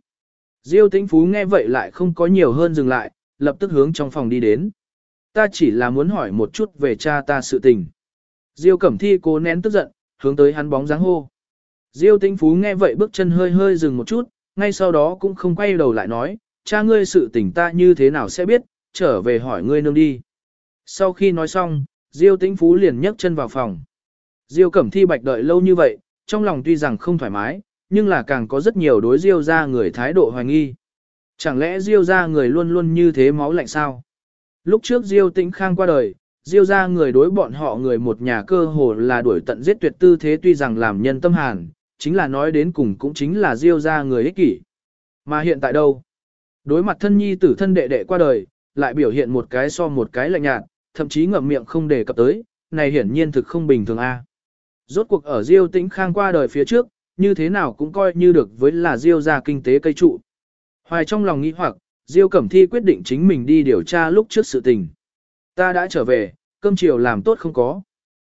Diêu Tĩnh Phú nghe vậy lại không có nhiều hơn dừng lại, lập tức hướng trong phòng đi đến. Ta chỉ là muốn hỏi một chút về cha ta sự tình. Diêu Cẩm Thi cố nén tức giận, hướng tới hắn bóng dáng hô. Diêu Tĩnh Phú nghe vậy bước chân hơi hơi dừng một chút, ngay sau đó cũng không quay đầu lại nói, cha ngươi sự tình ta như thế nào sẽ biết, trở về hỏi ngươi nương đi. Sau khi nói xong, Diêu Tĩnh Phú liền nhấc chân vào phòng. Diêu Cẩm Thi bạch đợi lâu như vậy, trong lòng tuy rằng không thoải mái, nhưng là càng có rất nhiều đối Diêu ra người thái độ hoài nghi. Chẳng lẽ Diêu ra người luôn luôn như thế máu lạnh sao? Lúc trước Diêu Tĩnh Khang qua đời, Diêu ra người đối bọn họ người một nhà cơ hồ là đuổi tận giết tuyệt tư thế tuy rằng làm nhân tâm hàn, chính là nói đến cùng cũng chính là Diêu ra người ích kỷ. Mà hiện tại đâu? Đối mặt thân nhi tử thân đệ đệ qua đời, lại biểu hiện một cái so một cái lạnh nhạt, thậm chí ngậm miệng không đề cập tới, này hiển nhiên thực không bình thường a. Rốt cuộc ở Diêu Tĩnh Khang qua đời phía trước, như thế nào cũng coi như được với là Diêu gia kinh tế cây trụ. Hoài trong lòng nghĩ hoặc, Diêu Cẩm Thi quyết định chính mình đi điều tra lúc trước sự tình. Ta đã trở về, cơm chiều làm tốt không có.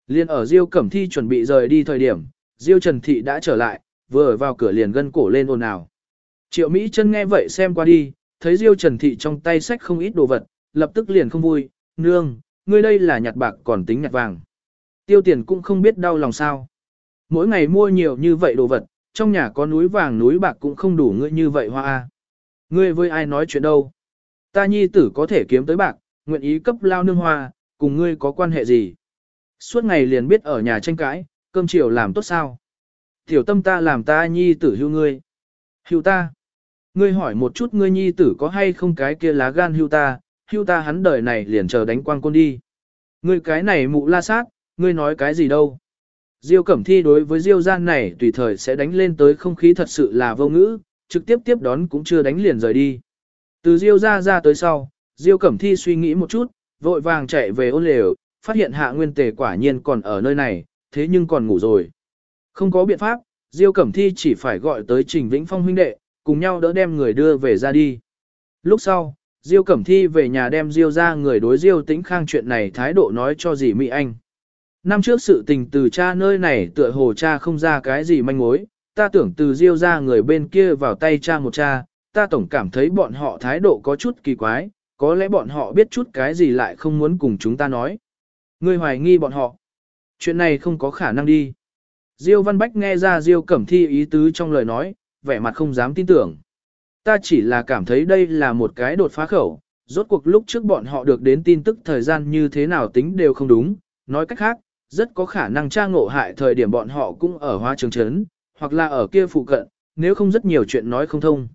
Liên ở Diêu Cẩm Thi chuẩn bị rời đi thời điểm, Diêu Trần Thị đã trở lại, vừa ở vào cửa liền gân cổ lên ồn ào. Triệu Mỹ chân nghe vậy xem qua đi, thấy Diêu Trần Thị trong tay sách không ít đồ vật, lập tức liền không vui, nương, ngươi đây là nhặt bạc còn tính nhặt vàng. Tiêu tiền cũng không biết đau lòng sao. Mỗi ngày mua nhiều như vậy đồ vật, trong nhà có núi vàng núi bạc cũng không đủ ngươi như vậy hoa. Ngươi với ai nói chuyện đâu? Ta nhi tử có thể kiếm tới bạc, nguyện ý cấp lao nương hoa, cùng ngươi có quan hệ gì? Suốt ngày liền biết ở nhà tranh cãi, cơm chiều làm tốt sao? Tiểu tâm ta làm ta nhi tử hưu ngươi. Hưu ta. Ngươi hỏi một chút ngươi nhi tử có hay không cái kia lá gan hưu ta, hưu ta hắn đời này liền chờ đánh quang côn đi. Ngươi cái này mụ la sát, ngươi nói cái gì đâu. Diêu Cẩm Thi đối với Diêu gian này tùy thời sẽ đánh lên tới không khí thật sự là vô ngữ, trực tiếp tiếp đón cũng chưa đánh liền rời đi. Từ Diêu ra ra tới sau, Diêu Cẩm Thi suy nghĩ một chút, vội vàng chạy về ôn lều, phát hiện hạ nguyên tề quả nhiên còn ở nơi này, thế nhưng còn ngủ rồi. Không có biện pháp, Diêu Cẩm Thi chỉ phải gọi tới Trình Vĩnh Phong huynh đệ, cùng nhau đỡ đem người đưa về ra đi. Lúc sau, Diêu Cẩm Thi về nhà đem Diêu ra người đối Diêu Tĩnh Khang chuyện này thái độ nói cho dì Mỹ Anh. Năm trước sự tình từ cha nơi này tựa hồ cha không ra cái gì manh mối, ta tưởng từ Diêu ra người bên kia vào tay cha một cha, ta tổng cảm thấy bọn họ thái độ có chút kỳ quái, có lẽ bọn họ biết chút cái gì lại không muốn cùng chúng ta nói. Ngươi hoài nghi bọn họ. Chuyện này không có khả năng đi. Diêu Văn Bách nghe ra Diêu Cẩm Thi ý tứ trong lời nói, vẻ mặt không dám tin tưởng. Ta chỉ là cảm thấy đây là một cái đột phá khẩu, rốt cuộc lúc trước bọn họ được đến tin tức thời gian như thế nào tính đều không đúng, nói cách khác, rất có khả năng tra ngộ hại thời điểm bọn họ cũng ở hóa trường trấn, hoặc là ở kia phụ cận, nếu không rất nhiều chuyện nói không thông.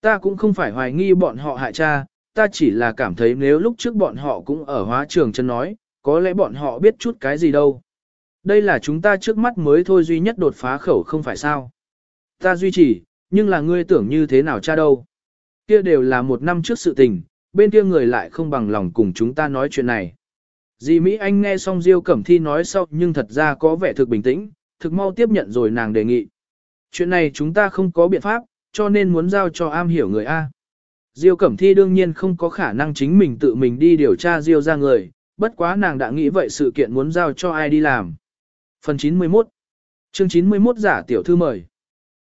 Ta cũng không phải hoài nghi bọn họ hại cha, ta chỉ là cảm thấy nếu lúc trước bọn họ cũng ở hóa trường chân nói, có lẽ bọn họ biết chút cái gì đâu. Đây là chúng ta trước mắt mới thôi duy nhất đột phá khẩu không phải sao. Ta duy trì, nhưng là ngươi tưởng như thế nào cha đâu. Kia đều là một năm trước sự tình, bên kia người lại không bằng lòng cùng chúng ta nói chuyện này. Dì Mỹ Anh nghe xong Diêu Cẩm Thi nói sau nhưng thật ra có vẻ thực bình tĩnh, thực mau tiếp nhận rồi nàng đề nghị. Chuyện này chúng ta không có biện pháp, cho nên muốn giao cho am hiểu người A. Diêu Cẩm Thi đương nhiên không có khả năng chính mình tự mình đi điều tra Diêu ra người, bất quá nàng đã nghĩ vậy sự kiện muốn giao cho ai đi làm. Phần 91 Chương 91 giả tiểu thư mời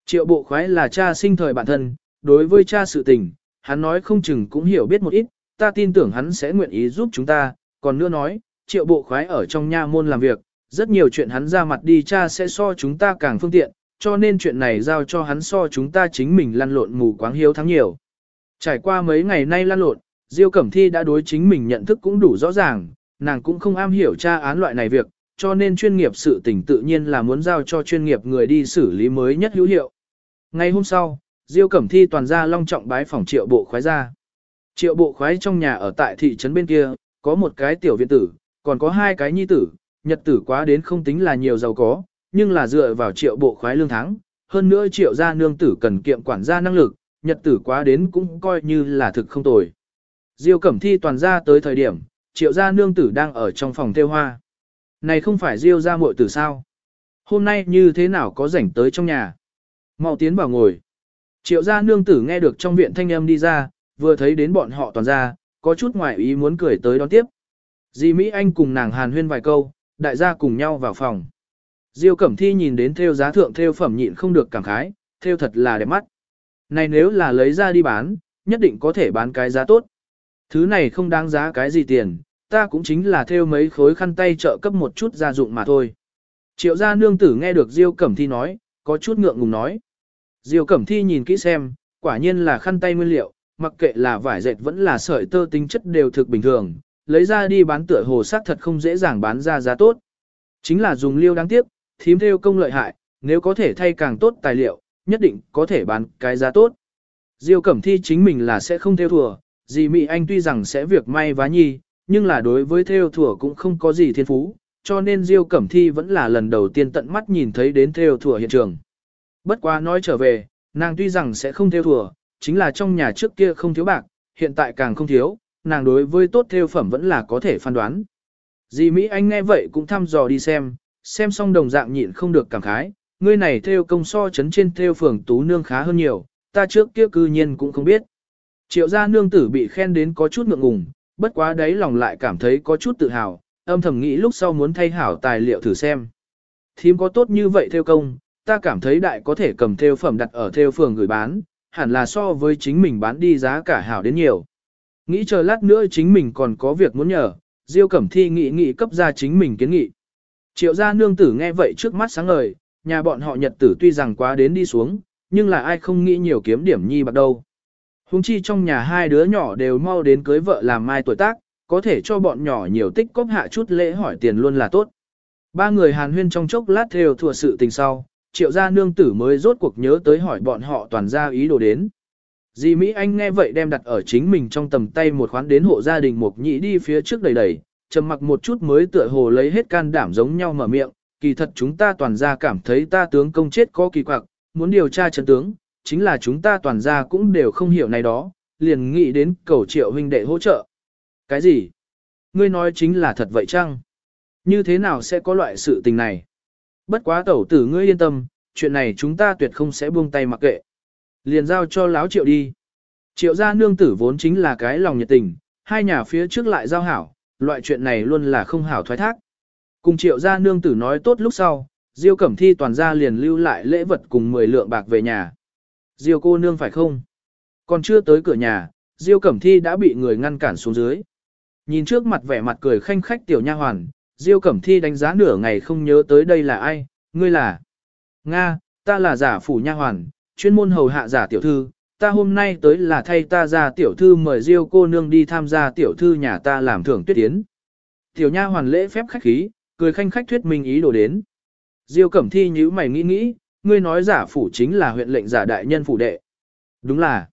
Triệu bộ khoái là cha sinh thời bản thân, đối với cha sự tình, hắn nói không chừng cũng hiểu biết một ít, ta tin tưởng hắn sẽ nguyện ý giúp chúng ta, còn nữa nói, triệu bộ khoái ở trong nha môn làm việc, rất nhiều chuyện hắn ra mặt đi cha sẽ so chúng ta càng phương tiện, cho nên chuyện này giao cho hắn so chúng ta chính mình lăn lộn mù quáng hiếu thắng nhiều. Trải qua mấy ngày nay lăn lộn, Diêu Cẩm Thi đã đối chính mình nhận thức cũng đủ rõ ràng, nàng cũng không am hiểu tra án loại này việc, cho nên chuyên nghiệp sự tình tự nhiên là muốn giao cho chuyên nghiệp người đi xử lý mới nhất hữu hiệu. Ngày hôm sau, Diêu Cẩm Thi toàn ra long trọng bái phòng triệu bộ khoái ra. Triệu bộ khoái trong nhà ở tại thị trấn bên kia, có một cái tiểu viện tử, còn có hai cái nhi tử, nhật tử quá đến không tính là nhiều giàu có, nhưng là dựa vào triệu bộ khoái lương tháng, hơn nữa triệu gia nương tử cần kiệm quản gia năng lực, nhật tử quá đến cũng coi như là thực không tồi. Diêu Cẩm Thi toàn ra tới thời điểm, triệu gia nương tử đang ở trong phòng theo hoa. Này không phải Diêu gia muội tử sao? Hôm nay như thế nào có rảnh tới trong nhà? Mau tiến vào ngồi. Triệu gia nương tử nghe được trong viện thanh âm đi ra, vừa thấy đến bọn họ toàn ra, có chút ngoài ý muốn cười tới đón tiếp. Di Mỹ Anh cùng nàng hàn huyên vài câu, đại gia cùng nhau vào phòng. Diêu Cẩm Thi nhìn đến theo giá thượng theo phẩm nhịn không được cảm khái, theo thật là đẹp mắt. Này nếu là lấy ra đi bán, nhất định có thể bán cái giá tốt. Thứ này không đáng giá cái gì tiền, ta cũng chính là theo mấy khối khăn tay trợ cấp một chút gia dụng mà thôi. Triệu gia nương tử nghe được Diêu Cẩm Thi nói, có chút ngượng ngùng nói. Diêu Cẩm Thi nhìn kỹ xem, quả nhiên là khăn tay nguyên liệu, mặc kệ là vải dệt vẫn là sợi tơ tính chất đều thực bình thường, lấy ra đi bán tựa hồ sắc thật không dễ dàng bán ra giá tốt. Chính là dùng liêu đáng tiếc, thím theo công lợi hại, nếu có thể thay càng tốt tài liệu, nhất định có thể bán cái giá tốt. Diêu Cẩm Thi chính mình là sẽ không theo thùa, dì Mỹ Anh tuy rằng sẽ việc may vá nhi, nhưng là đối với theo thùa cũng không có gì thiên phú, cho nên Diêu Cẩm Thi vẫn là lần đầu tiên tận mắt nhìn thấy đến theo thùa hiện trường. Bất quá nói trở về, nàng tuy rằng sẽ không theo thừa, chính là trong nhà trước kia không thiếu bạc, hiện tại càng không thiếu, nàng đối với tốt theo phẩm vẫn là có thể phán đoán. Dì Mỹ Anh nghe vậy cũng thăm dò đi xem, xem xong đồng dạng nhịn không được cảm khái, ngươi này theo công so chấn trên theo phường tú nương khá hơn nhiều, ta trước kia cư nhiên cũng không biết. Triệu gia nương tử bị khen đến có chút ngượng ngùng, bất quá đấy lòng lại cảm thấy có chút tự hào, âm thầm nghĩ lúc sau muốn thay hảo tài liệu thử xem. Thím có tốt như vậy theo công, ta cảm thấy đại có thể cầm theo phẩm đặt ở theo phường gửi bán, hẳn là so với chính mình bán đi giá cả hảo đến nhiều. Nghĩ chờ lát nữa chính mình còn có việc muốn nhờ, Diêu Cẩm Thi nghị nghị cấp ra chính mình kiến nghị. Triệu gia nương tử nghe vậy trước mắt sáng ngời, nhà bọn họ nhật tử tuy rằng quá đến đi xuống, nhưng là ai không nghĩ nhiều kiếm điểm nhi bạc đâu. Hùng chi trong nhà hai đứa nhỏ đều mau đến cưới vợ làm mai tuổi tác, có thể cho bọn nhỏ nhiều tích cóp hạ chút lễ hỏi tiền luôn là tốt. Ba người hàn huyên trong chốc lát theo thùa sự tình sau, triệu gia nương tử mới rốt cuộc nhớ tới hỏi bọn họ toàn ra ý đồ đến. Dì Mỹ Anh nghe vậy đem đặt ở chính mình trong tầm tay một khoán đến hộ gia đình một nhị đi phía trước đầy đầy, trầm mặc một chút mới tựa hồ lấy hết can đảm giống nhau mở miệng, kỳ thật chúng ta toàn ra cảm thấy ta tướng công chết có kỳ quặc, muốn điều tra chân tướng, chính là chúng ta toàn ra cũng đều không hiểu này đó, liền nghĩ đến cầu triệu huynh đệ hỗ trợ. Cái gì? Ngươi nói chính là thật vậy chăng? Như thế nào sẽ có loại sự tình này? Bất quá tẩu tử ngươi yên tâm, chuyện này chúng ta tuyệt không sẽ buông tay mặc kệ. Liền giao cho láo triệu đi. Triệu gia nương tử vốn chính là cái lòng nhiệt tình, hai nhà phía trước lại giao hảo, loại chuyện này luôn là không hảo thoái thác. Cùng triệu gia nương tử nói tốt lúc sau, Diêu Cẩm Thi toàn gia liền lưu lại lễ vật cùng 10 lượng bạc về nhà. Diêu cô nương phải không? Còn chưa tới cửa nhà, Diêu Cẩm Thi đã bị người ngăn cản xuống dưới. Nhìn trước mặt vẻ mặt cười khanh khách tiểu nha hoàn, Diêu Cẩm Thi đánh giá nửa ngày không nhớ tới đây là ai, ngươi là. Nga, ta là giả phủ nha hoàn, chuyên môn hầu hạ giả tiểu thư, ta hôm nay tới là thay ta ra tiểu thư mời Diêu cô nương đi tham gia tiểu thư nhà ta làm thưởng tuyết tiến. Tiểu nha hoàn lễ phép khách khí, cười khanh khách thuyết minh ý đồ đến. Diêu Cẩm Thi nhíu mày nghĩ nghĩ, ngươi nói giả phủ chính là huyện lệnh giả đại nhân phủ đệ. Đúng là.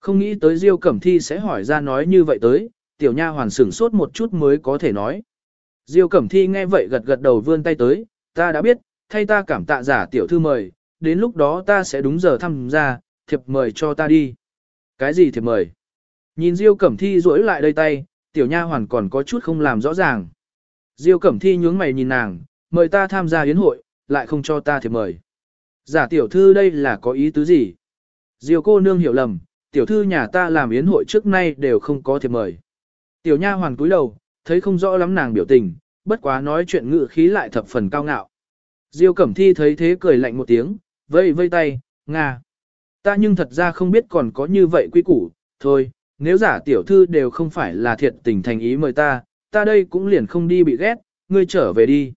Không nghĩ tới Diêu Cẩm Thi sẽ hỏi ra nói như vậy tới, tiểu nha hoàn sửng sốt một chút mới có thể nói. Diêu Cẩm Thi nghe vậy gật gật đầu vươn tay tới, ta đã biết, thay ta cảm tạ giả tiểu thư mời, đến lúc đó ta sẽ đúng giờ thăm ra, thiệp mời cho ta đi. Cái gì thiệp mời? Nhìn Diêu Cẩm Thi duỗi lại đây tay, tiểu nha hoàn còn có chút không làm rõ ràng. Diêu Cẩm Thi nhướng mày nhìn nàng, mời ta tham gia yến hội, lại không cho ta thiệp mời. Giả tiểu thư đây là có ý tứ gì? Diêu cô nương hiểu lầm, tiểu thư nhà ta làm yến hội trước nay đều không có thiệp mời. Tiểu nha hoàn cúi đầu, thấy không rõ lắm nàng biểu tình, bất quá nói chuyện ngự khí lại thập phần cao ngạo. Diêu Cẩm Thi thấy thế cười lạnh một tiếng, vây vây tay, Nga. Ta nhưng thật ra không biết còn có như vậy quy củ, thôi, nếu giả tiểu thư đều không phải là thiệt tình thành ý mời ta, ta đây cũng liền không đi bị ghét, ngươi trở về đi.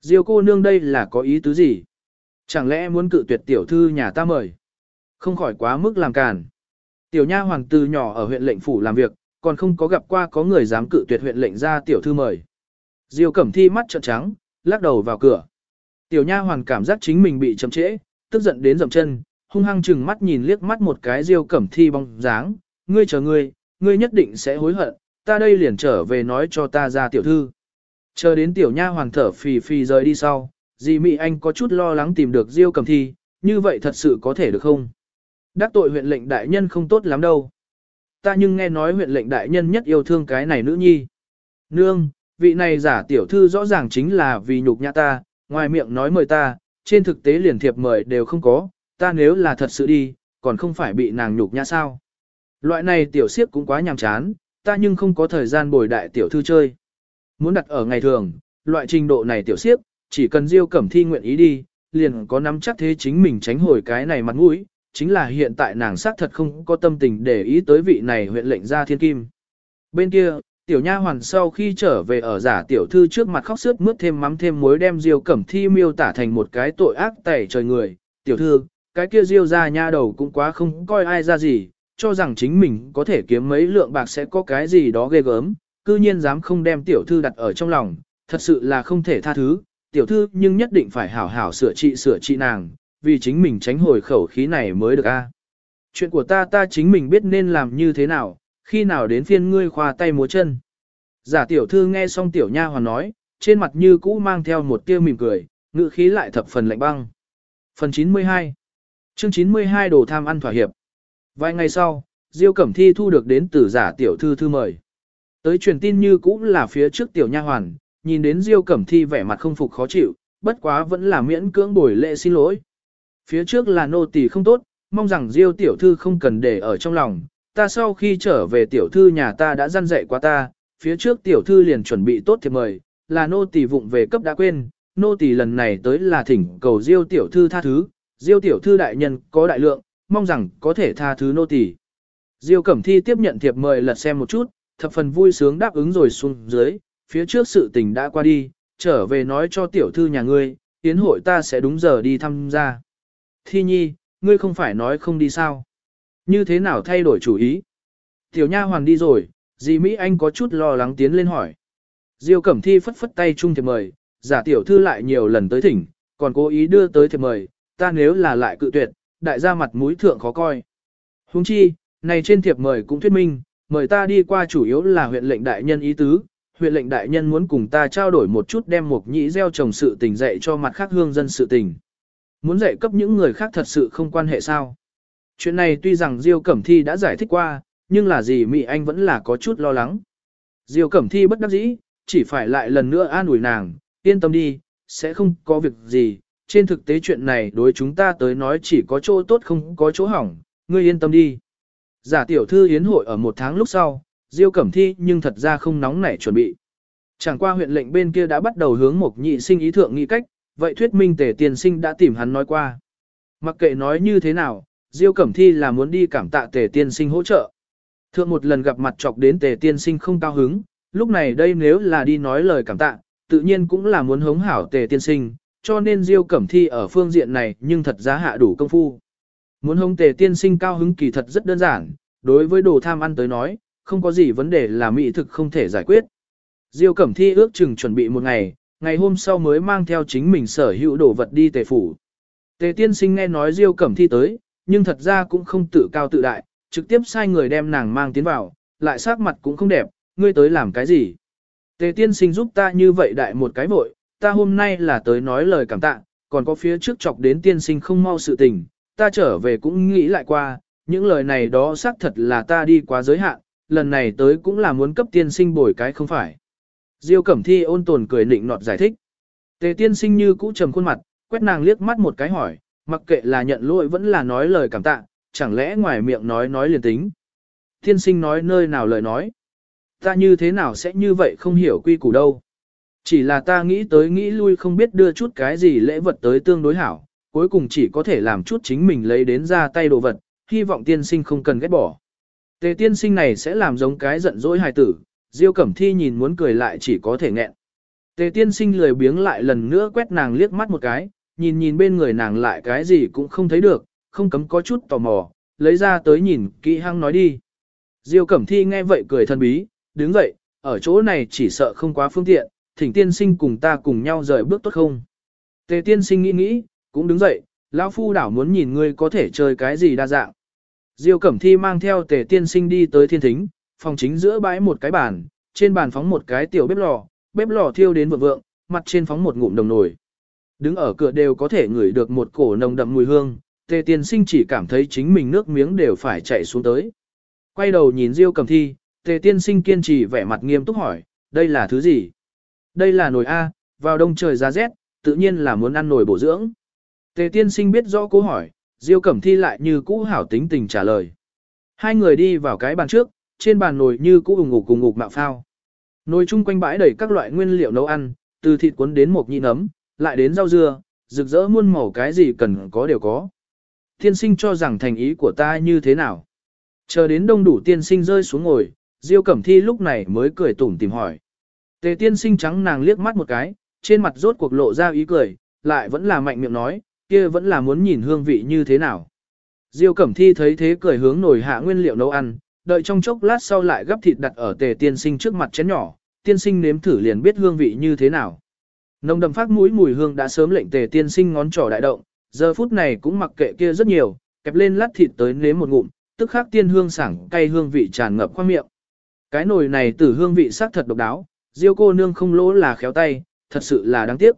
Diêu cô nương đây là có ý tứ gì? Chẳng lẽ muốn cự tuyệt tiểu thư nhà ta mời? Không khỏi quá mức làm càn. Tiểu nha hoàng từ nhỏ ở huyện lệnh phủ làm việc, còn không có gặp qua có người dám cự tuyệt huyện lệnh ra tiểu thư mời. Diêu Cẩm Thi mắt trợn trắng, lắc đầu vào cửa. Tiểu nha hoàn cảm giác chính mình bị chậm trễ, tức giận đến dậm chân, hung hăng chừng mắt nhìn liếc mắt một cái Diêu Cẩm Thi bóng dáng, ngươi chờ ngươi, ngươi nhất định sẽ hối hận, ta đây liền trở về nói cho ta ra tiểu thư. Chờ đến tiểu nha hoàn thở phì phì rời đi sau, dì Mỹ Anh có chút lo lắng tìm được Diêu Cẩm Thi, như vậy thật sự có thể được không? Đắc tội huyện lệnh đại nhân không tốt lắm đâu. Ta nhưng nghe nói huyện lệnh đại nhân nhất yêu thương cái này nữ nhi. Nương, vị này giả tiểu thư rõ ràng chính là vì nhục nhã ta, ngoài miệng nói mời ta, trên thực tế liền thiệp mời đều không có, ta nếu là thật sự đi, còn không phải bị nàng nhục nhã sao. Loại này tiểu siếp cũng quá nhàm chán, ta nhưng không có thời gian bồi đại tiểu thư chơi. Muốn đặt ở ngày thường, loại trình độ này tiểu siếp, chỉ cần Diêu Cẩm Thi nguyện ý đi, liền có nắm chắc thế chính mình tránh hồi cái này mặt mũi, chính là hiện tại nàng xác thật không có tâm tình để ý tới vị này huyện lệnh gia thiên kim. Bên kia, tiểu nha hoàn sau khi trở về ở giả tiểu thư trước mặt khóc sướt mướt thêm mắm thêm muối đem Diêu Cẩm Thi miêu tả thành một cái tội ác tẩy trời người, tiểu thư, cái kia Diêu ra nha đầu cũng quá không coi ai ra gì, cho rằng chính mình có thể kiếm mấy lượng bạc sẽ có cái gì đó ghê gớm, cư nhiên dám không đem tiểu thư đặt ở trong lòng, thật sự là không thể tha thứ, tiểu thư nhưng nhất định phải hảo hảo sửa trị sửa trị nàng, vì chính mình tránh hồi khẩu khí này mới được a. Chuyện của ta ta chính mình biết nên làm như thế nào, khi nào đến phiên ngươi khoa tay múa chân. Giả tiểu thư nghe xong tiểu nha hoàn nói, trên mặt như cũ mang theo một tia mỉm cười, ngữ khí lại thập phần lạnh băng. Phần 92 Chương 92 đồ tham ăn thỏa hiệp Vài ngày sau, Diêu Cẩm Thi thu được đến từ giả tiểu thư thư mời. Tới truyền tin như cũ là phía trước tiểu nha hoàn, nhìn đến Diêu Cẩm Thi vẻ mặt không phục khó chịu, bất quá vẫn là miễn cưỡng bồi lệ xin lỗi. Phía trước là nô tỳ không tốt, mong rằng Diêu tiểu thư không cần để ở trong lòng, ta sau khi trở về tiểu thư nhà ta đã răn dạy qua ta, phía trước tiểu thư liền chuẩn bị tốt thiệp mời, là nô tỳ vụng về cấp đã quên, nô tỳ lần này tới là thỉnh cầu Diêu tiểu thư tha thứ, Diêu tiểu thư đại nhân có đại lượng, mong rằng có thể tha thứ nô tỳ. Diêu Cẩm Thi tiếp nhận thiệp mời lật xem một chút, thập phần vui sướng đáp ứng rồi xuống dưới, phía trước sự tình đã qua đi, trở về nói cho tiểu thư nhà ngươi, tiến hội ta sẽ đúng giờ đi thăm gia. Thi nhi, ngươi không phải nói không đi sao? Như thế nào thay đổi chủ ý? Tiểu nha hoàn đi rồi, dì Mỹ Anh có chút lo lắng tiến lên hỏi. Diêu Cẩm Thi phất phất tay chung thiệp mời, giả tiểu thư lại nhiều lần tới thỉnh, còn cố ý đưa tới thiệp mời, ta nếu là lại cự tuyệt, đại gia mặt mũi thượng khó coi. Huống chi, này trên thiệp mời cũng thuyết minh, mời ta đi qua chủ yếu là huyện lệnh đại nhân ý tứ, huyện lệnh đại nhân muốn cùng ta trao đổi một chút đem một nhĩ gieo trồng sự tình dạy cho mặt khác hương dân sự tình. Muốn dạy cấp những người khác thật sự không quan hệ sao. Chuyện này tuy rằng Diêu Cẩm Thi đã giải thích qua, nhưng là gì Mỹ Anh vẫn là có chút lo lắng. Diêu Cẩm Thi bất đắc dĩ, chỉ phải lại lần nữa an ủi nàng, yên tâm đi, sẽ không có việc gì, trên thực tế chuyện này đối chúng ta tới nói chỉ có chỗ tốt không có chỗ hỏng, ngươi yên tâm đi. Giả tiểu thư yến hội ở một tháng lúc sau, Diêu Cẩm Thi nhưng thật ra không nóng nảy chuẩn bị. Chẳng qua huyện lệnh bên kia đã bắt đầu hướng một nhị sinh ý thượng nghị cách, vậy thuyết minh tề Tiên sinh đã tìm hắn nói qua. Mặc kệ nói như thế nào, Diêu Cẩm Thi là muốn đi cảm tạ tề tiên sinh hỗ trợ. Thượng một lần gặp mặt chọc đến tề tiên sinh không cao hứng, lúc này đây nếu là đi nói lời cảm tạ, tự nhiên cũng là muốn hống hảo tề tiên sinh, cho nên Diêu Cẩm Thi ở phương diện này nhưng thật giá hạ đủ công phu. Muốn hống tề tiên sinh cao hứng kỳ thật rất đơn giản, đối với đồ tham ăn tới nói, không có gì vấn đề là mỹ thực không thể giải quyết. Diêu Cẩm Thi ước chừng chuẩn bị một ngày, ngày hôm sau mới mang theo chính mình sở hữu đồ vật đi tề phủ. Tề tiên sinh nghe nói Diêu Cẩm Thi tới, nhưng thật ra cũng không tự cao tự đại, trực tiếp sai người đem nàng mang tiến vào, lại sắc mặt cũng không đẹp, ngươi tới làm cái gì. Tề tiên sinh giúp ta như vậy đại một cái vội, ta hôm nay là tới nói lời cảm tạ, còn có phía trước chọc đến tiên sinh không mau sự tình, ta trở về cũng nghĩ lại qua, những lời này đó xác thật là ta đi quá giới hạn, lần này tới cũng là muốn cấp tiên sinh bồi cái không phải. Diêu Cẩm Thi ôn tồn cười nịnh nọt giải thích. Tề tiên sinh như cũ trầm khuôn mặt, quét nàng liếc mắt một cái hỏi, mặc kệ là nhận lỗi vẫn là nói lời cảm tạ, chẳng lẽ ngoài miệng nói nói liền tính. Tiên sinh nói nơi nào lời nói. Ta như thế nào sẽ như vậy không hiểu quy củ đâu. Chỉ là ta nghĩ tới nghĩ lui không biết đưa chút cái gì lễ vật tới tương đối hảo, cuối cùng chỉ có thể làm chút chính mình lấy đến ra tay đồ vật, hy vọng tiên sinh không cần ghét bỏ. Tề tiên sinh này sẽ làm giống cái giận dỗi hài tử, Diêu Cẩm Thi nhìn muốn cười lại chỉ có thể nghẹn. Tề tiên sinh lười biếng lại lần nữa quét nàng liếc mắt một cái, nhìn nhìn bên người nàng lại cái gì cũng không thấy được, không cấm có chút tò mò, lấy ra tới nhìn kỹ hăng nói đi. Diêu Cẩm Thi nghe vậy cười thân bí, đứng dậy, ở chỗ này chỉ sợ không quá phương tiện, thỉnh tiên sinh cùng ta cùng nhau rời bước tốt không. Tề tiên sinh nghĩ nghĩ, cũng đứng dậy, lão phu đảo muốn nhìn ngươi có thể chơi cái gì đa dạng. Diêu Cẩm Thi mang theo tề tiên sinh đi tới thiên thính, phòng chính giữa bãi một cái bàn, trên bàn phóng một cái tiểu bếp lò, bếp lò thiêu đến vượng vượng, mặt trên phóng một ngụm đồng nồi. Đứng ở cửa đều có thể ngửi được một cổ nồng đậm mùi hương, tề tiên sinh chỉ cảm thấy chính mình nước miếng đều phải chảy xuống tới. Quay đầu nhìn Diêu Cẩm Thi, tề tiên sinh kiên trì vẻ mặt nghiêm túc hỏi, đây là thứ gì? Đây là nồi A, vào đông trời giá rét, tự nhiên là muốn ăn nồi bổ dưỡng. Tề tiên sinh biết rõ câu hỏi, Diêu Cẩm Thi lại như cũ hảo tính tình trả lời. Hai người đi vào cái bàn trước, trên bàn nồi như cũ ủng ngục cùng ngục mạo phao. Nồi chung quanh bãi đầy các loại nguyên liệu nấu ăn, từ thịt cuốn đến một nhị nấm, lại đến rau dưa, rực rỡ muôn màu cái gì cần có đều có. Tiên sinh cho rằng thành ý của ta như thế nào. Chờ đến đông đủ tiên sinh rơi xuống ngồi, Diêu Cẩm Thi lúc này mới cười tủm tìm hỏi. Tề tiên sinh trắng nàng liếc mắt một cái, trên mặt rốt cuộc lộ ra ý cười, lại vẫn là mạnh miệng nói, kia vẫn là muốn nhìn hương vị như thế nào. Diêu Cẩm Thi thấy thế cười hướng nồi hạ nguyên liệu nấu ăn, đợi trong chốc lát sau lại gấp thịt đặt ở tề tiên sinh trước mặt chén nhỏ, tiên sinh nếm thử liền biết hương vị như thế nào. Nồng đậm phát mũi mùi hương đã sớm lệnh tề tiên sinh ngón trỏ đại động, giờ phút này cũng mặc kệ kia rất nhiều, kẹp lên lát thịt tới nếm một ngụm, tức khắc tiên hương sảng cay hương vị tràn ngập khoang miệng. Cái nồi này tử hương vị sắc thật độc đáo, Diêu cô nương không lỗ là khéo tay, thật sự là đáng tiếc.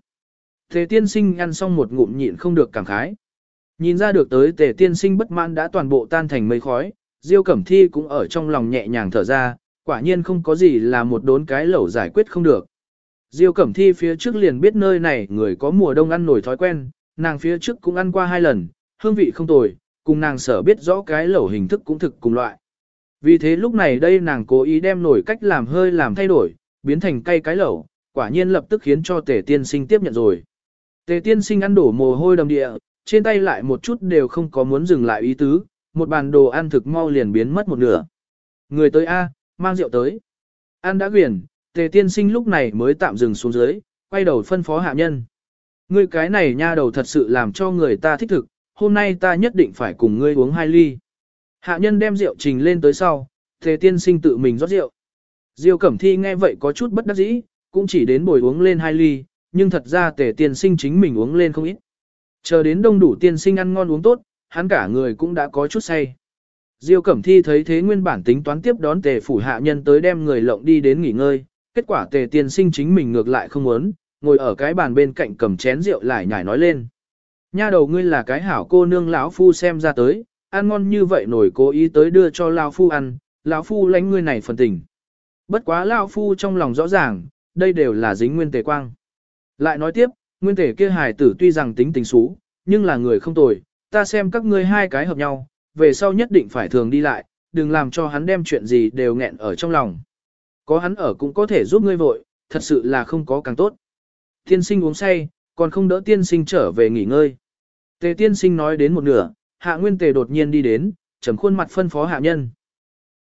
Tề tiên sinh ăn xong một ngụm nhịn không được cảm khái. Nhìn ra được tới tề tiên sinh bất mãn đã toàn bộ tan thành mây khói, Diêu Cẩm Thi cũng ở trong lòng nhẹ nhàng thở ra, quả nhiên không có gì là một đốn cái lẩu giải quyết không được. Diêu Cẩm Thi phía trước liền biết nơi này người có mùa đông ăn nổi thói quen, nàng phía trước cũng ăn qua hai lần, hương vị không tồi, cùng nàng sở biết rõ cái lẩu hình thức cũng thực cùng loại. Vì thế lúc này đây nàng cố ý đem nổi cách làm hơi làm thay đổi, biến thành cây cái lẩu, quả nhiên lập tức khiến cho tề tiên sinh tiếp nhận rồi. Tề tiên sinh ăn đổ mồ hôi đầm địa, trên tay lại một chút đều không có muốn dừng lại ý tứ, một bàn đồ ăn thực mau liền biến mất một nửa. Người tới A, mang rượu tới. Ăn đã quyển, tề tiên sinh lúc này mới tạm dừng xuống dưới, quay đầu phân phó hạ nhân. Ngươi cái này nha đầu thật sự làm cho người ta thích thực, hôm nay ta nhất định phải cùng ngươi uống hai ly. Hạ nhân đem rượu trình lên tới sau, tề tiên sinh tự mình rót rượu. Diêu Cẩm Thi nghe vậy có chút bất đắc dĩ, cũng chỉ đến bồi uống lên hai ly, nhưng thật ra tề tiên sinh chính mình uống lên không ít. Chờ đến đông đủ tiên sinh ăn ngon uống tốt, hắn cả người cũng đã có chút say. Diêu Cẩm Thi thấy thế nguyên bản tính toán tiếp đón tề phủ hạ nhân tới đem người lộng đi đến nghỉ ngơi, kết quả tề tiên sinh chính mình ngược lại không muốn, ngồi ở cái bàn bên cạnh cầm chén rượu lại nhảy nói lên. Nha đầu ngươi là cái hảo cô nương lão phu xem ra tới, ăn ngon như vậy nổi cố ý tới đưa cho lão phu ăn, lão phu lãnh ngươi này phần tình. Bất quá lão phu trong lòng rõ ràng, đây đều là dính nguyên tề quang. Lại nói tiếp, nguyên tề kia hài tử tuy rằng tính tình xú, nhưng là người không tồi, ta xem các ngươi hai cái hợp nhau, về sau nhất định phải thường đi lại, đừng làm cho hắn đem chuyện gì đều nghẹn ở trong lòng. Có hắn ở cũng có thể giúp ngươi vội, thật sự là không có càng tốt. Tiên sinh uống say, còn không đỡ tiên sinh trở về nghỉ ngơi. Tề tiên sinh nói đến một nửa, hạ nguyên tề đột nhiên đi đến, trầm khuôn mặt phân phó hạ nhân.